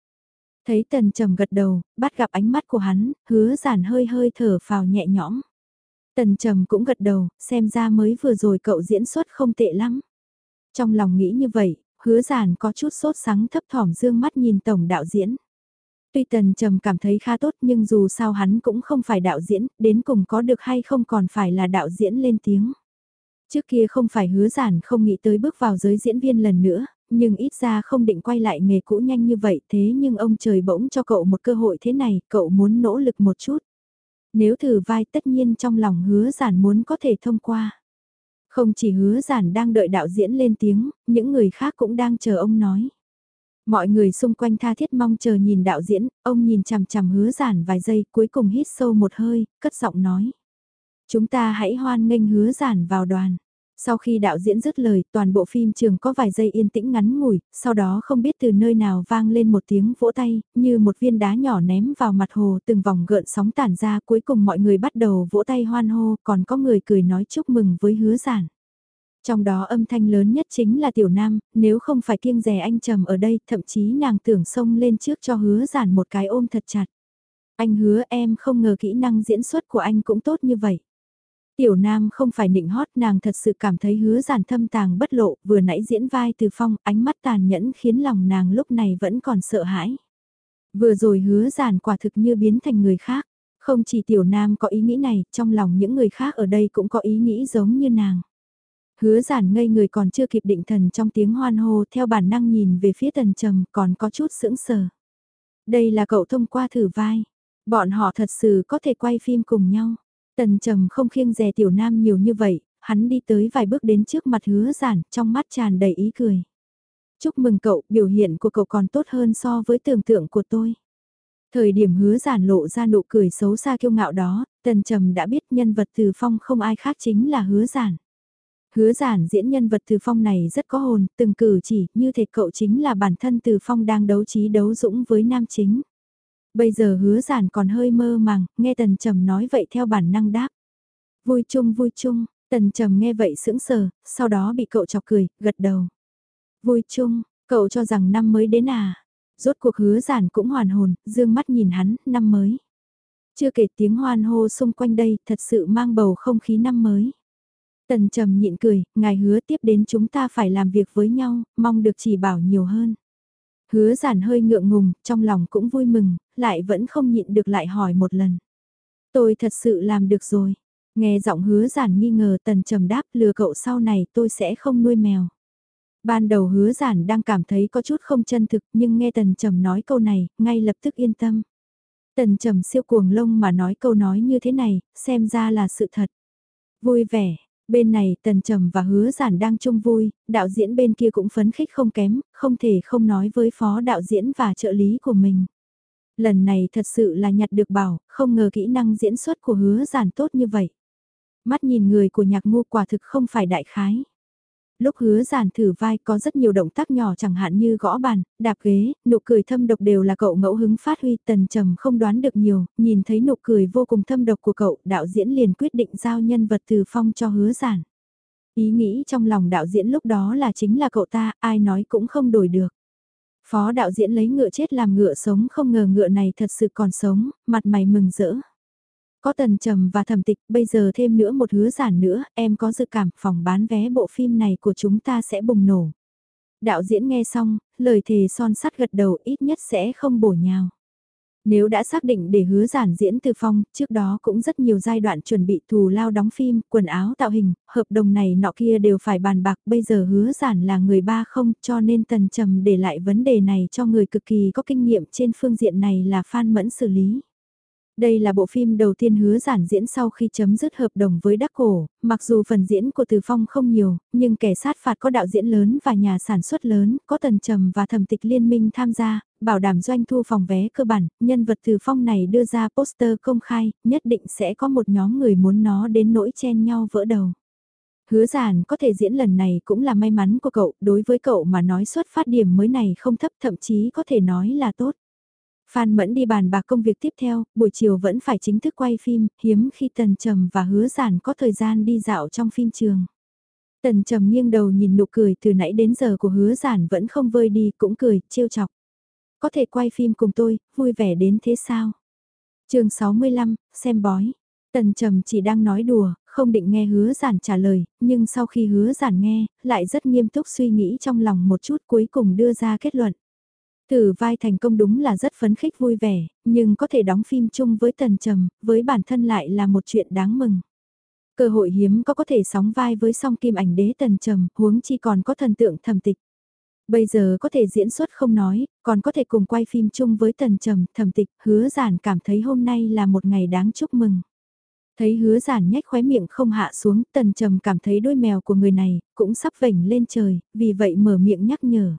Thấy tần trầm gật đầu, bắt gặp ánh mắt của hắn, hứa giản hơi hơi thở phào nhẹ nhõm. Tần trầm cũng gật đầu, xem ra mới vừa rồi cậu diễn xuất không tệ lắm. Trong lòng nghĩ như vậy, hứa giản có chút sốt sắng thấp thỏm dương mắt nhìn tổng đạo diễn. Tuy tần trầm cảm thấy khá tốt nhưng dù sao hắn cũng không phải đạo diễn, đến cùng có được hay không còn phải là đạo diễn lên tiếng. Trước kia không phải hứa giản không nghĩ tới bước vào giới diễn viên lần nữa, nhưng ít ra không định quay lại nghề cũ nhanh như vậy thế nhưng ông trời bỗng cho cậu một cơ hội thế này, cậu muốn nỗ lực một chút. Nếu thử vai tất nhiên trong lòng hứa giản muốn có thể thông qua. Không chỉ hứa giản đang đợi đạo diễn lên tiếng, những người khác cũng đang chờ ông nói. Mọi người xung quanh tha thiết mong chờ nhìn đạo diễn, ông nhìn chằm chằm hứa giản vài giây cuối cùng hít sâu một hơi, cất giọng nói. Chúng ta hãy hoan nghênh hứa giản vào đoàn. Sau khi đạo diễn dứt lời, toàn bộ phim trường có vài giây yên tĩnh ngắn ngủi, sau đó không biết từ nơi nào vang lên một tiếng vỗ tay, như một viên đá nhỏ ném vào mặt hồ, từng vòng gợn sóng tản ra, cuối cùng mọi người bắt đầu vỗ tay hoan hô, còn có người cười nói chúc mừng với hứa giản. Trong đó âm thanh lớn nhất chính là tiểu nam, nếu không phải kiêng rè anh trầm ở đây, thậm chí nàng tưởng xông lên trước cho hứa giản một cái ôm thật chặt. Anh hứa em không ngờ kỹ năng diễn xuất của anh cũng tốt như vậy. Tiểu Nam không phải nịnh hót nàng thật sự cảm thấy hứa giản thâm tàng bất lộ, vừa nãy diễn vai từ phong, ánh mắt tàn nhẫn khiến lòng nàng lúc này vẫn còn sợ hãi. Vừa rồi hứa giản quả thực như biến thành người khác, không chỉ Tiểu Nam có ý nghĩ này, trong lòng những người khác ở đây cũng có ý nghĩ giống như nàng. Hứa giản ngây người còn chưa kịp định thần trong tiếng hoan hô theo bản năng nhìn về phía tần trầm còn có chút sững sờ. Đây là cậu thông qua thử vai. Bọn họ thật sự có thể quay phim cùng nhau. Tần trầm không khiêng dè tiểu nam nhiều như vậy, hắn đi tới vài bước đến trước mặt hứa giản, trong mắt tràn đầy ý cười. Chúc mừng cậu, biểu hiện của cậu còn tốt hơn so với tưởng tượng của tôi. Thời điểm hứa giản lộ ra nụ cười xấu xa kiêu ngạo đó, tần trầm đã biết nhân vật từ phong không ai khác chính là hứa giản. Hứa giản diễn nhân vật từ phong này rất có hồn, từng cử chỉ như thể cậu chính là bản thân từ phong đang đấu trí đấu dũng với nam chính. Bây giờ hứa giản còn hơi mơ màng, nghe tần trầm nói vậy theo bản năng đáp. Vui chung vui chung, tần trầm nghe vậy sững sờ, sau đó bị cậu chọc cười, gật đầu. Vui chung, cậu cho rằng năm mới đến à. Rốt cuộc hứa giản cũng hoàn hồn, dương mắt nhìn hắn, năm mới. Chưa kể tiếng hoan hô xung quanh đây, thật sự mang bầu không khí năm mới. Tần trầm nhịn cười, ngài hứa tiếp đến chúng ta phải làm việc với nhau, mong được chỉ bảo nhiều hơn. Hứa giản hơi ngượng ngùng, trong lòng cũng vui mừng, lại vẫn không nhịn được lại hỏi một lần. Tôi thật sự làm được rồi. Nghe giọng hứa giản nghi ngờ tần trầm đáp lừa cậu sau này tôi sẽ không nuôi mèo. Ban đầu hứa giản đang cảm thấy có chút không chân thực nhưng nghe tần trầm nói câu này, ngay lập tức yên tâm. Tần trầm siêu cuồng lông mà nói câu nói như thế này, xem ra là sự thật. Vui vẻ, Bên này Tần Trầm và Hứa Giản đang chung vui, đạo diễn bên kia cũng phấn khích không kém, không thể không nói với phó đạo diễn và trợ lý của mình. Lần này thật sự là nhặt được bảo, không ngờ kỹ năng diễn xuất của Hứa Giản tốt như vậy. Mắt nhìn người của nhạc ngu quả thực không phải đại khái. Lúc hứa giản thử vai có rất nhiều động tác nhỏ chẳng hạn như gõ bàn, đạp ghế, nụ cười thâm độc đều là cậu ngẫu hứng phát huy tần trầm không đoán được nhiều, nhìn thấy nụ cười vô cùng thâm độc của cậu, đạo diễn liền quyết định giao nhân vật từ phong cho hứa giản. Ý nghĩ trong lòng đạo diễn lúc đó là chính là cậu ta, ai nói cũng không đổi được. Phó đạo diễn lấy ngựa chết làm ngựa sống không ngờ ngựa này thật sự còn sống, mặt mày mừng rỡ. Có tần trầm và thẩm tịch, bây giờ thêm nữa một hứa giản nữa, em có dự cảm phòng bán vé bộ phim này của chúng ta sẽ bùng nổ. Đạo diễn nghe xong, lời thề son sắt gật đầu ít nhất sẽ không bổ nhào. Nếu đã xác định để hứa giản diễn từ phong, trước đó cũng rất nhiều giai đoạn chuẩn bị thù lao đóng phim, quần áo tạo hình, hợp đồng này nọ kia đều phải bàn bạc, bây giờ hứa giản là người ba không cho nên tần trầm để lại vấn đề này cho người cực kỳ có kinh nghiệm trên phương diện này là Phan Mẫn xử lý. Đây là bộ phim đầu tiên hứa giản diễn sau khi chấm dứt hợp đồng với Đắc Cổ, mặc dù phần diễn của Từ Phong không nhiều, nhưng kẻ sát phạt có đạo diễn lớn và nhà sản xuất lớn, có tần trầm và thẩm tịch liên minh tham gia, bảo đảm doanh thu phòng vé cơ bản, nhân vật Từ Phong này đưa ra poster công khai, nhất định sẽ có một nhóm người muốn nó đến nỗi chen nhau vỡ đầu. Hứa giản có thể diễn lần này cũng là may mắn của cậu, đối với cậu mà nói xuất phát điểm mới này không thấp thậm chí có thể nói là tốt. Phan Mẫn đi bàn bạc công việc tiếp theo, buổi chiều vẫn phải chính thức quay phim, hiếm khi Tần Trầm và Hứa Giản có thời gian đi dạo trong phim trường. Tần Trầm nghiêng đầu nhìn nụ cười từ nãy đến giờ của Hứa Giản vẫn không vơi đi, cũng cười, trêu chọc. Có thể quay phim cùng tôi, vui vẻ đến thế sao? chương 65, xem bói. Tần Trầm chỉ đang nói đùa, không định nghe hứa giản trả lời, nhưng sau khi hứa giản nghe, lại rất nghiêm túc suy nghĩ trong lòng một chút cuối cùng đưa ra kết luận. Thử vai thành công đúng là rất phấn khích vui vẻ, nhưng có thể đóng phim chung với Tần Trầm, với bản thân lại là một chuyện đáng mừng. Cơ hội hiếm có có thể sóng vai với song kim ảnh đế Tần Trầm, huống chi còn có thần tượng thẩm tịch. Bây giờ có thể diễn xuất không nói, còn có thể cùng quay phim chung với Tần Trầm, thẩm tịch, hứa giản cảm thấy hôm nay là một ngày đáng chúc mừng. Thấy hứa giản nhếch khóe miệng không hạ xuống, Tần Trầm cảm thấy đôi mèo của người này, cũng sắp vểnh lên trời, vì vậy mở miệng nhắc nhở.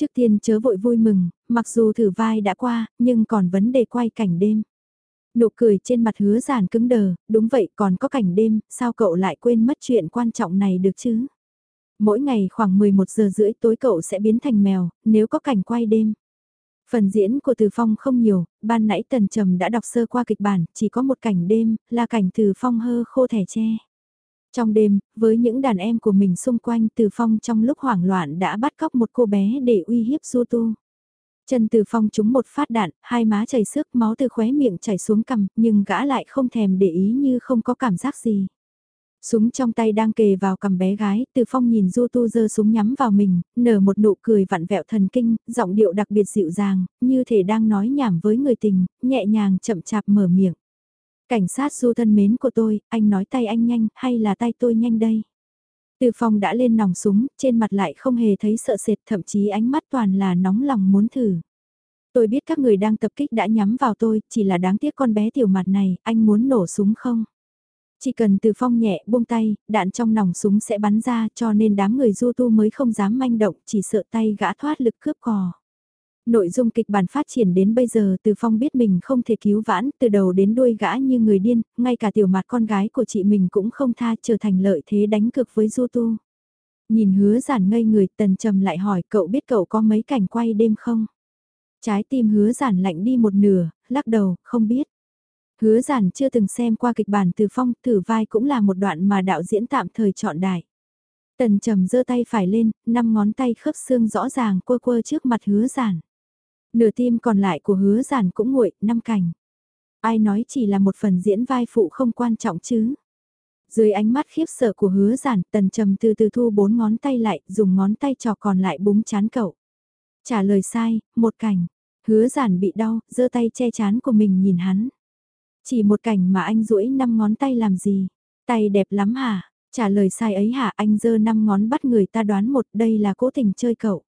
Trước tiên chớ vội vui mừng, mặc dù thử vai đã qua, nhưng còn vấn đề quay cảnh đêm. Nụ cười trên mặt hứa giản cứng đờ, đúng vậy còn có cảnh đêm, sao cậu lại quên mất chuyện quan trọng này được chứ? Mỗi ngày khoảng 11 giờ rưỡi tối cậu sẽ biến thành mèo, nếu có cảnh quay đêm. Phần diễn của Từ Phong không nhiều, ban nãy Tần Trầm đã đọc sơ qua kịch bản, chỉ có một cảnh đêm, là cảnh Từ Phong hơ khô thẻ tre. Trong đêm, với những đàn em của mình xung quanh Từ Phong trong lúc hoảng loạn đã bắt cóc một cô bé để uy hiếp Du Tu. Trần Từ Phong trúng một phát đạn, hai má chảy sức máu từ khóe miệng chảy xuống cằm, nhưng gã lại không thèm để ý như không có cảm giác gì. Súng trong tay đang kề vào cầm bé gái, Từ Phong nhìn Du Tu giơ súng nhắm vào mình, nở một nụ cười vặn vẹo thần kinh, giọng điệu đặc biệt dịu dàng, như thể đang nói nhảm với người tình, nhẹ nhàng chậm chạp mở miệng. Cảnh sát du thân mến của tôi, anh nói tay anh nhanh hay là tay tôi nhanh đây? Từ phòng đã lên nòng súng, trên mặt lại không hề thấy sợ sệt, thậm chí ánh mắt toàn là nóng lòng muốn thử. Tôi biết các người đang tập kích đã nhắm vào tôi, chỉ là đáng tiếc con bé tiểu mặt này, anh muốn nổ súng không? Chỉ cần từ phong nhẹ buông tay, đạn trong nòng súng sẽ bắn ra cho nên đám người du tu mới không dám manh động, chỉ sợ tay gã thoát lực cướp cò. Nội dung kịch bản phát triển đến bây giờ từ phong biết mình không thể cứu vãn từ đầu đến đuôi gã như người điên, ngay cả tiểu mặt con gái của chị mình cũng không tha trở thành lợi thế đánh cực với du tu. Nhìn hứa giản ngây người tần trầm lại hỏi cậu biết cậu có mấy cảnh quay đêm không? Trái tim hứa giản lạnh đi một nửa, lắc đầu, không biết. Hứa giản chưa từng xem qua kịch bản từ phong, thử vai cũng là một đoạn mà đạo diễn tạm thời chọn đại. Tần trầm giơ tay phải lên, năm ngón tay khớp xương rõ ràng quơ quơ trước mặt hứa giản. Nửa tim còn lại của hứa giản cũng nguội, năm cảnh. Ai nói chỉ là một phần diễn vai phụ không quan trọng chứ. Dưới ánh mắt khiếp sợ của hứa giản, tần trầm từ từ thu bốn ngón tay lại, dùng ngón tay trò còn lại búng chán cậu. Trả lời sai, một cảnh. Hứa giản bị đau, giơ tay che chán của mình nhìn hắn. Chỉ một cảnh mà anh duỗi năm ngón tay làm gì? Tay đẹp lắm hả? Trả lời sai ấy hả anh giơ năm ngón bắt người ta đoán một đây là cố tình chơi cậu.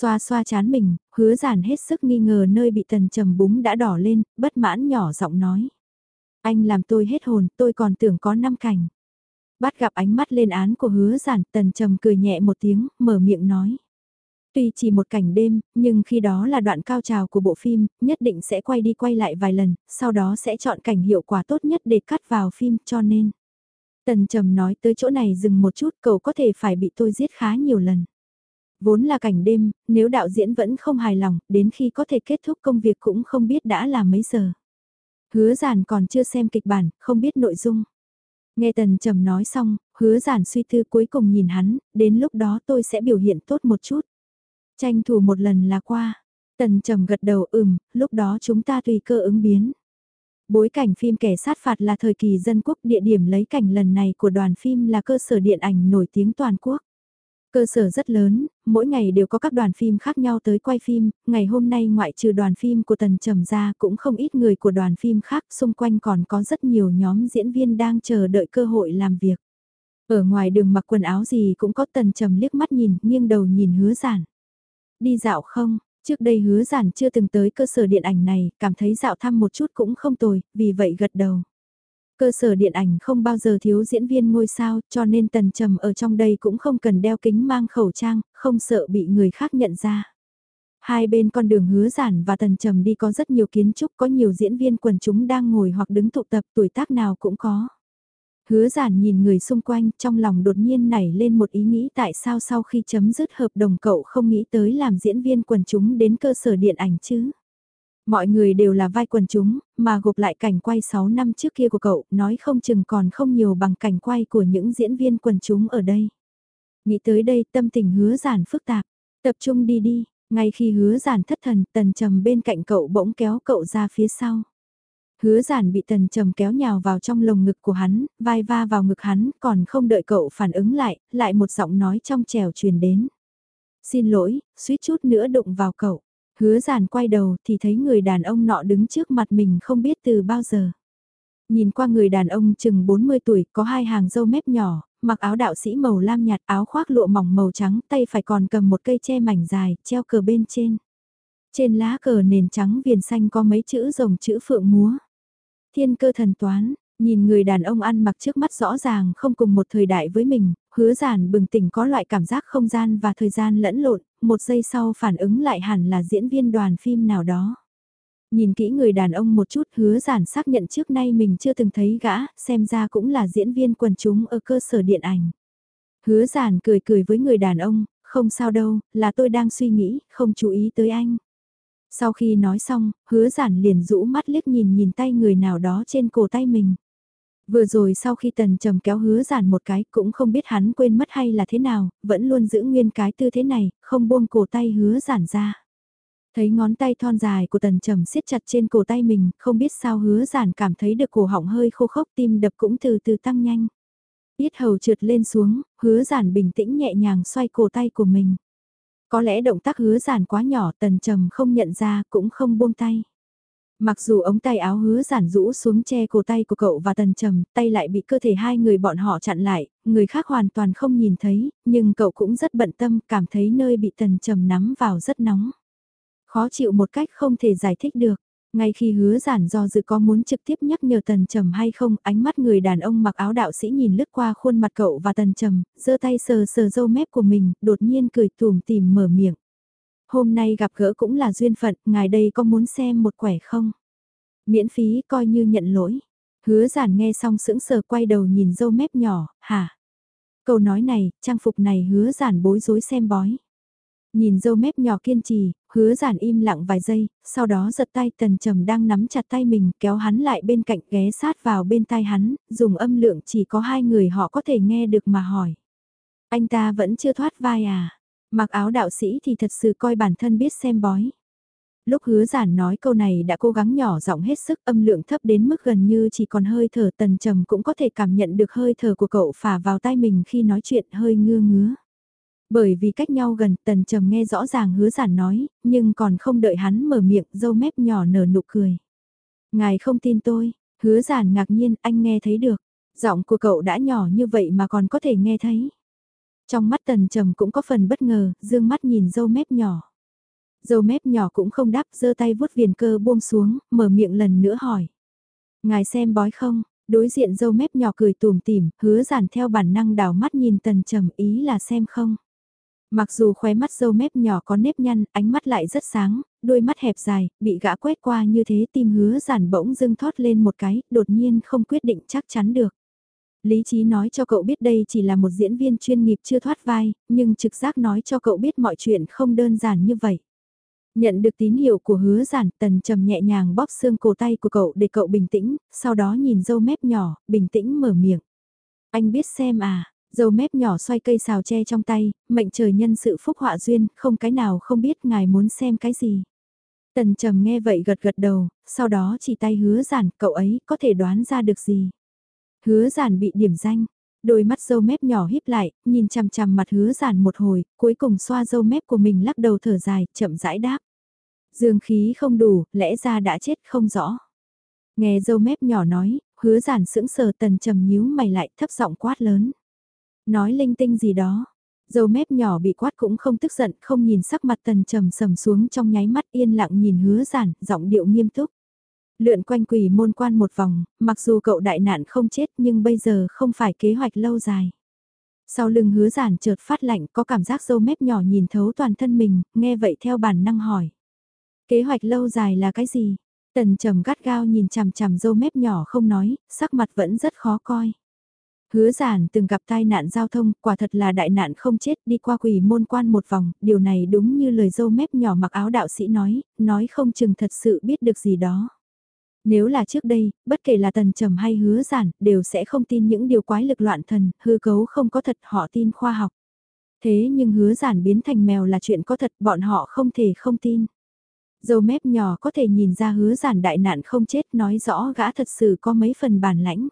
Xoa xoa chán mình, hứa giản hết sức nghi ngờ nơi bị tần trầm búng đã đỏ lên, bất mãn nhỏ giọng nói. Anh làm tôi hết hồn, tôi còn tưởng có năm cảnh. Bắt gặp ánh mắt lên án của hứa giản, tần trầm cười nhẹ một tiếng, mở miệng nói. Tuy chỉ một cảnh đêm, nhưng khi đó là đoạn cao trào của bộ phim, nhất định sẽ quay đi quay lại vài lần, sau đó sẽ chọn cảnh hiệu quả tốt nhất để cắt vào phim cho nên. Tần trầm nói tới chỗ này dừng một chút cậu có thể phải bị tôi giết khá nhiều lần. Vốn là cảnh đêm, nếu đạo diễn vẫn không hài lòng, đến khi có thể kết thúc công việc cũng không biết đã là mấy giờ. Hứa giản còn chưa xem kịch bản, không biết nội dung. Nghe tần trầm nói xong, hứa giản suy tư cuối cùng nhìn hắn, đến lúc đó tôi sẽ biểu hiện tốt một chút. Tranh thủ một lần là qua. Tần trầm gật đầu ừm, lúc đó chúng ta tùy cơ ứng biến. Bối cảnh phim kẻ sát phạt là thời kỳ dân quốc địa điểm lấy cảnh lần này của đoàn phim là cơ sở điện ảnh nổi tiếng toàn quốc. Cơ sở rất lớn, mỗi ngày đều có các đoàn phim khác nhau tới quay phim, ngày hôm nay ngoại trừ đoàn phim của Tần Trầm ra cũng không ít người của đoàn phim khác, xung quanh còn có rất nhiều nhóm diễn viên đang chờ đợi cơ hội làm việc. Ở ngoài đường mặc quần áo gì cũng có Tần Trầm liếc mắt nhìn, nghiêng đầu nhìn hứa giản. Đi dạo không, trước đây hứa giản chưa từng tới cơ sở điện ảnh này, cảm thấy dạo thăm một chút cũng không tồi, vì vậy gật đầu. Cơ sở điện ảnh không bao giờ thiếu diễn viên ngôi sao, cho nên tần trầm ở trong đây cũng không cần đeo kính mang khẩu trang, không sợ bị người khác nhận ra. Hai bên con đường hứa giản và tần trầm đi có rất nhiều kiến trúc, có nhiều diễn viên quần chúng đang ngồi hoặc đứng tụ tập tuổi tác nào cũng có. Hứa giản nhìn người xung quanh trong lòng đột nhiên nảy lên một ý nghĩ tại sao sau khi chấm dứt hợp đồng cậu không nghĩ tới làm diễn viên quần chúng đến cơ sở điện ảnh chứ. Mọi người đều là vai quần chúng, mà gộp lại cảnh quay 6 năm trước kia của cậu, nói không chừng còn không nhiều bằng cảnh quay của những diễn viên quần chúng ở đây. Nghĩ tới đây tâm tình hứa giản phức tạp, tập trung đi đi, ngay khi hứa giản thất thần tần trầm bên cạnh cậu bỗng kéo cậu ra phía sau. Hứa giản bị tần trầm kéo nhào vào trong lồng ngực của hắn, vai va vào ngực hắn, còn không đợi cậu phản ứng lại, lại một giọng nói trong trèo truyền đến. Xin lỗi, suýt chút nữa đụng vào cậu. Hứa giản quay đầu thì thấy người đàn ông nọ đứng trước mặt mình không biết từ bao giờ. Nhìn qua người đàn ông chừng 40 tuổi có hai hàng râu mép nhỏ, mặc áo đạo sĩ màu lam nhạt áo khoác lụa mỏng màu trắng tay phải còn cầm một cây che mảnh dài treo cờ bên trên. Trên lá cờ nền trắng viền xanh có mấy chữ rồng chữ phượng múa. Thiên cơ thần toán, nhìn người đàn ông ăn mặc trước mắt rõ ràng không cùng một thời đại với mình, hứa giản bừng tỉnh có loại cảm giác không gian và thời gian lẫn lộn, một giây sau phản ứng lại hẳn là diễn viên đoàn phim nào đó. Nhìn kỹ người đàn ông một chút hứa giản xác nhận trước nay mình chưa từng thấy gã, xem ra cũng là diễn viên quần chúng ở cơ sở điện ảnh. Hứa giản cười cười với người đàn ông, không sao đâu, là tôi đang suy nghĩ, không chú ý tới anh. Sau khi nói xong, hứa giản liền rũ mắt liếc nhìn nhìn tay người nào đó trên cổ tay mình. Vừa rồi sau khi tần trầm kéo hứa giản một cái cũng không biết hắn quên mất hay là thế nào, vẫn luôn giữ nguyên cái tư thế này, không buông cổ tay hứa giản ra. Thấy ngón tay thon dài của tần trầm siết chặt trên cổ tay mình, không biết sao hứa giản cảm thấy được cổ họng hơi khô khốc tim đập cũng từ từ tăng nhanh. Yết hầu trượt lên xuống, hứa giản bình tĩnh nhẹ nhàng xoay cổ tay của mình. Có lẽ động tác hứa giản quá nhỏ tần trầm không nhận ra cũng không buông tay. Mặc dù ống tay áo hứa giản rũ xuống che cổ tay của cậu và tần trầm, tay lại bị cơ thể hai người bọn họ chặn lại, người khác hoàn toàn không nhìn thấy, nhưng cậu cũng rất bận tâm, cảm thấy nơi bị tần trầm nắm vào rất nóng. Khó chịu một cách không thể giải thích được. Ngay khi hứa giản do dự có muốn trực tiếp nhắc nhở tần trầm hay không, ánh mắt người đàn ông mặc áo đạo sĩ nhìn lướt qua khuôn mặt cậu và tần trầm, giơ tay sờ sờ râu mép của mình, đột nhiên cười tùm tìm mở miệng. Hôm nay gặp gỡ cũng là duyên phận, ngài đây có muốn xem một quẻ không? Miễn phí coi như nhận lỗi. Hứa giản nghe xong sững sờ quay đầu nhìn dâu mép nhỏ, hả? Câu nói này, trang phục này hứa giản bối rối xem bói. Nhìn dâu mép nhỏ kiên trì, hứa giản im lặng vài giây, sau đó giật tay tần trầm đang nắm chặt tay mình kéo hắn lại bên cạnh ghé sát vào bên tai hắn, dùng âm lượng chỉ có hai người họ có thể nghe được mà hỏi. Anh ta vẫn chưa thoát vai à? Mặc áo đạo sĩ thì thật sự coi bản thân biết xem bói. Lúc hứa giản nói câu này đã cố gắng nhỏ giọng hết sức âm lượng thấp đến mức gần như chỉ còn hơi thở tần trầm cũng có thể cảm nhận được hơi thở của cậu phả vào tai mình khi nói chuyện hơi ngưa ngứa. Bởi vì cách nhau gần tần trầm nghe rõ ràng hứa giản nói, nhưng còn không đợi hắn mở miệng dâu mép nhỏ nở nụ cười. Ngài không tin tôi, hứa giản ngạc nhiên anh nghe thấy được, giọng của cậu đã nhỏ như vậy mà còn có thể nghe thấy. Trong mắt tần trầm cũng có phần bất ngờ, dương mắt nhìn dâu mép nhỏ. Dâu mép nhỏ cũng không đáp, giơ tay vuốt viền cơ buông xuống, mở miệng lần nữa hỏi. Ngài xem bói không, Đối diện dâu mép nhỏ cười tùm tìm, hứa giản theo bản năng đảo mắt nhìn tần trầm ý là xem không. Mặc dù khóe mắt dâu mép nhỏ có nếp nhăn, ánh mắt lại rất sáng, đôi mắt hẹp dài, bị gã quét qua như thế tim hứa giản bỗng dưng thoát lên một cái, đột nhiên không quyết định chắc chắn được. Lý trí nói cho cậu biết đây chỉ là một diễn viên chuyên nghiệp chưa thoát vai, nhưng trực giác nói cho cậu biết mọi chuyện không đơn giản như vậy. Nhận được tín hiệu của hứa giản, tần trầm nhẹ nhàng bóp xương cổ tay của cậu để cậu bình tĩnh, sau đó nhìn dâu mép nhỏ, bình tĩnh mở miệng. Anh biết xem à, dâu mép nhỏ xoay cây xào tre trong tay, mệnh trời nhân sự phúc họa duyên, không cái nào không biết ngài muốn xem cái gì. Tần trầm nghe vậy gật gật đầu, sau đó chỉ tay hứa giản, cậu ấy có thể đoán ra được gì. Hứa giản bị điểm danh, đôi mắt dâu mép nhỏ híp lại, nhìn chằm chằm mặt hứa giản một hồi, cuối cùng xoa dâu mép của mình lắc đầu thở dài, chậm rãi đáp. Dương khí không đủ, lẽ ra đã chết không rõ. Nghe dâu mép nhỏ nói, hứa giản sững sờ tần trầm nhíu mày lại thấp giọng quát lớn. Nói linh tinh gì đó. Dâu mép nhỏ bị quát cũng không tức giận, không nhìn sắc mặt tần trầm sầm xuống trong nháy mắt yên lặng nhìn hứa giản, giọng điệu nghiêm túc. Lượn quanh quỷ môn quan một vòng, mặc dù cậu đại nạn không chết nhưng bây giờ không phải kế hoạch lâu dài. Sau lưng hứa giản chợt phát lạnh có cảm giác dâu mép nhỏ nhìn thấu toàn thân mình, nghe vậy theo bản năng hỏi. Kế hoạch lâu dài là cái gì? Tần trầm gắt gao nhìn chằm chằm dâu mép nhỏ không nói, sắc mặt vẫn rất khó coi. Hứa giản từng gặp tai nạn giao thông, quả thật là đại nạn không chết đi qua quỷ môn quan một vòng, điều này đúng như lời dâu mép nhỏ mặc áo đạo sĩ nói, nói không chừng thật sự biết được gì đó. Nếu là trước đây, bất kể là tần trầm hay hứa giản, đều sẽ không tin những điều quái lực loạn thần, hư cấu không có thật họ tin khoa học. Thế nhưng hứa giản biến thành mèo là chuyện có thật bọn họ không thể không tin. Dâu mép nhỏ có thể nhìn ra hứa giản đại nạn không chết nói rõ gã thật sự có mấy phần bản lãnh.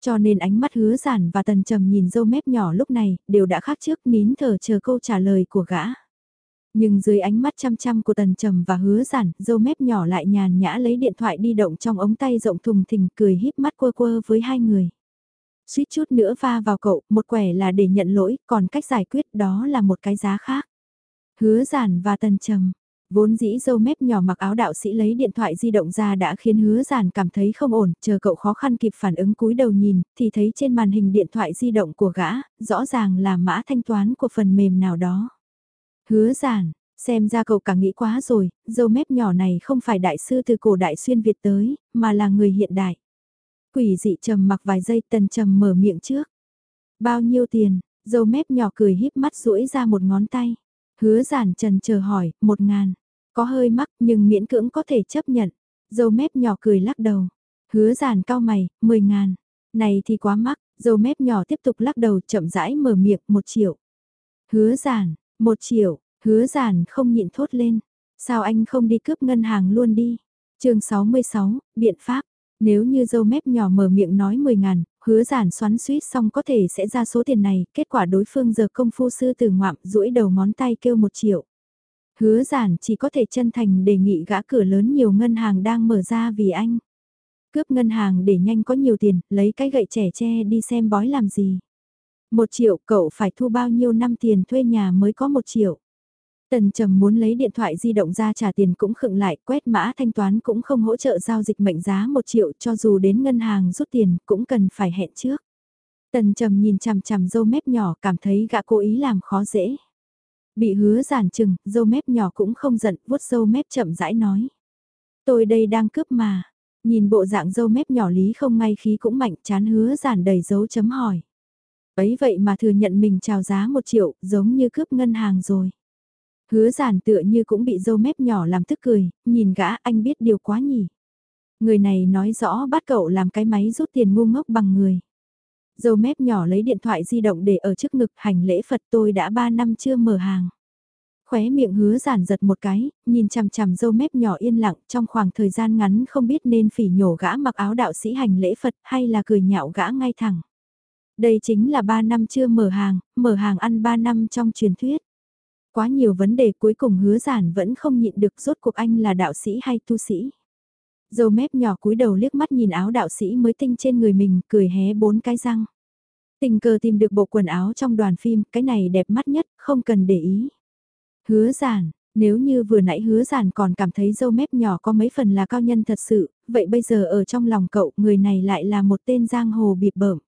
Cho nên ánh mắt hứa giản và tần trầm nhìn dâu mép nhỏ lúc này đều đã khác trước nín thở chờ câu trả lời của gã. Nhưng dưới ánh mắt chăm chăm của tần trầm và hứa giản, dâu mép nhỏ lại nhàn nhã lấy điện thoại đi động trong ống tay rộng thùng thình cười híp mắt quơ quơ với hai người. Suýt chút nữa va vào cậu, một quẻ là để nhận lỗi, còn cách giải quyết đó là một cái giá khác. Hứa giản và tần trầm, Vốn dĩ dâu mép nhỏ mặc áo đạo sĩ lấy điện thoại di động ra đã khiến hứa giản cảm thấy không ổn, chờ cậu khó khăn kịp phản ứng cúi đầu nhìn, thì thấy trên màn hình điện thoại di động của gã, rõ ràng là mã thanh toán của phần mềm nào đó. Hứa giản, xem ra cậu cả nghĩ quá rồi, dâu mép nhỏ này không phải đại sư từ cổ đại xuyên Việt tới, mà là người hiện đại. Quỷ dị trầm mặc vài giây tần trầm mở miệng trước. Bao nhiêu tiền, dâu mép nhỏ cười híp mắt duỗi ra một ngón tay. Hứa giản trần chờ hỏi, một ngàn. Có hơi mắc nhưng miễn cưỡng có thể chấp nhận. Dâu mép nhỏ cười lắc đầu. Hứa giản cao mày, mười ngàn. Này thì quá mắc, dâu mép nhỏ tiếp tục lắc đầu chậm rãi mở miệng một triệu. Hứa giản, một triệu, hứa giản không nhịn thốt lên. Sao anh không đi cướp ngân hàng luôn đi? chương 66, biện pháp. Nếu như dâu mép nhỏ mở miệng nói 10 ngàn, hứa giản xoắn suýt xong có thể sẽ ra số tiền này, kết quả đối phương giờ công phu sư từ ngoạm duỗi đầu ngón tay kêu một triệu. Hứa giản chỉ có thể chân thành đề nghị gã cửa lớn nhiều ngân hàng đang mở ra vì anh. Cướp ngân hàng để nhanh có nhiều tiền, lấy cái gậy trẻ tre đi xem bói làm gì. Một triệu cậu phải thu bao nhiêu năm tiền thuê nhà mới có một triệu. Tần Trầm muốn lấy điện thoại di động ra trả tiền cũng khựng lại, quét mã thanh toán cũng không hỗ trợ giao dịch mệnh giá 1 triệu cho dù đến ngân hàng rút tiền cũng cần phải hẹn trước. Tần Trầm nhìn chằm chằm dâu mép nhỏ cảm thấy gã cố ý làm khó dễ. Bị hứa giản chừng, dâu mép nhỏ cũng không giận, vuốt dâu mép chậm rãi nói. Tôi đây đang cướp mà. Nhìn bộ dạng dâu mép nhỏ lý không ngay khí cũng mạnh chán hứa giản đầy dấu chấm hỏi. Ấy vậy mà thừa nhận mình chào giá một triệu, giống như cướp ngân hàng rồi. Hứa giản tựa như cũng bị dâu mép nhỏ làm tức cười, nhìn gã anh biết điều quá nhỉ. Người này nói rõ bắt cậu làm cái máy rút tiền ngu ngốc bằng người. Dâu mép nhỏ lấy điện thoại di động để ở trước ngực hành lễ Phật tôi đã 3 năm chưa mở hàng. Khóe miệng hứa giản giật một cái, nhìn chằm chằm dâu mép nhỏ yên lặng trong khoảng thời gian ngắn không biết nên phỉ nhổ gã mặc áo đạo sĩ hành lễ Phật hay là cười nhạo gã ngay thẳng. Đây chính là 3 năm chưa mở hàng, mở hàng ăn 3 năm trong truyền thuyết quá nhiều vấn đề cuối cùng hứa giản vẫn không nhịn được rốt cuộc anh là đạo sĩ hay tu sĩ. Dâu mép nhỏ cúi đầu liếc mắt nhìn áo đạo sĩ mới tinh trên người mình, cười hé bốn cái răng. Tình cờ tìm được bộ quần áo trong đoàn phim, cái này đẹp mắt nhất, không cần để ý. Hứa giản, nếu như vừa nãy hứa giản còn cảm thấy dâu mép nhỏ có mấy phần là cao nhân thật sự, vậy bây giờ ở trong lòng cậu người này lại là một tên giang hồ bịp bợm.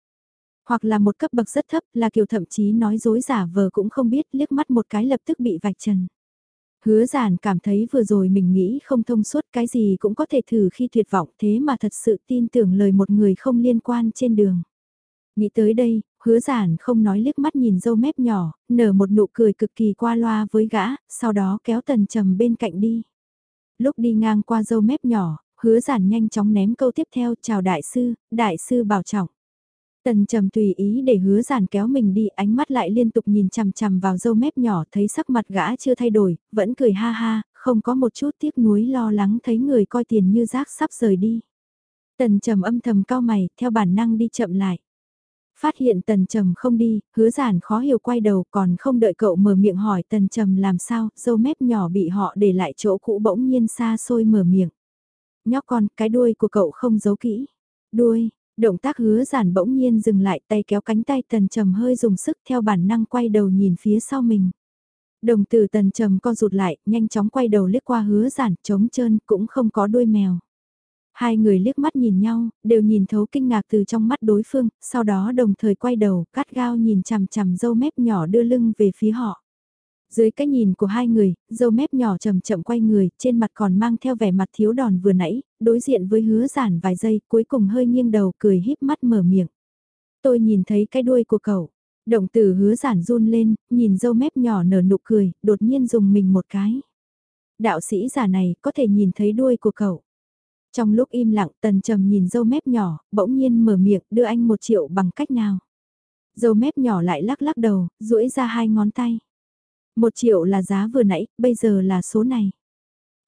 Hoặc là một cấp bậc rất thấp là kiểu thậm chí nói dối giả vờ cũng không biết liếc mắt một cái lập tức bị vạch trần. Hứa giản cảm thấy vừa rồi mình nghĩ không thông suốt cái gì cũng có thể thử khi tuyệt vọng thế mà thật sự tin tưởng lời một người không liên quan trên đường. Nghĩ tới đây, hứa giản không nói liếc mắt nhìn dâu mép nhỏ, nở một nụ cười cực kỳ qua loa với gã, sau đó kéo tần trầm bên cạnh đi. Lúc đi ngang qua dâu mép nhỏ, hứa giản nhanh chóng ném câu tiếp theo chào đại sư, đại sư bảo trọng. Tần trầm tùy ý để hứa giản kéo mình đi ánh mắt lại liên tục nhìn chằm chằm vào dâu mép nhỏ thấy sắc mặt gã chưa thay đổi, vẫn cười ha ha, không có một chút tiếc nuối lo lắng thấy người coi tiền như rác sắp rời đi. Tần trầm âm thầm cao mày, theo bản năng đi chậm lại. Phát hiện tần trầm không đi, hứa giản khó hiểu quay đầu còn không đợi cậu mở miệng hỏi tần trầm làm sao, dâu mép nhỏ bị họ để lại chỗ cũ bỗng nhiên xa xôi mở miệng. Nhóc con, cái đuôi của cậu không giấu kỹ. Đuôi, động tác hứa giản bỗng nhiên dừng lại tay kéo cánh tay tần trầm hơi dùng sức theo bản năng quay đầu nhìn phía sau mình. Đồng tử tần trầm co rụt lại, nhanh chóng quay đầu liếc qua hứa giản, trống trơn, cũng không có đuôi mèo. Hai người liếc mắt nhìn nhau, đều nhìn thấu kinh ngạc từ trong mắt đối phương, sau đó đồng thời quay đầu, cắt gao nhìn chằm chằm dâu mép nhỏ đưa lưng về phía họ. Dưới cái nhìn của hai người, dâu mép nhỏ chậm chậm quay người, trên mặt còn mang theo vẻ mặt thiếu đòn vừa nãy, đối diện với hứa giản vài giây, cuối cùng hơi nghiêng đầu cười híp mắt mở miệng. Tôi nhìn thấy cái đuôi của cậu. Động tử hứa giản run lên, nhìn dâu mép nhỏ nở nụ cười, đột nhiên dùng mình một cái. Đạo sĩ giả này có thể nhìn thấy đuôi của cậu. Trong lúc im lặng tần trầm nhìn dâu mép nhỏ, bỗng nhiên mở miệng đưa anh một triệu bằng cách nào. Dâu mép nhỏ lại lắc lắc đầu, duỗi ra hai ngón tay. Một triệu là giá vừa nãy, bây giờ là số này.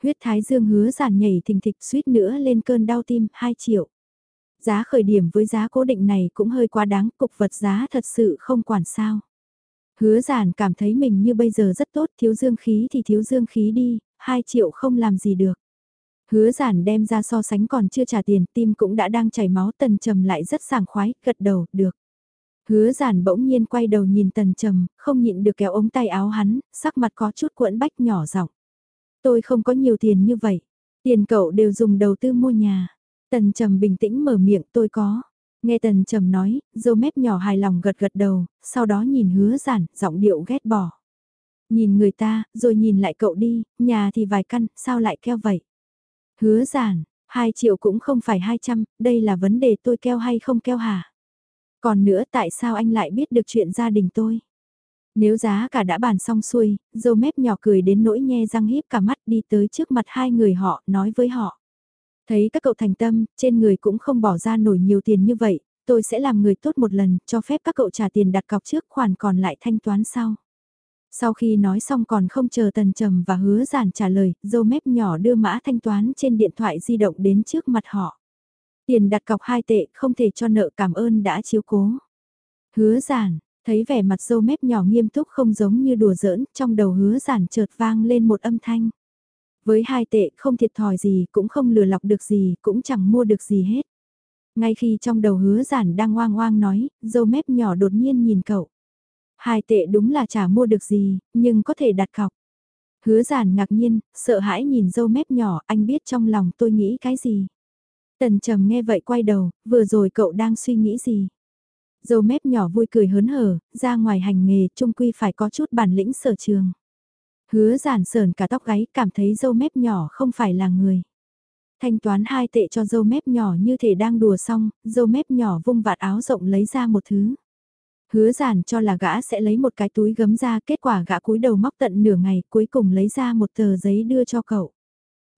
Huyết thái dương hứa giản nhảy thình thịch suýt nữa lên cơn đau tim, 2 triệu. Giá khởi điểm với giá cố định này cũng hơi quá đáng, cục vật giá thật sự không quản sao. Hứa giản cảm thấy mình như bây giờ rất tốt, thiếu dương khí thì thiếu dương khí đi, 2 triệu không làm gì được. Hứa giản đem ra so sánh còn chưa trả tiền, tim cũng đã đang chảy máu tần trầm lại rất sảng khoái, gật đầu, được. Hứa giản bỗng nhiên quay đầu nhìn tần trầm, không nhịn được kéo ống tay áo hắn, sắc mặt có chút cuộn bách nhỏ giọng. Tôi không có nhiều tiền như vậy, tiền cậu đều dùng đầu tư mua nhà. Tần trầm bình tĩnh mở miệng tôi có. Nghe tần trầm nói, dâu mép nhỏ hài lòng gật gật đầu, sau đó nhìn hứa giản, giọng điệu ghét bỏ. Nhìn người ta, rồi nhìn lại cậu đi, nhà thì vài căn, sao lại keo vậy? Hứa giản, 2 triệu cũng không phải 200, đây là vấn đề tôi keo hay không keo hả? Còn nữa tại sao anh lại biết được chuyện gia đình tôi? Nếu giá cả đã bàn xong xuôi, dâu mép nhỏ cười đến nỗi nhe răng híp cả mắt đi tới trước mặt hai người họ, nói với họ. Thấy các cậu thành tâm, trên người cũng không bỏ ra nổi nhiều tiền như vậy, tôi sẽ làm người tốt một lần, cho phép các cậu trả tiền đặt cọc trước khoản còn lại thanh toán sau. Sau khi nói xong còn không chờ tần trầm và hứa giản trả lời, dâu mép nhỏ đưa mã thanh toán trên điện thoại di động đến trước mặt họ. Tiền đặt cọc hai tệ không thể cho nợ cảm ơn đã chiếu cố. Hứa giản, thấy vẻ mặt dâu mép nhỏ nghiêm túc không giống như đùa giỡn, trong đầu hứa giản chợt vang lên một âm thanh. Với hai tệ không thiệt thòi gì, cũng không lừa lọc được gì, cũng chẳng mua được gì hết. Ngay khi trong đầu hứa giản đang oang oang nói, dâu mép nhỏ đột nhiên nhìn cậu. Hai tệ đúng là chả mua được gì, nhưng có thể đặt cọc. Hứa giản ngạc nhiên, sợ hãi nhìn dâu mép nhỏ, anh biết trong lòng tôi nghĩ cái gì. Tần trầm nghe vậy quay đầu, vừa rồi cậu đang suy nghĩ gì. Dâu mép nhỏ vui cười hớn hở, ra ngoài hành nghề trung quy phải có chút bản lĩnh sở trường. Hứa giản sờn cả tóc gáy cảm thấy dâu mép nhỏ không phải là người. Thanh toán hai tệ cho dâu mép nhỏ như thể đang đùa xong, dâu mép nhỏ vung vạt áo rộng lấy ra một thứ. Hứa giản cho là gã sẽ lấy một cái túi gấm ra, kết quả gã cúi đầu móc tận nửa ngày, cuối cùng lấy ra một tờ giấy đưa cho cậu.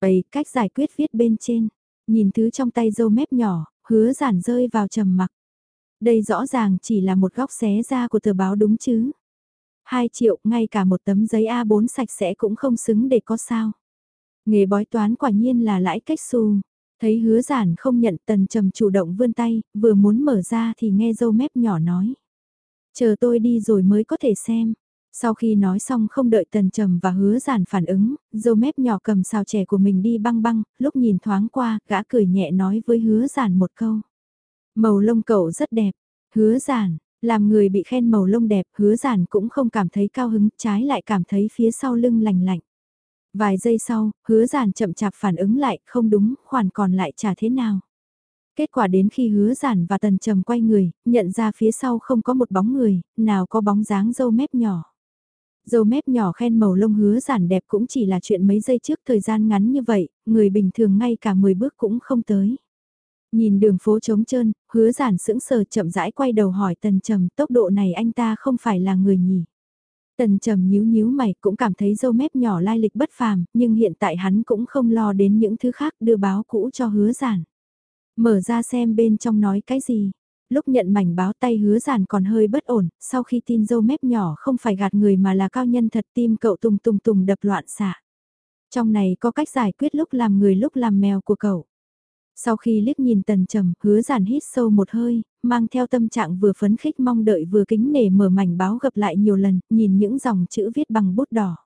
Vậy, cách giải quyết viết bên trên. Nhìn thứ trong tay dâu mép nhỏ, hứa giản rơi vào trầm mặc. Đây rõ ràng chỉ là một góc xé ra của tờ báo đúng chứ. 2 triệu, ngay cả một tấm giấy A4 sạch sẽ cũng không xứng để có sao. Nghề bói toán quả nhiên là lãi cách xu. Thấy hứa giản không nhận tần trầm chủ động vươn tay, vừa muốn mở ra thì nghe dâu mép nhỏ nói. Chờ tôi đi rồi mới có thể xem. Sau khi nói xong không đợi tần trầm và hứa giản phản ứng, dâu mép nhỏ cầm xào chè của mình đi băng băng, lúc nhìn thoáng qua, gã cười nhẹ nói với hứa giản một câu. Màu lông cậu rất đẹp, hứa giản, làm người bị khen màu lông đẹp, hứa giản cũng không cảm thấy cao hứng, trái lại cảm thấy phía sau lưng lành lạnh. Vài giây sau, hứa giản chậm chạp phản ứng lại, không đúng, khoản còn lại trả thế nào. Kết quả đến khi hứa giản và tần trầm quay người, nhận ra phía sau không có một bóng người, nào có bóng dáng dâu mép nhỏ. Dâu mép nhỏ khen màu lông hứa giản đẹp cũng chỉ là chuyện mấy giây trước thời gian ngắn như vậy, người bình thường ngay cả 10 bước cũng không tới. Nhìn đường phố trống trơn, hứa giản sững sờ chậm rãi quay đầu hỏi tần trầm tốc độ này anh ta không phải là người nhỉ. Tần trầm nhíu nhíu mày cũng cảm thấy dâu mép nhỏ lai lịch bất phàm, nhưng hiện tại hắn cũng không lo đến những thứ khác đưa báo cũ cho hứa giản. Mở ra xem bên trong nói cái gì. Lúc nhận mảnh báo tay hứa giản còn hơi bất ổn, sau khi tin dâu mép nhỏ không phải gạt người mà là cao nhân thật tim cậu tùng tùng tùng đập loạn xạ. Trong này có cách giải quyết lúc làm người lúc làm mèo của cậu. Sau khi liếc nhìn tần trầm, hứa giản hít sâu một hơi, mang theo tâm trạng vừa phấn khích mong đợi vừa kính nể mở mảnh báo gặp lại nhiều lần, nhìn những dòng chữ viết bằng bút đỏ.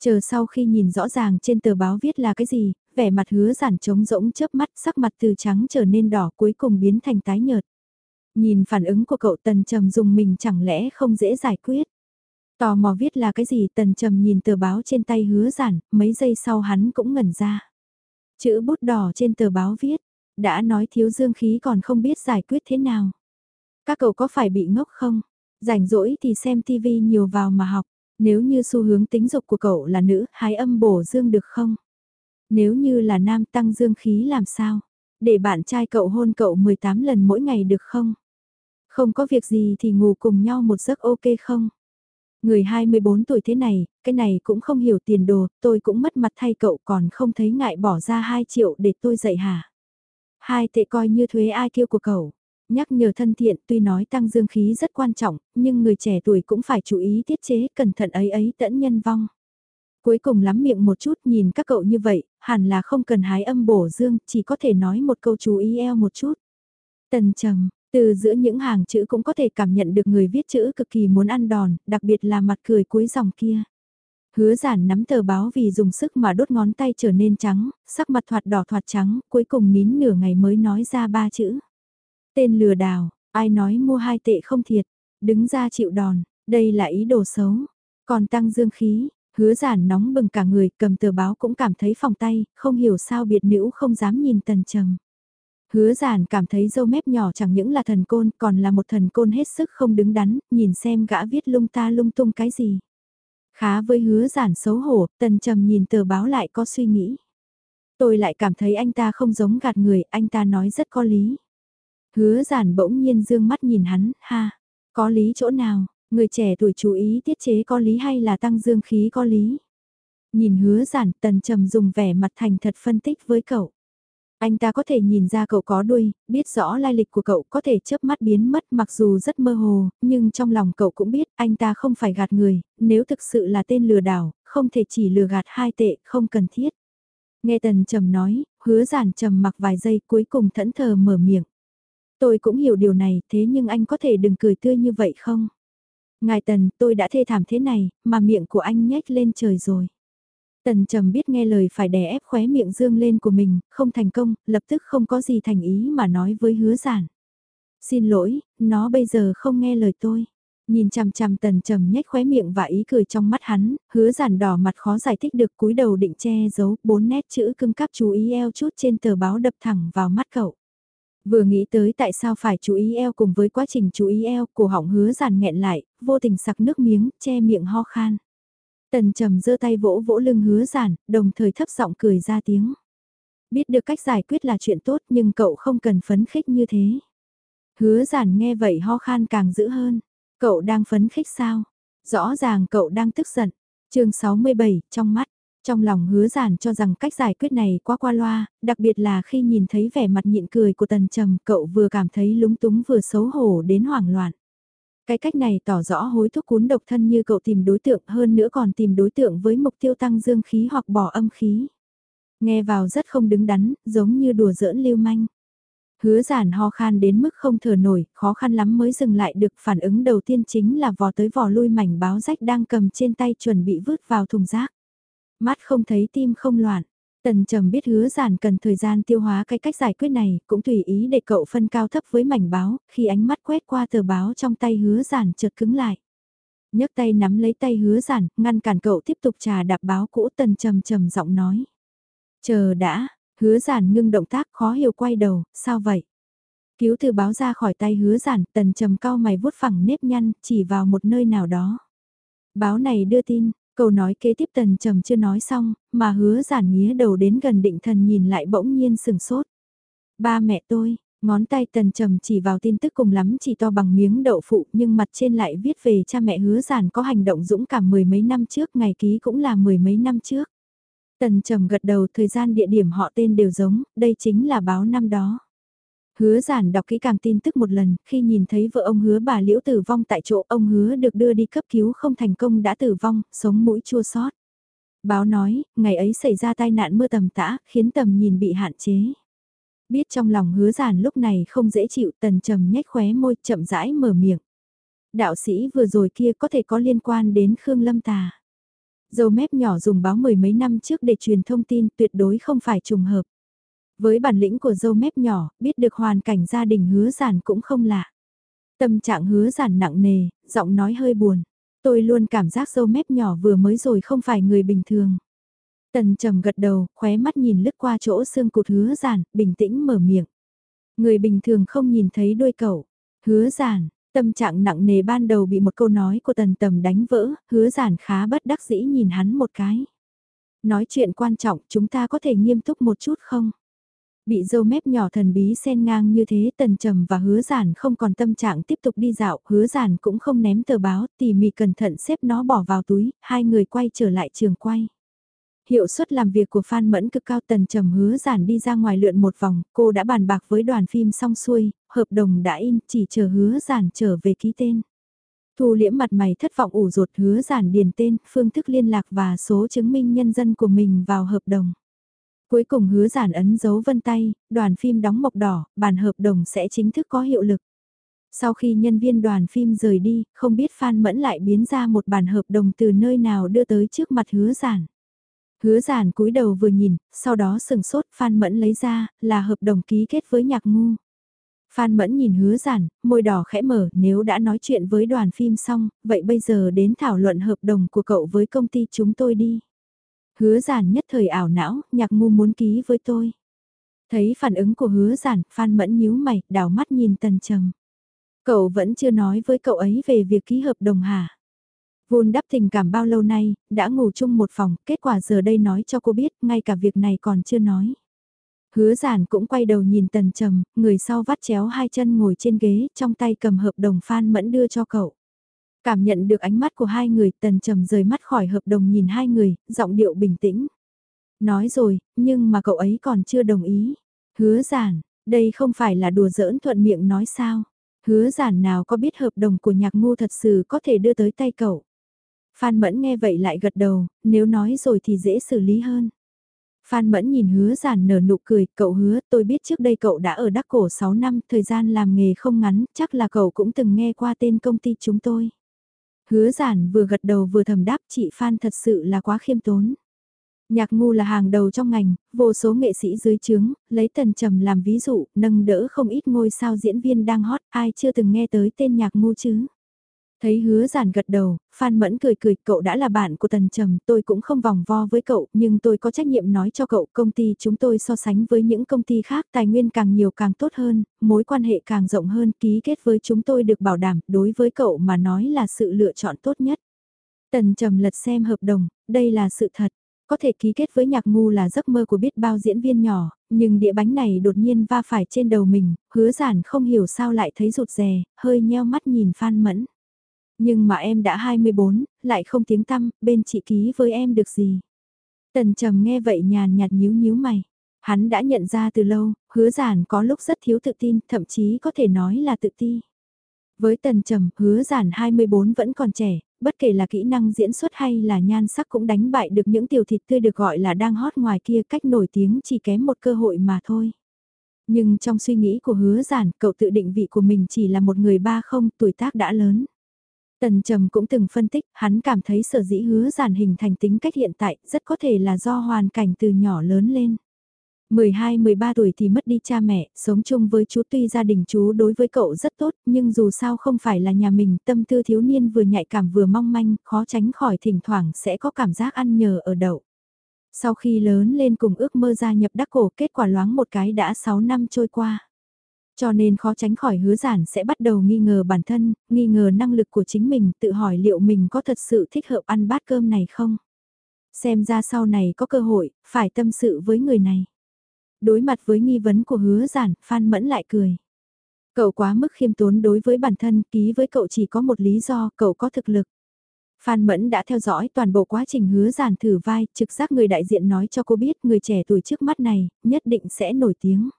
Chờ sau khi nhìn rõ ràng trên tờ báo viết là cái gì, vẻ mặt hứa giản trống rỗng chớp mắt sắc mặt từ trắng trở nên đỏ cuối cùng biến thành tái nhợt. Nhìn phản ứng của cậu tần trầm dùng mình chẳng lẽ không dễ giải quyết. Tò mò viết là cái gì tần trầm nhìn tờ báo trên tay hứa giản, mấy giây sau hắn cũng ngẩn ra. Chữ bút đỏ trên tờ báo viết, đã nói thiếu dương khí còn không biết giải quyết thế nào. Các cậu có phải bị ngốc không? Rảnh rỗi thì xem tivi nhiều vào mà học. Nếu như xu hướng tính dục của cậu là nữ, hái âm bổ dương được không? Nếu như là nam tăng dương khí làm sao? Để bạn trai cậu hôn cậu 18 lần mỗi ngày được không? Không có việc gì thì ngủ cùng nhau một giấc ok không? Người 24 tuổi thế này, cái này cũng không hiểu tiền đồ, tôi cũng mất mặt thay cậu còn không thấy ngại bỏ ra 2 triệu để tôi dạy hả? Hai tệ coi như thuế ai kêu của cậu. Nhắc nhở thân thiện tuy nói tăng dương khí rất quan trọng, nhưng người trẻ tuổi cũng phải chú ý tiết chế cẩn thận ấy ấy tẫn nhân vong. Cuối cùng lắm miệng một chút nhìn các cậu như vậy, hẳn là không cần hái âm bổ dương, chỉ có thể nói một câu chú ý eo một chút. Tần trầm, từ giữa những hàng chữ cũng có thể cảm nhận được người viết chữ cực kỳ muốn ăn đòn, đặc biệt là mặt cười cuối dòng kia. Hứa giản nắm tờ báo vì dùng sức mà đốt ngón tay trở nên trắng, sắc mặt thoạt đỏ thoạt trắng, cuối cùng nín nửa ngày mới nói ra ba chữ. Tên lừa đảo, ai nói mua hai tệ không thiệt, đứng ra chịu đòn, đây là ý đồ xấu. Còn tăng dương khí, hứa giản nóng bừng cả người cầm tờ báo cũng cảm thấy phòng tay, không hiểu sao biệt nữ không dám nhìn tần trầm. Hứa giản cảm thấy dâu mép nhỏ chẳng những là thần côn còn là một thần côn hết sức không đứng đắn, nhìn xem gã viết lung ta lung tung cái gì. Khá với hứa giản xấu hổ, tần trầm nhìn tờ báo lại có suy nghĩ. Tôi lại cảm thấy anh ta không giống gạt người, anh ta nói rất có lý. Hứa giản bỗng nhiên dương mắt nhìn hắn, ha, có lý chỗ nào, người trẻ tuổi chú ý tiết chế có lý hay là tăng dương khí có lý. Nhìn hứa giản tần trầm dùng vẻ mặt thành thật phân tích với cậu. Anh ta có thể nhìn ra cậu có đuôi, biết rõ lai lịch của cậu có thể chớp mắt biến mất mặc dù rất mơ hồ, nhưng trong lòng cậu cũng biết anh ta không phải gạt người, nếu thực sự là tên lừa đảo, không thể chỉ lừa gạt hai tệ, không cần thiết. Nghe Tần Trầm nói, hứa giản trầm mặc vài giây cuối cùng thẫn thờ mở miệng. Tôi cũng hiểu điều này, thế nhưng anh có thể đừng cười tươi như vậy không? Ngài Tần, tôi đã thê thảm thế này, mà miệng của anh nhếch lên trời rồi. Tần trầm biết nghe lời phải đè ép khóe miệng dương lên của mình, không thành công, lập tức không có gì thành ý mà nói với hứa giản. Xin lỗi, nó bây giờ không nghe lời tôi. Nhìn chằm chằm tần trầm nhếch khóe miệng và ý cười trong mắt hắn, hứa giản đỏ mặt khó giải thích được cúi đầu định che giấu bốn nét chữ cưng cắp chú ý eo chút trên tờ báo đập thẳng vào mắt cậu. Vừa nghĩ tới tại sao phải chú ý eo cùng với quá trình chú ý eo, cổ họng hứa giản nghẹn lại, vô tình sặc nước miếng, che miệng ho khan. Tần trầm giơ tay vỗ vỗ lưng hứa giản, đồng thời thấp giọng cười ra tiếng. Biết được cách giải quyết là chuyện tốt nhưng cậu không cần phấn khích như thế. Hứa giản nghe vậy ho khan càng dữ hơn. Cậu đang phấn khích sao? Rõ ràng cậu đang tức giận. chương 67, trong mắt. Trong lòng hứa giản cho rằng cách giải quyết này quá qua loa, đặc biệt là khi nhìn thấy vẻ mặt nhịn cười của tần trầm cậu vừa cảm thấy lúng túng vừa xấu hổ đến hoảng loạn. Cái cách này tỏ rõ hối thúc cuốn độc thân như cậu tìm đối tượng hơn nữa còn tìm đối tượng với mục tiêu tăng dương khí hoặc bỏ âm khí. Nghe vào rất không đứng đắn, giống như đùa giỡn lưu manh. Hứa giản ho khan đến mức không thở nổi, khó khăn lắm mới dừng lại được phản ứng đầu tiên chính là vò tới vò lui mảnh báo rách đang cầm trên tay chuẩn bị vứt vào thùng rác. Mắt không thấy tim không loạn, Tần trầm biết hứa giản cần thời gian tiêu hóa cái cách giải quyết này, cũng tùy ý để cậu phân cao thấp với mảnh báo, khi ánh mắt quét qua tờ báo trong tay hứa giản chợt cứng lại. nhấc tay nắm lấy tay hứa giản, ngăn cản cậu tiếp tục trà đạp báo cũ tần trầm trầm giọng nói. Chờ đã, hứa giản ngưng động tác khó hiểu quay đầu, sao vậy? Cứu từ báo ra khỏi tay hứa giản, tần trầm cao mày vuốt phẳng nếp nhăn, chỉ vào một nơi nào đó. Báo này đưa tin, câu nói kế tiếp tần trầm chưa nói xong, mà hứa giản nghía đầu đến gần định thần nhìn lại bỗng nhiên sừng sốt. Ba mẹ tôi, ngón tay tần trầm chỉ vào tin tức cùng lắm chỉ to bằng miếng đậu phụ nhưng mặt trên lại viết về cha mẹ hứa giản có hành động dũng cảm mười mấy năm trước, ngày ký cũng là mười mấy năm trước. Tần trầm gật đầu thời gian địa điểm họ tên đều giống, đây chính là báo năm đó. Hứa giản đọc kỹ càng tin tức một lần, khi nhìn thấy vợ ông hứa bà liễu tử vong tại chỗ ông hứa được đưa đi cấp cứu không thành công đã tử vong, sống mũi chua sót. Báo nói, ngày ấy xảy ra tai nạn mưa tầm tã, khiến tầm nhìn bị hạn chế. Biết trong lòng hứa giản lúc này không dễ chịu tần trầm nhếch khóe môi chậm rãi mở miệng. Đạo sĩ vừa rồi kia có thể có liên quan đến Khương Lâm Tà. Dầu mép nhỏ dùng báo mười mấy năm trước để truyền thông tin tuyệt đối không phải trùng hợp. Với bản lĩnh của dâu mép nhỏ, biết được hoàn cảnh gia đình hứa giản cũng không lạ. Tâm trạng hứa giản nặng nề, giọng nói hơi buồn. Tôi luôn cảm giác dâu mép nhỏ vừa mới rồi không phải người bình thường. Tần trầm gật đầu, khóe mắt nhìn lướt qua chỗ xương cụt hứa giản, bình tĩnh mở miệng. Người bình thường không nhìn thấy đôi cậu. Hứa giản, tâm trạng nặng nề ban đầu bị một câu nói của tần tầm đánh vỡ, hứa giản khá bất đắc dĩ nhìn hắn một cái. Nói chuyện quan trọng chúng ta có thể nghiêm túc một chút không? Bị dâu mép nhỏ thần bí sen ngang như thế tần trầm và hứa giản không còn tâm trạng tiếp tục đi dạo, hứa giản cũng không ném tờ báo, tỉ mỉ cẩn thận xếp nó bỏ vào túi, hai người quay trở lại trường quay. Hiệu suất làm việc của Phan Mẫn cực cao tần trầm hứa giản đi ra ngoài lượn một vòng, cô đã bàn bạc với đoàn phim xong xuôi, hợp đồng đã in, chỉ chờ hứa giản trở về ký tên. Thu liễm mặt mày thất vọng ủ rột hứa giản điền tên, phương thức liên lạc và số chứng minh nhân dân của mình vào hợp đồng. Cuối cùng hứa giản ấn dấu vân tay, đoàn phim đóng mộc đỏ, bản hợp đồng sẽ chính thức có hiệu lực. Sau khi nhân viên đoàn phim rời đi, không biết Phan Mẫn lại biến ra một bản hợp đồng từ nơi nào đưa tới trước mặt hứa giản. Hứa giản cúi đầu vừa nhìn, sau đó sừng sốt Phan Mẫn lấy ra, là hợp đồng ký kết với nhạc ngu. Phan Mẫn nhìn hứa giản, môi đỏ khẽ mở, nếu đã nói chuyện với đoàn phim xong, vậy bây giờ đến thảo luận hợp đồng của cậu với công ty chúng tôi đi. Hứa giản nhất thời ảo não, nhạc ngu muốn ký với tôi. Thấy phản ứng của hứa giản, Phan Mẫn nhíu mày, đảo mắt nhìn tần trầm. Cậu vẫn chưa nói với cậu ấy về việc ký hợp đồng hả? Vun đắp tình cảm bao lâu nay, đã ngủ chung một phòng, kết quả giờ đây nói cho cô biết, ngay cả việc này còn chưa nói. Hứa giản cũng quay đầu nhìn tần trầm, người sau vắt chéo hai chân ngồi trên ghế, trong tay cầm hợp đồng Phan Mẫn đưa cho cậu. Cảm nhận được ánh mắt của hai người, tần trầm rời mắt khỏi hợp đồng nhìn hai người, giọng điệu bình tĩnh. Nói rồi, nhưng mà cậu ấy còn chưa đồng ý. Hứa giản, đây không phải là đùa giỡn thuận miệng nói sao. Hứa giản nào có biết hợp đồng của nhạc ngu thật sự có thể đưa tới tay cậu. Phan Mẫn nghe vậy lại gật đầu, nếu nói rồi thì dễ xử lý hơn. Phan Mẫn nhìn hứa giản nở nụ cười, cậu hứa, tôi biết trước đây cậu đã ở Đắc Cổ 6 năm, thời gian làm nghề không ngắn, chắc là cậu cũng từng nghe qua tên công ty chúng tôi. Hứa giản vừa gật đầu vừa thầm đáp chị Phan thật sự là quá khiêm tốn. Nhạc ngu là hàng đầu trong ngành, vô số nghệ sĩ dưới trướng, lấy tần trầm làm ví dụ, nâng đỡ không ít ngôi sao diễn viên đang hot, ai chưa từng nghe tới tên nhạc ngu chứ. Thấy hứa giản gật đầu, Phan Mẫn cười cười, cậu đã là bạn của Tần Trầm, tôi cũng không vòng vo với cậu, nhưng tôi có trách nhiệm nói cho cậu, công ty chúng tôi so sánh với những công ty khác, tài nguyên càng nhiều càng tốt hơn, mối quan hệ càng rộng hơn, ký kết với chúng tôi được bảo đảm, đối với cậu mà nói là sự lựa chọn tốt nhất. Tần Trầm lật xem hợp đồng, đây là sự thật. Có thể ký kết với nhạc ngu là giấc mơ của biết bao diễn viên nhỏ, nhưng địa bánh này đột nhiên va phải trên đầu mình, hứa giản không hiểu sao lại thấy rụt rè, hơi nheo mắt nhìn Phan Mẫn. Nhưng mà em đã 24, lại không tiếng tăm, bên chị ký với em được gì. Tần trầm nghe vậy nhàn nhạt nhíu nhíu mày. Hắn đã nhận ra từ lâu, hứa giản có lúc rất thiếu tự tin, thậm chí có thể nói là tự ti. Với tần trầm, hứa giản 24 vẫn còn trẻ, bất kể là kỹ năng diễn xuất hay là nhan sắc cũng đánh bại được những tiểu thịt tươi được gọi là đang hot ngoài kia cách nổi tiếng chỉ kém một cơ hội mà thôi. Nhưng trong suy nghĩ của hứa giản, cậu tự định vị của mình chỉ là một người ba không, tuổi tác đã lớn. Tần Trầm cũng từng phân tích, hắn cảm thấy sở dĩ hứa giản hình thành tính cách hiện tại rất có thể là do hoàn cảnh từ nhỏ lớn lên. 12-13 tuổi thì mất đi cha mẹ, sống chung với chú tuy gia đình chú đối với cậu rất tốt, nhưng dù sao không phải là nhà mình, tâm tư thiếu niên vừa nhạy cảm vừa mong manh, khó tránh khỏi thỉnh thoảng sẽ có cảm giác ăn nhờ ở đậu. Sau khi lớn lên cùng ước mơ gia nhập đắc cổ kết quả loáng một cái đã 6 năm trôi qua. Cho nên khó tránh khỏi hứa giản sẽ bắt đầu nghi ngờ bản thân, nghi ngờ năng lực của chính mình, tự hỏi liệu mình có thật sự thích hợp ăn bát cơm này không? Xem ra sau này có cơ hội, phải tâm sự với người này. Đối mặt với nghi vấn của hứa giản, Phan Mẫn lại cười. Cậu quá mức khiêm tốn đối với bản thân, ký với cậu chỉ có một lý do, cậu có thực lực. Phan Mẫn đã theo dõi toàn bộ quá trình hứa giản thử vai, trực giác người đại diện nói cho cô biết người trẻ tuổi trước mắt này, nhất định sẽ nổi tiếng.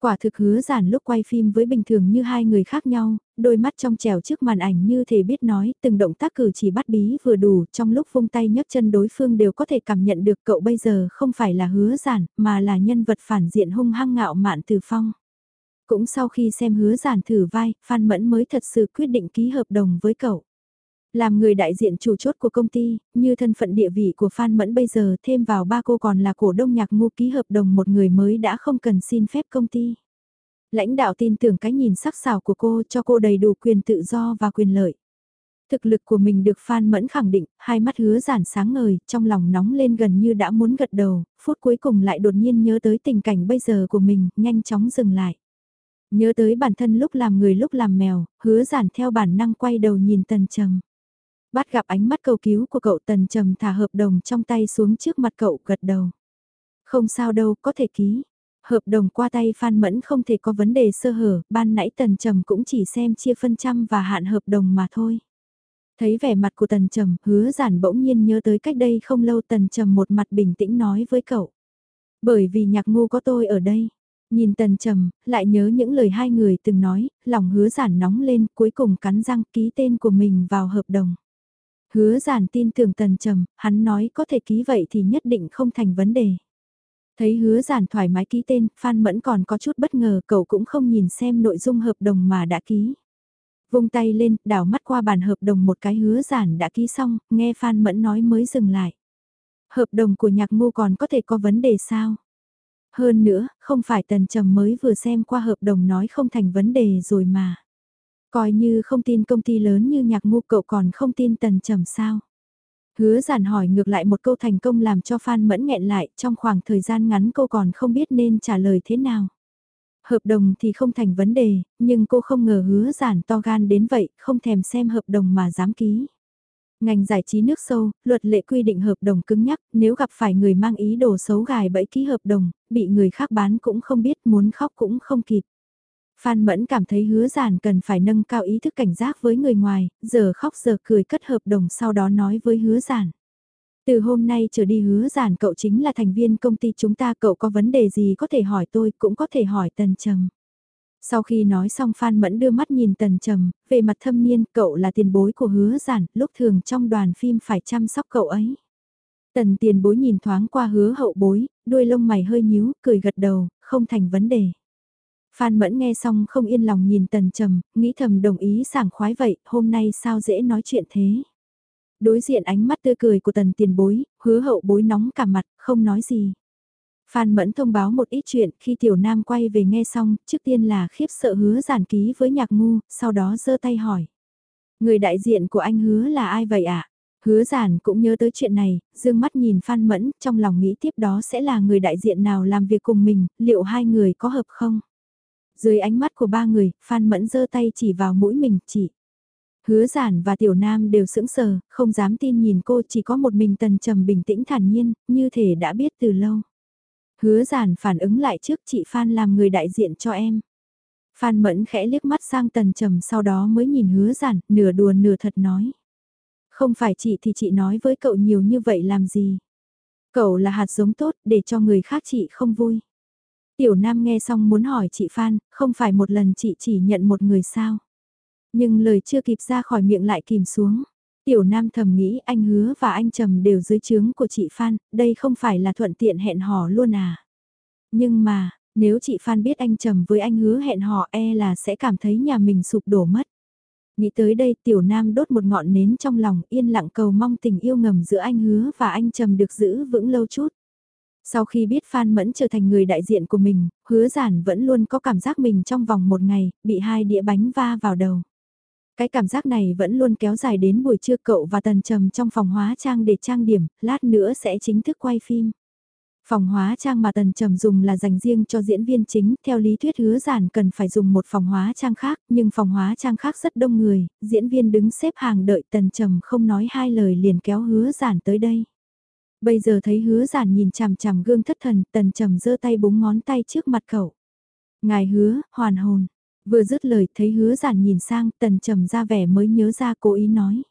Quả thực hứa giản lúc quay phim với bình thường như hai người khác nhau, đôi mắt trong trèo trước màn ảnh như thể biết nói, từng động tác cử chỉ bắt bí vừa đủ, trong lúc vung tay nhấc chân đối phương đều có thể cảm nhận được cậu bây giờ không phải là hứa giản, mà là nhân vật phản diện hung hăng ngạo mạn từ phong. Cũng sau khi xem hứa giản thử vai, Phan Mẫn mới thật sự quyết định ký hợp đồng với cậu. Làm người đại diện chủ chốt của công ty, như thân phận địa vị của Phan Mẫn bây giờ thêm vào ba cô còn là cổ đông nhạc ngu ký hợp đồng một người mới đã không cần xin phép công ty. Lãnh đạo tin tưởng cái nhìn sắc sảo của cô cho cô đầy đủ quyền tự do và quyền lợi. Thực lực của mình được Phan Mẫn khẳng định, hai mắt hứa giản sáng ngời, trong lòng nóng lên gần như đã muốn gật đầu, phút cuối cùng lại đột nhiên nhớ tới tình cảnh bây giờ của mình, nhanh chóng dừng lại. Nhớ tới bản thân lúc làm người lúc làm mèo, hứa giản theo bản năng quay đầu nhìn tần trầm. Bắt gặp ánh mắt cầu cứu của cậu tần trầm thả hợp đồng trong tay xuống trước mặt cậu gật đầu. Không sao đâu, có thể ký. Hợp đồng qua tay Phan Mẫn không thể có vấn đề sơ hở, ban nãy tần trầm cũng chỉ xem chia phân trăm và hạn hợp đồng mà thôi. Thấy vẻ mặt của tần trầm, hứa giản bỗng nhiên nhớ tới cách đây không lâu tần trầm một mặt bình tĩnh nói với cậu. Bởi vì nhạc ngu có tôi ở đây. Nhìn tần trầm, lại nhớ những lời hai người từng nói, lòng hứa giản nóng lên, cuối cùng cắn răng ký tên của mình vào hợp đồng. Hứa giản tin tưởng tần trầm, hắn nói có thể ký vậy thì nhất định không thành vấn đề. Thấy hứa giản thoải mái ký tên, Phan Mẫn còn có chút bất ngờ cậu cũng không nhìn xem nội dung hợp đồng mà đã ký. Vung tay lên, đảo mắt qua bản hợp đồng một cái hứa giản đã ký xong, nghe Phan Mẫn nói mới dừng lại. Hợp đồng của nhạc ngu còn có thể có vấn đề sao? Hơn nữa, không phải tần trầm mới vừa xem qua hợp đồng nói không thành vấn đề rồi mà. Coi như không tin công ty lớn như nhạc ngu cậu còn không tin tần trầm sao. Hứa giản hỏi ngược lại một câu thành công làm cho Phan Mẫn nghẹn lại trong khoảng thời gian ngắn cô còn không biết nên trả lời thế nào. Hợp đồng thì không thành vấn đề, nhưng cô không ngờ hứa giản to gan đến vậy, không thèm xem hợp đồng mà dám ký. Ngành giải trí nước sâu, luật lệ quy định hợp đồng cứng nhắc, nếu gặp phải người mang ý đồ xấu gài bẫy ký hợp đồng, bị người khác bán cũng không biết muốn khóc cũng không kịp. Phan Mẫn cảm thấy hứa giản cần phải nâng cao ý thức cảnh giác với người ngoài, giờ khóc giờ cười cất hợp đồng sau đó nói với hứa giản. Từ hôm nay trở đi hứa giản cậu chính là thành viên công ty chúng ta cậu có vấn đề gì có thể hỏi tôi cũng có thể hỏi Tần Trầm. Sau khi nói xong Phan Mẫn đưa mắt nhìn Tần Trầm, về mặt thâm niên cậu là tiền bối của hứa giản, lúc thường trong đoàn phim phải chăm sóc cậu ấy. Tần tiền bối nhìn thoáng qua hứa hậu bối, đuôi lông mày hơi nhíu, cười gật đầu, không thành vấn đề. Phan Mẫn nghe xong không yên lòng nhìn Tần Trầm, nghĩ thầm đồng ý sảng khoái vậy, hôm nay sao dễ nói chuyện thế. Đối diện ánh mắt tươi cười của Tần tiền bối, hứa hậu bối nóng cả mặt, không nói gì. Phan Mẫn thông báo một ít chuyện khi Tiểu Nam quay về nghe xong, trước tiên là khiếp sợ hứa giản ký với nhạc ngu, sau đó giơ tay hỏi. Người đại diện của anh hứa là ai vậy ạ? À? Hứa giản cũng nhớ tới chuyện này, dương mắt nhìn Phan Mẫn, trong lòng nghĩ tiếp đó sẽ là người đại diện nào làm việc cùng mình, liệu hai người có hợp không? Dưới ánh mắt của ba người, Phan Mẫn giơ tay chỉ vào mũi mình, chỉ. Hứa giản và tiểu nam đều sững sờ, không dám tin nhìn cô chỉ có một mình tần trầm bình tĩnh thản nhiên, như thể đã biết từ lâu. Hứa giản phản ứng lại trước chị Phan làm người đại diện cho em. Phan Mẫn khẽ liếc mắt sang tần trầm sau đó mới nhìn hứa giản, nửa đùa nửa thật nói. Không phải chị thì chị nói với cậu nhiều như vậy làm gì. Cậu là hạt giống tốt để cho người khác chị không vui. Tiểu Nam nghe xong muốn hỏi chị Phan, không phải một lần chị chỉ nhận một người sao. Nhưng lời chưa kịp ra khỏi miệng lại kìm xuống. Tiểu Nam thầm nghĩ anh hứa và anh Trầm đều dưới trướng của chị Phan, đây không phải là thuận tiện hẹn hò luôn à. Nhưng mà, nếu chị Phan biết anh Trầm với anh hứa hẹn hò e là sẽ cảm thấy nhà mình sụp đổ mất. Nghĩ tới đây Tiểu Nam đốt một ngọn nến trong lòng yên lặng cầu mong tình yêu ngầm giữa anh hứa và anh Trầm được giữ vững lâu chút. Sau khi biết Phan Mẫn trở thành người đại diện của mình, hứa giản vẫn luôn có cảm giác mình trong vòng một ngày, bị hai đĩa bánh va vào đầu. Cái cảm giác này vẫn luôn kéo dài đến buổi trưa cậu và Tần Trầm trong phòng hóa trang để trang điểm, lát nữa sẽ chính thức quay phim. Phòng hóa trang mà Tần Trầm dùng là dành riêng cho diễn viên chính, theo lý thuyết hứa giản cần phải dùng một phòng hóa trang khác, nhưng phòng hóa trang khác rất đông người, diễn viên đứng xếp hàng đợi Tần Trầm không nói hai lời liền kéo hứa giản tới đây. Bây giờ thấy hứa giản nhìn chằm chằm gương thất thần, Tần Trầm giơ tay búng ngón tay trước mặt cậu. Ngài hứa, hoàn hồn. Vừa dứt lời thấy hứa giản nhìn sang, Tần Trầm ra vẻ mới nhớ ra cố ý nói.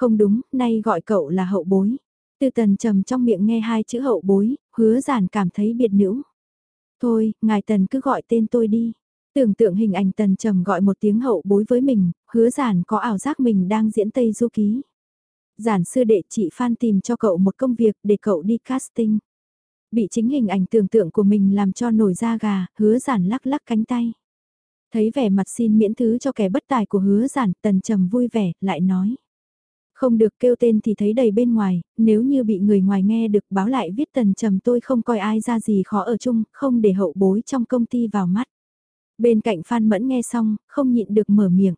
Không đúng, nay gọi cậu là hậu bối. Từ tần trầm trong miệng nghe hai chữ hậu bối, hứa giản cảm thấy biệt nữ. Thôi, ngài tần cứ gọi tên tôi đi. Tưởng tượng hình ảnh tần trầm gọi một tiếng hậu bối với mình, hứa giản có ảo giác mình đang diễn Tây Du Ký. Giản sư đệ chị Phan tìm cho cậu một công việc để cậu đi casting. Bị chính hình ảnh tưởng tượng của mình làm cho nổi da gà, hứa giản lắc lắc cánh tay. Thấy vẻ mặt xin miễn thứ cho kẻ bất tài của hứa giản, tần trầm vui vẻ, lại nói. Không được kêu tên thì thấy đầy bên ngoài, nếu như bị người ngoài nghe được báo lại viết tần trầm tôi không coi ai ra gì khó ở chung, không để hậu bối trong công ty vào mắt. Bên cạnh Phan Mẫn nghe xong, không nhịn được mở miệng.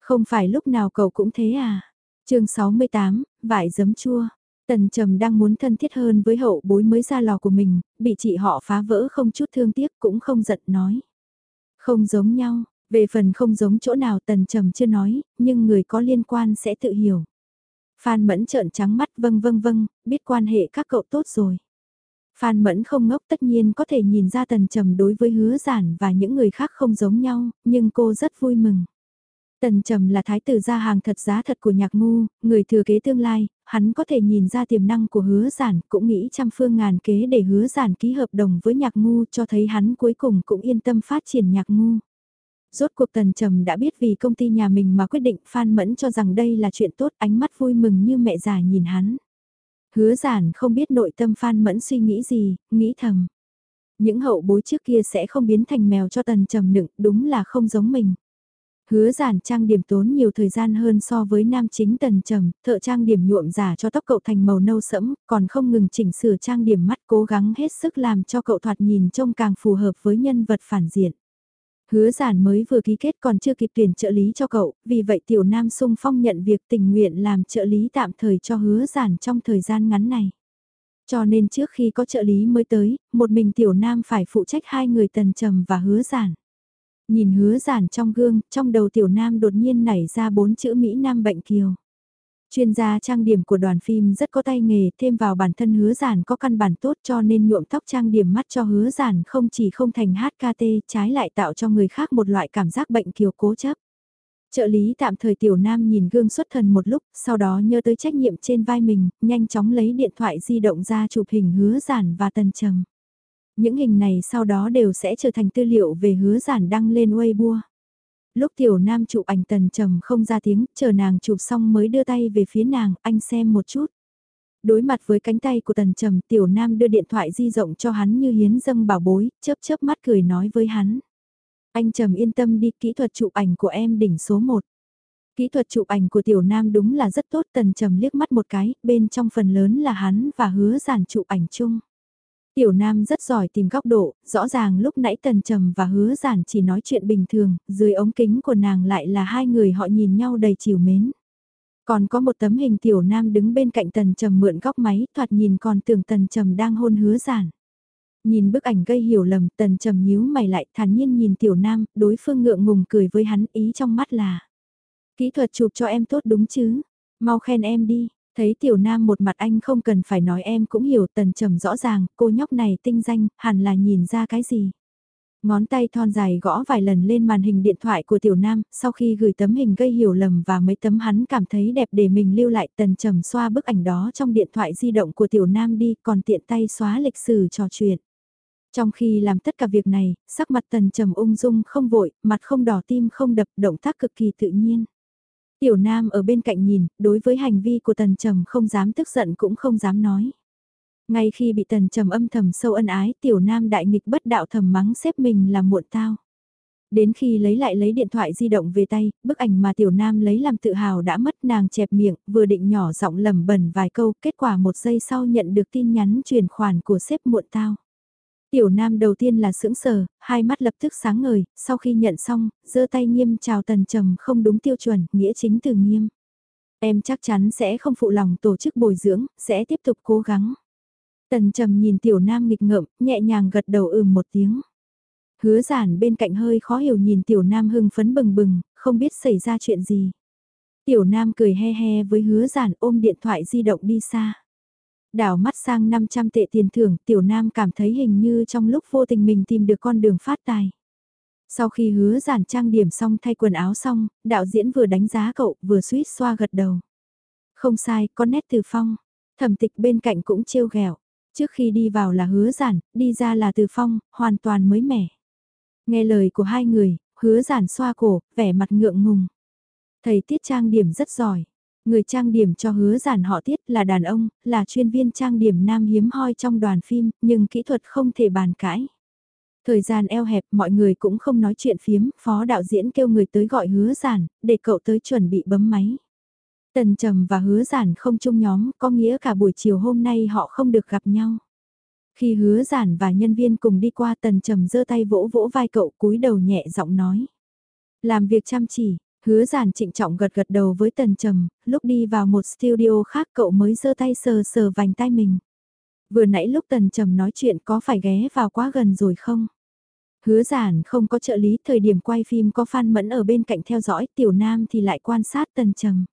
Không phải lúc nào cậu cũng thế à? Chương 68, vải giấm chua. Tần Trầm đang muốn thân thiết hơn với hậu bối mới ra lò của mình, bị chị họ phá vỡ không chút thương tiếc cũng không giận nói. Không giống nhau, về phần không giống chỗ nào Tần Trầm chưa nói, nhưng người có liên quan sẽ tự hiểu. Phan Mẫn trợn trắng mắt vâng vâng vâng, biết quan hệ các cậu tốt rồi. Phan Mẫn không ngốc tất nhiên có thể nhìn ra tần trầm đối với hứa giản và những người khác không giống nhau, nhưng cô rất vui mừng. Tần Trầm là thái tử gia hàng thật giá thật của nhạc ngu, người thừa kế tương lai, hắn có thể nhìn ra tiềm năng của hứa giản, cũng nghĩ trăm phương ngàn kế để hứa giản ký hợp đồng với nhạc ngu cho thấy hắn cuối cùng cũng yên tâm phát triển nhạc ngu. Rốt cuộc Tần Trầm đã biết vì công ty nhà mình mà quyết định Phan Mẫn cho rằng đây là chuyện tốt ánh mắt vui mừng như mẹ già nhìn hắn. Hứa giản không biết nội tâm Phan Mẫn suy nghĩ gì, nghĩ thầm. Những hậu bối trước kia sẽ không biến thành mèo cho Tần Trầm nựng, đúng là không giống mình. Hứa giản trang điểm tốn nhiều thời gian hơn so với nam chính tần trầm, thợ trang điểm nhuộm giả cho tóc cậu thành màu nâu sẫm, còn không ngừng chỉnh sửa trang điểm mắt cố gắng hết sức làm cho cậu thoạt nhìn trông càng phù hợp với nhân vật phản diện. Hứa giản mới vừa ký kết còn chưa kịp tuyển trợ lý cho cậu, vì vậy tiểu nam sung phong nhận việc tình nguyện làm trợ lý tạm thời cho hứa giản trong thời gian ngắn này. Cho nên trước khi có trợ lý mới tới, một mình tiểu nam phải phụ trách hai người tần trầm và hứa giản. Nhìn hứa giản trong gương, trong đầu tiểu nam đột nhiên nảy ra bốn chữ Mỹ Nam bệnh kiều. Chuyên gia trang điểm của đoàn phim rất có tay nghề, thêm vào bản thân hứa giản có căn bản tốt cho nên nhuộm tóc trang điểm mắt cho hứa giản không chỉ không thành HKT, trái lại tạo cho người khác một loại cảm giác bệnh kiều cố chấp. Trợ lý tạm thời tiểu nam nhìn gương xuất thần một lúc, sau đó nhớ tới trách nhiệm trên vai mình, nhanh chóng lấy điện thoại di động ra chụp hình hứa giản và tần trầm. Những hình này sau đó đều sẽ trở thành tư liệu về hứa giản đăng lên Weibo. Lúc tiểu nam chụp ảnh tần trầm không ra tiếng, chờ nàng chụp xong mới đưa tay về phía nàng, anh xem một chút. Đối mặt với cánh tay của tần trầm, tiểu nam đưa điện thoại di rộng cho hắn như hiến dâng bảo bối, chớp chớp mắt cười nói với hắn. Anh trầm yên tâm đi, kỹ thuật chụp ảnh của em đỉnh số 1. Kỹ thuật chụp ảnh của tiểu nam đúng là rất tốt, tần trầm liếc mắt một cái, bên trong phần lớn là hắn và hứa giản chụp ảnh chung. Tiểu Nam rất giỏi tìm góc độ, rõ ràng lúc nãy Tần Trầm và Hứa Giản chỉ nói chuyện bình thường, dưới ống kính của nàng lại là hai người họ nhìn nhau đầy chiều mến. Còn có một tấm hình Tiểu Nam đứng bên cạnh Tần Trầm mượn góc máy, thoạt nhìn còn tưởng Tần Trầm đang hôn Hứa Giản. Nhìn bức ảnh gây hiểu lầm, Tần Trầm nhíu mày lại thản nhiên nhìn Tiểu Nam, đối phương ngượng ngùng cười với hắn ý trong mắt là. Kỹ thuật chụp cho em tốt đúng chứ, mau khen em đi, Thấy tiểu nam một mặt anh không cần phải nói em cũng hiểu tần trầm rõ ràng, cô nhóc này tinh danh, hẳn là nhìn ra cái gì. Ngón tay thon dài gõ vài lần lên màn hình điện thoại của tiểu nam, sau khi gửi tấm hình gây hiểu lầm và mấy tấm hắn cảm thấy đẹp để mình lưu lại tần trầm xoa bức ảnh đó trong điện thoại di động của tiểu nam đi còn tiện tay xóa lịch sử trò chuyện. Trong khi làm tất cả việc này, sắc mặt tần trầm ung dung không vội, mặt không đỏ tim không đập, động tác cực kỳ tự nhiên. Tiểu Nam ở bên cạnh nhìn, đối với hành vi của Tần Trầm không dám tức giận cũng không dám nói. Ngay khi bị Tần Trầm âm thầm sâu ân ái, Tiểu Nam đại nghịch bất đạo thầm mắng xếp mình là muộn tao. Đến khi lấy lại lấy điện thoại di động về tay, bức ảnh mà tiểu nam lấy làm tự hào đã mất nàng chẹp miệng, vừa định nhỏ giọng lầm bẩn vài câu, kết quả một giây sau nhận được tin nhắn chuyển khoản của xếp muộn tao. Tiểu nam đầu tiên là sững sờ, hai mắt lập tức sáng ngời, sau khi nhận xong, giơ tay nghiêm chào tần trầm không đúng tiêu chuẩn, nghĩa chính từ nghiêm. Em chắc chắn sẽ không phụ lòng tổ chức bồi dưỡng, sẽ tiếp tục cố gắng. Tần trầm nhìn tiểu nam nghịch ngợm, nhẹ nhàng gật đầu ừm một tiếng. Hứa giản bên cạnh hơi khó hiểu nhìn tiểu nam hưng phấn bừng bừng, không biết xảy ra chuyện gì. Tiểu nam cười he he với hứa giản ôm điện thoại di động đi xa. Đảo mắt sang 500 tệ tiền thưởng, tiểu nam cảm thấy hình như trong lúc vô tình mình tìm được con đường phát tài. Sau khi hứa giản trang điểm xong thay quần áo xong, đạo diễn vừa đánh giá cậu vừa suýt xoa gật đầu. Không sai, có nét từ phong. Thẩm tịch bên cạnh cũng trêu ghẹo. Trước khi đi vào là hứa giản, đi ra là từ phong, hoàn toàn mới mẻ. Nghe lời của hai người, hứa giản xoa cổ, vẻ mặt ngượng ngùng. Thầy tiết trang điểm rất giỏi. Người trang điểm cho hứa giản họ tiết là đàn ông, là chuyên viên trang điểm nam hiếm hoi trong đoàn phim, nhưng kỹ thuật không thể bàn cãi. Thời gian eo hẹp mọi người cũng không nói chuyện phiếm, phó đạo diễn kêu người tới gọi hứa giản, để cậu tới chuẩn bị bấm máy. Tần Trầm và hứa giản không chung nhóm, có nghĩa cả buổi chiều hôm nay họ không được gặp nhau. Khi hứa giản và nhân viên cùng đi qua tần trầm giơ tay vỗ vỗ vai cậu cúi đầu nhẹ giọng nói. Làm việc chăm chỉ, hứa giản trịnh trọng gật gật đầu với tần trầm, lúc đi vào một studio khác cậu mới giơ tay sờ sờ vành tay mình. Vừa nãy lúc tần trầm nói chuyện có phải ghé vào quá gần rồi không? Hứa giản không có trợ lý thời điểm quay phim có Phan Mẫn ở bên cạnh theo dõi tiểu nam thì lại quan sát tần trầm.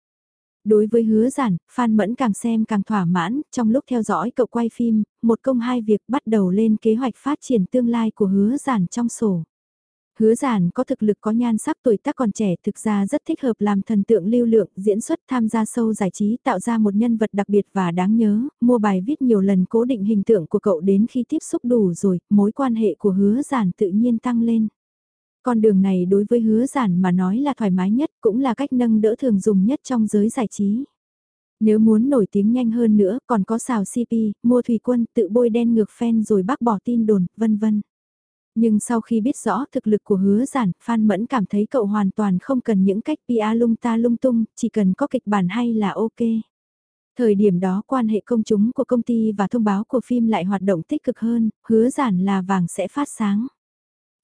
Đối với hứa giản, Phan Mẫn càng xem càng thỏa mãn, trong lúc theo dõi cậu quay phim, một công hai việc bắt đầu lên kế hoạch phát triển tương lai của hứa giản trong sổ. Hứa giản có thực lực có nhan sắc tuổi tác còn trẻ thực ra rất thích hợp làm thần tượng lưu lượng, diễn xuất tham gia sâu giải trí tạo ra một nhân vật đặc biệt và đáng nhớ, mua bài viết nhiều lần cố định hình tượng của cậu đến khi tiếp xúc đủ rồi, mối quan hệ của hứa giản tự nhiên tăng lên. Con đường này đối với hứa giản mà nói là thoải mái nhất, cũng là cách nâng đỡ thường dùng nhất trong giới giải trí. Nếu muốn nổi tiếng nhanh hơn nữa, còn có xào CP, mua thủy quân, tự bôi đen ngược fan rồi bác bỏ tin đồn, vân vân. Nhưng sau khi biết rõ thực lực của hứa giản, Phan Mẫn cảm thấy cậu hoàn toàn không cần những cách PR lung ta lung tung, chỉ cần có kịch bản hay là ok. Thời điểm đó quan hệ công chúng của công ty và thông báo của phim lại hoạt động tích cực hơn, hứa giản là vàng sẽ phát sáng.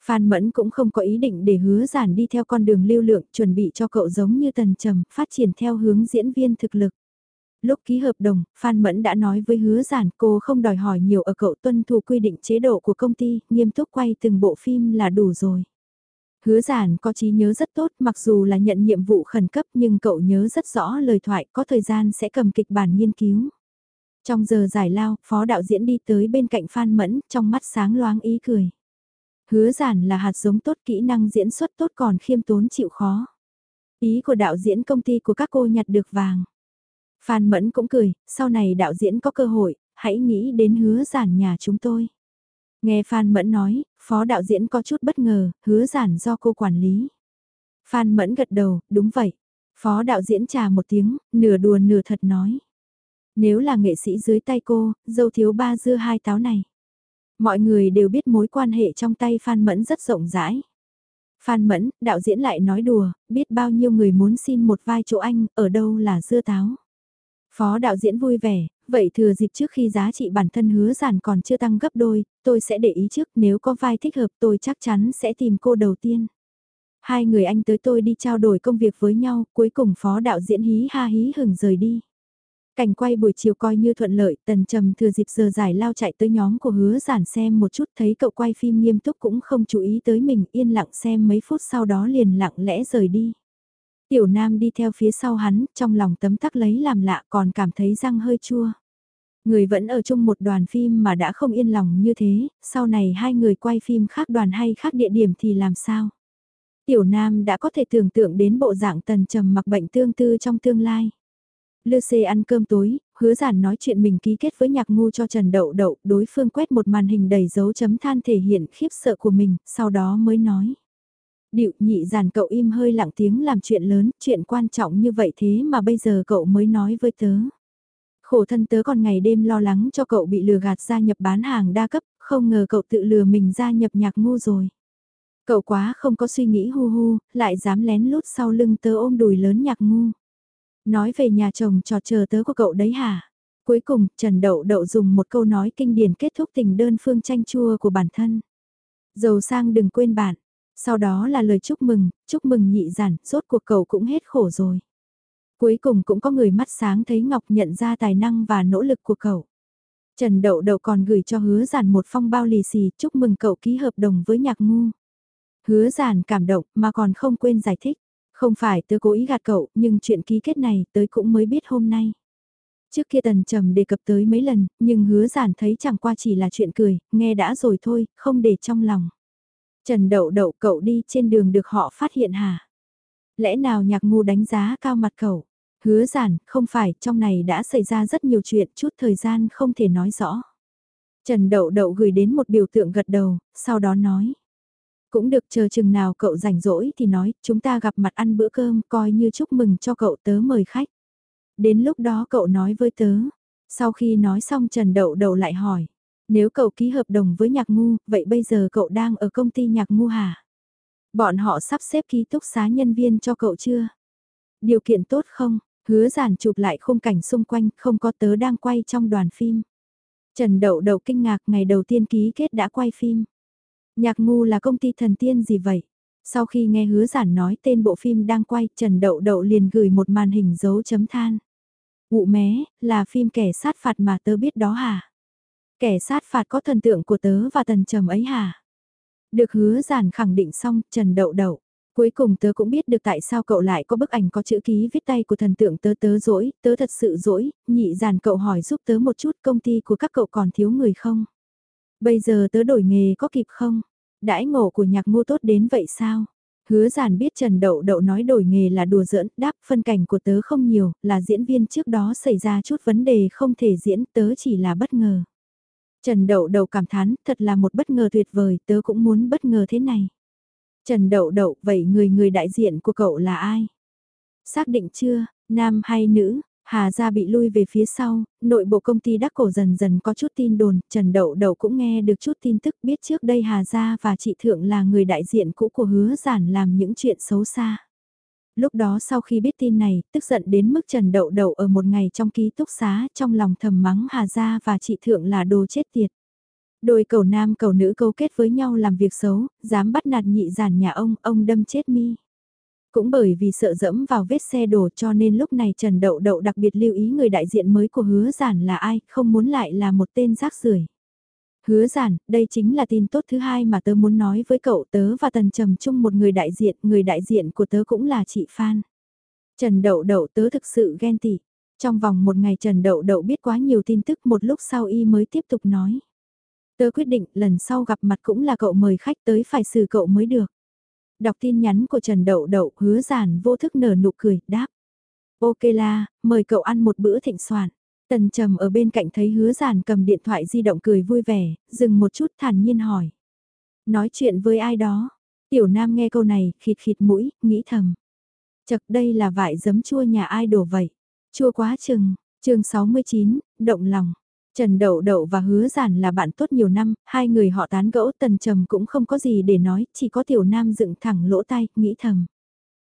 Phan Mẫn cũng không có ý định để hứa giản đi theo con đường lưu lượng chuẩn bị cho cậu giống như tần trầm, phát triển theo hướng diễn viên thực lực. Lúc ký hợp đồng, Phan Mẫn đã nói với hứa giản cô không đòi hỏi nhiều ở cậu tuân thủ quy định chế độ của công ty, nghiêm túc quay từng bộ phim là đủ rồi. Hứa giản có trí nhớ rất tốt mặc dù là nhận nhiệm vụ khẩn cấp nhưng cậu nhớ rất rõ lời thoại có thời gian sẽ cầm kịch bản nghiên cứu. Trong giờ giải lao, phó đạo diễn đi tới bên cạnh Phan Mẫn trong mắt sáng loáng ý cười. Hứa giản là hạt giống tốt kỹ năng diễn xuất tốt còn khiêm tốn chịu khó. Ý của đạo diễn công ty của các cô nhặt được vàng. Phan Mẫn cũng cười, sau này đạo diễn có cơ hội, hãy nghĩ đến hứa giản nhà chúng tôi. Nghe Phan Mẫn nói, phó đạo diễn có chút bất ngờ, hứa giản do cô quản lý. Phan Mẫn gật đầu, đúng vậy. Phó đạo diễn trà một tiếng, nửa đùa nửa thật nói. Nếu là nghệ sĩ dưới tay cô, dâu thiếu ba dưa hai táo này. Mọi người đều biết mối quan hệ trong tay Phan Mẫn rất rộng rãi. Phan Mẫn, đạo diễn lại nói đùa, biết bao nhiêu người muốn xin một vai chỗ anh, ở đâu là dưa táo. Phó đạo diễn vui vẻ, vậy thừa dịp trước khi giá trị bản thân hứa giản còn chưa tăng gấp đôi, tôi sẽ để ý trước nếu có vai thích hợp tôi chắc chắn sẽ tìm cô đầu tiên. Hai người anh tới tôi đi trao đổi công việc với nhau, cuối cùng phó đạo diễn hí ha hí hừng rời đi. Cảnh quay buổi chiều coi như thuận lợi, tần trầm thừa dịp giờ giải lao chạy tới nhóm của hứa giản xem một chút thấy cậu quay phim nghiêm túc cũng không chú ý tới mình yên lặng xem mấy phút sau đó liền lặng lẽ rời đi. Tiểu Nam đi theo phía sau hắn, trong lòng tấm tắc lấy làm lạ còn cảm thấy răng hơi chua. Người vẫn ở chung một đoàn phim mà đã không yên lòng như thế, sau này hai người quay phim khác đoàn hay khác địa điểm thì làm sao? Tiểu Nam đã có thể tưởng tượng đến bộ dạng tần trầm mặc bệnh tương tư trong tương lai. Lư xê ăn cơm tối, hứa giản nói chuyện mình ký kết với nhạc ngu cho Trần Đậu Đậu, đối phương quét một màn hình đầy dấu chấm than thể hiện khiếp sợ của mình, sau đó mới nói. Điệu nhị giàn cậu im hơi lặng tiếng làm chuyện lớn, chuyện quan trọng như vậy thế mà bây giờ cậu mới nói với tớ. Khổ thân tớ còn ngày đêm lo lắng cho cậu bị lừa gạt gia nhập bán hàng đa cấp, không ngờ cậu tự lừa mình gia nhập nhạc ngu rồi. Cậu quá không có suy nghĩ hu hu, lại dám lén lút sau lưng tớ ôm đùi lớn nhạc ngu. Nói về nhà chồng trò chờ tớ của cậu đấy hả? Cuối cùng, Trần Đậu Đậu dùng một câu nói kinh điển kết thúc tình đơn phương tranh chua của bản thân. Dầu sang đừng quên bạn. Sau đó là lời chúc mừng, chúc mừng nhị giản, rốt cuộc cậu cũng hết khổ rồi. Cuối cùng cũng có người mắt sáng thấy Ngọc nhận ra tài năng và nỗ lực của cậu. Trần Đậu Đậu còn gửi cho hứa giản một phong bao lì xì chúc mừng cậu ký hợp đồng với nhạc ngu. Hứa giản cảm động mà còn không quên giải thích. Không phải tớ cố ý gạt cậu, nhưng chuyện ký kết này tớ cũng mới biết hôm nay. Trước kia tần trầm đề cập tới mấy lần, nhưng hứa giản thấy chẳng qua chỉ là chuyện cười, nghe đã rồi thôi, không để trong lòng. Trần đậu đậu cậu đi trên đường được họ phát hiện hả? Lẽ nào nhạc ngu đánh giá cao mặt cậu? Hứa giản, không phải, trong này đã xảy ra rất nhiều chuyện, chút thời gian không thể nói rõ. Trần đậu đậu gửi đến một biểu tượng gật đầu, sau đó nói. Cũng được chờ chừng nào cậu rảnh rỗi thì nói, chúng ta gặp mặt ăn bữa cơm coi như chúc mừng cho cậu tớ mời khách. Đến lúc đó cậu nói với tớ. Sau khi nói xong Trần Đậu Đậu lại hỏi. Nếu cậu ký hợp đồng với nhạc ngu, vậy bây giờ cậu đang ở công ty nhạc ngu hả? Bọn họ sắp xếp ký túc xá nhân viên cho cậu chưa? Điều kiện tốt không? Hứa giản chụp lại khung cảnh xung quanh, không có tớ đang quay trong đoàn phim. Trần Đậu Đậu kinh ngạc ngày đầu tiên ký kết đã quay phim. Nhạc ngu là công ty thần tiên gì vậy? Sau khi nghe hứa giản nói tên bộ phim đang quay, Trần Đậu Đậu liền gửi một màn hình dấu chấm than. Vụ mé, là phim kẻ sát phạt mà tớ biết đó hả? Kẻ sát phạt có thần tượng của tớ và tần trầm ấy hả? Được hứa giản khẳng định xong, Trần Đậu Đậu. Cuối cùng tớ cũng biết được tại sao cậu lại có bức ảnh có chữ ký viết tay của thần tượng tớ tớ dỗi, tớ thật sự dỗi, nhị giản cậu hỏi giúp tớ một chút công ty của các cậu còn thiếu người không? Bây giờ tớ đổi nghề có kịp không? Đãi ngộ của nhạc ngô tốt đến vậy sao? Hứa giản biết Trần Đậu Đậu nói đổi nghề là đùa giỡn, đáp phân cảnh của tớ không nhiều, là diễn viên trước đó xảy ra chút vấn đề không thể diễn, tớ chỉ là bất ngờ. Trần Đậu Đậu cảm thán, thật là một bất ngờ tuyệt vời, tớ cũng muốn bất ngờ thế này. Trần Đậu Đậu, vậy người người đại diện của cậu là ai? Xác định chưa, nam hay nữ? Hà Gia bị lui về phía sau, nội bộ công ty đắc cổ dần dần có chút tin đồn, Trần Đậu Đậu cũng nghe được chút tin tức biết trước đây Hà Gia và chị Thượng là người đại diện cũ của hứa giản làm những chuyện xấu xa. Lúc đó sau khi biết tin này, tức giận đến mức Trần Đậu Đậu ở một ngày trong ký túc xá trong lòng thầm mắng Hà Gia và chị Thượng là đồ chết tiệt. Đôi cầu nam cầu nữ câu kết với nhau làm việc xấu, dám bắt nạt nhị giản nhà ông, ông đâm chết mi. Cũng bởi vì sợ dẫm vào vết xe đổ cho nên lúc này Trần Đậu Đậu đặc biệt lưu ý người đại diện mới của hứa giản là ai, không muốn lại là một tên rác rưởi. Hứa giản, đây chính là tin tốt thứ hai mà tớ muốn nói với cậu tớ và Tần Trầm chung một người đại diện, người đại diện của tớ cũng là chị Phan. Trần Đậu Đậu tớ thực sự ghen tị. Trong vòng một ngày Trần Đậu Đậu biết quá nhiều tin tức một lúc sau y mới tiếp tục nói. Tớ quyết định lần sau gặp mặt cũng là cậu mời khách tới phải xử cậu mới được. Đọc tin nhắn của Trần Đậu Đậu hứa giản vô thức nở nụ cười, đáp. Ok la, mời cậu ăn một bữa thịnh soạn. Tần trầm ở bên cạnh thấy hứa giản cầm điện thoại di động cười vui vẻ, dừng một chút thản nhiên hỏi. Nói chuyện với ai đó? Tiểu Nam nghe câu này, khịt khịt mũi, nghĩ thầm. Chật đây là vải giấm chua nhà ai đổ vậy? Chua quá chừng, chương 69, động lòng. Trần Đậu Đậu và Hứa Giản là bạn tốt nhiều năm, hai người họ tán gẫu tần trầm cũng không có gì để nói, chỉ có tiểu nam dựng thẳng lỗ tai, nghĩ thầm.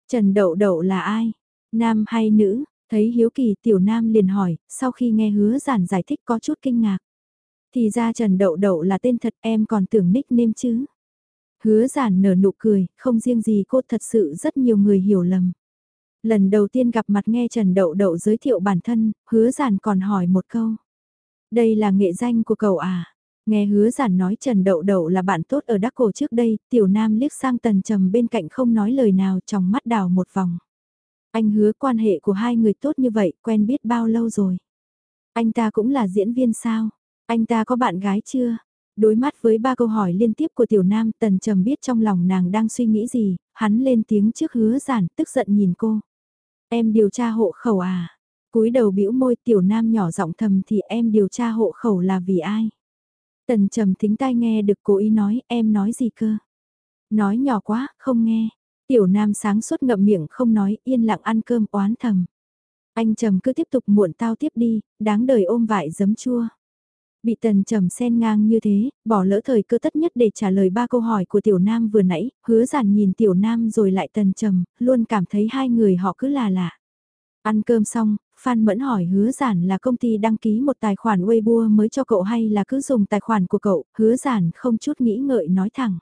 Trần Đậu Đậu là ai? Nam hay nữ? Thấy hiếu kỳ tiểu nam liền hỏi, sau khi nghe Hứa Giản giải thích có chút kinh ngạc. Thì ra Trần Đậu Đậu là tên thật em còn tưởng nickname chứ. Hứa Giản nở nụ cười, không riêng gì cô thật sự rất nhiều người hiểu lầm. Lần đầu tiên gặp mặt nghe Trần Đậu Đậu giới thiệu bản thân, Hứa Giản còn hỏi một câu. Đây là nghệ danh của cậu à? Nghe hứa giản nói Trần Đậu Đậu là bạn tốt ở Đắc Cổ trước đây, tiểu nam liếc sang tần trầm bên cạnh không nói lời nào trong mắt đào một vòng. Anh hứa quan hệ của hai người tốt như vậy, quen biết bao lâu rồi? Anh ta cũng là diễn viên sao? Anh ta có bạn gái chưa? Đối mắt với ba câu hỏi liên tiếp của tiểu nam tần trầm biết trong lòng nàng đang suy nghĩ gì, hắn lên tiếng trước hứa giản tức giận nhìn cô. Em điều tra hộ khẩu à? cúi đầu bĩu môi tiểu nam nhỏ giọng thầm thì em điều tra hộ khẩu là vì ai. Tần trầm thính tai nghe được cố ý nói em nói gì cơ. Nói nhỏ quá, không nghe. Tiểu nam sáng suốt ngậm miệng không nói yên lặng ăn cơm oán thầm. Anh trầm cứ tiếp tục muộn tao tiếp đi, đáng đời ôm vải giấm chua. Bị tần trầm sen ngang như thế, bỏ lỡ thời cơ tất nhất để trả lời ba câu hỏi của tiểu nam vừa nãy, hứa giản nhìn tiểu nam rồi lại tần trầm, luôn cảm thấy hai người họ cứ là lạ. Ăn cơm xong, Phan Mẫn hỏi hứa giản là công ty đăng ký một tài khoản Weibo mới cho cậu hay là cứ dùng tài khoản của cậu, hứa giản không chút nghĩ ngợi nói thẳng.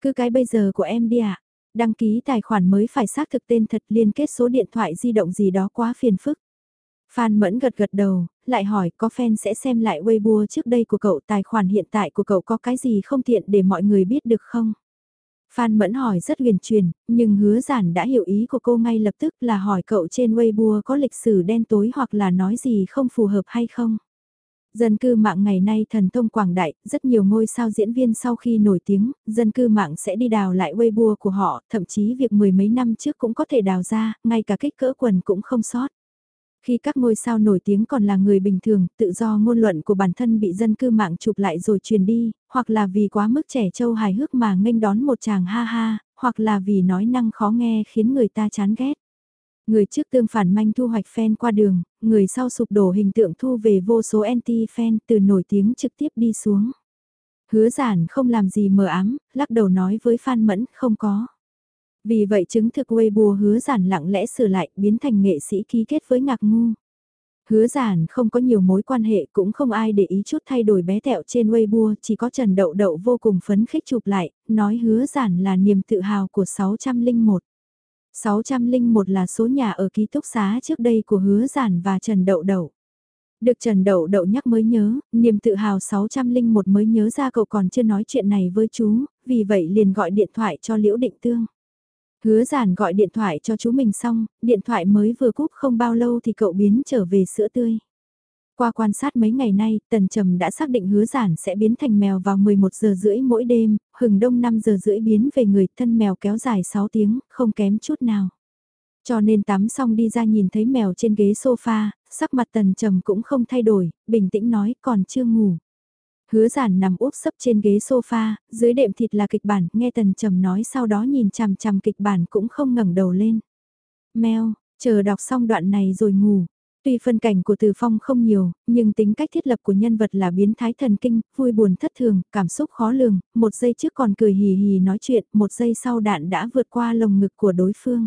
Cứ cái bây giờ của em đi ạ, đăng ký tài khoản mới phải xác thực tên thật liên kết số điện thoại di động gì đó quá phiền phức. Phan Mẫn gật gật đầu, lại hỏi có fan sẽ xem lại Weibo trước đây của cậu tài khoản hiện tại của cậu có cái gì không tiện để mọi người biết được không? Phan Mẫn hỏi rất huyền truyền, nhưng hứa giản đã hiểu ý của cô ngay lập tức là hỏi cậu trên Weibo có lịch sử đen tối hoặc là nói gì không phù hợp hay không. Dân cư mạng ngày nay thần thông quảng đại, rất nhiều ngôi sao diễn viên sau khi nổi tiếng, dân cư mạng sẽ đi đào lại Weibo của họ, thậm chí việc mười mấy năm trước cũng có thể đào ra, ngay cả kích cỡ quần cũng không sót. Khi các ngôi sao nổi tiếng còn là người bình thường, tự do ngôn luận của bản thân bị dân cư mạng chụp lại rồi truyền đi, hoặc là vì quá mức trẻ trâu hài hước mà nghênh đón một chàng ha ha, hoặc là vì nói năng khó nghe khiến người ta chán ghét. Người trước tương phản manh thu hoạch fan qua đường, người sau sụp đổ hình tượng thu về vô số anti-fan từ nổi tiếng trực tiếp đi xuống. Hứa giản không làm gì mờ ám, lắc đầu nói với Phan Mẫn không có. Vì vậy chứng thực Weibo hứa giản lặng lẽ sửa lại biến thành nghệ sĩ ký kết với ngạc ngu. Hứa giản không có nhiều mối quan hệ cũng không ai để ý chút thay đổi bé tẹo trên Weibo, chỉ có Trần Đậu Đậu vô cùng phấn khích chụp lại, nói hứa giản là niềm tự hào của 601. 601 là số nhà ở ký túc xá trước đây của hứa giản và Trần Đậu Đậu. Được Trần Đậu Đậu nhắc mới nhớ, niềm tự hào 601 mới nhớ ra cậu còn chưa nói chuyện này với chú, vì vậy liền gọi điện thoại cho Liễu Định Tương. Hứa giản gọi điện thoại cho chú mình xong, điện thoại mới vừa cúp không bao lâu thì cậu biến trở về sữa tươi. Qua quan sát mấy ngày nay, Tần Trầm đã xác định hứa giản sẽ biến thành mèo vào 11 giờ rưỡi mỗi đêm, hừng đông 5 giờ rưỡi biến về người thân mèo kéo dài 6 tiếng, không kém chút nào. Cho nên tắm xong đi ra nhìn thấy mèo trên ghế sofa, sắc mặt Tần Trầm cũng không thay đổi, bình tĩnh nói còn chưa ngủ. Hứa giản nằm úp sấp trên ghế sofa, dưới đệm thịt là kịch bản, nghe Tần Trầm nói sau đó nhìn chằm chằm kịch bản cũng không ngẩng đầu lên. Mèo, chờ đọc xong đoạn này rồi ngủ. Tuy phân cảnh của Từ Phong không nhiều, nhưng tính cách thiết lập của nhân vật là biến thái thần kinh, vui buồn thất thường, cảm xúc khó lường, một giây trước còn cười hì hì nói chuyện, một giây sau đạn đã vượt qua lồng ngực của đối phương.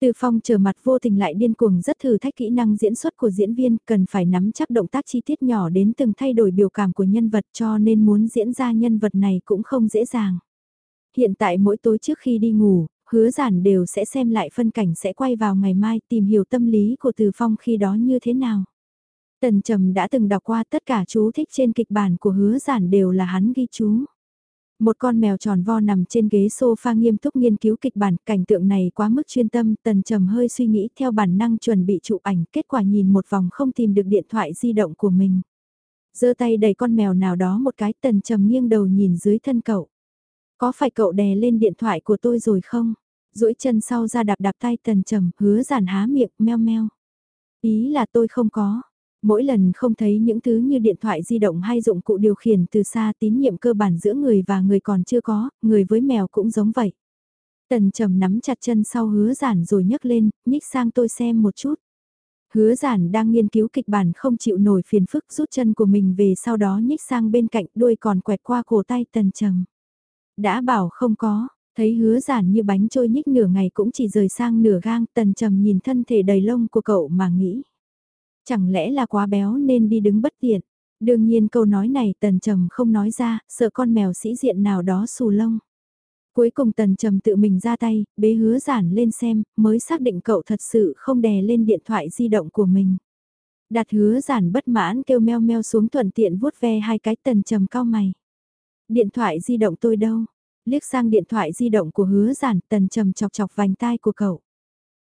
Từ phong trở mặt vô tình lại điên cuồng rất thử thách kỹ năng diễn xuất của diễn viên, cần phải nắm chắc động tác chi tiết nhỏ đến từng thay đổi biểu cảm của nhân vật cho nên muốn diễn ra nhân vật này cũng không dễ dàng. Hiện tại mỗi tối trước khi đi ngủ, hứa giản đều sẽ xem lại phân cảnh sẽ quay vào ngày mai tìm hiểu tâm lý của Từ Phong khi đó như thế nào. Tần Trầm đã từng đọc qua tất cả chú thích trên kịch bản của hứa giản đều là hắn ghi chú. Một con mèo tròn vo nằm trên ghế sofa nghiêm túc nghiên cứu kịch bản, cảnh tượng này quá mức chuyên tâm, tần trầm hơi suy nghĩ theo bản năng chuẩn bị chụp ảnh, kết quả nhìn một vòng không tìm được điện thoại di động của mình. giơ tay đẩy con mèo nào đó một cái tần trầm nghiêng đầu nhìn dưới thân cậu. Có phải cậu đè lên điện thoại của tôi rồi không? duỗi chân sau ra đạp đạp tay tần trầm, hứa giản há miệng, meo meo. Ý là tôi không có, Mỗi lần không thấy những thứ như điện thoại di động hay dụng cụ điều khiển từ xa tín nhiệm cơ bản giữa người và người còn chưa có, người với mèo cũng giống vậy. Tần trầm nắm chặt chân sau hứa giản rồi nhấc lên, nhích sang tôi xem một chút. Hứa giản đang nghiên cứu kịch bản không chịu nổi phiền phức rút chân của mình về sau đó nhích sang bên cạnh đuôi còn quẹt qua cổ tay tần trầm. Đã bảo không có, thấy hứa giản như bánh trôi nhích nửa ngày cũng chỉ rời sang nửa gang tần trầm nhìn thân thể đầy lông của cậu mà nghĩ. Chẳng lẽ là quá béo nên đi đứng bất tiện. Đương nhiên câu nói này tần trầm không nói ra, sợ con mèo sĩ diện nào đó xù lông. Cuối cùng tần trầm tự mình ra tay, bế hứa giản lên xem, mới xác định cậu thật sự không đè lên điện thoại di động của mình. Đặt hứa giản bất mãn kêu meo meo xuống thuận tiện vuốt ve hai cái tần trầm cao mày. Điện thoại di động tôi đâu? Liếc sang điện thoại di động của hứa giản tần trầm chọc chọc vành tai của cậu.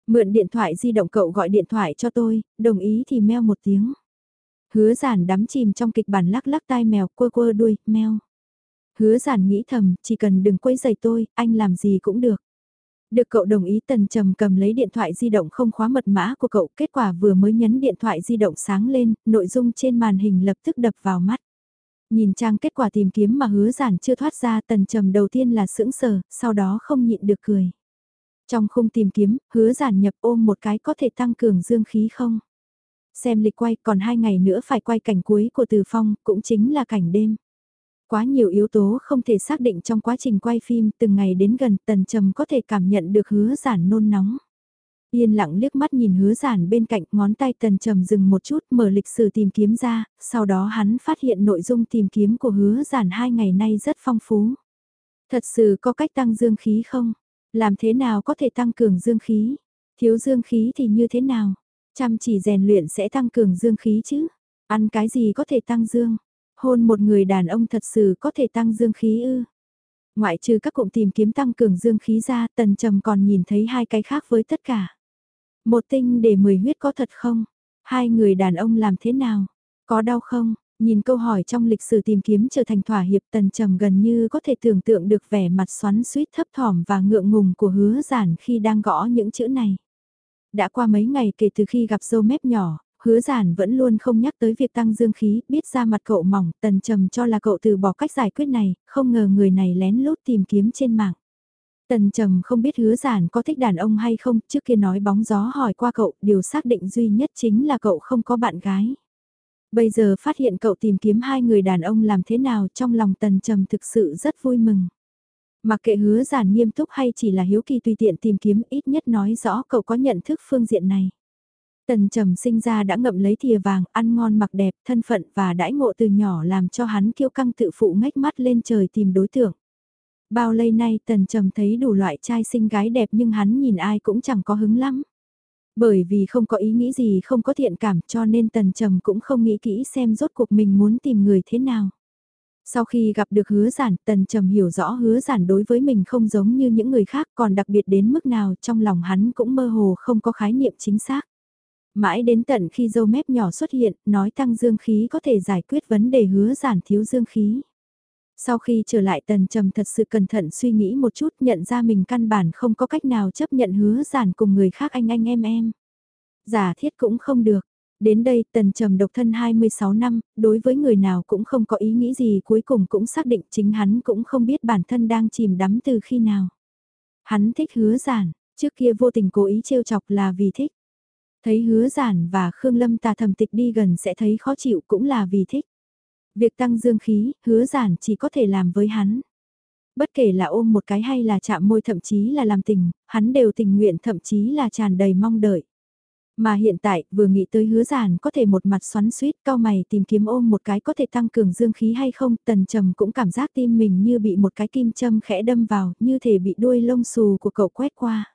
Mượn điện thoại di động cậu gọi điện thoại cho tôi, đồng ý thì meo một tiếng. Hứa giản đắm chìm trong kịch bản lắc lắc tai mèo quơ quơ đuôi, meo. Hứa giản nghĩ thầm, chỉ cần đừng quấy giày tôi, anh làm gì cũng được. Được cậu đồng ý tần trầm cầm lấy điện thoại di động không khóa mật mã của cậu, kết quả vừa mới nhấn điện thoại di động sáng lên, nội dung trên màn hình lập tức đập vào mắt. Nhìn trang kết quả tìm kiếm mà hứa giản chưa thoát ra tần trầm đầu tiên là sững sờ, sau đó không nhịn được cười. Trong khung tìm kiếm, hứa giản nhập ôm một cái có thể tăng cường dương khí không? Xem lịch quay còn hai ngày nữa phải quay cảnh cuối của Từ Phong, cũng chính là cảnh đêm. Quá nhiều yếu tố không thể xác định trong quá trình quay phim từng ngày đến gần tần trầm có thể cảm nhận được hứa giản nôn nóng. Yên lặng liếc mắt nhìn hứa giản bên cạnh ngón tay tần trầm dừng một chút mở lịch sử tìm kiếm ra, sau đó hắn phát hiện nội dung tìm kiếm của hứa giản hai ngày nay rất phong phú. Thật sự có cách tăng dương khí không? Làm thế nào có thể tăng cường dương khí? Thiếu dương khí thì như thế nào? Chăm chỉ rèn luyện sẽ tăng cường dương khí chứ? Ăn cái gì có thể tăng dương? Hôn một người đàn ông thật sự có thể tăng dương khí ư? Ngoại trừ các cụm tìm kiếm tăng cường dương khí ra, tần trầm còn nhìn thấy hai cái khác với tất cả. Một tinh để mười huyết có thật không? Hai người đàn ông làm thế nào? Có đau không? Nhìn câu hỏi trong lịch sử tìm kiếm trở thành thỏa hiệp tần trầm gần như có thể tưởng tượng được vẻ mặt xoắn suýt thấp thỏm và ngượng ngùng của hứa giản khi đang gõ những chữ này. Đã qua mấy ngày kể từ khi gặp dâu mép nhỏ, hứa giản vẫn luôn không nhắc tới việc tăng dương khí, biết ra mặt cậu mỏng, tần trầm cho là cậu từ bỏ cách giải quyết này, không ngờ người này lén lút tìm kiếm trên mạng. Tần trầm không biết hứa giản có thích đàn ông hay không, trước kia nói bóng gió hỏi qua cậu, điều xác định duy nhất chính là cậu không có bạn gái. Bây giờ phát hiện cậu tìm kiếm hai người đàn ông làm thế nào trong lòng tần trầm thực sự rất vui mừng. Mặc kệ hứa giản nghiêm túc hay chỉ là hiếu kỳ tùy tiện tìm kiếm ít nhất nói rõ cậu có nhận thức phương diện này. Tần trầm sinh ra đã ngậm lấy thìa vàng, ăn ngon mặc đẹp, thân phận và đãi ngộ từ nhỏ làm cho hắn kiêu căng tự phụ ngách mắt lên trời tìm đối tượng. Bao lây nay tần trầm thấy đủ loại trai xinh gái đẹp nhưng hắn nhìn ai cũng chẳng có hứng lắm. Bởi vì không có ý nghĩ gì không có thiện cảm cho nên tần trầm cũng không nghĩ kỹ xem rốt cuộc mình muốn tìm người thế nào. Sau khi gặp được hứa giản, tần trầm hiểu rõ hứa giản đối với mình không giống như những người khác còn đặc biệt đến mức nào trong lòng hắn cũng mơ hồ không có khái niệm chính xác. Mãi đến tận khi dâu mép nhỏ xuất hiện, nói tăng dương khí có thể giải quyết vấn đề hứa giản thiếu dương khí. Sau khi trở lại tần trầm thật sự cẩn thận suy nghĩ một chút nhận ra mình căn bản không có cách nào chấp nhận hứa giản cùng người khác anh anh em em. Giả thiết cũng không được. Đến đây tần trầm độc thân 26 năm, đối với người nào cũng không có ý nghĩ gì cuối cùng cũng xác định chính hắn cũng không biết bản thân đang chìm đắm từ khi nào. Hắn thích hứa giản, trước kia vô tình cố ý trêu chọc là vì thích. Thấy hứa giản và Khương Lâm tà thầm tịch đi gần sẽ thấy khó chịu cũng là vì thích. Việc tăng dương khí, hứa giản chỉ có thể làm với hắn. Bất kể là ôm một cái hay là chạm môi thậm chí là làm tình, hắn đều tình nguyện thậm chí là tràn đầy mong đợi. Mà hiện tại, vừa nghĩ tới hứa giản có thể một mặt xoắn suýt cao mày tìm kiếm ôm một cái có thể tăng cường dương khí hay không, tần trầm cũng cảm giác tim mình như bị một cái kim châm khẽ đâm vào, như thể bị đuôi lông xù của cậu quét qua.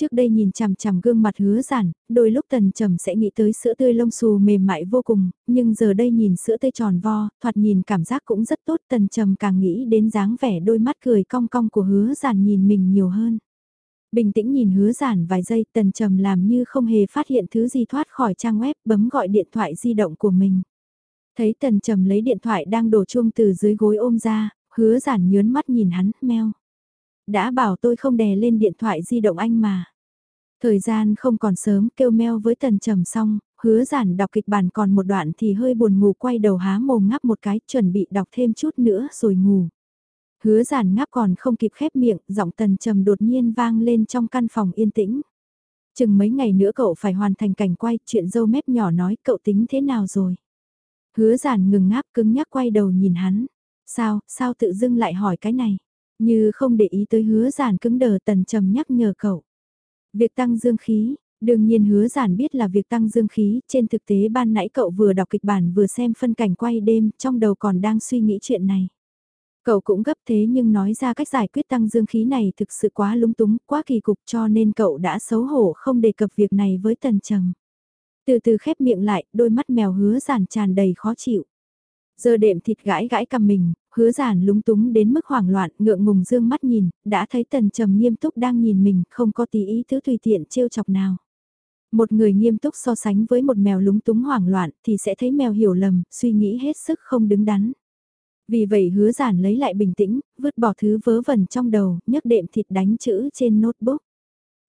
Trước đây nhìn chằm chằm gương mặt hứa giản, đôi lúc tần trầm sẽ nghĩ tới sữa tươi lông xù mềm mại vô cùng, nhưng giờ đây nhìn sữa tươi tròn vo, thoạt nhìn cảm giác cũng rất tốt tần trầm càng nghĩ đến dáng vẻ đôi mắt cười cong cong của hứa giản nhìn mình nhiều hơn. Bình tĩnh nhìn hứa giản vài giây tần trầm làm như không hề phát hiện thứ gì thoát khỏi trang web bấm gọi điện thoại di động của mình. Thấy tần trầm lấy điện thoại đang đổ chuông từ dưới gối ôm ra, hứa giản nhớn mắt nhìn hắn, meo. Đã bảo tôi không đè lên điện thoại di động anh mà. Thời gian không còn sớm kêu meo với tần trầm xong, hứa giản đọc kịch bản còn một đoạn thì hơi buồn ngủ quay đầu há mồm ngắp một cái chuẩn bị đọc thêm chút nữa rồi ngủ. Hứa giản ngáp còn không kịp khép miệng, giọng tần trầm đột nhiên vang lên trong căn phòng yên tĩnh. Chừng mấy ngày nữa cậu phải hoàn thành cảnh quay, chuyện dâu mép nhỏ nói cậu tính thế nào rồi. Hứa giản ngừng ngáp cứng nhắc quay đầu nhìn hắn. Sao, sao tự dưng lại hỏi cái này? Như không để ý tới hứa giản cứng đờ tần trầm nhắc nhở cậu. Việc tăng dương khí, đương nhiên hứa giản biết là việc tăng dương khí, trên thực tế ban nãy cậu vừa đọc kịch bản vừa xem phân cảnh quay đêm, trong đầu còn đang suy nghĩ chuyện này. Cậu cũng gấp thế nhưng nói ra cách giải quyết tăng dương khí này thực sự quá lúng túng, quá kỳ cục cho nên cậu đã xấu hổ không đề cập việc này với tần trầm. Từ từ khép miệng lại, đôi mắt mèo hứa giản tràn đầy khó chịu. Giờ đệm thịt gãi gãi cầm mình, hứa giản lúng túng đến mức hoảng loạn, ngượng ngùng dương mắt nhìn, đã thấy tần trầm nghiêm túc đang nhìn mình, không có tí ý thứ tùy tiện trêu chọc nào. Một người nghiêm túc so sánh với một mèo lúng túng hoảng loạn thì sẽ thấy mèo hiểu lầm, suy nghĩ hết sức không đứng đắn. Vì vậy hứa giản lấy lại bình tĩnh, vứt bỏ thứ vớ vẩn trong đầu, nhấc đệm thịt đánh chữ trên notebook.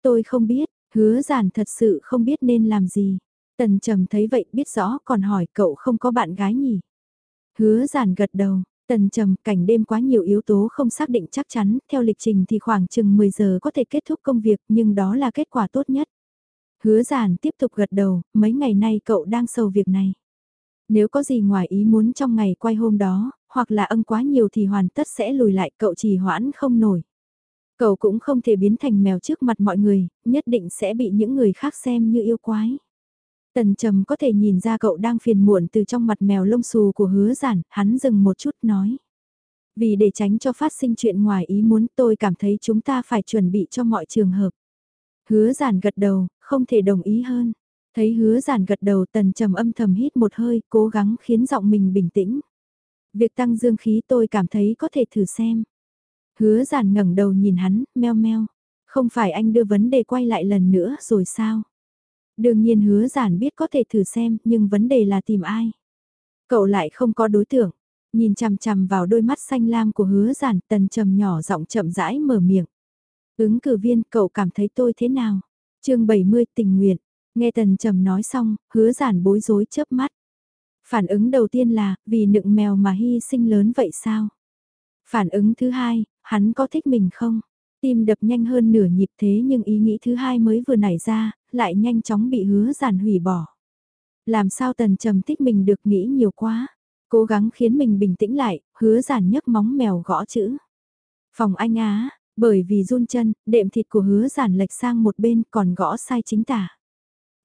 Tôi không biết, hứa giản thật sự không biết nên làm gì. Tần trầm thấy vậy biết rõ còn hỏi cậu không có bạn gái nhỉ. Hứa giản gật đầu, tần trầm cảnh đêm quá nhiều yếu tố không xác định chắc chắn, theo lịch trình thì khoảng chừng 10 giờ có thể kết thúc công việc nhưng đó là kết quả tốt nhất. Hứa giản tiếp tục gật đầu, mấy ngày nay cậu đang sầu việc này. Nếu có gì ngoài ý muốn trong ngày quay hôm đó, hoặc là ân quá nhiều thì hoàn tất sẽ lùi lại cậu chỉ hoãn không nổi. Cậu cũng không thể biến thành mèo trước mặt mọi người, nhất định sẽ bị những người khác xem như yêu quái. Tần trầm có thể nhìn ra cậu đang phiền muộn từ trong mặt mèo lông xù của hứa giản, hắn dừng một chút nói. Vì để tránh cho phát sinh chuyện ngoài ý muốn tôi cảm thấy chúng ta phải chuẩn bị cho mọi trường hợp. Hứa giản gật đầu, không thể đồng ý hơn. Thấy hứa giản gật đầu tần trầm âm thầm hít một hơi, cố gắng khiến giọng mình bình tĩnh. Việc tăng dương khí tôi cảm thấy có thể thử xem. Hứa giản ngẩng đầu nhìn hắn, meo meo. Không phải anh đưa vấn đề quay lại lần nữa rồi sao? Đương nhiên hứa giản biết có thể thử xem, nhưng vấn đề là tìm ai. Cậu lại không có đối tượng. Nhìn chằm chằm vào đôi mắt xanh lam của hứa giản, tần trầm nhỏ giọng chậm rãi mở miệng. Ứng cử viên, cậu cảm thấy tôi thế nào? chương 70 tình nguyện. Nghe tần trầm nói xong, hứa giản bối rối chớp mắt. Phản ứng đầu tiên là, vì nựng mèo mà hy sinh lớn vậy sao? Phản ứng thứ hai, hắn có thích mình không? Tim đập nhanh hơn nửa nhịp thế nhưng ý nghĩ thứ hai mới vừa nảy ra, lại nhanh chóng bị hứa giản hủy bỏ. Làm sao tần trầm thích mình được nghĩ nhiều quá? Cố gắng khiến mình bình tĩnh lại, hứa giản nhấc móng mèo gõ chữ. Phòng anh á, bởi vì run chân, đệm thịt của hứa giản lệch sang một bên còn gõ sai chính tả.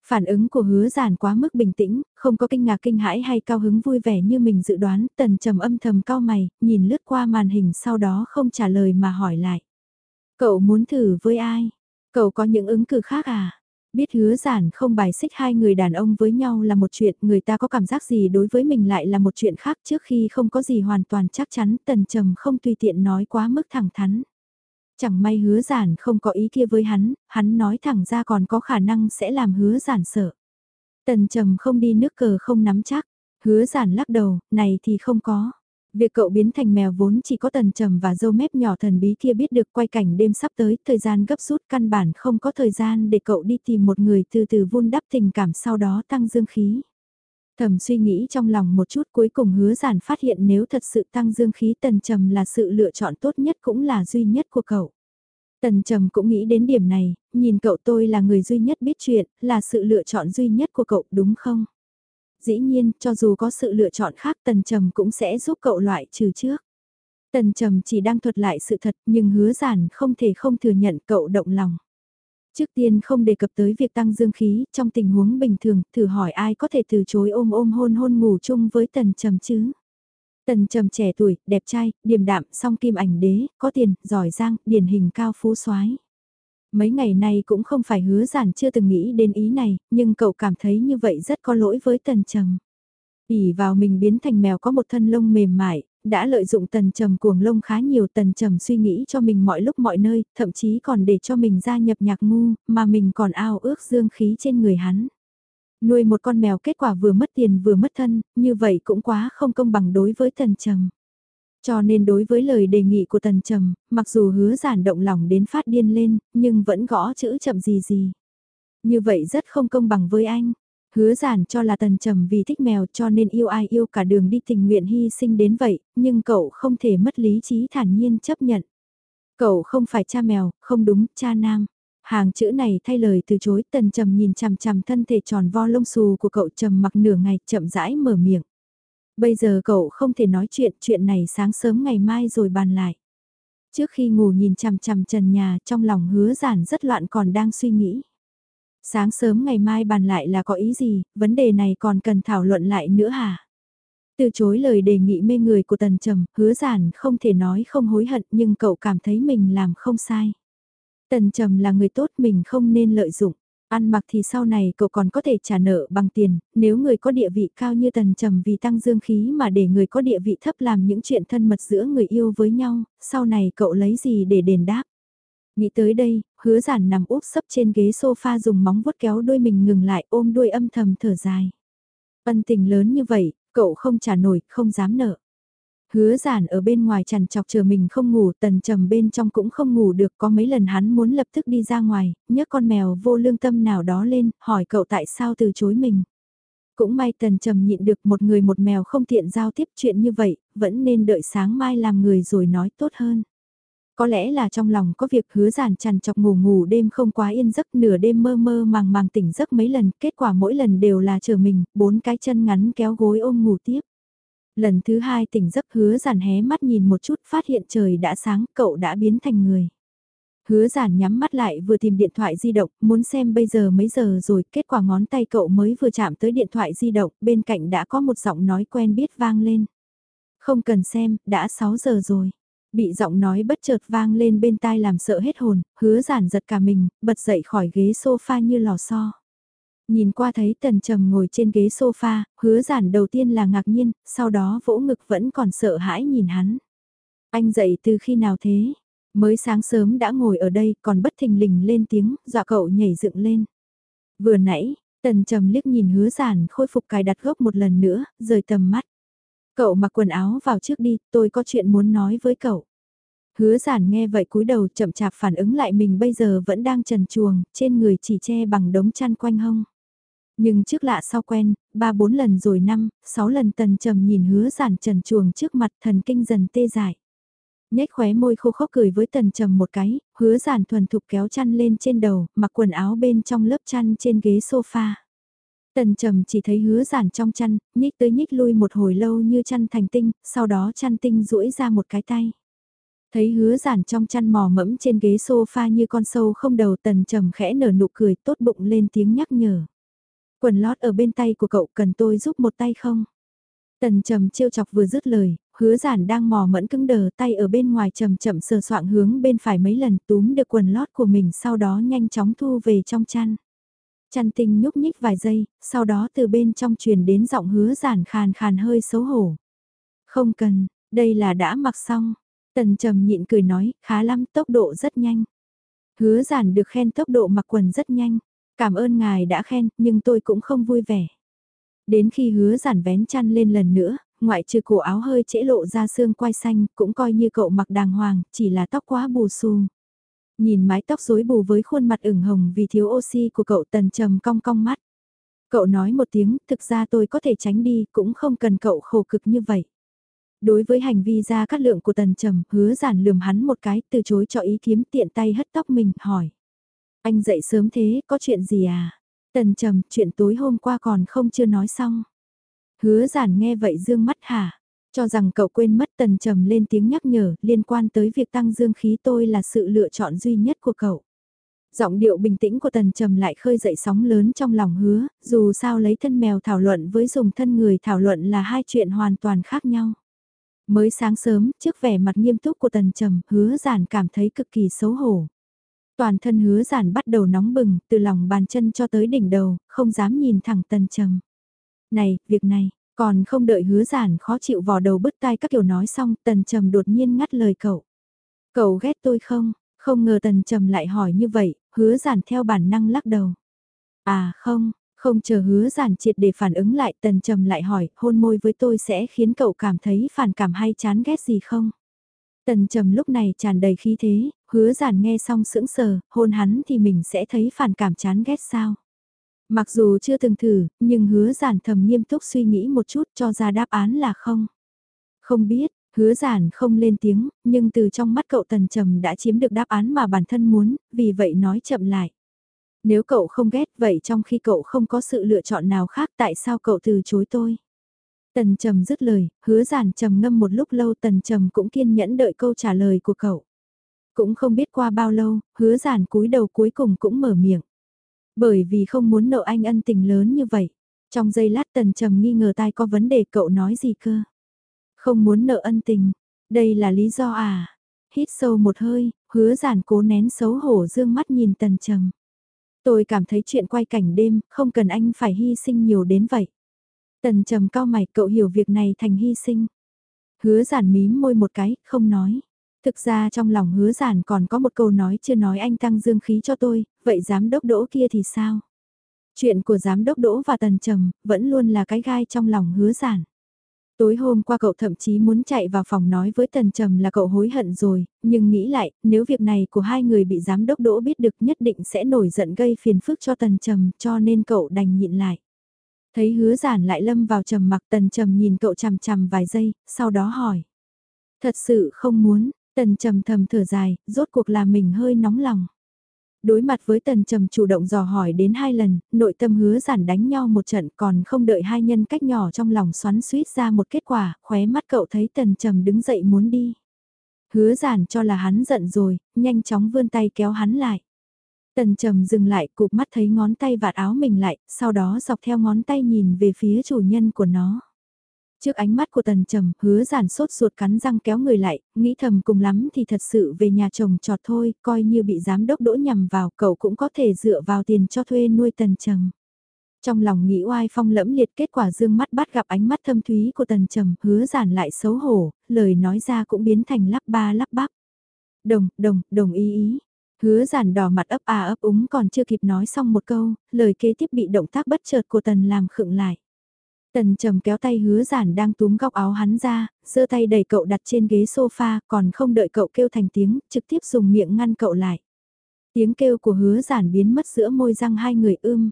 Phản ứng của hứa giản quá mức bình tĩnh, không có kinh ngạc kinh hãi hay cao hứng vui vẻ như mình dự đoán, tần trầm âm thầm cao mày, nhìn lướt qua màn hình sau đó không trả lời mà hỏi lại. Cậu muốn thử với ai? Cậu có những ứng cử khác à? Biết hứa giản không bài xích hai người đàn ông với nhau là một chuyện, người ta có cảm giác gì đối với mình lại là một chuyện khác trước khi không có gì hoàn toàn chắc chắn, tần trầm không tùy tiện nói quá mức thẳng thắn. Chẳng may hứa giản không có ý kia với hắn, hắn nói thẳng ra còn có khả năng sẽ làm hứa giản sợ. Tần trầm không đi nước cờ không nắm chắc, hứa giản lắc đầu, này thì không có. Việc cậu biến thành mèo vốn chỉ có tần trầm và dâu mép nhỏ thần bí kia biết được quay cảnh đêm sắp tới, thời gian gấp rút căn bản không có thời gian để cậu đi tìm một người từ từ vun đắp tình cảm sau đó tăng dương khí. Thầm suy nghĩ trong lòng một chút cuối cùng hứa giản phát hiện nếu thật sự tăng dương khí tần trầm là sự lựa chọn tốt nhất cũng là duy nhất của cậu. Tần trầm cũng nghĩ đến điểm này, nhìn cậu tôi là người duy nhất biết chuyện, là sự lựa chọn duy nhất của cậu đúng không? Dĩ nhiên, cho dù có sự lựa chọn khác tần trầm cũng sẽ giúp cậu loại trừ trước. Tần trầm chỉ đang thuật lại sự thật nhưng hứa giản không thể không thừa nhận cậu động lòng. Trước tiên không đề cập tới việc tăng dương khí, trong tình huống bình thường, thử hỏi ai có thể từ chối ôm ôm hôn hôn ngủ chung với tần trầm chứ. Tần trầm trẻ tuổi, đẹp trai, điềm đạm, song kim ảnh đế, có tiền, giỏi giang, điển hình cao phú soái. Mấy ngày nay cũng không phải hứa giản chưa từng nghĩ đến ý này, nhưng cậu cảm thấy như vậy rất có lỗi với tần trầm. ỉ vào mình biến thành mèo có một thân lông mềm mại, đã lợi dụng tần trầm cuồng lông khá nhiều tần trầm suy nghĩ cho mình mọi lúc mọi nơi, thậm chí còn để cho mình gia nhập nhạc ngu, mà mình còn ao ước dương khí trên người hắn. Nuôi một con mèo kết quả vừa mất tiền vừa mất thân, như vậy cũng quá không công bằng đối với tần trầm. Cho nên đối với lời đề nghị của tần trầm, mặc dù hứa giản động lòng đến phát điên lên, nhưng vẫn gõ chữ chậm gì gì. Như vậy rất không công bằng với anh. Hứa giản cho là tần trầm vì thích mèo cho nên yêu ai yêu cả đường đi tình nguyện hy sinh đến vậy, nhưng cậu không thể mất lý trí thản nhiên chấp nhận. Cậu không phải cha mèo, không đúng, cha nam. Hàng chữ này thay lời từ chối tần trầm nhìn chằm chằm thân thể tròn vo lông xù của cậu trầm mặc nửa ngày chậm rãi mở miệng. Bây giờ cậu không thể nói chuyện, chuyện này sáng sớm ngày mai rồi bàn lại. Trước khi ngủ nhìn chằm chằm trần nhà trong lòng hứa giản rất loạn còn đang suy nghĩ. Sáng sớm ngày mai bàn lại là có ý gì, vấn đề này còn cần thảo luận lại nữa hả? Từ chối lời đề nghị mê người của tần trầm, hứa giản không thể nói không hối hận nhưng cậu cảm thấy mình làm không sai. Tần trầm là người tốt mình không nên lợi dụng. Ăn mặc thì sau này cậu còn có thể trả nợ bằng tiền, nếu người có địa vị cao như tần trầm vì tăng dương khí mà để người có địa vị thấp làm những chuyện thân mật giữa người yêu với nhau, sau này cậu lấy gì để đền đáp. Nghĩ tới đây, hứa giản nằm úp sấp trên ghế sofa dùng móng vuốt kéo đuôi mình ngừng lại ôm đuôi âm thầm thở dài. Ân tình lớn như vậy, cậu không trả nổi, không dám nợ. Hứa giản ở bên ngoài chằn chọc chờ mình không ngủ, tần trầm bên trong cũng không ngủ được, có mấy lần hắn muốn lập tức đi ra ngoài, nhấc con mèo vô lương tâm nào đó lên, hỏi cậu tại sao từ chối mình. Cũng may tần trầm nhịn được một người một mèo không tiện giao tiếp chuyện như vậy, vẫn nên đợi sáng mai làm người rồi nói tốt hơn. Có lẽ là trong lòng có việc hứa giản chằn chọc ngủ ngủ đêm không quá yên giấc nửa đêm mơ mơ màng màng tỉnh giấc mấy lần, kết quả mỗi lần đều là chờ mình, bốn cái chân ngắn kéo gối ôm ngủ tiếp. Lần thứ hai tỉnh giấc hứa giản hé mắt nhìn một chút phát hiện trời đã sáng, cậu đã biến thành người. Hứa giản nhắm mắt lại vừa tìm điện thoại di động, muốn xem bây giờ mấy giờ rồi, kết quả ngón tay cậu mới vừa chạm tới điện thoại di động, bên cạnh đã có một giọng nói quen biết vang lên. Không cần xem, đã 6 giờ rồi. Bị giọng nói bất chợt vang lên bên tai làm sợ hết hồn, hứa giản giật cả mình, bật dậy khỏi ghế sofa như lò xo. Nhìn qua thấy tần trầm ngồi trên ghế sofa, hứa giản đầu tiên là ngạc nhiên, sau đó vỗ ngực vẫn còn sợ hãi nhìn hắn. Anh dậy từ khi nào thế? Mới sáng sớm đã ngồi ở đây còn bất thình lình lên tiếng, dọa cậu nhảy dựng lên. Vừa nãy, tần trầm liếc nhìn hứa giản khôi phục cài đặt gốc một lần nữa, rời tầm mắt. Cậu mặc quần áo vào trước đi, tôi có chuyện muốn nói với cậu. Hứa giản nghe vậy cúi đầu chậm chạp phản ứng lại mình bây giờ vẫn đang trần chuồng, trên người chỉ che bằng đống chăn quanh hông. Nhưng trước lạ sau quen, ba bốn lần rồi năm, sáu lần tần trầm nhìn hứa giản trần chuồng trước mặt thần kinh dần tê dại. Nhếch khóe môi khô khốc cười với tần trầm một cái, hứa giản thuần thục kéo chăn lên trên đầu, mặc quần áo bên trong lớp chăn trên ghế sofa. Tần trầm chỉ thấy hứa giản trong chăn, nhích tới nhích lui một hồi lâu như chăn thành tinh, sau đó chăn tinh duỗi ra một cái tay. Thấy hứa giản trong chăn mò mẫm trên ghế sofa như con sâu không đầu tần trầm khẽ nở nụ cười tốt bụng lên tiếng nhắc nhở. Quần lót ở bên tay của cậu cần tôi giúp một tay không? Tần trầm trêu chọc vừa dứt lời, hứa giản đang mò mẫn cứng đờ tay ở bên ngoài chậm chậm sờ soạng hướng bên phải mấy lần túm được quần lót của mình sau đó nhanh chóng thu về trong chăn. Chăn tinh nhúc nhích vài giây, sau đó từ bên trong truyền đến giọng hứa giản khàn khàn hơi xấu hổ. Không cần, đây là đã mặc xong. Tần trầm nhịn cười nói, khá lắm, tốc độ rất nhanh. Hứa giản được khen tốc độ mặc quần rất nhanh. Cảm ơn ngài đã khen, nhưng tôi cũng không vui vẻ. Đến khi hứa giản vén chăn lên lần nữa, ngoại trừ cổ áo hơi trễ lộ ra xương quai xanh, cũng coi như cậu mặc đàng hoàng, chỉ là tóc quá bù xù. Nhìn mái tóc rối bù với khuôn mặt ửng hồng vì thiếu oxy của cậu tần trầm cong cong mắt. Cậu nói một tiếng, thực ra tôi có thể tránh đi, cũng không cần cậu khổ cực như vậy. Đối với hành vi ra cắt lượng của tần trầm, hứa giản lườm hắn một cái, từ chối cho ý kiếm tiện tay hất tóc mình, hỏi. Anh dậy sớm thế, có chuyện gì à? Tần trầm, chuyện tối hôm qua còn không chưa nói xong. Hứa giản nghe vậy dương mắt hả? Cho rằng cậu quên mất tần trầm lên tiếng nhắc nhở liên quan tới việc tăng dương khí tôi là sự lựa chọn duy nhất của cậu. Giọng điệu bình tĩnh của tần trầm lại khơi dậy sóng lớn trong lòng hứa, dù sao lấy thân mèo thảo luận với dùng thân người thảo luận là hai chuyện hoàn toàn khác nhau. Mới sáng sớm, trước vẻ mặt nghiêm túc của tần trầm, hứa giản cảm thấy cực kỳ xấu hổ. Toàn thân hứa giản bắt đầu nóng bừng, từ lòng bàn chân cho tới đỉnh đầu, không dám nhìn thẳng tần trầm. Này, việc này, còn không đợi hứa giản khó chịu vò đầu bứt tai các kiểu nói xong, tần trầm đột nhiên ngắt lời cậu. Cậu ghét tôi không? Không ngờ tần trầm lại hỏi như vậy, hứa giản theo bản năng lắc đầu. À không, không chờ hứa giản triệt để phản ứng lại tần trầm lại hỏi, hôn môi với tôi sẽ khiến cậu cảm thấy phản cảm hay chán ghét gì không? Tần trầm lúc này tràn đầy khí thế, hứa giản nghe xong sững sờ, hôn hắn thì mình sẽ thấy phản cảm chán ghét sao? Mặc dù chưa từng thử, nhưng hứa giản thầm nghiêm túc suy nghĩ một chút cho ra đáp án là không. Không biết, hứa giản không lên tiếng, nhưng từ trong mắt cậu tần trầm đã chiếm được đáp án mà bản thân muốn, vì vậy nói chậm lại. Nếu cậu không ghét vậy trong khi cậu không có sự lựa chọn nào khác tại sao cậu từ chối tôi? Tần trầm dứt lời, hứa giản trầm ngâm một lúc lâu tần trầm cũng kiên nhẫn đợi câu trả lời của cậu. Cũng không biết qua bao lâu, hứa giản cúi đầu cuối cùng cũng mở miệng. Bởi vì không muốn nợ anh ân tình lớn như vậy. Trong giây lát tần trầm nghi ngờ tai có vấn đề cậu nói gì cơ. Không muốn nợ ân tình. Đây là lý do à. Hít sâu một hơi, hứa giản cố nén xấu hổ dương mắt nhìn tần trầm. Tôi cảm thấy chuyện quay cảnh đêm, không cần anh phải hy sinh nhiều đến vậy. Tần trầm cao mày cậu hiểu việc này thành hy sinh. Hứa giản mím môi một cái, không nói. Thực ra trong lòng hứa giản còn có một câu nói chưa nói anh tăng dương khí cho tôi, vậy giám đốc đỗ kia thì sao? Chuyện của giám đốc đỗ và tần trầm, vẫn luôn là cái gai trong lòng hứa giản. Tối hôm qua cậu thậm chí muốn chạy vào phòng nói với Tần Trầm là cậu hối hận rồi, nhưng nghĩ lại, nếu việc này của hai người bị giám đốc đỗ biết được nhất định sẽ nổi giận gây phiền phức cho Tần Trầm cho nên cậu đành nhịn lại. Thấy hứa giản lại lâm vào trầm mặc Tần Trầm nhìn cậu chằm chằm vài giây, sau đó hỏi. Thật sự không muốn, Tần trầm thầm thở dài, rốt cuộc là mình hơi nóng lòng. Đối mặt với tần trầm chủ động dò hỏi đến hai lần, nội tâm hứa giản đánh nhau một trận còn không đợi hai nhân cách nhỏ trong lòng xoắn suýt ra một kết quả, khóe mắt cậu thấy tần trầm đứng dậy muốn đi. Hứa giản cho là hắn giận rồi, nhanh chóng vươn tay kéo hắn lại. Tần trầm dừng lại cụp mắt thấy ngón tay vạt áo mình lại, sau đó dọc theo ngón tay nhìn về phía chủ nhân của nó. Trước ánh mắt của tần trầm, hứa giản sốt ruột cắn răng kéo người lại, nghĩ thầm cùng lắm thì thật sự về nhà chồng trọt thôi, coi như bị giám đốc đỗ nhầm vào, cậu cũng có thể dựa vào tiền cho thuê nuôi tần trầm. Trong lòng nghĩ oai phong lẫm liệt kết quả dương mắt bắt gặp ánh mắt thâm thúy của tần trầm, hứa giản lại xấu hổ, lời nói ra cũng biến thành lắp ba lắp bắp. Đồng, đồng, đồng ý ý. Hứa giản đỏ mặt ấp à ấp úng còn chưa kịp nói xong một câu, lời kế tiếp bị động tác bất chợt của tần làm khựng lại. Tần trầm kéo tay hứa giản đang túm góc áo hắn ra, giơ tay đẩy cậu đặt trên ghế sofa, còn không đợi cậu kêu thành tiếng, trực tiếp dùng miệng ngăn cậu lại. Tiếng kêu của hứa giản biến mất giữa môi răng hai người ưm.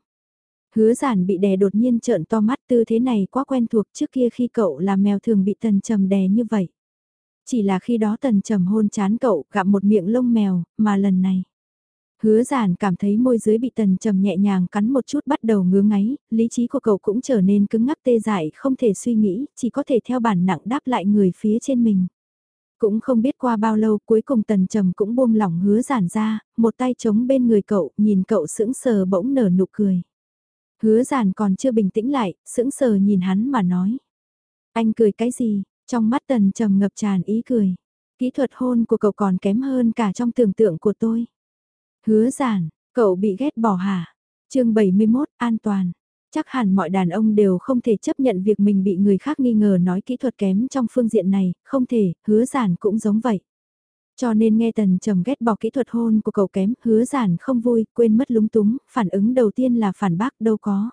Hứa giản bị đè đột nhiên trợn to mắt tư thế này quá quen thuộc trước kia khi cậu là mèo thường bị tần trầm đè như vậy. Chỉ là khi đó tần trầm hôn chán cậu gặm một miệng lông mèo, mà lần này. Hứa giản cảm thấy môi dưới bị tần trầm nhẹ nhàng cắn một chút bắt đầu ngứa ngáy, lý trí của cậu cũng trở nên cứng ngắc tê dại không thể suy nghĩ, chỉ có thể theo bản nặng đáp lại người phía trên mình. Cũng không biết qua bao lâu cuối cùng tần trầm cũng buông lỏng hứa giản ra, một tay chống bên người cậu, nhìn cậu sững sờ bỗng nở nụ cười. Hứa giản còn chưa bình tĩnh lại, sững sờ nhìn hắn mà nói. Anh cười cái gì, trong mắt tần trầm ngập tràn ý cười. Kỹ thuật hôn của cậu còn kém hơn cả trong tưởng tượng của tôi. Hứa giản, cậu bị ghét bỏ hả? chương 71, an toàn. Chắc hẳn mọi đàn ông đều không thể chấp nhận việc mình bị người khác nghi ngờ nói kỹ thuật kém trong phương diện này, không thể, hứa giản cũng giống vậy. Cho nên nghe tần trầm ghét bỏ kỹ thuật hôn của cậu kém, hứa giản không vui, quên mất lúng túng, phản ứng đầu tiên là phản bác đâu có.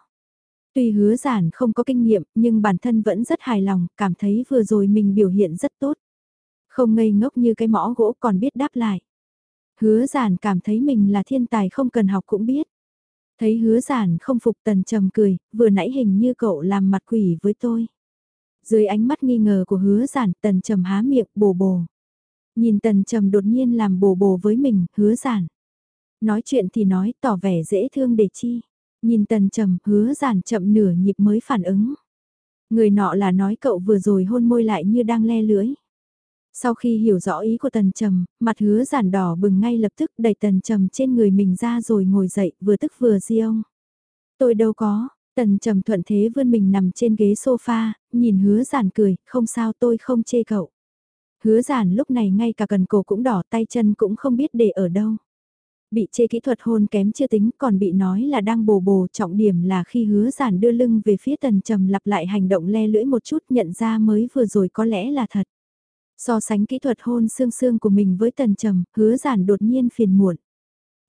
Tuy hứa giản không có kinh nghiệm, nhưng bản thân vẫn rất hài lòng, cảm thấy vừa rồi mình biểu hiện rất tốt. Không ngây ngốc như cái mõ gỗ còn biết đáp lại. Hứa giản cảm thấy mình là thiên tài không cần học cũng biết. Thấy hứa giản không phục tần trầm cười, vừa nãy hình như cậu làm mặt quỷ với tôi. Dưới ánh mắt nghi ngờ của hứa giản tần trầm há miệng bồ bồ. Nhìn tần trầm đột nhiên làm bồ bồ với mình, hứa giản. Nói chuyện thì nói tỏ vẻ dễ thương để chi. Nhìn tần trầm hứa giản chậm nửa nhịp mới phản ứng. Người nọ là nói cậu vừa rồi hôn môi lại như đang le lưỡi. Sau khi hiểu rõ ý của tần trầm, mặt hứa giản đỏ bừng ngay lập tức đẩy tần trầm trên người mình ra rồi ngồi dậy vừa tức vừa di ông. Tôi đâu có, tần trầm thuận thế vươn mình nằm trên ghế sofa, nhìn hứa giản cười, không sao tôi không chê cậu. Hứa giản lúc này ngay cả cần cổ cũng đỏ tay chân cũng không biết để ở đâu. Bị chê kỹ thuật hôn kém chưa tính còn bị nói là đang bồ bồ trọng điểm là khi hứa giản đưa lưng về phía tần trầm lặp lại hành động le lưỡi một chút nhận ra mới vừa rồi có lẽ là thật. So sánh kỹ thuật hôn xương xương của mình với tần trầm, hứa giản đột nhiên phiền muộn.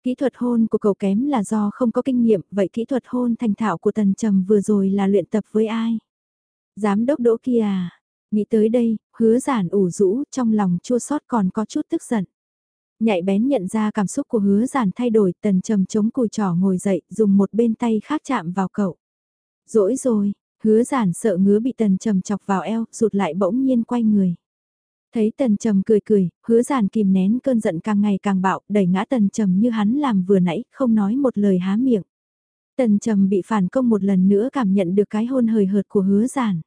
Kỹ thuật hôn của cậu kém là do không có kinh nghiệm, vậy kỹ thuật hôn thành thạo của tần trầm vừa rồi là luyện tập với ai? Giám đốc đỗ kia à? Nghĩ tới đây, hứa giản ủ rũ, trong lòng chua sót còn có chút tức giận. Nhạy bén nhận ra cảm xúc của hứa giản thay đổi, tần trầm chống cùi trỏ ngồi dậy, dùng một bên tay khác chạm vào cậu. Rỗi rồi, hứa giản sợ ngứa bị tần trầm chọc vào eo, rụt lại bỗng nhiên quay người. Thấy tần trầm cười cười, hứa giản kìm nén cơn giận càng ngày càng bạo, đẩy ngã tần trầm như hắn làm vừa nãy, không nói một lời há miệng. Tần trầm bị phản công một lần nữa cảm nhận được cái hôn hời hợt của hứa giản.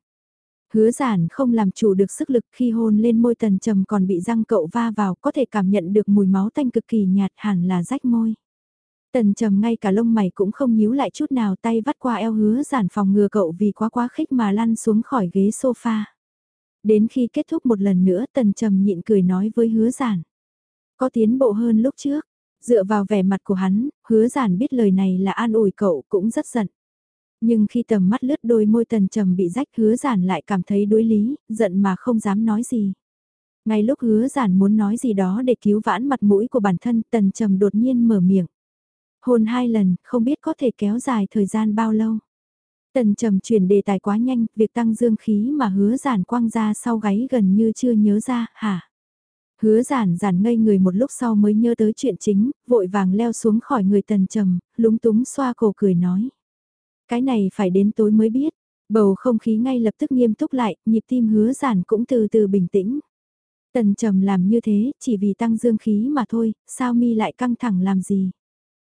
Hứa giản không làm chủ được sức lực khi hôn lên môi tần trầm còn bị răng cậu va vào có thể cảm nhận được mùi máu tanh cực kỳ nhạt hẳn là rách môi. Tần trầm ngay cả lông mày cũng không nhíu lại chút nào tay vắt qua eo hứa giản phòng ngừa cậu vì quá quá khích mà lăn xuống khỏi ghế sofa. Đến khi kết thúc một lần nữa tần trầm nhịn cười nói với hứa giản. Có tiến bộ hơn lúc trước, dựa vào vẻ mặt của hắn, hứa giản biết lời này là an ủi cậu cũng rất giận. Nhưng khi tầm mắt lướt đôi môi tần trầm bị rách hứa giản lại cảm thấy đối lý, giận mà không dám nói gì. Ngay lúc hứa giản muốn nói gì đó để cứu vãn mặt mũi của bản thân tần trầm đột nhiên mở miệng. Hôn hai lần, không biết có thể kéo dài thời gian bao lâu. Tần trầm chuyển đề tài quá nhanh, việc tăng dương khí mà hứa giản quăng ra sau gáy gần như chưa nhớ ra, hả? Hứa giản giản ngây người một lúc sau mới nhớ tới chuyện chính, vội vàng leo xuống khỏi người tần trầm, lúng túng xoa cổ cười nói. Cái này phải đến tối mới biết, bầu không khí ngay lập tức nghiêm túc lại, nhịp tim hứa giản cũng từ từ bình tĩnh. Tần trầm làm như thế, chỉ vì tăng dương khí mà thôi, sao mi lại căng thẳng làm gì?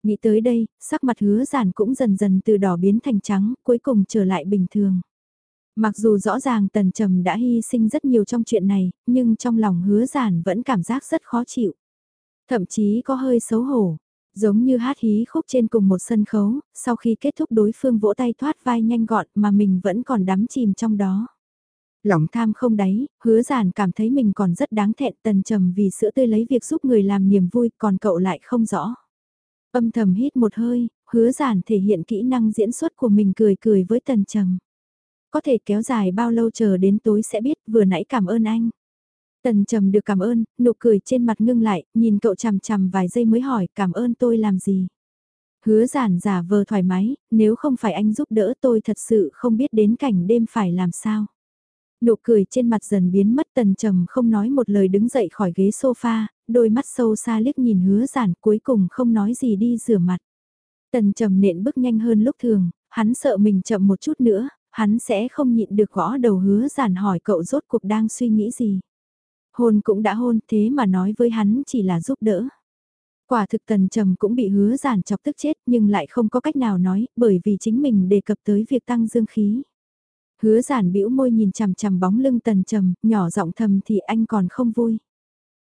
Nghĩ tới đây, sắc mặt hứa giản cũng dần dần từ đỏ biến thành trắng, cuối cùng trở lại bình thường. Mặc dù rõ ràng tần trầm đã hy sinh rất nhiều trong chuyện này, nhưng trong lòng hứa giản vẫn cảm giác rất khó chịu. Thậm chí có hơi xấu hổ, giống như hát hí khúc trên cùng một sân khấu, sau khi kết thúc đối phương vỗ tay thoát vai nhanh gọn mà mình vẫn còn đắm chìm trong đó. Lòng tham không đáy, hứa giản cảm thấy mình còn rất đáng thẹn tần trầm vì sữa tươi lấy việc giúp người làm niềm vui còn cậu lại không rõ. Âm thầm hít một hơi, hứa giản thể hiện kỹ năng diễn xuất của mình cười cười với tần trầm. Có thể kéo dài bao lâu chờ đến tối sẽ biết vừa nãy cảm ơn anh. Tần trầm được cảm ơn, nụ cười trên mặt ngưng lại, nhìn cậu chằm chằm vài giây mới hỏi cảm ơn tôi làm gì. Hứa giản giả vờ thoải mái, nếu không phải anh giúp đỡ tôi thật sự không biết đến cảnh đêm phải làm sao. Nụ cười trên mặt dần biến mất tần trầm không nói một lời đứng dậy khỏi ghế sofa, đôi mắt sâu xa liếc nhìn hứa giản cuối cùng không nói gì đi rửa mặt. Tần trầm nện bước nhanh hơn lúc thường, hắn sợ mình chậm một chút nữa, hắn sẽ không nhịn được gõ đầu hứa giản hỏi cậu rốt cuộc đang suy nghĩ gì. Hôn cũng đã hôn thế mà nói với hắn chỉ là giúp đỡ. Quả thực tần trầm cũng bị hứa giản chọc tức chết nhưng lại không có cách nào nói bởi vì chính mình đề cập tới việc tăng dương khí. Hứa giản bĩu môi nhìn chằm chằm bóng lưng tần trầm, nhỏ giọng thầm thì anh còn không vui.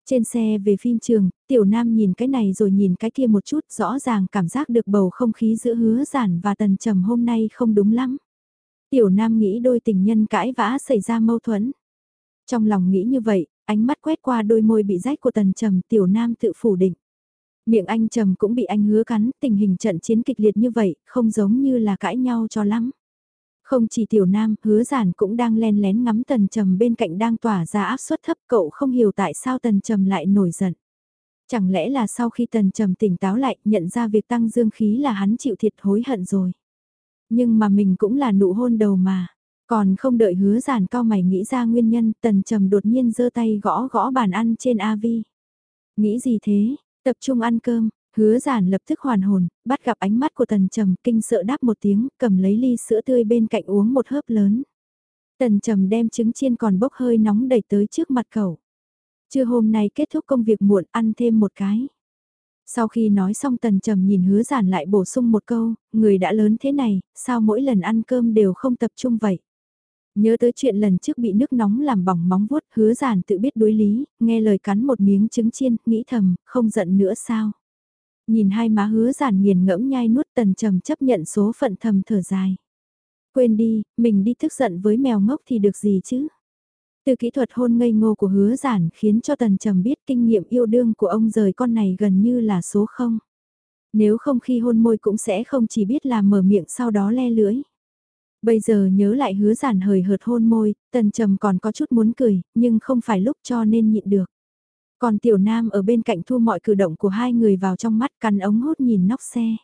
Trên xe về phim trường, tiểu nam nhìn cái này rồi nhìn cái kia một chút rõ ràng cảm giác được bầu không khí giữa hứa giản và tần trầm hôm nay không đúng lắm. Tiểu nam nghĩ đôi tình nhân cãi vã xảy ra mâu thuẫn. Trong lòng nghĩ như vậy, ánh mắt quét qua đôi môi bị rách của tần trầm tiểu nam tự phủ định. Miệng anh trầm cũng bị anh hứa cắn, tình hình trận chiến kịch liệt như vậy, không giống như là cãi nhau cho lắm. Không chỉ tiểu nam, hứa giản cũng đang len lén ngắm tần trầm bên cạnh đang tỏa ra áp suất thấp cậu không hiểu tại sao tần trầm lại nổi giận. Chẳng lẽ là sau khi tần trầm tỉnh táo lại nhận ra việc tăng dương khí là hắn chịu thiệt hối hận rồi. Nhưng mà mình cũng là nụ hôn đầu mà. Còn không đợi hứa giản cao mày nghĩ ra nguyên nhân tần trầm đột nhiên giơ tay gõ gõ bàn ăn trên AV. Nghĩ gì thế, tập trung ăn cơm, Hứa giản lập tức hoàn hồn, bắt gặp ánh mắt của tần trầm kinh sợ đáp một tiếng, cầm lấy ly sữa tươi bên cạnh uống một hớp lớn. Tần trầm đem trứng chiên còn bốc hơi nóng đẩy tới trước mặt cậu. Trưa hôm nay kết thúc công việc muộn ăn thêm một cái. Sau khi nói xong tần trầm nhìn hứa giản lại bổ sung một câu, người đã lớn thế này, sao mỗi lần ăn cơm đều không tập trung vậy? Nhớ tới chuyện lần trước bị nước nóng làm bỏng móng vuốt, hứa giản tự biết đối lý, nghe lời cắn một miếng trứng chiên, nghĩ thầm, không giận nữa sao? Nhìn hai má hứa giản nghiền ngẫm nhai nuốt tần trầm chấp nhận số phận thầm thở dài. Quên đi, mình đi thức giận với mèo ngốc thì được gì chứ? Từ kỹ thuật hôn ngây ngô của hứa giản khiến cho tần trầm biết kinh nghiệm yêu đương của ông rời con này gần như là số không. Nếu không khi hôn môi cũng sẽ không chỉ biết là mở miệng sau đó le lưỡi. Bây giờ nhớ lại hứa giản hời hợt hôn môi, tần trầm còn có chút muốn cười, nhưng không phải lúc cho nên nhịn được. Còn tiểu nam ở bên cạnh thu mọi cử động của hai người vào trong mắt cắn ống hút nhìn nóc xe.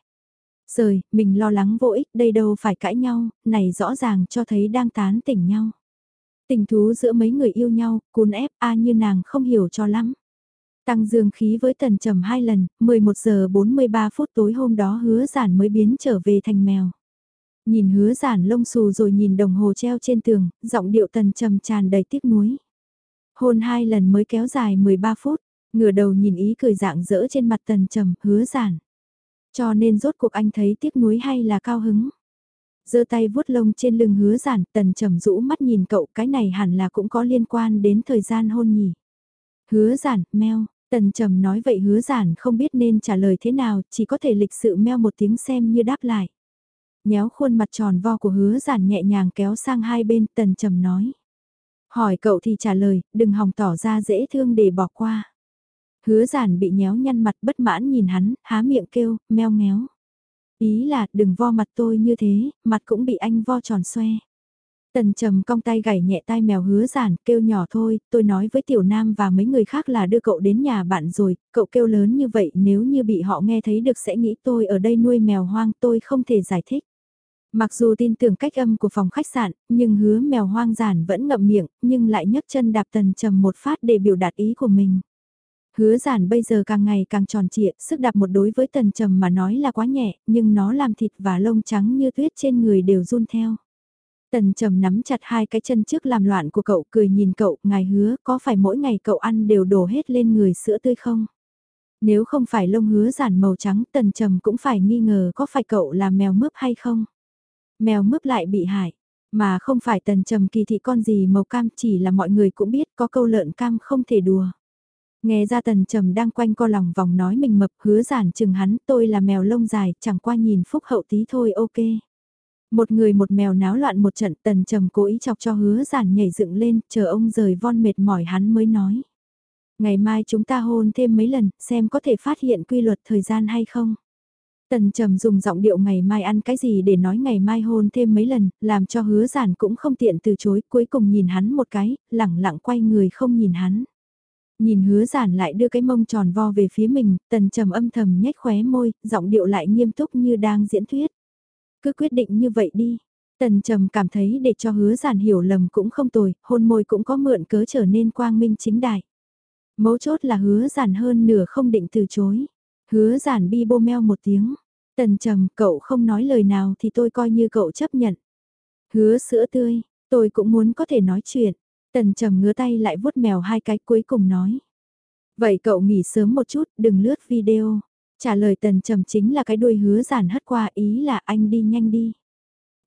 Rời, mình lo lắng vô ích, đây đâu phải cãi nhau, này rõ ràng cho thấy đang tán tỉnh nhau. Tình thú giữa mấy người yêu nhau, cún ép a như nàng không hiểu cho lắm. Tăng dương khí với tần trầm hai lần, 11 giờ 43 phút tối hôm đó hứa giản mới biến trở về thành mèo. Nhìn hứa giản lông xù rồi nhìn đồng hồ treo trên tường, giọng điệu tần trầm tràn đầy tiếc nuối. Hôn hai lần mới kéo dài 13 phút, ngửa đầu nhìn ý cười dạng dỡ trên mặt tần trầm, hứa giản. Cho nên rốt cuộc anh thấy tiếc nuối hay là cao hứng. giơ tay vuốt lông trên lưng hứa giản, tần trầm rũ mắt nhìn cậu cái này hẳn là cũng có liên quan đến thời gian hôn nhỉ. Hứa giản, meo, tần trầm nói vậy hứa giản không biết nên trả lời thế nào, chỉ có thể lịch sự meo một tiếng xem như đáp lại. Nhéo khuôn mặt tròn vo của hứa giản nhẹ nhàng kéo sang hai bên tần trầm nói. Hỏi cậu thì trả lời, đừng hòng tỏ ra dễ thương để bỏ qua. Hứa giản bị nhéo nhăn mặt bất mãn nhìn hắn, há miệng kêu, meo ngéo. Ý là đừng vo mặt tôi như thế, mặt cũng bị anh vo tròn xoe. Tần trầm cong tay gảy nhẹ tai mèo hứa giản, kêu nhỏ thôi, tôi nói với tiểu nam và mấy người khác là đưa cậu đến nhà bạn rồi, cậu kêu lớn như vậy nếu như bị họ nghe thấy được sẽ nghĩ tôi ở đây nuôi mèo hoang tôi không thể giải thích. Mặc dù tin tưởng cách âm của phòng khách sạn, nhưng hứa mèo hoang giản vẫn ngậm miệng, nhưng lại nhấc chân đạp tần trầm một phát để biểu đạt ý của mình. Hứa giản bây giờ càng ngày càng tròn trịa, sức đạp một đối với tần trầm mà nói là quá nhẹ, nhưng nó làm thịt và lông trắng như tuyết trên người đều run theo. Tần trầm nắm chặt hai cái chân trước làm loạn của cậu cười nhìn cậu, ngài hứa có phải mỗi ngày cậu ăn đều đổ hết lên người sữa tươi không? Nếu không phải lông hứa giản màu trắng tần trầm cũng phải nghi ngờ có phải cậu là mèo mướp hay không? Mèo mướp lại bị hại, mà không phải tần trầm kỳ thị con gì màu cam chỉ là mọi người cũng biết có câu lợn cam không thể đùa. Nghe ra tần trầm đang quanh co lòng vòng nói mình mập hứa giản chừng hắn tôi là mèo lông dài chẳng qua nhìn phúc hậu tí thôi ok. Một người một mèo náo loạn một trận tần trầm cố ý chọc cho hứa giản nhảy dựng lên chờ ông rời von mệt mỏi hắn mới nói. Ngày mai chúng ta hôn thêm mấy lần xem có thể phát hiện quy luật thời gian hay không. Tần trầm dùng giọng điệu ngày mai ăn cái gì để nói ngày mai hôn thêm mấy lần, làm cho hứa giản cũng không tiện từ chối, cuối cùng nhìn hắn một cái, lẳng lặng quay người không nhìn hắn. Nhìn hứa giản lại đưa cái mông tròn vo về phía mình, tần trầm âm thầm nhếch khóe môi, giọng điệu lại nghiêm túc như đang diễn thuyết. Cứ quyết định như vậy đi. Tần trầm cảm thấy để cho hứa giản hiểu lầm cũng không tồi, hôn môi cũng có mượn cớ trở nên quang minh chính đại. Mấu chốt là hứa giản hơn nửa không định từ chối. Hứa giản bi bô meo một tiếng. Tần trầm, cậu không nói lời nào thì tôi coi như cậu chấp nhận. Hứa sữa tươi, tôi cũng muốn có thể nói chuyện. Tần trầm ngứa tay lại vuốt mèo hai cái cuối cùng nói. Vậy cậu nghỉ sớm một chút, đừng lướt video. Trả lời tần trầm chính là cái đuôi hứa giản hất qua ý là anh đi nhanh đi.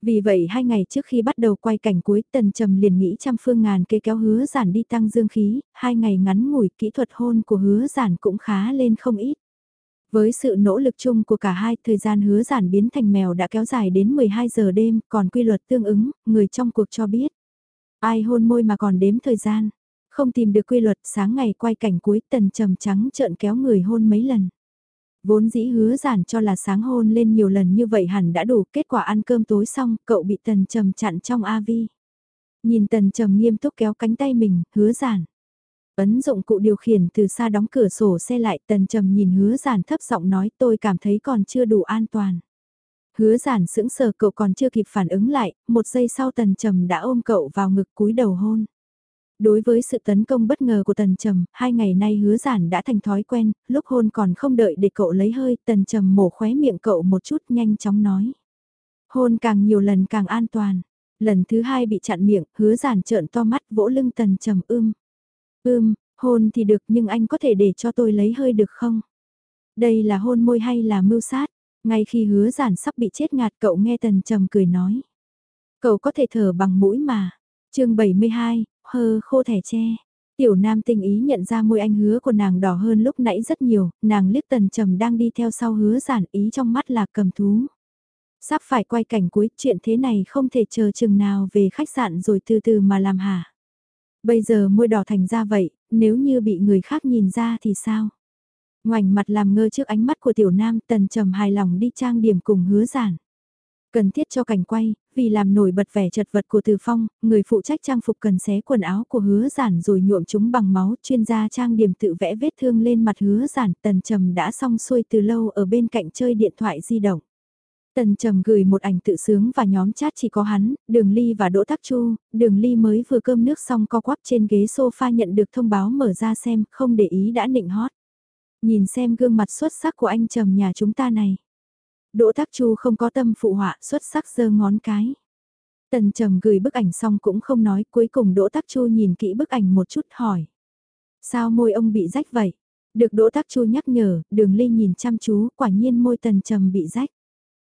Vì vậy hai ngày trước khi bắt đầu quay cảnh cuối tần trầm liền nghĩ trăm phương ngàn kê kéo hứa giản đi tăng dương khí, hai ngày ngắn ngủi kỹ thuật hôn của hứa giản cũng khá lên không ít. Với sự nỗ lực chung của cả hai, thời gian hứa giản biến thành mèo đã kéo dài đến 12 giờ đêm, còn quy luật tương ứng, người trong cuộc cho biết. Ai hôn môi mà còn đếm thời gian, không tìm được quy luật sáng ngày quay cảnh cuối tần trầm trắng trợn kéo người hôn mấy lần. Vốn dĩ hứa giản cho là sáng hôn lên nhiều lần như vậy hẳn đã đủ, kết quả ăn cơm tối xong, cậu bị tần trầm chặn trong AV. Nhìn tần trầm nghiêm túc kéo cánh tay mình, hứa giản. Ấn dụng cụ điều khiển từ xa đóng cửa sổ xe lại tần trầm nhìn hứa giản thấp giọng nói tôi cảm thấy còn chưa đủ an toàn. Hứa giản sững sờ cậu còn chưa kịp phản ứng lại, một giây sau tần trầm đã ôm cậu vào ngực cúi đầu hôn. Đối với sự tấn công bất ngờ của Tần Trầm, hai ngày nay hứa giản đã thành thói quen, lúc hôn còn không đợi để cậu lấy hơi, Tần Trầm mổ khóe miệng cậu một chút nhanh chóng nói. Hôn càng nhiều lần càng an toàn. Lần thứ hai bị chặn miệng, hứa giản trợn to mắt vỗ lưng Tần Trầm ưm. Ưm, hôn thì được nhưng anh có thể để cho tôi lấy hơi được không? Đây là hôn môi hay là mưu sát? Ngay khi hứa giản sắp bị chết ngạt cậu nghe Tần Trầm cười nói. Cậu có thể thở bằng mũi mà. chương 72, hơ khô thẻ tre. Tiểu nam tinh ý nhận ra môi anh hứa của nàng đỏ hơn lúc nãy rất nhiều, nàng liếc tần trầm đang đi theo sau hứa giản ý trong mắt là cầm thú. Sắp phải quay cảnh cuối, chuyện thế này không thể chờ chừng nào về khách sạn rồi từ từ mà làm hả. Bây giờ môi đỏ thành ra vậy, nếu như bị người khác nhìn ra thì sao? Ngoảnh mặt làm ngơ trước ánh mắt của tiểu nam tần trầm hài lòng đi trang điểm cùng hứa giản. Cần thiết cho cảnh quay, vì làm nổi bật vẻ chật vật của Từ Phong, người phụ trách trang phục cần xé quần áo của hứa giản rồi nhuộm chúng bằng máu, chuyên gia trang điểm tự vẽ vết thương lên mặt hứa giản, tần trầm đã xong xuôi từ lâu ở bên cạnh chơi điện thoại di động. Tần Trầm gửi một ảnh tự sướng và nhóm chat chỉ có hắn, Đường Ly và Đỗ Tắc Chu, Đường Ly mới vừa cơm nước xong co quắp trên ghế sofa nhận được thông báo mở ra xem, không để ý đã nịnh hót. Nhìn xem gương mặt xuất sắc của anh Trầm nhà chúng ta này. Đỗ Tắc Chu không có tâm phụ họa xuất sắc giơ ngón cái. Tần Trầm gửi bức ảnh xong cũng không nói, cuối cùng Đỗ Tắc Chu nhìn kỹ bức ảnh một chút hỏi. Sao môi ông bị rách vậy? Được Đỗ Tắc Chu nhắc nhở, đường ly nhìn chăm chú, quả nhiên môi Tần Trầm bị rách.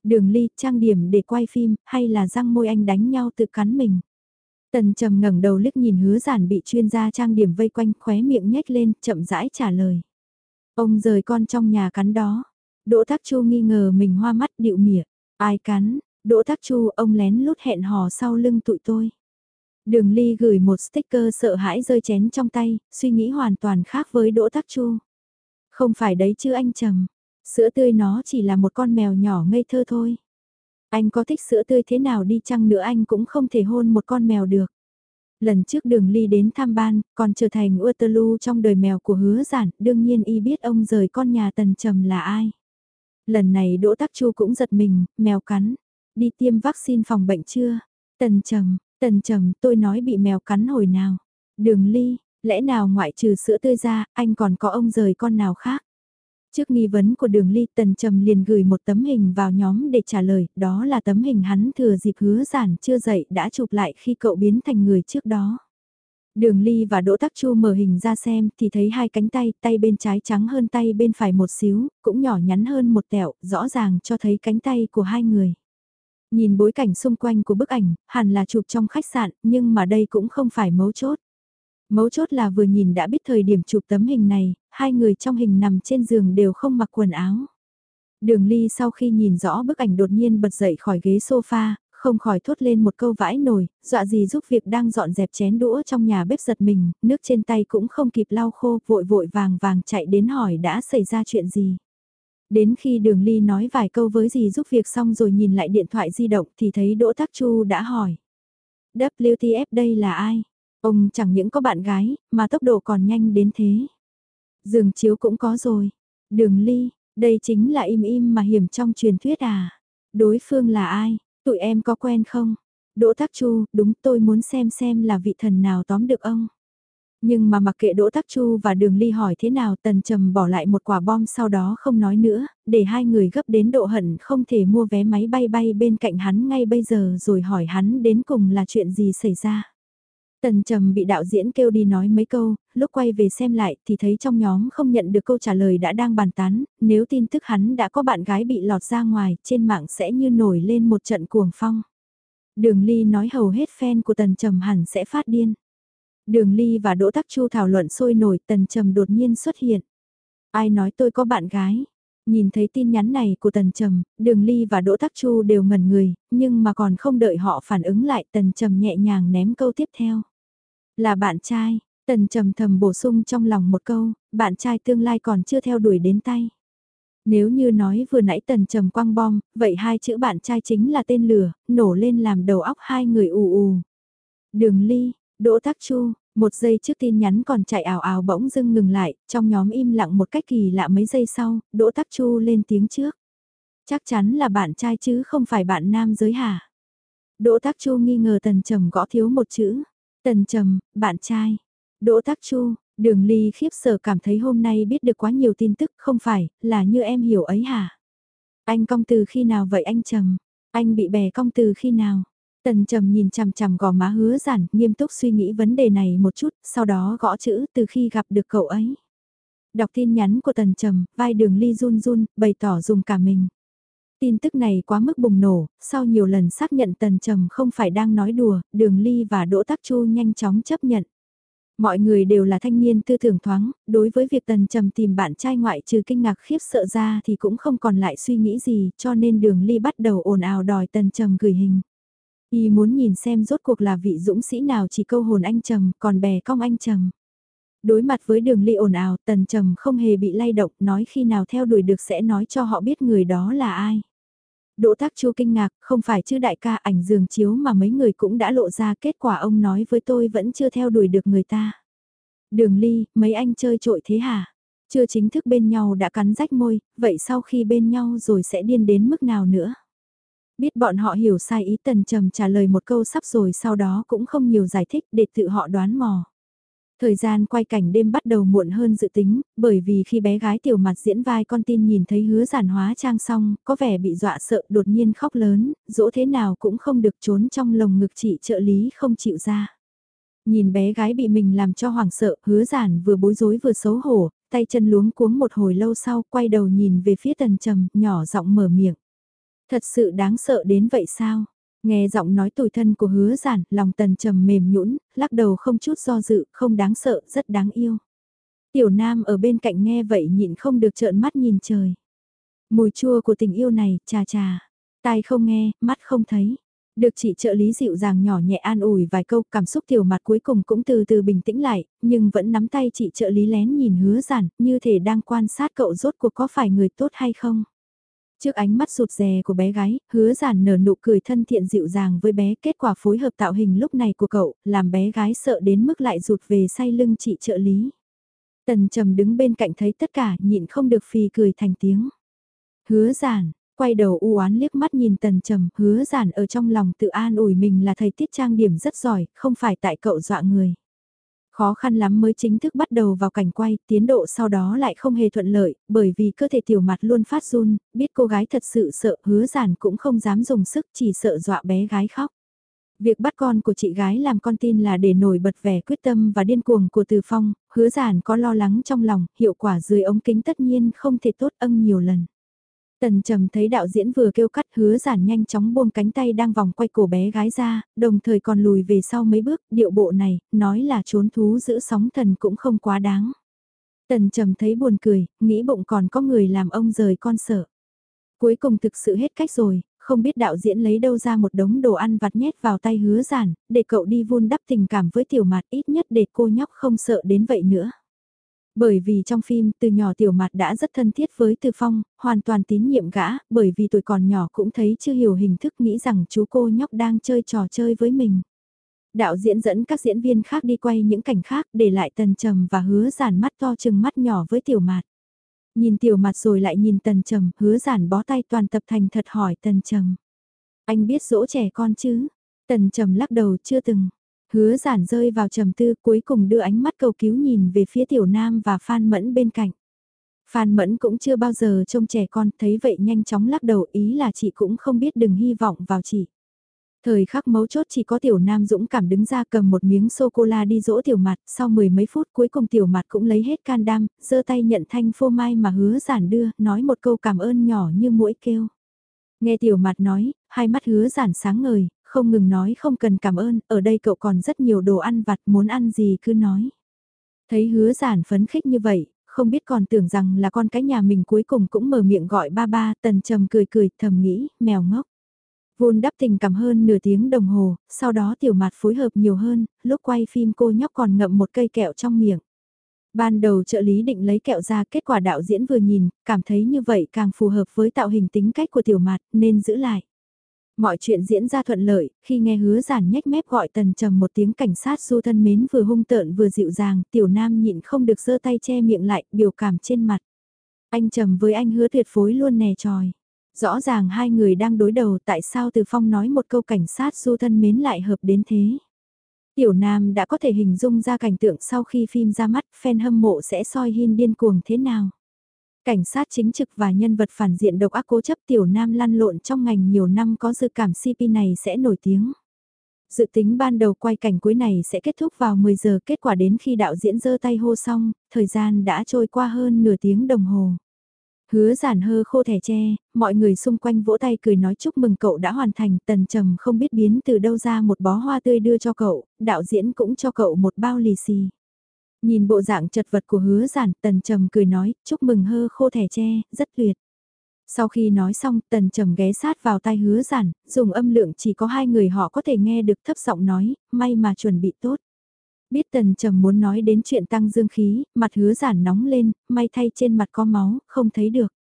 Đường ly, trang điểm để quay phim, hay là răng môi anh đánh nhau tự cắn mình? Tần Trầm ngẩng đầu liếc nhìn hứa giản bị chuyên gia trang điểm vây quanh khóe miệng nhếch lên, chậm rãi trả lời. Ông rời con trong nhà cắn đó. Đỗ Thác Chu nghi ngờ mình hoa mắt điệu mỉa. Ai cắn, Đỗ Thác Chu ông lén lút hẹn hò sau lưng tụi tôi. Đường Ly gửi một sticker sợ hãi rơi chén trong tay, suy nghĩ hoàn toàn khác với Đỗ Thác Chu. Không phải đấy chứ anh Trầm, sữa tươi nó chỉ là một con mèo nhỏ ngây thơ thôi. Anh có thích sữa tươi thế nào đi chăng nữa anh cũng không thể hôn một con mèo được. Lần trước đường ly đến thăm ban, còn trở thành Waterloo trong đời mèo của hứa giản, đương nhiên y biết ông rời con nhà tần trầm là ai. Lần này Đỗ Tắc Chu cũng giật mình, mèo cắn. Đi tiêm vaccine phòng bệnh chưa? Tần trầm, tần trầm tôi nói bị mèo cắn hồi nào. Đường ly, lẽ nào ngoại trừ sữa tươi ra, anh còn có ông rời con nào khác? Trước nghi vấn của đường ly tần trầm liền gửi một tấm hình vào nhóm để trả lời, đó là tấm hình hắn thừa dịp hứa giản chưa dậy đã chụp lại khi cậu biến thành người trước đó. Đường Ly và Đỗ Tắc Chu mở hình ra xem thì thấy hai cánh tay, tay bên trái trắng hơn tay bên phải một xíu, cũng nhỏ nhắn hơn một tẹo, rõ ràng cho thấy cánh tay của hai người. Nhìn bối cảnh xung quanh của bức ảnh, hẳn là chụp trong khách sạn, nhưng mà đây cũng không phải mấu chốt. Mấu chốt là vừa nhìn đã biết thời điểm chụp tấm hình này, hai người trong hình nằm trên giường đều không mặc quần áo. Đường Ly sau khi nhìn rõ bức ảnh đột nhiên bật dậy khỏi ghế sofa, không khỏi thốt lên một câu vãi nổi, dọa gì giúp việc đang dọn dẹp chén đũa trong nhà bếp giật mình, nước trên tay cũng không kịp lau khô, vội vội vàng vàng chạy đến hỏi đã xảy ra chuyện gì. Đến khi đường ly nói vài câu với gì giúp việc xong rồi nhìn lại điện thoại di động thì thấy Đỗ Tắc Chu đã hỏi. WTF đây là ai? Ông chẳng những có bạn gái, mà tốc độ còn nhanh đến thế. Giường chiếu cũng có rồi. Đường ly, đây chính là im im mà hiểm trong truyền thuyết à. Đối phương là ai? Tụi em có quen không? Đỗ Tắc Chu, đúng tôi muốn xem xem là vị thần nào tóm được ông. Nhưng mà mặc kệ Đỗ Tắc Chu và Đường Ly hỏi thế nào Tần Trầm bỏ lại một quả bom sau đó không nói nữa, để hai người gấp đến độ hận không thể mua vé máy bay bay bên cạnh hắn ngay bây giờ rồi hỏi hắn đến cùng là chuyện gì xảy ra. Tần Trầm bị đạo diễn kêu đi nói mấy câu, lúc quay về xem lại thì thấy trong nhóm không nhận được câu trả lời đã đang bàn tán, nếu tin tức hắn đã có bạn gái bị lọt ra ngoài, trên mạng sẽ như nổi lên một trận cuồng phong. Đường Ly nói hầu hết fan của Tần Trầm hẳn sẽ phát điên. Đường Ly và Đỗ Tắc Chu thảo luận sôi nổi Tần Trầm đột nhiên xuất hiện. Ai nói tôi có bạn gái? Nhìn thấy tin nhắn này của Tần Trầm, Đường Ly và Đỗ Tắc Chu đều ngẩn người, nhưng mà còn không đợi họ phản ứng lại Tần Trầm nhẹ nhàng ném câu tiếp theo. Là bạn trai, Tần trầm thầm bổ sung trong lòng một câu, bạn trai tương lai còn chưa theo đuổi đến tay. Nếu như nói vừa nãy tần trầm quăng bom, vậy hai chữ bạn trai chính là tên lửa, nổ lên làm đầu óc hai người ù ù. Đường ly, đỗ tắc chu, một giây trước tin nhắn còn chạy ảo ảo bỗng dưng ngừng lại, trong nhóm im lặng một cách kỳ lạ mấy giây sau, đỗ tắc chu lên tiếng trước. Chắc chắn là bạn trai chứ không phải bạn nam giới hả? Đỗ tắc chu nghi ngờ tần trầm gõ thiếu một chữ. Tần Trầm, bạn trai. Đỗ Tắc Chu, Đường Ly khiếp sợ cảm thấy hôm nay biết được quá nhiều tin tức, không phải, là như em hiểu ấy hả? Anh cong từ khi nào vậy anh Trầm? Anh bị bè cong từ khi nào? Tần Trầm nhìn chằm chằm gò má hứa giản, nghiêm túc suy nghĩ vấn đề này một chút, sau đó gõ chữ từ khi gặp được cậu ấy. Đọc tin nhắn của Tần Trầm, vai đường ly run run, bày tỏ dùng cả mình. Tin tức này quá mức bùng nổ, sau nhiều lần xác nhận Tần Trầm không phải đang nói đùa, Đường Ly và Đỗ Tắc Chu nhanh chóng chấp nhận. Mọi người đều là thanh niên tư tưởng thoáng, đối với việc Tần Trầm tìm bạn trai ngoại trừ kinh ngạc khiếp sợ ra thì cũng không còn lại suy nghĩ gì, cho nên Đường Ly bắt đầu ồn ào đòi Tần Trầm gửi hình. Y muốn nhìn xem rốt cuộc là vị dũng sĩ nào chỉ câu hồn anh Trầm, còn bè cong anh Trầm. Đối mặt với đường ly ồn ào, tần trầm không hề bị lay động, nói khi nào theo đuổi được sẽ nói cho họ biết người đó là ai. Đỗ Tác Chu kinh ngạc, không phải chứ đại ca ảnh giường chiếu mà mấy người cũng đã lộ ra kết quả ông nói với tôi vẫn chưa theo đuổi được người ta. Đường ly, mấy anh chơi trội thế hả? Chưa chính thức bên nhau đã cắn rách môi, vậy sau khi bên nhau rồi sẽ điên đến mức nào nữa? Biết bọn họ hiểu sai ý tần trầm trả lời một câu sắp rồi sau đó cũng không nhiều giải thích để tự họ đoán mò. Thời gian quay cảnh đêm bắt đầu muộn hơn dự tính, bởi vì khi bé gái tiểu mặt diễn vai con tin nhìn thấy hứa giản hóa trang xong, có vẻ bị dọa sợ đột nhiên khóc lớn, dỗ thế nào cũng không được trốn trong lồng ngực chị trợ lý không chịu ra. Nhìn bé gái bị mình làm cho hoảng sợ, hứa giản vừa bối rối vừa xấu hổ, tay chân luống cuống một hồi lâu sau quay đầu nhìn về phía tần trầm, nhỏ giọng mở miệng. Thật sự đáng sợ đến vậy sao? Nghe giọng nói tủi thân của hứa giản, lòng tần trầm mềm nhũn, lắc đầu không chút do dự, không đáng sợ, rất đáng yêu. Tiểu nam ở bên cạnh nghe vậy nhịn không được trợn mắt nhìn trời. Mùi chua của tình yêu này, trà trà. Tai không nghe, mắt không thấy. Được chị trợ lý dịu dàng nhỏ nhẹ an ủi vài câu cảm xúc tiểu mặt cuối cùng cũng từ từ bình tĩnh lại, nhưng vẫn nắm tay chị trợ lý lén nhìn hứa giản, như thể đang quan sát cậu rốt cuộc có phải người tốt hay không. Trước ánh mắt sụt rè của bé gái, hứa giản nở nụ cười thân thiện dịu dàng với bé kết quả phối hợp tạo hình lúc này của cậu, làm bé gái sợ đến mức lại rụt về say lưng chị trợ lý. Tần trầm đứng bên cạnh thấy tất cả nhịn không được phì cười thành tiếng. Hứa giản, quay đầu u oán liếc mắt nhìn tần trầm, hứa giản ở trong lòng tự an ủi mình là thầy tiết trang điểm rất giỏi, không phải tại cậu dọa người. Khó khăn lắm mới chính thức bắt đầu vào cảnh quay, tiến độ sau đó lại không hề thuận lợi, bởi vì cơ thể tiểu mặt luôn phát run, biết cô gái thật sự sợ hứa giản cũng không dám dùng sức chỉ sợ dọa bé gái khóc. Việc bắt con của chị gái làm con tin là để nổi bật vẻ quyết tâm và điên cuồng của Từ Phong, hứa giản có lo lắng trong lòng, hiệu quả dưới ống kính tất nhiên không thể tốt âng nhiều lần. Tần trầm thấy đạo diễn vừa kêu cắt hứa giản nhanh chóng buông cánh tay đang vòng quay cổ bé gái ra, đồng thời còn lùi về sau mấy bước, điệu bộ này, nói là trốn thú giữ sóng thần cũng không quá đáng. Tần trầm thấy buồn cười, nghĩ bụng còn có người làm ông rời con sợ. Cuối cùng thực sự hết cách rồi, không biết đạo diễn lấy đâu ra một đống đồ ăn vặt nhét vào tay hứa giản, để cậu đi vun đắp tình cảm với tiểu mạt ít nhất để cô nhóc không sợ đến vậy nữa. Bởi vì trong phim từ nhỏ tiểu mặt đã rất thân thiết với Từ Phong, hoàn toàn tín nhiệm gã, bởi vì tuổi còn nhỏ cũng thấy chưa hiểu hình thức nghĩ rằng chú cô nhóc đang chơi trò chơi với mình. Đạo diễn dẫn các diễn viên khác đi quay những cảnh khác để lại tần trầm và hứa giản mắt to chừng mắt nhỏ với tiểu mặt. Nhìn tiểu mặt rồi lại nhìn tần trầm, hứa giản bó tay toàn tập thành thật hỏi tần trầm. Anh biết dỗ trẻ con chứ? Tần trầm lắc đầu chưa từng. Hứa giản rơi vào trầm tư cuối cùng đưa ánh mắt cầu cứu nhìn về phía tiểu nam và Phan Mẫn bên cạnh. Phan Mẫn cũng chưa bao giờ trông trẻ con, thấy vậy nhanh chóng lắc đầu ý là chị cũng không biết đừng hy vọng vào chị. Thời khắc mấu chốt chỉ có tiểu nam dũng cảm đứng ra cầm một miếng sô-cô-la đi dỗ tiểu mặt, sau mười mấy phút cuối cùng tiểu mặt cũng lấy hết can đam, giơ tay nhận thanh phô mai mà hứa giản đưa, nói một câu cảm ơn nhỏ như mũi kêu. Nghe tiểu mặt nói, hai mắt hứa giản sáng ngời, không ngừng nói không cần cảm ơn, ở đây cậu còn rất nhiều đồ ăn vặt, muốn ăn gì cứ nói. Thấy hứa giản phấn khích như vậy, không biết còn tưởng rằng là con cái nhà mình cuối cùng cũng mở miệng gọi ba ba, tần trầm cười cười, thầm nghĩ, mèo ngốc. Vun đắp tình cảm hơn nửa tiếng đồng hồ, sau đó tiểu mặt phối hợp nhiều hơn, lúc quay phim cô nhóc còn ngậm một cây kẹo trong miệng. Ban đầu trợ lý định lấy kẹo ra kết quả đạo diễn vừa nhìn, cảm thấy như vậy càng phù hợp với tạo hình tính cách của tiểu mặt nên giữ lại. Mọi chuyện diễn ra thuận lợi, khi nghe hứa giản nhếch mép gọi tần trầm một tiếng cảnh sát du thân mến vừa hung tợn vừa dịu dàng, tiểu nam nhịn không được giơ tay che miệng lại, biểu cảm trên mặt. Anh trầm với anh hứa tuyệt phối luôn nè tròi. Rõ ràng hai người đang đối đầu tại sao từ phong nói một câu cảnh sát du thân mến lại hợp đến thế. Tiểu Nam đã có thể hình dung ra cảnh tượng sau khi phim ra mắt, fan hâm mộ sẽ soi hin điên cuồng thế nào. Cảnh sát chính trực và nhân vật phản diện độc ác cố chấp Tiểu Nam lăn lộn trong ngành nhiều năm có dự cảm CP này sẽ nổi tiếng. Dự tính ban đầu quay cảnh cuối này sẽ kết thúc vào 10 giờ kết quả đến khi đạo diễn giơ tay hô xong, thời gian đã trôi qua hơn nửa tiếng đồng hồ. Hứa giản hơ khô thẻ tre, mọi người xung quanh vỗ tay cười nói chúc mừng cậu đã hoàn thành, tần trầm không biết biến từ đâu ra một bó hoa tươi đưa cho cậu, đạo diễn cũng cho cậu một bao lì xì. Nhìn bộ dạng chật vật của hứa giản, tần trầm cười nói, chúc mừng hơ khô thẻ tre, rất tuyệt. Sau khi nói xong, tần trầm ghé sát vào tai hứa giản, dùng âm lượng chỉ có hai người họ có thể nghe được thấp giọng nói, may mà chuẩn bị tốt. Biết tần trầm muốn nói đến chuyện tăng dương khí, mặt hứa giản nóng lên, may thay trên mặt có máu, không thấy được.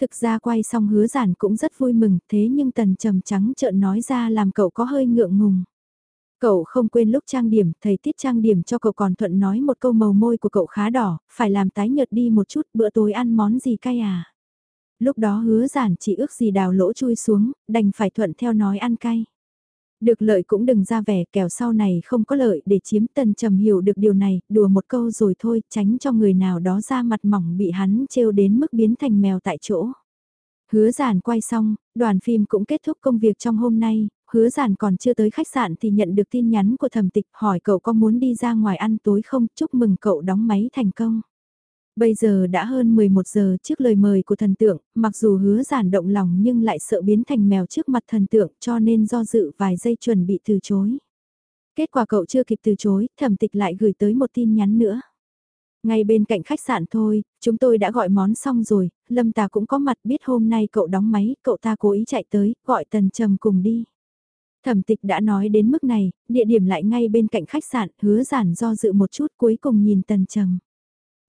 Thực ra quay xong hứa giản cũng rất vui mừng, thế nhưng tần trầm trắng trợn nói ra làm cậu có hơi ngượng ngùng. Cậu không quên lúc trang điểm, thầy tiết trang điểm cho cậu còn thuận nói một câu màu môi của cậu khá đỏ, phải làm tái nhợt đi một chút, bữa tối ăn món gì cay à. Lúc đó hứa giản chỉ ước gì đào lỗ chui xuống, đành phải thuận theo nói ăn cay. Được lợi cũng đừng ra vẻ kẻo sau này không có lợi để chiếm tần trầm hiểu được điều này, đùa một câu rồi thôi, tránh cho người nào đó ra mặt mỏng bị hắn trêu đến mức biến thành mèo tại chỗ. Hứa giản quay xong, đoàn phim cũng kết thúc công việc trong hôm nay, hứa giản còn chưa tới khách sạn thì nhận được tin nhắn của thẩm tịch hỏi cậu có muốn đi ra ngoài ăn tối không, chúc mừng cậu đóng máy thành công. Bây giờ đã hơn 11 giờ trước lời mời của thần tượng, mặc dù hứa giản động lòng nhưng lại sợ biến thành mèo trước mặt thần tượng cho nên do dự vài giây chuẩn bị từ chối. Kết quả cậu chưa kịp từ chối, thẩm tịch lại gửi tới một tin nhắn nữa. Ngay bên cạnh khách sạn thôi, chúng tôi đã gọi món xong rồi, Lâm Tà cũng có mặt biết hôm nay cậu đóng máy, cậu ta cố ý chạy tới, gọi Tần Trầm cùng đi. Thẩm tịch đã nói đến mức này, địa điểm lại ngay bên cạnh khách sạn, hứa giản do dự một chút cuối cùng nhìn Tần Trầm.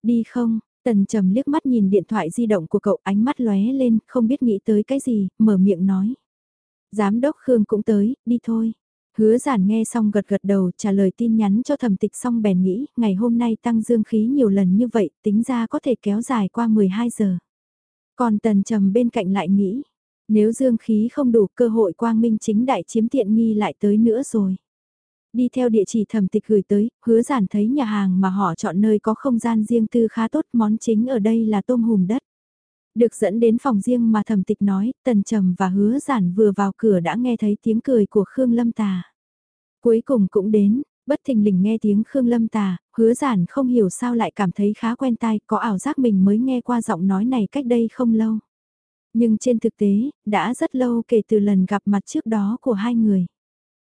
Đi không? Tần trầm liếc mắt nhìn điện thoại di động của cậu ánh mắt lóe lên, không biết nghĩ tới cái gì, mở miệng nói. Giám đốc Khương cũng tới, đi thôi. Hứa giản nghe xong gật gật đầu trả lời tin nhắn cho thẩm tịch xong bèn nghĩ, ngày hôm nay tăng dương khí nhiều lần như vậy, tính ra có thể kéo dài qua 12 giờ. Còn tần trầm bên cạnh lại nghĩ, nếu dương khí không đủ cơ hội quang minh chính đại chiếm tiện nghi lại tới nữa rồi. Đi theo địa chỉ thẩm tịch gửi tới, hứa giản thấy nhà hàng mà họ chọn nơi có không gian riêng tư khá tốt, món chính ở đây là tôm hùm đất. Được dẫn đến phòng riêng mà thẩm tịch nói, tần trầm và hứa giản vừa vào cửa đã nghe thấy tiếng cười của Khương Lâm Tà. Cuối cùng cũng đến, bất thình lình nghe tiếng Khương Lâm Tà, hứa giản không hiểu sao lại cảm thấy khá quen tai, có ảo giác mình mới nghe qua giọng nói này cách đây không lâu. Nhưng trên thực tế, đã rất lâu kể từ lần gặp mặt trước đó của hai người.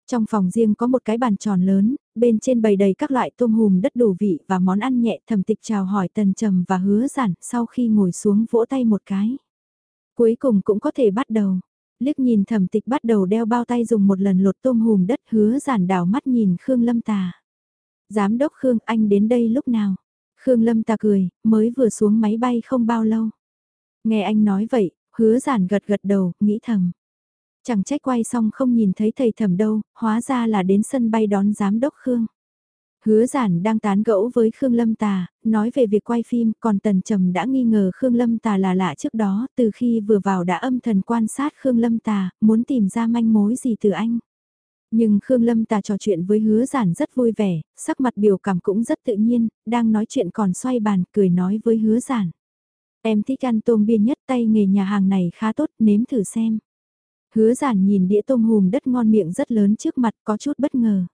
Trong phòng riêng có một cái bàn tròn lớn, bên trên bày đầy các loại tôm hùm đất đủ vị và món ăn nhẹ thầm tịch chào hỏi tần trầm và hứa giản sau khi ngồi xuống vỗ tay một cái. Cuối cùng cũng có thể bắt đầu. Liếc nhìn thẩm tịch bắt đầu đeo bao tay dùng một lần lột tôm hùm đất hứa giản đảo mắt nhìn Khương Lâm Tà. Giám đốc Khương anh đến đây lúc nào? Khương Lâm Tà cười, mới vừa xuống máy bay không bao lâu. Nghe anh nói vậy, hứa giản gật gật đầu, nghĩ thầm. Chẳng trách quay xong không nhìn thấy thầy thẩm đâu, hóa ra là đến sân bay đón giám đốc Khương. Hứa giản đang tán gẫu với Khương Lâm Tà, nói về việc quay phim, còn Tần Trầm đã nghi ngờ Khương Lâm Tà là lạ trước đó, từ khi vừa vào đã âm thần quan sát Khương Lâm Tà, muốn tìm ra manh mối gì từ anh. Nhưng Khương Lâm Tà trò chuyện với hứa giản rất vui vẻ, sắc mặt biểu cảm cũng rất tự nhiên, đang nói chuyện còn xoay bàn, cười nói với hứa giản. Em thích ăn tôm biên nhất tay nghề nhà hàng này khá tốt, nếm thử xem. Hứa giản nhìn đĩa tôm hùm đất ngon miệng rất lớn trước mặt có chút bất ngờ.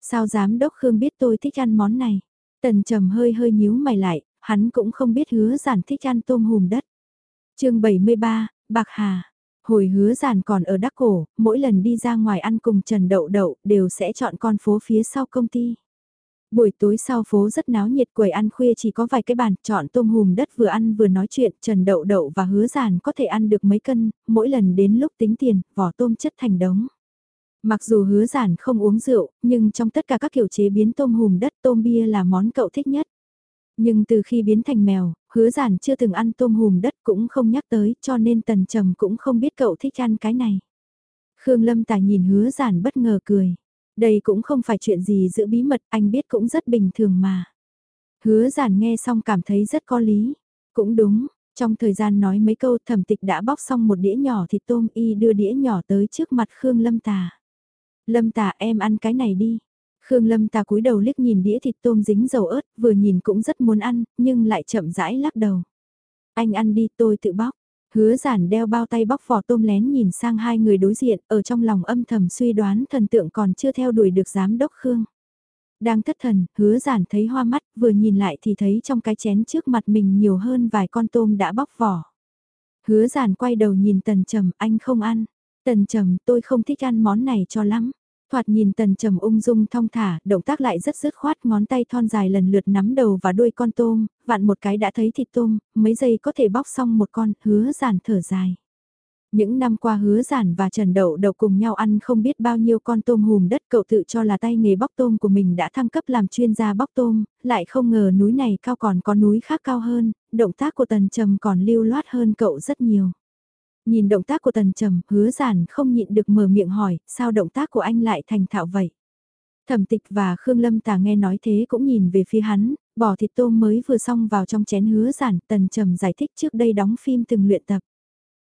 Sao giám đốc Khương biết tôi thích ăn món này? Tần trầm hơi hơi nhíu mày lại, hắn cũng không biết hứa giản thích ăn tôm hùm đất. chương 73, Bạc Hà. Hồi hứa giản còn ở Đắc Cổ, mỗi lần đi ra ngoài ăn cùng Trần Đậu Đậu đều sẽ chọn con phố phía sau công ty. Buổi tối sau phố rất náo nhiệt quầy ăn khuya chỉ có vài cái bàn, chọn tôm hùm đất vừa ăn vừa nói chuyện, Trần Đậu Đậu và hứa giản có thể ăn được mấy cân, mỗi lần đến lúc tính tiền, vỏ tôm chất thành đống. Mặc dù hứa giản không uống rượu, nhưng trong tất cả các kiểu chế biến tôm hùm đất tôm bia là món cậu thích nhất. Nhưng từ khi biến thành mèo, hứa giản chưa từng ăn tôm hùm đất cũng không nhắc tới cho nên tần trầm cũng không biết cậu thích ăn cái này. Khương Lâm Tài nhìn hứa giản bất ngờ cười. Đây cũng không phải chuyện gì giữ bí mật, anh biết cũng rất bình thường mà. Hứa giản nghe xong cảm thấy rất có lý. Cũng đúng, trong thời gian nói mấy câu thẩm tịch đã bóc xong một đĩa nhỏ thịt tôm y đưa đĩa nhỏ tới trước mặt Khương Lâm Tà. Lâm Tà em ăn cái này đi. Khương Lâm Tà cúi đầu liếc nhìn đĩa thịt tôm dính dầu ớt, vừa nhìn cũng rất muốn ăn, nhưng lại chậm rãi lắc đầu. Anh ăn đi tôi tự bóc. Hứa giản đeo bao tay bóc vỏ tôm lén nhìn sang hai người đối diện, ở trong lòng âm thầm suy đoán thần tượng còn chưa theo đuổi được giám đốc Khương. Đang thất thần, hứa giản thấy hoa mắt, vừa nhìn lại thì thấy trong cái chén trước mặt mình nhiều hơn vài con tôm đã bóc vỏ. Hứa giản quay đầu nhìn tần trầm, anh không ăn. Tần trầm, tôi không thích ăn món này cho lắm. Thoạt nhìn tần trầm ung dung thong thả, động tác lại rất dứt khoát ngón tay thon dài lần lượt nắm đầu và đuôi con tôm, vặn một cái đã thấy thịt tôm, mấy giây có thể bóc xong một con, hứa giản thở dài. Những năm qua hứa giản và Trần Đậu Đậu cùng nhau ăn không biết bao nhiêu con tôm hùm đất cậu tự cho là tay nghề bóc tôm của mình đã thăng cấp làm chuyên gia bóc tôm, lại không ngờ núi này cao còn có núi khác cao hơn, động tác của tần trầm còn lưu loát hơn cậu rất nhiều. Nhìn động tác của tần trầm, hứa giản không nhịn được mở miệng hỏi, sao động tác của anh lại thành thạo vậy? Thẩm tịch và Khương Lâm Tà nghe nói thế cũng nhìn về phía hắn, bỏ thịt tôm mới vừa xong vào trong chén hứa giản, tần trầm giải thích trước đây đóng phim từng luyện tập.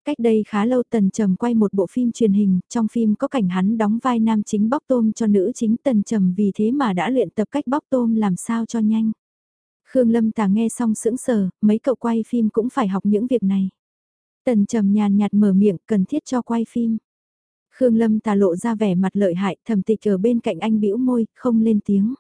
Cách đây khá lâu Tần Trầm quay một bộ phim truyền hình, trong phim có cảnh hắn đóng vai nam chính bóc tôm cho nữ chính Tần Trầm vì thế mà đã luyện tập cách bóc tôm làm sao cho nhanh. Khương Lâm Tà nghe xong sững sờ, mấy cậu quay phim cũng phải học những việc này. Tần trầm nhàn nhạt mở miệng cần thiết cho quay phim. Khương Lâm tà lộ ra vẻ mặt lợi hại thầm tịch ở bên cạnh anh bĩu môi, không lên tiếng.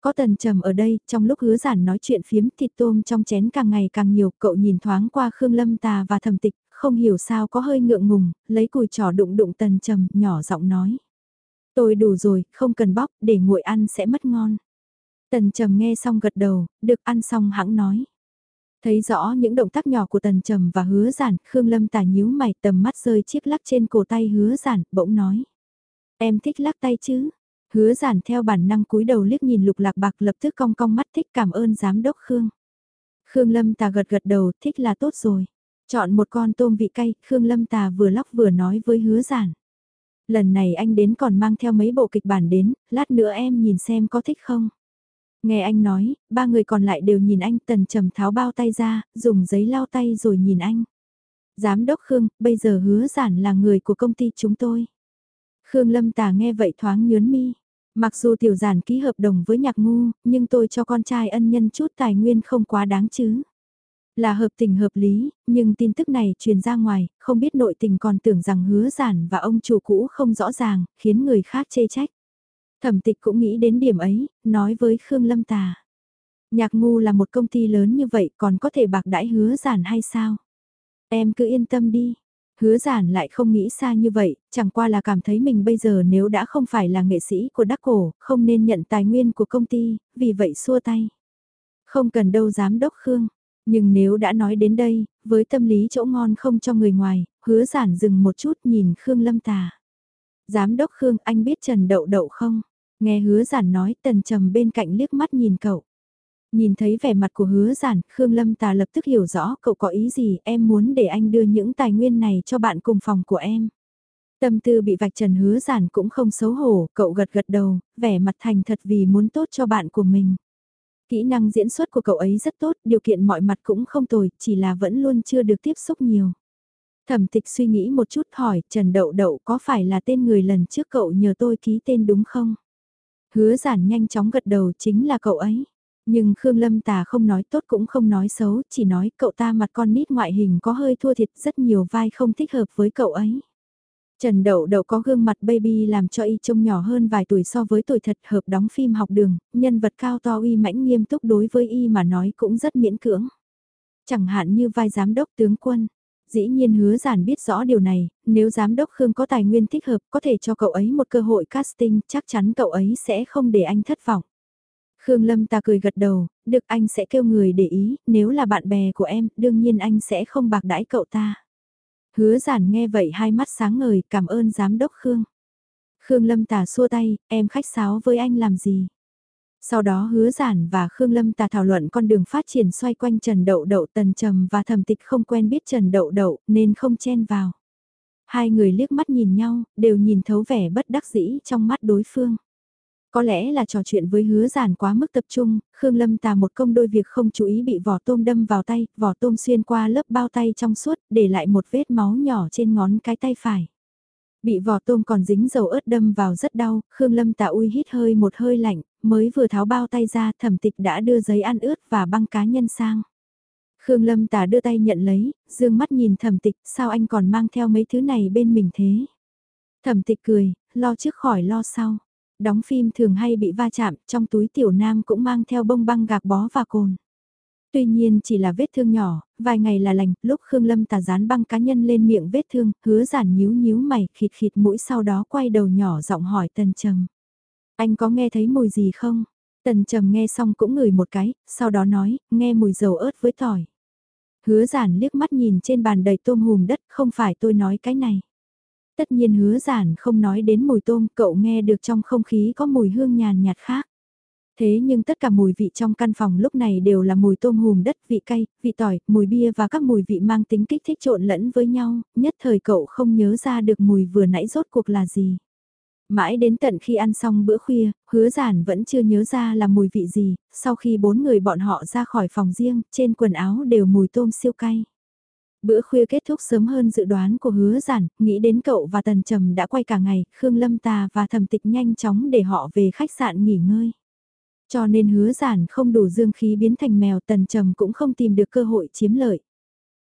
Có tần trầm ở đây, trong lúc hứa giản nói chuyện phiếm thịt tôm trong chén càng ngày càng nhiều, cậu nhìn thoáng qua Khương Lâm tà và thầm tịch, không hiểu sao có hơi ngượng ngùng, lấy cùi trò đụng đụng tần trầm, nhỏ giọng nói. Tôi đủ rồi, không cần bóc, để nguội ăn sẽ mất ngon. Tần trầm nghe xong gật đầu, được ăn xong hãng nói. Thấy rõ những động tác nhỏ của tần trầm và hứa giản, Khương Lâm tà nhíu mày tầm mắt rơi chiếc lắc trên cổ tay hứa giản, bỗng nói. Em thích lắc tay chứ? Hứa giản theo bản năng cúi đầu liếc nhìn lục lạc bạc lập tức cong cong mắt thích cảm ơn giám đốc Khương. Khương Lâm tà gật gật đầu thích là tốt rồi. Chọn một con tôm vị cay, Khương Lâm tà vừa lóc vừa nói với hứa giản. Lần này anh đến còn mang theo mấy bộ kịch bản đến, lát nữa em nhìn xem có thích không. Nghe anh nói, ba người còn lại đều nhìn anh tần trầm tháo bao tay ra, dùng giấy lau tay rồi nhìn anh. Giám đốc Khương, bây giờ hứa giản là người của công ty chúng tôi. Khương Lâm Tà nghe vậy thoáng nhớn mi. Mặc dù tiểu giản ký hợp đồng với nhạc ngu, nhưng tôi cho con trai ân nhân chút tài nguyên không quá đáng chứ. Là hợp tình hợp lý, nhưng tin tức này truyền ra ngoài, không biết nội tình còn tưởng rằng hứa giản và ông chủ cũ không rõ ràng, khiến người khác chê trách. Thẩm tịch cũng nghĩ đến điểm ấy, nói với Khương Lâm Tà. Nhạc ngu là một công ty lớn như vậy còn có thể bạc đãi hứa giản hay sao? Em cứ yên tâm đi. Hứa giản lại không nghĩ xa như vậy, chẳng qua là cảm thấy mình bây giờ nếu đã không phải là nghệ sĩ của đắc cổ, không nên nhận tài nguyên của công ty, vì vậy xua tay. Không cần đâu giám đốc Khương, nhưng nếu đã nói đến đây, với tâm lý chỗ ngon không cho người ngoài, hứa giản dừng một chút nhìn Khương Lâm Tà. Giám đốc Khương anh biết Trần Đậu Đậu không? Nghe hứa giản nói tần trầm bên cạnh liếc mắt nhìn cậu. Nhìn thấy vẻ mặt của hứa giản, Khương Lâm Tà lập tức hiểu rõ cậu có ý gì, em muốn để anh đưa những tài nguyên này cho bạn cùng phòng của em. Tâm tư bị vạch trần hứa giản cũng không xấu hổ, cậu gật gật đầu, vẻ mặt thành thật vì muốn tốt cho bạn của mình. Kỹ năng diễn xuất của cậu ấy rất tốt, điều kiện mọi mặt cũng không tồi, chỉ là vẫn luôn chưa được tiếp xúc nhiều. Thẩm tịch suy nghĩ một chút hỏi, Trần Đậu Đậu có phải là tên người lần trước cậu nhờ tôi ký tên đúng không? Hứa giản nhanh chóng gật đầu chính là cậu ấy. Nhưng Khương Lâm Tà không nói tốt cũng không nói xấu, chỉ nói cậu ta mặt con nít ngoại hình có hơi thua thiệt rất nhiều vai không thích hợp với cậu ấy. Trần Đậu Đậu có gương mặt baby làm cho y trông nhỏ hơn vài tuổi so với tuổi thật hợp đóng phim học đường, nhân vật cao to uy mãnh nghiêm túc đối với y mà nói cũng rất miễn cưỡng. Chẳng hạn như vai giám đốc tướng quân. Dĩ nhiên hứa giản biết rõ điều này, nếu giám đốc Khương có tài nguyên thích hợp có thể cho cậu ấy một cơ hội casting chắc chắn cậu ấy sẽ không để anh thất vọng. Khương Lâm ta cười gật đầu, được anh sẽ kêu người để ý, nếu là bạn bè của em, đương nhiên anh sẽ không bạc đãi cậu ta. Hứa giản nghe vậy hai mắt sáng ngời, cảm ơn giám đốc Khương. Khương Lâm tả xua tay, em khách sáo với anh làm gì? Sau đó hứa giản và Khương Lâm tà thảo luận con đường phát triển xoay quanh Trần Đậu Đậu Tần Trầm và thẩm tịch không quen biết Trần Đậu Đậu nên không chen vào. Hai người liếc mắt nhìn nhau, đều nhìn thấu vẻ bất đắc dĩ trong mắt đối phương. Có lẽ là trò chuyện với hứa giản quá mức tập trung, Khương Lâm tà một công đôi việc không chú ý bị vỏ tôm đâm vào tay, vỏ tôm xuyên qua lớp bao tay trong suốt, để lại một vết máu nhỏ trên ngón cái tay phải. Bị vỏ tôm còn dính dầu ớt đâm vào rất đau, Khương Lâm tà ui hít hơi một hơi lạnh, mới vừa tháo bao tay ra thẩm tịch đã đưa giấy ăn ướt và băng cá nhân sang. Khương Lâm tà đưa tay nhận lấy, dương mắt nhìn thẩm tịch, sao anh còn mang theo mấy thứ này bên mình thế? Thẩm tịch cười, lo trước khỏi lo sau đóng phim thường hay bị va chạm, trong túi tiểu nam cũng mang theo bông băng gạc bó và cồn. Tuy nhiên chỉ là vết thương nhỏ, vài ngày là lành, lúc Khương Lâm tà dán băng cá nhân lên miệng vết thương, hứa giản nhíu nhíu mày, khịt khịt mũi sau đó quay đầu nhỏ giọng hỏi Tần Trầm. Anh có nghe thấy mùi gì không? Tần Trầm nghe xong cũng ngửi một cái, sau đó nói, nghe mùi dầu ớt với tỏi. Hứa giản liếc mắt nhìn trên bàn đầy tôm hùm đất, không phải tôi nói cái này tất nhiên hứa giản không nói đến mùi tôm, cậu nghe được trong không khí có mùi hương nhàn nhạt khác. Thế nhưng tất cả mùi vị trong căn phòng lúc này đều là mùi tôm hùm đất, vị cay, vị tỏi, mùi bia và các mùi vị mang tính kích thích trộn lẫn với nhau, nhất thời cậu không nhớ ra được mùi vừa nãy rốt cuộc là gì. Mãi đến tận khi ăn xong bữa khuya, hứa giản vẫn chưa nhớ ra là mùi vị gì, sau khi bốn người bọn họ ra khỏi phòng riêng, trên quần áo đều mùi tôm siêu cay. Bữa khuya kết thúc sớm hơn dự đoán của hứa giản, nghĩ đến cậu và Tần Trầm đã quay cả ngày, Khương Lâm Tà và Thẩm Tịch nhanh chóng để họ về khách sạn nghỉ ngơi. Cho nên hứa giản không đủ dương khí biến thành mèo Tần Trầm cũng không tìm được cơ hội chiếm lợi.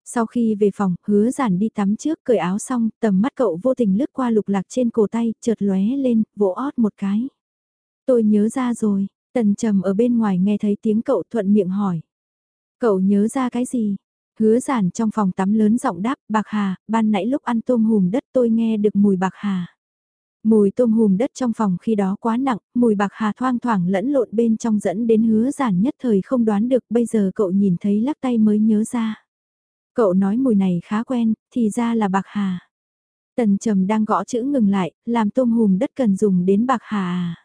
Sau khi về phòng, hứa giản đi tắm trước, cởi áo xong, tầm mắt cậu vô tình lướt qua lục lạc trên cổ tay, chợt lóe lên, vỗ ót một cái. Tôi nhớ ra rồi, tần trầm ở bên ngoài nghe thấy tiếng cậu thuận miệng hỏi. Cậu nhớ ra cái gì? Hứa giản trong phòng tắm lớn giọng đáp, bạc hà, ban nãy lúc ăn tôm hùm đất tôi nghe được mùi bạc hà. Mùi tôm hùm đất trong phòng khi đó quá nặng, mùi bạc hà thoang thoảng lẫn lộn bên trong dẫn đến hứa giản nhất thời không đoán được bây giờ cậu nhìn thấy lắc tay mới nhớ ra. Cậu nói mùi này khá quen, thì ra là bạc hà. Tần trầm đang gõ chữ ngừng lại, làm tôm hùm đất cần dùng đến bạc hà à.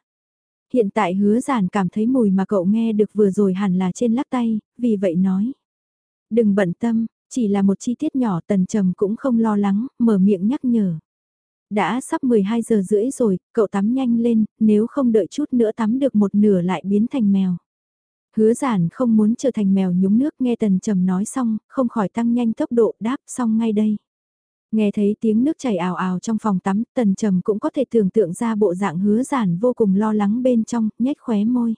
Hiện tại hứa giản cảm thấy mùi mà cậu nghe được vừa rồi hẳn là trên lắc tay, vì vậy nói. Đừng bận tâm, chỉ là một chi tiết nhỏ tần trầm cũng không lo lắng, mở miệng nhắc nhở. Đã sắp 12 giờ rưỡi rồi, cậu tắm nhanh lên, nếu không đợi chút nữa tắm được một nửa lại biến thành mèo. Hứa giản không muốn trở thành mèo nhúng nước nghe tần trầm nói xong, không khỏi tăng nhanh tốc độ đáp xong ngay đây. Nghe thấy tiếng nước chảy ào ào trong phòng tắm, tần trầm cũng có thể tưởng tượng ra bộ dạng hứa giản vô cùng lo lắng bên trong, nhếch khóe môi.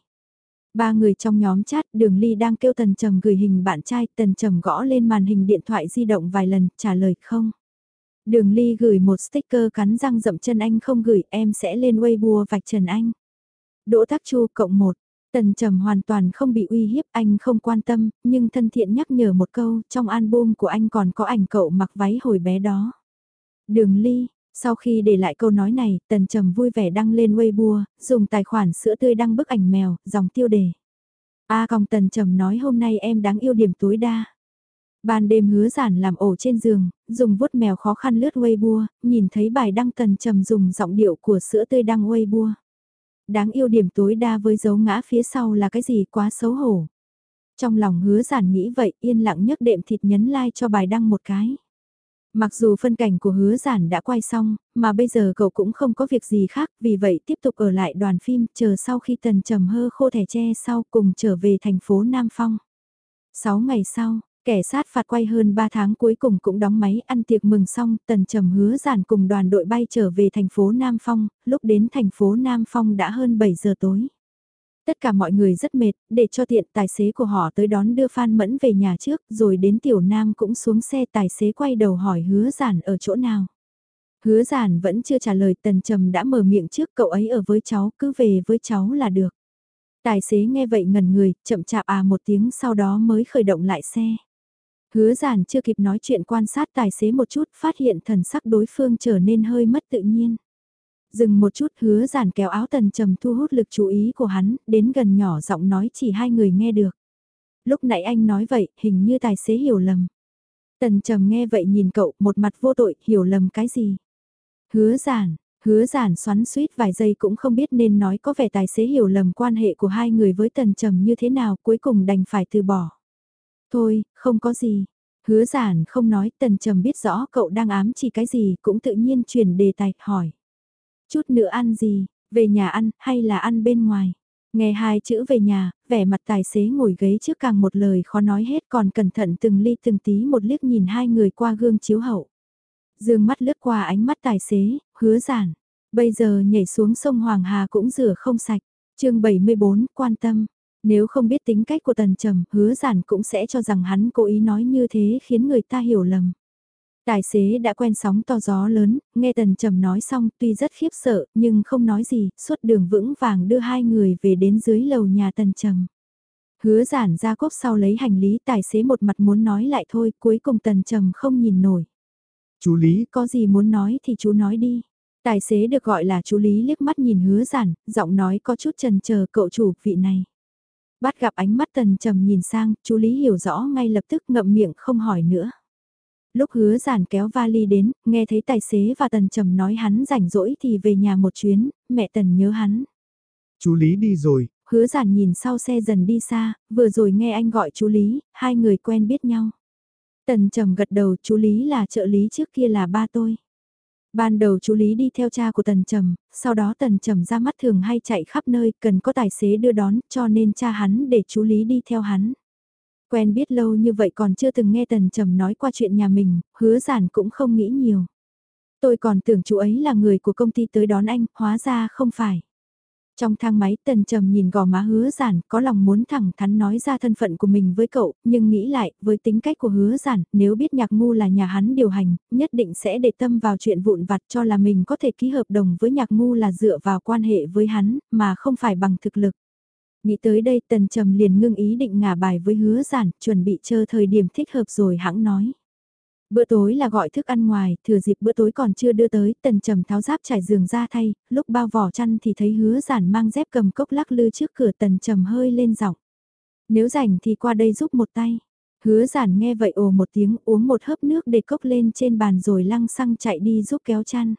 Ba người trong nhóm chat, đường ly đang kêu tần trầm gửi hình bạn trai, tần trầm gõ lên màn hình điện thoại di động vài lần, trả lời không. Đường ly gửi một sticker cắn răng dậm chân anh không gửi, em sẽ lên Weibo vạch trần anh. Đỗ Tác Chu cộng một. Tần Trầm hoàn toàn không bị uy hiếp anh không quan tâm, nhưng thân thiện nhắc nhở một câu, trong album của anh còn có ảnh cậu mặc váy hồi bé đó. Đường Ly, sau khi để lại câu nói này, Tần Trầm vui vẻ đăng lên Weibo, dùng tài khoản sữa tươi đăng bức ảnh mèo, dòng tiêu đề. A à, còng Tần Trầm nói hôm nay em đáng yêu điểm tối đa. Ban đêm hứa giản làm ổ trên giường, dùng vuốt mèo khó khăn lướt Weibo, nhìn thấy bài đăng Tần Trầm dùng giọng điệu của sữa tươi đăng Weibo. Đáng yêu điểm tối đa với dấu ngã phía sau là cái gì quá xấu hổ. Trong lòng hứa giản nghĩ vậy yên lặng nhấc đệm thịt nhấn like cho bài đăng một cái. Mặc dù phân cảnh của hứa giản đã quay xong, mà bây giờ cậu cũng không có việc gì khác, vì vậy tiếp tục ở lại đoàn phim, chờ sau khi tần trầm hơ khô thẻ tre sau cùng trở về thành phố Nam Phong. 6 ngày sau, kẻ sát phạt quay hơn 3 tháng cuối cùng cũng đóng máy ăn tiệc mừng xong, tần trầm hứa giản cùng đoàn đội bay trở về thành phố Nam Phong, lúc đến thành phố Nam Phong đã hơn 7 giờ tối. Tất cả mọi người rất mệt, để cho tiện tài xế của họ tới đón đưa Phan Mẫn về nhà trước, rồi đến Tiểu Nam cũng xuống xe tài xế quay đầu hỏi hứa giản ở chỗ nào. Hứa giản vẫn chưa trả lời tần trầm đã mở miệng trước cậu ấy ở với cháu, cứ về với cháu là được. Tài xế nghe vậy ngần người, chậm chạp à một tiếng sau đó mới khởi động lại xe. Hứa giản chưa kịp nói chuyện quan sát tài xế một chút, phát hiện thần sắc đối phương trở nên hơi mất tự nhiên. Dừng một chút hứa giản kéo áo tần trầm thu hút lực chú ý của hắn, đến gần nhỏ giọng nói chỉ hai người nghe được. Lúc nãy anh nói vậy, hình như tài xế hiểu lầm. Tần trầm nghe vậy nhìn cậu, một mặt vô tội, hiểu lầm cái gì. Hứa giản, hứa giản xoắn suýt vài giây cũng không biết nên nói có vẻ tài xế hiểu lầm quan hệ của hai người với tần trầm như thế nào, cuối cùng đành phải từ bỏ. Thôi, không có gì. Hứa giản không nói, tần trầm biết rõ cậu đang ám chỉ cái gì, cũng tự nhiên chuyển đề tài, hỏi. Chút nữa ăn gì, về nhà ăn, hay là ăn bên ngoài? Nghe hai chữ về nhà, vẻ mặt tài xế ngồi ghế trước càng một lời khó nói hết còn cẩn thận từng ly từng tí một liếc nhìn hai người qua gương chiếu hậu. Dương mắt lướt qua ánh mắt tài xế, hứa giản. Bây giờ nhảy xuống sông Hoàng Hà cũng rửa không sạch. chương 74, quan tâm. Nếu không biết tính cách của tần trầm, hứa giản cũng sẽ cho rằng hắn cố ý nói như thế khiến người ta hiểu lầm. Tài xế đã quen sóng to gió lớn, nghe tần trầm nói xong tuy rất khiếp sợ nhưng không nói gì, suốt đường vững vàng đưa hai người về đến dưới lầu nhà tần trầm. Hứa giản ra cốp sau lấy hành lý tài xế một mặt muốn nói lại thôi cuối cùng tần trầm không nhìn nổi. Chú Lý có gì muốn nói thì chú nói đi. Tài xế được gọi là chú Lý liếc mắt nhìn hứa giản, giọng nói có chút trần chờ cậu chủ vị này. Bắt gặp ánh mắt tần trầm nhìn sang, chú Lý hiểu rõ ngay lập tức ngậm miệng không hỏi nữa. Lúc hứa giản kéo vali đến, nghe thấy tài xế và tần trầm nói hắn rảnh rỗi thì về nhà một chuyến, mẹ tần nhớ hắn. Chú Lý đi rồi. Hứa giản nhìn sau xe dần đi xa, vừa rồi nghe anh gọi chú Lý, hai người quen biết nhau. Tần trầm gật đầu chú Lý là trợ lý trước kia là ba tôi. Ban đầu chú Lý đi theo cha của Tần Trầm, sau đó Tần Trầm ra mắt thường hay chạy khắp nơi, cần có tài xế đưa đón, cho nên cha hắn để chú Lý đi theo hắn. Quen biết lâu như vậy còn chưa từng nghe Tần Trầm nói qua chuyện nhà mình, hứa giản cũng không nghĩ nhiều. Tôi còn tưởng chú ấy là người của công ty tới đón anh, hóa ra không phải. Trong thang máy tần trầm nhìn gò má hứa giản, có lòng muốn thẳng thắn nói ra thân phận của mình với cậu, nhưng nghĩ lại, với tính cách của hứa giản, nếu biết nhạc ngu là nhà hắn điều hành, nhất định sẽ để tâm vào chuyện vụn vặt cho là mình có thể ký hợp đồng với nhạc ngu là dựa vào quan hệ với hắn, mà không phải bằng thực lực. Nghĩ tới đây tần trầm liền ngưng ý định ngả bài với hứa giản, chuẩn bị chờ thời điểm thích hợp rồi hãng nói. Bữa tối là gọi thức ăn ngoài, thừa dịp bữa tối còn chưa đưa tới, tần trầm tháo giáp trải giường ra thay, lúc bao vỏ chăn thì thấy hứa giản mang dép cầm cốc lắc lư trước cửa tần trầm hơi lên giọng. Nếu rảnh thì qua đây giúp một tay. Hứa giản nghe vậy ồ một tiếng uống một hớp nước để cốc lên trên bàn rồi lăng xăng chạy đi giúp kéo chăn.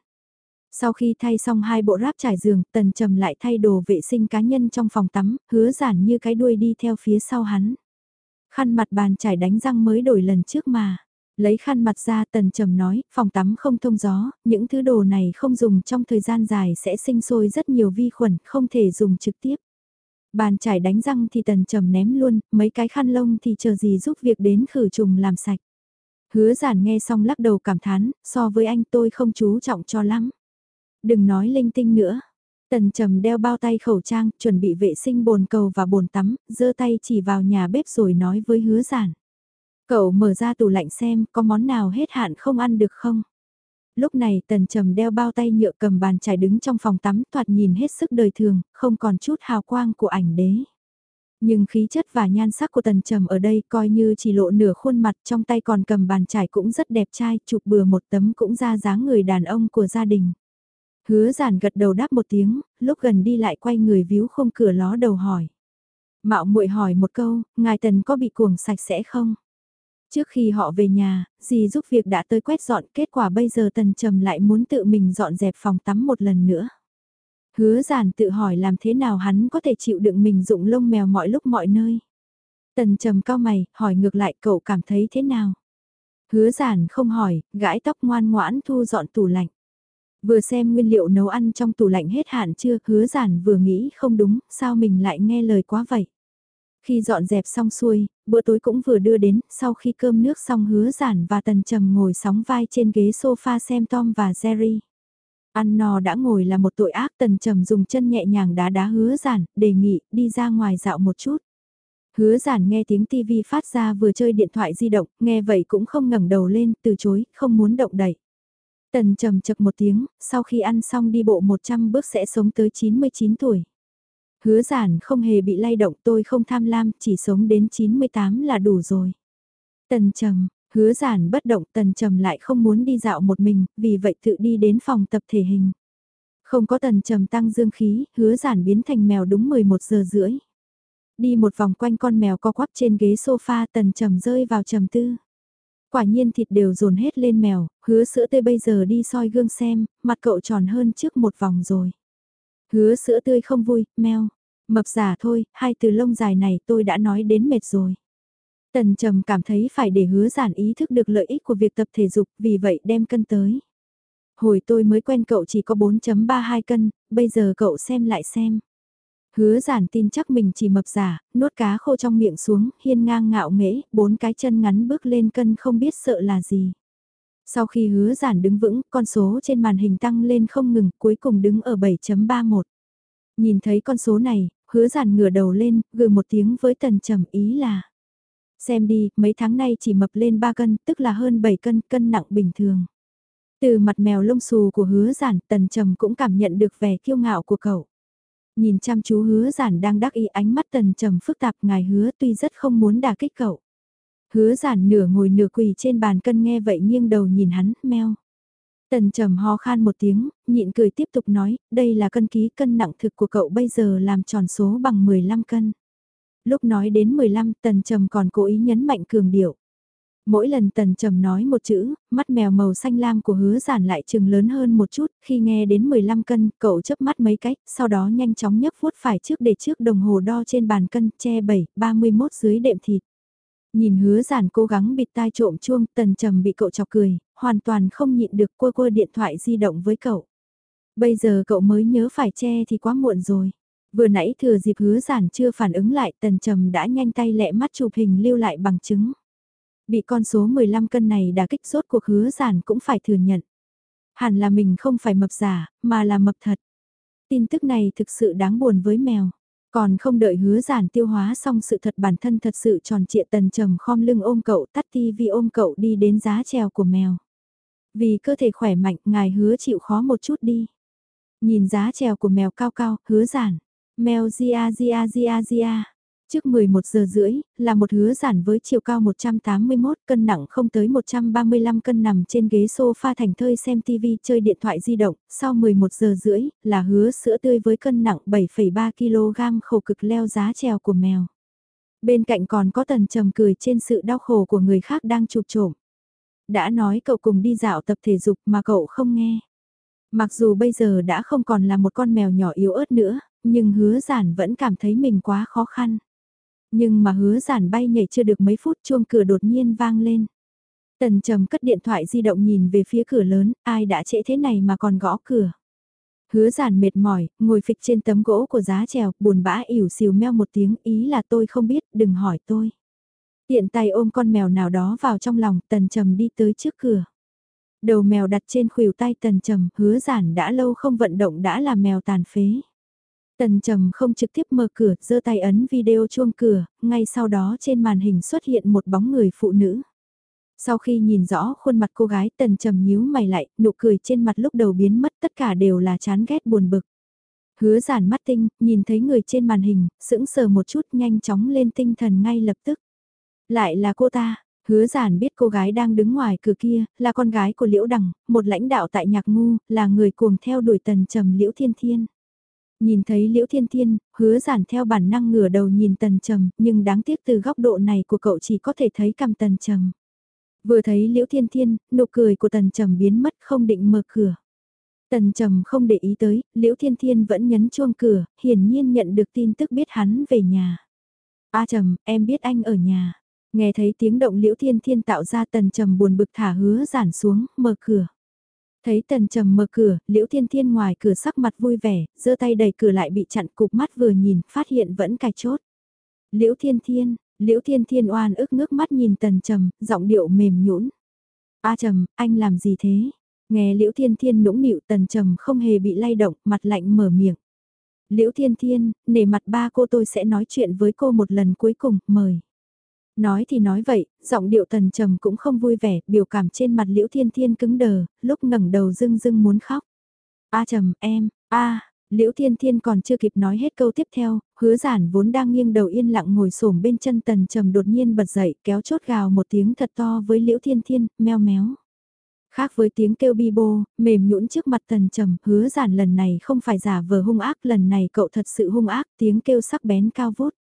Sau khi thay xong hai bộ ráp trải giường, tần trầm lại thay đồ vệ sinh cá nhân trong phòng tắm, hứa giản như cái đuôi đi theo phía sau hắn. Khăn mặt bàn trải đánh răng mới đổi lần trước mà. Lấy khăn mặt ra tần trầm nói, phòng tắm không thông gió, những thứ đồ này không dùng trong thời gian dài sẽ sinh sôi rất nhiều vi khuẩn, không thể dùng trực tiếp. Bàn trải đánh răng thì tần trầm ném luôn, mấy cái khăn lông thì chờ gì giúp việc đến khử trùng làm sạch. Hứa giản nghe xong lắc đầu cảm thán, so với anh tôi không chú trọng cho lắm. Đừng nói linh tinh nữa. Tần trầm đeo bao tay khẩu trang, chuẩn bị vệ sinh bồn cầu và bồn tắm, giơ tay chỉ vào nhà bếp rồi nói với hứa giản. Cậu mở ra tủ lạnh xem có món nào hết hạn không ăn được không? Lúc này tần trầm đeo bao tay nhựa cầm bàn chải đứng trong phòng tắm thoạt nhìn hết sức đời thường, không còn chút hào quang của ảnh đế. Nhưng khí chất và nhan sắc của tần trầm ở đây coi như chỉ lộ nửa khuôn mặt trong tay còn cầm bàn chải cũng rất đẹp trai, chụp bừa một tấm cũng ra dáng người đàn ông của gia đình. Hứa giản gật đầu đáp một tiếng, lúc gần đi lại quay người víu không cửa ló đầu hỏi. Mạo muội hỏi một câu, ngài tần có bị cuồng sạch sẽ không? Trước khi họ về nhà, dì giúp việc đã tới quét dọn kết quả bây giờ tần trầm lại muốn tự mình dọn dẹp phòng tắm một lần nữa. Hứa giản tự hỏi làm thế nào hắn có thể chịu đựng mình dụng lông mèo mọi lúc mọi nơi. Tần trầm cao mày, hỏi ngược lại cậu cảm thấy thế nào? Hứa giản không hỏi, gãi tóc ngoan ngoãn thu dọn tủ lạnh. Vừa xem nguyên liệu nấu ăn trong tủ lạnh hết hạn chưa, hứa giản vừa nghĩ không đúng, sao mình lại nghe lời quá vậy. Khi dọn dẹp xong xuôi, bữa tối cũng vừa đưa đến, sau khi cơm nước xong hứa giản và tần trầm ngồi sóng vai trên ghế sofa xem Tom và Jerry. Ăn no đã ngồi là một tội ác tần trầm dùng chân nhẹ nhàng đá đá hứa giản, đề nghị đi ra ngoài dạo một chút. Hứa giản nghe tiếng tivi phát ra vừa chơi điện thoại di động, nghe vậy cũng không ngẩng đầu lên, từ chối, không muốn động đậy. Tần trầm chật một tiếng, sau khi ăn xong đi bộ 100 bước sẽ sống tới 99 tuổi. Hứa giản không hề bị lay động tôi không tham lam, chỉ sống đến 98 là đủ rồi. Tần trầm, hứa giản bất động tần trầm lại không muốn đi dạo một mình, vì vậy tự đi đến phòng tập thể hình. Không có tần trầm tăng dương khí, hứa giản biến thành mèo đúng 11 giờ rưỡi. Đi một vòng quanh con mèo co quắp trên ghế sofa tần trầm rơi vào trầm tư. Quả nhiên thịt đều dồn hết lên mèo, hứa sữa tươi bây giờ đi soi gương xem, mặt cậu tròn hơn trước một vòng rồi. Hứa sữa tươi không vui, mèo. Mập giả thôi, hai từ lông dài này tôi đã nói đến mệt rồi. Tần trầm cảm thấy phải để hứa giản ý thức được lợi ích của việc tập thể dục, vì vậy đem cân tới. Hồi tôi mới quen cậu chỉ có 4.32 cân, bây giờ cậu xem lại xem. Hứa giản tin chắc mình chỉ mập giả, nuốt cá khô trong miệng xuống, hiên ngang ngạo nghễ, bốn cái chân ngắn bước lên cân không biết sợ là gì. Sau khi hứa giản đứng vững, con số trên màn hình tăng lên không ngừng, cuối cùng đứng ở 7.31. Nhìn thấy con số này, hứa giản ngửa đầu lên, gừ một tiếng với tần trầm ý là. Xem đi, mấy tháng nay chỉ mập lên 3 cân, tức là hơn 7 cân, cân nặng bình thường. Từ mặt mèo lông xù của hứa giản, tần trầm cũng cảm nhận được vẻ kiêu ngạo của cậu. Nhìn chăm chú hứa giản đang đắc ý ánh mắt tần trầm phức tạp ngài hứa tuy rất không muốn đả kích cậu. Hứa giản nửa ngồi nửa quỳ trên bàn cân nghe vậy nghiêng đầu nhìn hắn, meo. Tần trầm ho khan một tiếng, nhịn cười tiếp tục nói, đây là cân ký cân nặng thực của cậu bây giờ làm tròn số bằng 15 cân. Lúc nói đến 15 tần trầm còn cố ý nhấn mạnh cường điệu. Mỗi lần tần trầm nói một chữ, mắt mèo màu xanh lam của hứa giản lại trừng lớn hơn một chút, khi nghe đến 15 cân, cậu chớp mắt mấy cách, sau đó nhanh chóng nhấc vuốt phải trước để trước đồng hồ đo trên bàn cân, che 7, 31 dưới đệm thịt. Nhìn hứa giản cố gắng bịt tai trộm chuông, tần trầm bị cậu chọc cười, hoàn toàn không nhịn được quơ quơ điện thoại di động với cậu. Bây giờ cậu mới nhớ phải che thì quá muộn rồi. Vừa nãy thừa dịp hứa giản chưa phản ứng lại tần trầm đã nhanh tay lẹ mắt chụp hình lưu lại bằng chứng. Bị con số 15 cân này đã kích rốt cuộc hứa giản cũng phải thừa nhận. Hẳn là mình không phải mập giả, mà là mập thật. Tin tức này thực sự đáng buồn với mèo. Còn không đợi hứa giản tiêu hóa xong sự thật bản thân thật sự tròn trịa tần trầm khom lưng ôm cậu tắt tivi ôm cậu đi đến giá treo của mèo. Vì cơ thể khỏe mạnh ngài hứa chịu khó một chút đi. Nhìn giá treo của mèo cao cao, hứa giản. Mèo Zia Zia Zia Zia. Trước 11 giờ rưỡi, là một hứa giản với chiều cao 181 cân nặng không tới 135 cân nằm trên ghế sofa thành thơi xem TV chơi điện thoại di động, sau 11 giờ rưỡi, là hứa sữa tươi với cân nặng 7,3 kg khổ cực leo giá trèo của mèo. Bên cạnh còn có tần trầm cười trên sự đau khổ của người khác đang chụp trộm. Đã nói cậu cùng đi dạo tập thể dục mà cậu không nghe. Mặc dù bây giờ đã không còn là một con mèo nhỏ yếu ớt nữa, nhưng hứa giản vẫn cảm thấy mình quá khó khăn. Nhưng mà hứa giản bay nhảy chưa được mấy phút chuông cửa đột nhiên vang lên. Tần trầm cất điện thoại di động nhìn về phía cửa lớn, ai đã trễ thế này mà còn gõ cửa. Hứa giản mệt mỏi, ngồi phịch trên tấm gỗ của giá trèo, buồn bã ỉu xìu meo một tiếng, ý là tôi không biết, đừng hỏi tôi. Tiện tay ôm con mèo nào đó vào trong lòng, tần trầm đi tới trước cửa. Đầu mèo đặt trên khuỷu tay tần trầm, hứa giản đã lâu không vận động đã là mèo tàn phế. Tần trầm không trực tiếp mở cửa, giơ tay ấn video chuông cửa, ngay sau đó trên màn hình xuất hiện một bóng người phụ nữ. Sau khi nhìn rõ khuôn mặt cô gái tần trầm nhíu mày lại, nụ cười trên mặt lúc đầu biến mất tất cả đều là chán ghét buồn bực. Hứa giản mắt tinh, nhìn thấy người trên màn hình, sững sờ một chút nhanh chóng lên tinh thần ngay lập tức. Lại là cô ta, hứa giản biết cô gái đang đứng ngoài cửa kia, là con gái của Liễu Đằng, một lãnh đạo tại nhạc ngu, là người cuồng theo đuổi tần trầm Liễu Thiên Thiên. Nhìn thấy Liễu Thiên Thiên, hứa giản theo bản năng ngửa đầu nhìn tần trầm, nhưng đáng tiếc từ góc độ này của cậu chỉ có thể thấy cầm tần trầm. Vừa thấy Liễu Thiên Thiên, nụ cười của tần trầm biến mất không định mở cửa. Tần trầm không để ý tới, Liễu Thiên Thiên vẫn nhấn chuông cửa, hiển nhiên nhận được tin tức biết hắn về nhà. A trầm, em biết anh ở nhà. Nghe thấy tiếng động Liễu Thiên Thiên tạo ra tần trầm buồn bực thả hứa giản xuống, mở cửa. Thấy tần trầm mở cửa, Liễu Thiên Thiên ngoài cửa sắc mặt vui vẻ, giơ tay đẩy cửa lại bị chặn cục mắt vừa nhìn, phát hiện vẫn cài chốt. Liễu Thiên Thiên, Liễu Thiên Thiên oan ức ngước mắt nhìn tần trầm, giọng điệu mềm nhũn. A trầm, anh làm gì thế? Nghe Liễu Thiên Thiên nũng nịu tần trầm không hề bị lay động, mặt lạnh mở miệng. Liễu Thiên Thiên, nể mặt ba cô tôi sẽ nói chuyện với cô một lần cuối cùng, mời. Nói thì nói vậy, giọng điệu tần trầm cũng không vui vẻ, biểu cảm trên mặt Liễu Thiên Thiên cứng đờ, lúc ngẩng đầu dưng dưng muốn khóc. A trầm, em, a Liễu Thiên Thiên còn chưa kịp nói hết câu tiếp theo, hứa giản vốn đang nghiêng đầu yên lặng ngồi xổm bên chân tần trầm đột nhiên bật dậy kéo chốt gào một tiếng thật to với Liễu Thiên Thiên, meo méo. Khác với tiếng kêu bi bô, mềm nhũn trước mặt tần trầm, hứa giản lần này không phải giả vờ hung ác, lần này cậu thật sự hung ác, tiếng kêu sắc bén cao vút.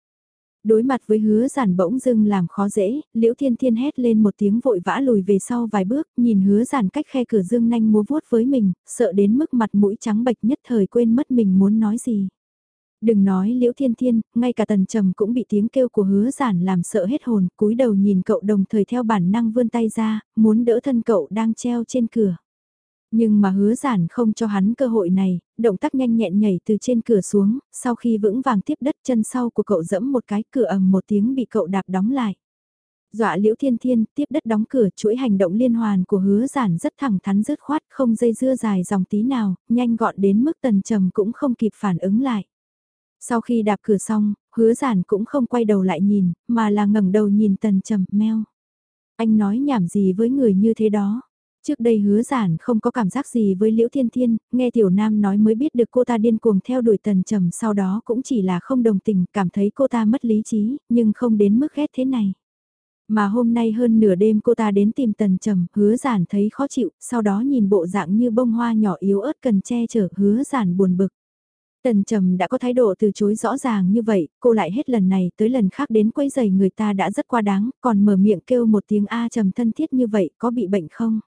Đối mặt với hứa giản bỗng dưng làm khó dễ, liễu thiên thiên hét lên một tiếng vội vã lùi về sau vài bước, nhìn hứa giản cách khe cửa dương nanh múa vuốt với mình, sợ đến mức mặt mũi trắng bệch nhất thời quên mất mình muốn nói gì. Đừng nói liễu thiên thiên, ngay cả tần trầm cũng bị tiếng kêu của hứa giản làm sợ hết hồn, cúi đầu nhìn cậu đồng thời theo bản năng vươn tay ra, muốn đỡ thân cậu đang treo trên cửa. Nhưng mà hứa giản không cho hắn cơ hội này, động tác nhanh nhẹn nhảy từ trên cửa xuống, sau khi vững vàng tiếp đất chân sau của cậu dẫm một cái cửa ầm một tiếng bị cậu đạp đóng lại. Dọa liễu thiên thiên, tiếp đất đóng cửa chuỗi hành động liên hoàn của hứa giản rất thẳng thắn dứt khoát không dây dưa dài dòng tí nào, nhanh gọn đến mức tần trầm cũng không kịp phản ứng lại. Sau khi đạp cửa xong, hứa giản cũng không quay đầu lại nhìn, mà là ngẩng đầu nhìn tần trầm meo. Anh nói nhảm gì với người như thế đó. Trước đây hứa giản không có cảm giác gì với Liễu Thiên Thiên, nghe Tiểu Nam nói mới biết được cô ta điên cuồng theo đuổi tần trầm sau đó cũng chỉ là không đồng tình, cảm thấy cô ta mất lý trí, nhưng không đến mức ghét thế này. Mà hôm nay hơn nửa đêm cô ta đến tìm tần trầm, hứa giản thấy khó chịu, sau đó nhìn bộ dạng như bông hoa nhỏ yếu ớt cần che chở hứa giản buồn bực. Tần Trầm đã có thái độ từ chối rõ ràng như vậy, cô lại hết lần này tới lần khác đến quấy giày người ta đã rất quá đáng, còn mở miệng kêu một tiếng A Trầm thân thiết như vậy có bị bệnh không?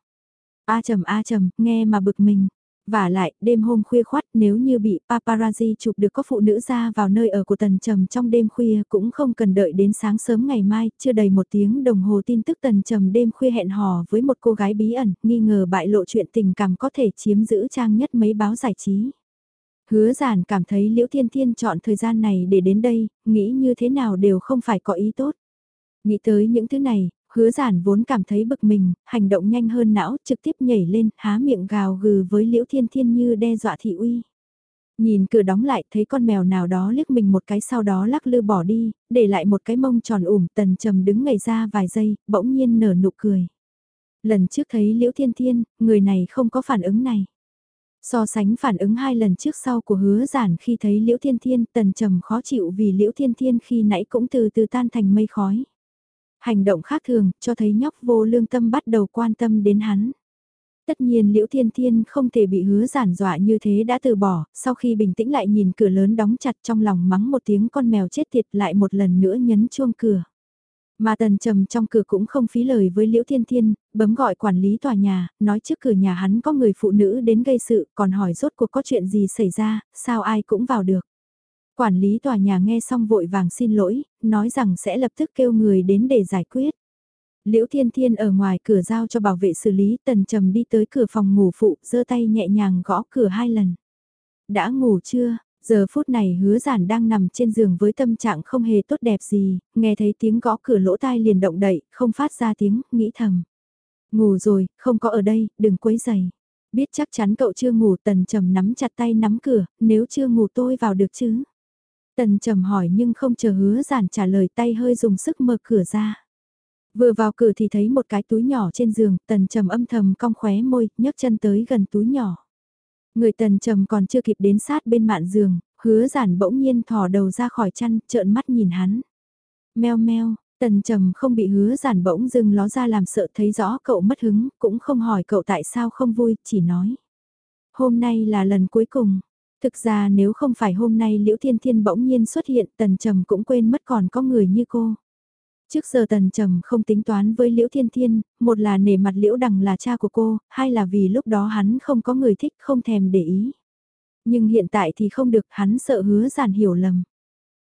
A Trầm A Trầm, nghe mà bực mình. Và lại, đêm hôm khuya khoắt nếu như bị paparazzi chụp được có phụ nữ ra vào nơi ở của Tần Trầm trong đêm khuya cũng không cần đợi đến sáng sớm ngày mai, chưa đầy một tiếng đồng hồ tin tức Tần Trầm đêm khuya hẹn hò với một cô gái bí ẩn, nghi ngờ bại lộ chuyện tình cảm có thể chiếm giữ trang nhất mấy báo giải trí. Hứa giản cảm thấy Liễu Thiên Thiên chọn thời gian này để đến đây, nghĩ như thế nào đều không phải có ý tốt. Nghĩ tới những thứ này, hứa giản vốn cảm thấy bực mình, hành động nhanh hơn não, trực tiếp nhảy lên, há miệng gào gừ với Liễu Thiên Thiên như đe dọa thị uy. Nhìn cửa đóng lại, thấy con mèo nào đó liếc mình một cái sau đó lắc lư bỏ đi, để lại một cái mông tròn ủm tần trầm đứng ngây ra vài giây, bỗng nhiên nở nụ cười. Lần trước thấy Liễu Thiên Thiên, người này không có phản ứng này. So sánh phản ứng hai lần trước sau của hứa giản khi thấy Liễu Thiên Thiên tần trầm khó chịu vì Liễu Thiên Thiên khi nãy cũng từ từ tan thành mây khói. Hành động khác thường cho thấy nhóc vô lương tâm bắt đầu quan tâm đến hắn. Tất nhiên Liễu Thiên Thiên không thể bị hứa giản dọa như thế đã từ bỏ, sau khi bình tĩnh lại nhìn cửa lớn đóng chặt trong lòng mắng một tiếng con mèo chết tiệt lại một lần nữa nhấn chuông cửa. Mà tần trầm trong cửa cũng không phí lời với Liễu Thiên Thiên, bấm gọi quản lý tòa nhà, nói trước cửa nhà hắn có người phụ nữ đến gây sự, còn hỏi rốt cuộc có chuyện gì xảy ra, sao ai cũng vào được. Quản lý tòa nhà nghe xong vội vàng xin lỗi, nói rằng sẽ lập tức kêu người đến để giải quyết. Liễu Thiên Thiên ở ngoài cửa giao cho bảo vệ xử lý, tần trầm đi tới cửa phòng ngủ phụ, giơ tay nhẹ nhàng gõ cửa hai lần. Đã ngủ chưa? Giờ phút này hứa giản đang nằm trên giường với tâm trạng không hề tốt đẹp gì, nghe thấy tiếng gõ cửa lỗ tai liền động đậy, không phát ra tiếng, nghĩ thầm. Ngủ rồi, không có ở đây, đừng quấy giày. Biết chắc chắn cậu chưa ngủ tần trầm nắm chặt tay nắm cửa, nếu chưa ngủ tôi vào được chứ. Tần trầm hỏi nhưng không chờ hứa giản trả lời tay hơi dùng sức mở cửa ra. Vừa vào cửa thì thấy một cái túi nhỏ trên giường, tần trầm âm thầm cong khóe môi, nhấc chân tới gần túi nhỏ. Người tần trầm còn chưa kịp đến sát bên mạn giường, hứa giản bỗng nhiên thò đầu ra khỏi chăn, trợn mắt nhìn hắn. Meo meo, tần trầm không bị hứa giản bỗng dưng ló ra làm sợ thấy rõ cậu mất hứng, cũng không hỏi cậu tại sao không vui, chỉ nói. Hôm nay là lần cuối cùng. Thực ra nếu không phải hôm nay Liễu Thiên Thiên bỗng nhiên xuất hiện tần trầm cũng quên mất còn có người như cô. Trước giờ tần trầm không tính toán với Liễu Thiên Thiên, một là nể mặt Liễu Đằng là cha của cô, hai là vì lúc đó hắn không có người thích không thèm để ý. Nhưng hiện tại thì không được, hắn sợ hứa giản hiểu lầm.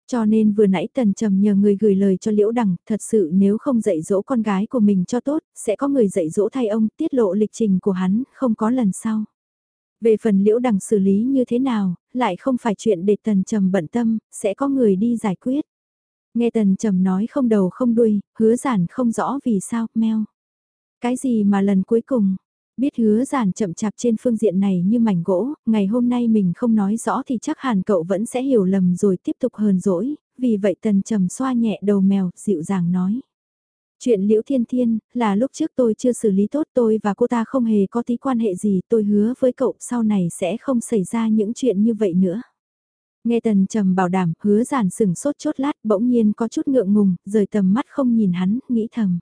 Cho nên vừa nãy tần trầm nhờ người gửi lời cho Liễu Đằng, thật sự nếu không dạy dỗ con gái của mình cho tốt, sẽ có người dạy dỗ thay ông tiết lộ lịch trình của hắn, không có lần sau. Về phần Liễu Đằng xử lý như thế nào, lại không phải chuyện để tần trầm bận tâm, sẽ có người đi giải quyết. Nghe tần trầm nói không đầu không đuôi, hứa giản không rõ vì sao, meo. Cái gì mà lần cuối cùng, biết hứa giản chậm chạp trên phương diện này như mảnh gỗ, ngày hôm nay mình không nói rõ thì chắc hẳn cậu vẫn sẽ hiểu lầm rồi tiếp tục hờn dỗi, vì vậy tần trầm xoa nhẹ đầu mèo, dịu dàng nói. Chuyện liễu thiên thiên, là lúc trước tôi chưa xử lý tốt tôi và cô ta không hề có tí quan hệ gì tôi hứa với cậu sau này sẽ không xảy ra những chuyện như vậy nữa. Nghe tần trầm bảo đảm, hứa giản sừng sốt chốt lát, bỗng nhiên có chút ngượng ngùng, rời tầm mắt không nhìn hắn, nghĩ thầm.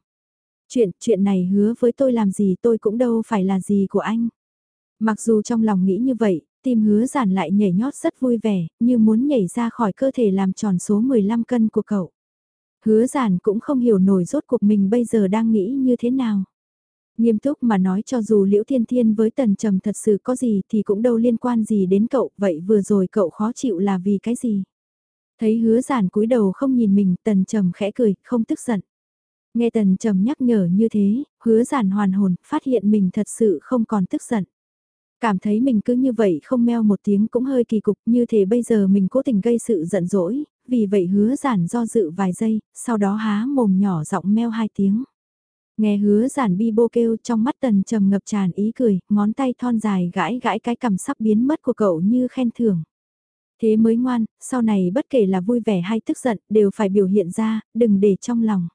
Chuyện, chuyện này hứa với tôi làm gì tôi cũng đâu phải là gì của anh. Mặc dù trong lòng nghĩ như vậy, tim hứa giản lại nhảy nhót rất vui vẻ, như muốn nhảy ra khỏi cơ thể làm tròn số 15 cân của cậu. Hứa giản cũng không hiểu nổi rốt cuộc mình bây giờ đang nghĩ như thế nào. Nghiêm túc mà nói cho dù Liễu Thiên Thiên với Tần Trầm thật sự có gì thì cũng đâu liên quan gì đến cậu, vậy vừa rồi cậu khó chịu là vì cái gì? Thấy hứa giản cúi đầu không nhìn mình, Tần Trầm khẽ cười, không tức giận. Nghe Tần Trầm nhắc nhở như thế, hứa giản hoàn hồn, phát hiện mình thật sự không còn tức giận. Cảm thấy mình cứ như vậy không meo một tiếng cũng hơi kỳ cục như thế bây giờ mình cố tình gây sự giận dỗi, vì vậy hứa giản do dự vài giây, sau đó há mồm nhỏ giọng meo hai tiếng. Nghe hứa giản bi bô kêu trong mắt tần trầm ngập tràn ý cười, ngón tay thon dài gãi gãi cái cằm sắp biến mất của cậu như khen thưởng. Thế mới ngoan, sau này bất kể là vui vẻ hay tức giận đều phải biểu hiện ra, đừng để trong lòng.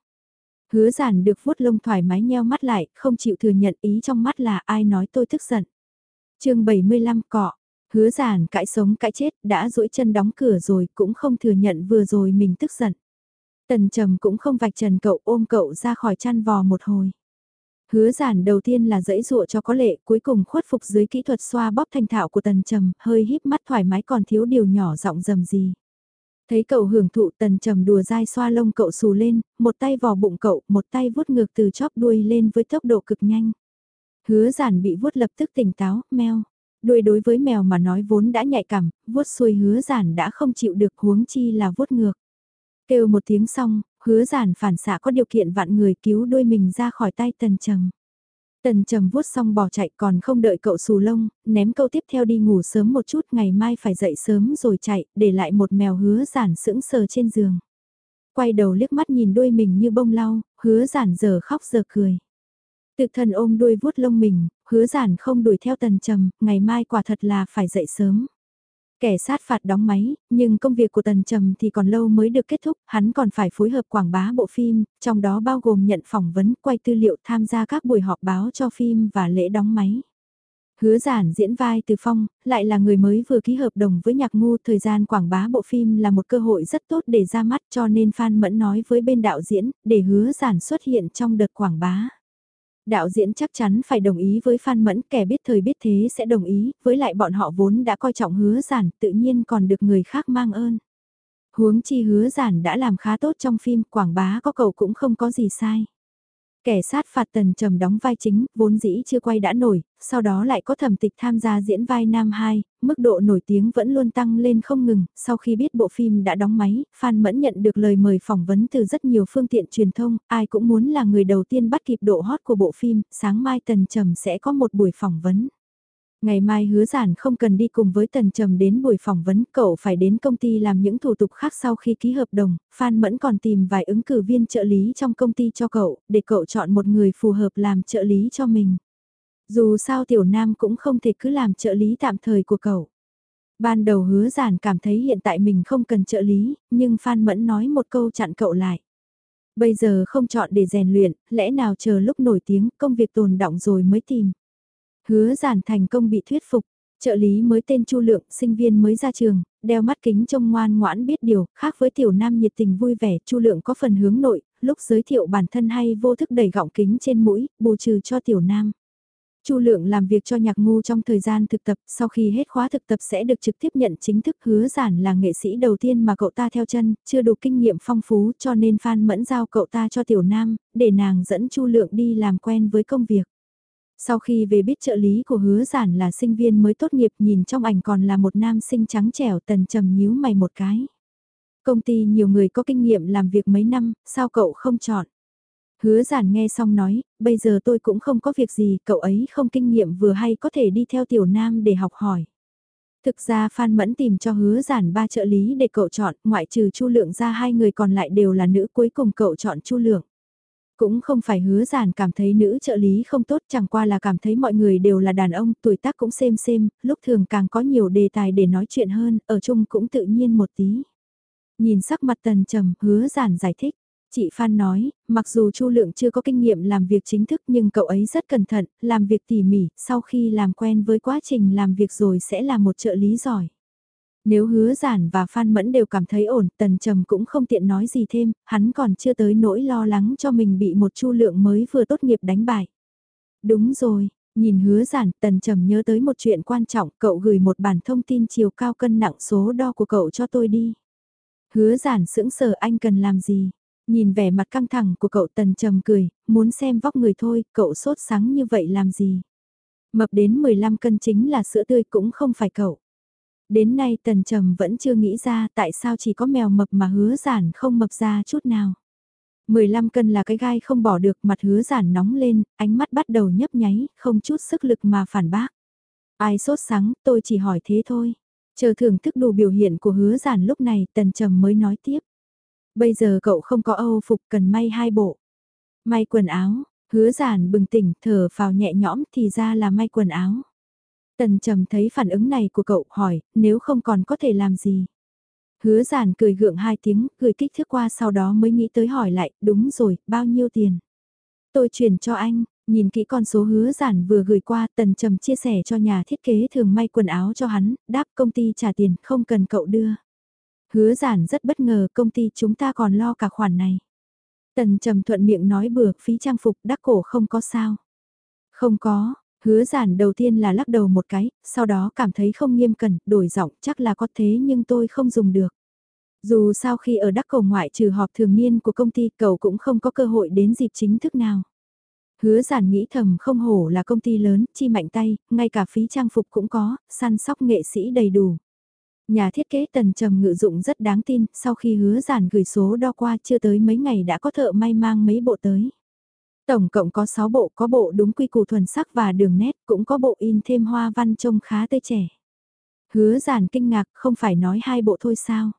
Hứa giản được vuốt lông thoải mái nheo mắt lại, không chịu thừa nhận ý trong mắt là ai nói tôi tức giận. chương 75 cọ, hứa giản cãi sống cãi chết, đã duỗi chân đóng cửa rồi cũng không thừa nhận vừa rồi mình tức giận. Tần trầm cũng không vạch trần cậu ôm cậu ra khỏi chăn vò một hồi. Hứa giản đầu tiên là dẫy dụa cho có lệ, cuối cùng khuất phục dưới kỹ thuật xoa bóp thanh thạo của tần trầm, hơi híp mắt thoải mái còn thiếu điều nhỏ giọng dầm gì. Thấy cậu hưởng thụ tần trầm đùa dai xoa lông cậu xù lên, một tay vò bụng cậu, một tay vuốt ngược từ chóp đuôi lên với tốc độ cực nhanh. Hứa giản bị vuốt lập tức tỉnh táo, meo. Đuôi đối với mèo mà nói vốn đã nhạy cảm, vuốt xuôi hứa giản đã không chịu được huống chi là vuốt ngược. Kêu một tiếng xong, hứa giản phản xạ có điều kiện vạn người cứu đuôi mình ra khỏi tay tần trầm. Tần trầm vuốt xong bỏ chạy còn không đợi cậu xù lông, ném câu tiếp theo đi ngủ sớm một chút ngày mai phải dậy sớm rồi chạy, để lại một mèo hứa giản sững sờ trên giường. Quay đầu liếc mắt nhìn đuôi mình như bông lau, hứa giản giờ khóc giờ cười. Tự thần ôm đuôi vuốt lông mình, hứa giản không đuổi theo tần trầm, ngày mai quả thật là phải dậy sớm. Kẻ sát phạt đóng máy, nhưng công việc của Tần Trầm thì còn lâu mới được kết thúc, hắn còn phải phối hợp quảng bá bộ phim, trong đó bao gồm nhận phỏng vấn, quay tư liệu tham gia các buổi họp báo cho phim và lễ đóng máy. Hứa giản diễn vai từ phong, lại là người mới vừa ký hợp đồng với nhạc ngu thời gian quảng bá bộ phim là một cơ hội rất tốt để ra mắt cho nên Phan Mẫn nói với bên đạo diễn, để hứa giản xuất hiện trong đợt quảng bá. Đạo diễn chắc chắn phải đồng ý với Phan Mẫn, kẻ biết thời biết thế sẽ đồng ý, với lại bọn họ vốn đã coi trọng hứa giản, tự nhiên còn được người khác mang ơn. Huống chi hứa giản đã làm khá tốt trong phim, quảng bá có cậu cũng không có gì sai. Kẻ sát phạt tần trầm đóng vai chính, vốn dĩ chưa quay đã nổi, sau đó lại có thẩm tịch tham gia diễn vai nam 2, mức độ nổi tiếng vẫn luôn tăng lên không ngừng, sau khi biết bộ phim đã đóng máy, Phan Mẫn nhận được lời mời phỏng vấn từ rất nhiều phương tiện truyền thông, ai cũng muốn là người đầu tiên bắt kịp độ hot của bộ phim, sáng mai tần trầm sẽ có một buổi phỏng vấn. Ngày mai hứa giản không cần đi cùng với Tần Trầm đến buổi phỏng vấn, cậu phải đến công ty làm những thủ tục khác sau khi ký hợp đồng, Phan Mẫn còn tìm vài ứng cử viên trợ lý trong công ty cho cậu, để cậu chọn một người phù hợp làm trợ lý cho mình. Dù sao Tiểu Nam cũng không thể cứ làm trợ lý tạm thời của cậu. Ban đầu hứa giản cảm thấy hiện tại mình không cần trợ lý, nhưng Phan Mẫn nói một câu chặn cậu lại. Bây giờ không chọn để rèn luyện, lẽ nào chờ lúc nổi tiếng công việc tồn động rồi mới tìm. Hứa giản thành công bị thuyết phục, trợ lý mới tên Chu Lượng, sinh viên mới ra trường, đeo mắt kính trông ngoan ngoãn biết điều, khác với tiểu nam nhiệt tình vui vẻ, Chu Lượng có phần hướng nội, lúc giới thiệu bản thân hay vô thức đẩy gọng kính trên mũi, bù trừ cho tiểu nam. Chu Lượng làm việc cho nhạc ngu trong thời gian thực tập, sau khi hết khóa thực tập sẽ được trực tiếp nhận chính thức hứa giản là nghệ sĩ đầu tiên mà cậu ta theo chân, chưa đủ kinh nghiệm phong phú cho nên Phan Mẫn giao cậu ta cho Tiểu Nam, để nàng dẫn Chu Lượng đi làm quen với công việc. Sau khi về biết trợ lý của hứa giản là sinh viên mới tốt nghiệp nhìn trong ảnh còn là một nam sinh trắng trẻo tần trầm nhíu mày một cái. Công ty nhiều người có kinh nghiệm làm việc mấy năm, sao cậu không chọn? Hứa giản nghe xong nói, bây giờ tôi cũng không có việc gì, cậu ấy không kinh nghiệm vừa hay có thể đi theo tiểu nam để học hỏi. Thực ra Phan Mẫn tìm cho hứa giản ba trợ lý để cậu chọn, ngoại trừ Chu Lượng ra hai người còn lại đều là nữ cuối cùng cậu chọn Chu Lượng. Cũng không phải hứa giản cảm thấy nữ trợ lý không tốt chẳng qua là cảm thấy mọi người đều là đàn ông, tuổi tác cũng xem xem, lúc thường càng có nhiều đề tài để nói chuyện hơn, ở chung cũng tự nhiên một tí. Nhìn sắc mặt tần trầm, hứa giản giải thích. Chị Phan nói, mặc dù Chu Lượng chưa có kinh nghiệm làm việc chính thức nhưng cậu ấy rất cẩn thận, làm việc tỉ mỉ, sau khi làm quen với quá trình làm việc rồi sẽ là một trợ lý giỏi. Nếu hứa giản và Phan Mẫn đều cảm thấy ổn, Tần Trầm cũng không tiện nói gì thêm, hắn còn chưa tới nỗi lo lắng cho mình bị một chu lượng mới vừa tốt nghiệp đánh bại. Đúng rồi, nhìn hứa giản, Tần Trầm nhớ tới một chuyện quan trọng, cậu gửi một bản thông tin chiều cao cân nặng số đo của cậu cho tôi đi. Hứa giản sững sờ anh cần làm gì? Nhìn vẻ mặt căng thẳng của cậu Tần Trầm cười, muốn xem vóc người thôi, cậu sốt sáng như vậy làm gì? Mập đến 15 cân chính là sữa tươi cũng không phải cậu. Đến nay Tần Trầm vẫn chưa nghĩ ra tại sao chỉ có mèo mập mà hứa giản không mập ra chút nào. 15 cân là cái gai không bỏ được mặt hứa giản nóng lên, ánh mắt bắt đầu nhấp nháy, không chút sức lực mà phản bác. Ai sốt sáng, tôi chỉ hỏi thế thôi. Chờ thưởng thức đủ biểu hiện của hứa giản lúc này Tần Trầm mới nói tiếp. Bây giờ cậu không có âu phục cần may hai bộ. May quần áo, hứa giản bừng tỉnh thở vào nhẹ nhõm thì ra là may quần áo. Tần trầm thấy phản ứng này của cậu hỏi, nếu không còn có thể làm gì. Hứa giản cười gượng hai tiếng, cười kích thước qua sau đó mới nghĩ tới hỏi lại, đúng rồi, bao nhiêu tiền? Tôi chuyển cho anh, nhìn kỹ con số hứa giản vừa gửi qua, tần trầm chia sẻ cho nhà thiết kế thường may quần áo cho hắn, đáp công ty trả tiền, không cần cậu đưa. Hứa giản rất bất ngờ công ty chúng ta còn lo cả khoản này. Tần trầm thuận miệng nói bừa, phí trang phục đắc cổ không có sao. Không có, hứa giản đầu tiên là lắc đầu một cái, sau đó cảm thấy không nghiêm cẩn, đổi giọng chắc là có thế nhưng tôi không dùng được. Dù sao khi ở đắc cầu ngoại trừ họp thường niên của công ty cậu cũng không có cơ hội đến dịp chính thức nào. Hứa giản nghĩ thầm không hổ là công ty lớn, chi mạnh tay, ngay cả phí trang phục cũng có, săn sóc nghệ sĩ đầy đủ. Nhà thiết kế tần trầm ngự dụng rất đáng tin, sau khi hứa giản gửi số đo qua chưa tới mấy ngày đã có thợ may mang mấy bộ tới. Tổng cộng có 6 bộ, có bộ đúng quy củ thuần sắc và đường nét, cũng có bộ in thêm hoa văn trông khá tươi trẻ. Hứa giản kinh ngạc, không phải nói hai bộ thôi sao?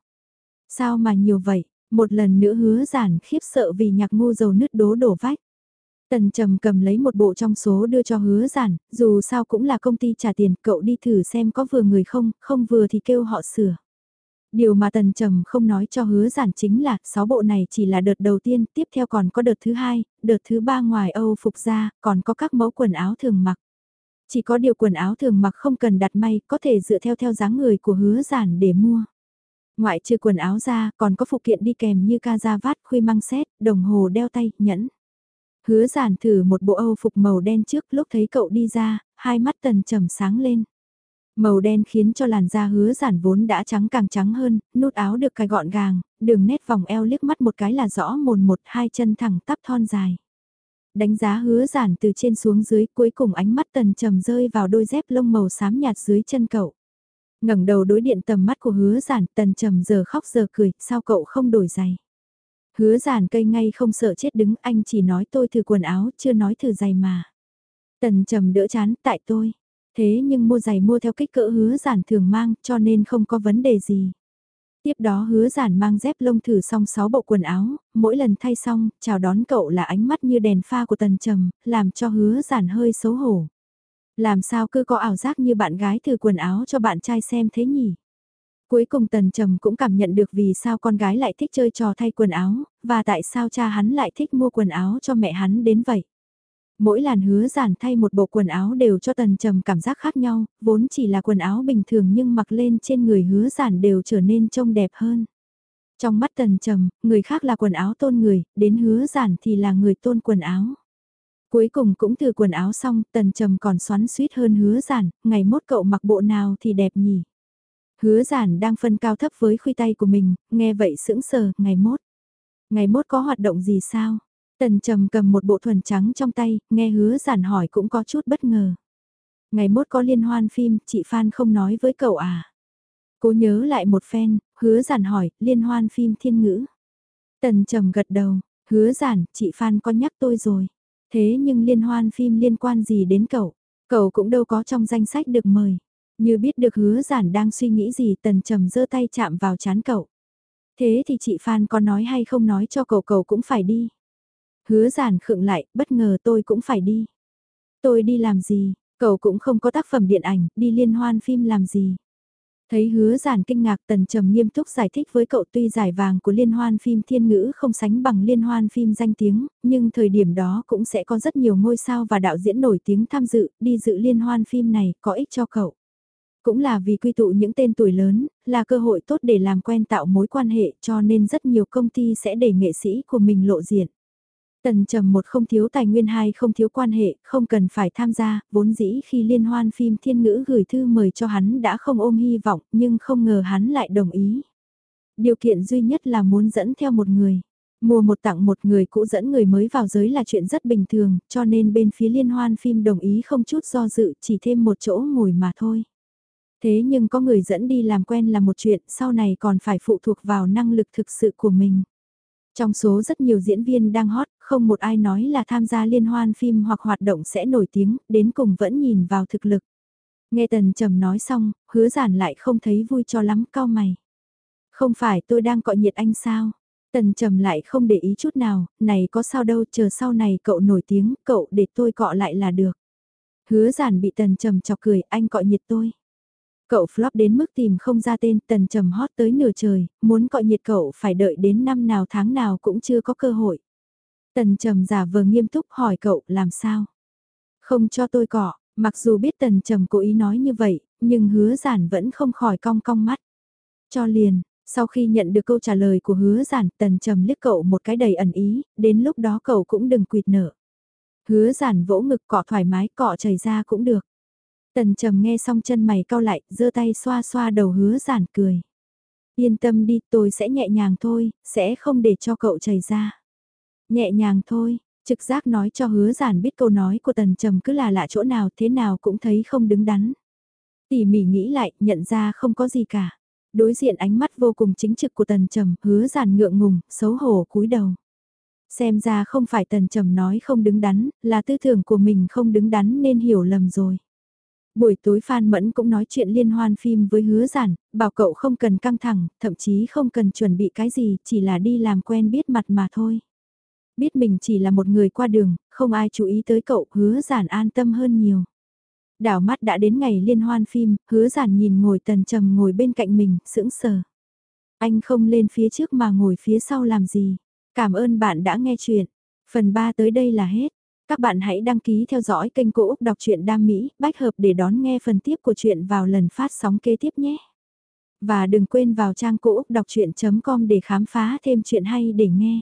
Sao mà nhiều vậy? Một lần nữa hứa giản khiếp sợ vì nhạc ngu dầu nứt đố đổ vách. Tần Trầm cầm lấy một bộ trong số đưa cho hứa giản, dù sao cũng là công ty trả tiền, cậu đi thử xem có vừa người không, không vừa thì kêu họ sửa. Điều mà Tần Trầm không nói cho hứa giản chính là, sáu bộ này chỉ là đợt đầu tiên, tiếp theo còn có đợt thứ hai, đợt thứ ba ngoài Âu phục ra, còn có các mẫu quần áo thường mặc. Chỉ có điều quần áo thường mặc không cần đặt may, có thể dựa theo theo dáng người của hứa giản để mua. Ngoại trừ quần áo ra, còn có phụ kiện đi kèm như ca da vát, khuy măng xét, đồng hồ đeo tay, nhẫn. Hứa giản thử một bộ Âu phục màu đen trước lúc thấy cậu đi ra, hai mắt tần trầm sáng lên. Màu đen khiến cho làn da hứa giản vốn đã trắng càng trắng hơn, nút áo được cài gọn gàng, đường nét vòng eo liếc mắt một cái là rõ mồn một hai chân thẳng tắp thon dài. Đánh giá hứa giản từ trên xuống dưới cuối cùng ánh mắt tần trầm rơi vào đôi dép lông màu xám nhạt dưới chân cậu. ngẩng đầu đối điện tầm mắt của hứa giản tần trầm giờ khóc giờ cười, sao cậu không đổi giày. Hứa giản cây ngay không sợ chết đứng anh chỉ nói tôi thử quần áo chưa nói thử giày mà. Tần trầm đỡ chán tại tôi. Thế nhưng mua giày mua theo kích cỡ hứa giản thường mang cho nên không có vấn đề gì. Tiếp đó hứa giản mang dép lông thử xong 6 bộ quần áo, mỗi lần thay xong, chào đón cậu là ánh mắt như đèn pha của tần trầm, làm cho hứa giản hơi xấu hổ. Làm sao cứ có ảo giác như bạn gái thử quần áo cho bạn trai xem thế nhỉ? Cuối cùng Tần Trầm cũng cảm nhận được vì sao con gái lại thích chơi trò thay quần áo, và tại sao cha hắn lại thích mua quần áo cho mẹ hắn đến vậy. Mỗi làn hứa giản thay một bộ quần áo đều cho Tần Trầm cảm giác khác nhau, vốn chỉ là quần áo bình thường nhưng mặc lên trên người hứa giản đều trở nên trông đẹp hơn. Trong mắt Tần Trầm, người khác là quần áo tôn người, đến hứa giản thì là người tôn quần áo. Cuối cùng cũng từ quần áo xong, Tần Trầm còn xoắn suýt hơn hứa giản, ngày mốt cậu mặc bộ nào thì đẹp nhỉ. Hứa giản đang phân cao thấp với khuy tay của mình, nghe vậy sững sờ, ngày mốt. Ngày mốt có hoạt động gì sao? Tần trầm cầm một bộ thuần trắng trong tay, nghe hứa giản hỏi cũng có chút bất ngờ. Ngày mốt có liên hoan phim, chị Phan không nói với cậu à? Cố nhớ lại một phen, hứa giản hỏi, liên hoan phim thiên ngữ. Tần trầm gật đầu, hứa giản, chị Phan có nhắc tôi rồi. Thế nhưng liên hoan phim liên quan gì đến cậu? Cậu cũng đâu có trong danh sách được mời. Như biết được hứa giản đang suy nghĩ gì tần trầm giơ tay chạm vào chán cậu. Thế thì chị Phan có nói hay không nói cho cậu cậu cũng phải đi. Hứa giản khựng lại, bất ngờ tôi cũng phải đi. Tôi đi làm gì, cậu cũng không có tác phẩm điện ảnh, đi liên hoan phim làm gì. Thấy hứa giản kinh ngạc tần trầm nghiêm túc giải thích với cậu tuy giải vàng của liên hoan phim thiên ngữ không sánh bằng liên hoan phim danh tiếng, nhưng thời điểm đó cũng sẽ có rất nhiều ngôi sao và đạo diễn nổi tiếng tham dự, đi dự liên hoan phim này có ích cho cậu. Cũng là vì quy tụ những tên tuổi lớn, là cơ hội tốt để làm quen tạo mối quan hệ cho nên rất nhiều công ty sẽ để nghệ sĩ của mình lộ diện. Tần trầm một không thiếu tài nguyên hai không thiếu quan hệ, không cần phải tham gia, vốn dĩ khi liên hoan phim thiên ngữ gửi thư mời cho hắn đã không ôm hy vọng nhưng không ngờ hắn lại đồng ý. Điều kiện duy nhất là muốn dẫn theo một người. Mua một tặng một người cũ dẫn người mới vào giới là chuyện rất bình thường, cho nên bên phía liên hoan phim đồng ý không chút do dự chỉ thêm một chỗ ngồi mà thôi. Thế nhưng có người dẫn đi làm quen là một chuyện, sau này còn phải phụ thuộc vào năng lực thực sự của mình. Trong số rất nhiều diễn viên đang hot, không một ai nói là tham gia liên hoan phim hoặc hoạt động sẽ nổi tiếng, đến cùng vẫn nhìn vào thực lực. Nghe Tần Trầm nói xong, hứa giản lại không thấy vui cho lắm cao mày. Không phải tôi đang cọ nhiệt anh sao? Tần Trầm lại không để ý chút nào, này có sao đâu chờ sau này cậu nổi tiếng, cậu để tôi cọ lại là được. Hứa giản bị Tần Trầm chọc cười, anh cọ nhiệt tôi. Cậu flop đến mức tìm không ra tên tần trầm hot tới nửa trời, muốn cọ nhiệt cậu phải đợi đến năm nào tháng nào cũng chưa có cơ hội. Tần trầm giả vờ nghiêm túc hỏi cậu làm sao? Không cho tôi cọ, mặc dù biết tần trầm cố ý nói như vậy, nhưng hứa giản vẫn không khỏi cong cong mắt. Cho liền, sau khi nhận được câu trả lời của hứa giản, tần trầm liếc cậu một cái đầy ẩn ý, đến lúc đó cậu cũng đừng quỵt nợ. Hứa giản vỗ ngực cọ thoải mái cọ chảy ra cũng được. Tần trầm nghe xong chân mày cau lại, giơ tay xoa xoa đầu hứa giản cười. Yên tâm đi, tôi sẽ nhẹ nhàng thôi, sẽ không để cho cậu chảy ra. Nhẹ nhàng thôi, trực giác nói cho hứa giản biết câu nói của tần trầm cứ là lạ chỗ nào thế nào cũng thấy không đứng đắn. Tỉ mỉ nghĩ lại, nhận ra không có gì cả. Đối diện ánh mắt vô cùng chính trực của tần trầm, hứa giản ngượng ngùng, xấu hổ cúi đầu. Xem ra không phải tần trầm nói không đứng đắn, là tư tưởng của mình không đứng đắn nên hiểu lầm rồi. Buổi tối Phan Mẫn cũng nói chuyện liên hoan phim với hứa giản, bảo cậu không cần căng thẳng, thậm chí không cần chuẩn bị cái gì, chỉ là đi làm quen biết mặt mà thôi. Biết mình chỉ là một người qua đường, không ai chú ý tới cậu, hứa giản an tâm hơn nhiều. Đảo mắt đã đến ngày liên hoan phim, hứa giản nhìn ngồi tần trầm ngồi bên cạnh mình, sững sờ. Anh không lên phía trước mà ngồi phía sau làm gì. Cảm ơn bạn đã nghe chuyện. Phần 3 tới đây là hết. Các bạn hãy đăng ký theo dõi kênh Cô Úc Đọc truyện Đam Mỹ, bách hợp để đón nghe phần tiếp của chuyện vào lần phát sóng kế tiếp nhé. Và đừng quên vào trang Cô Úc Đọc Chuyện.com để khám phá thêm chuyện hay để nghe.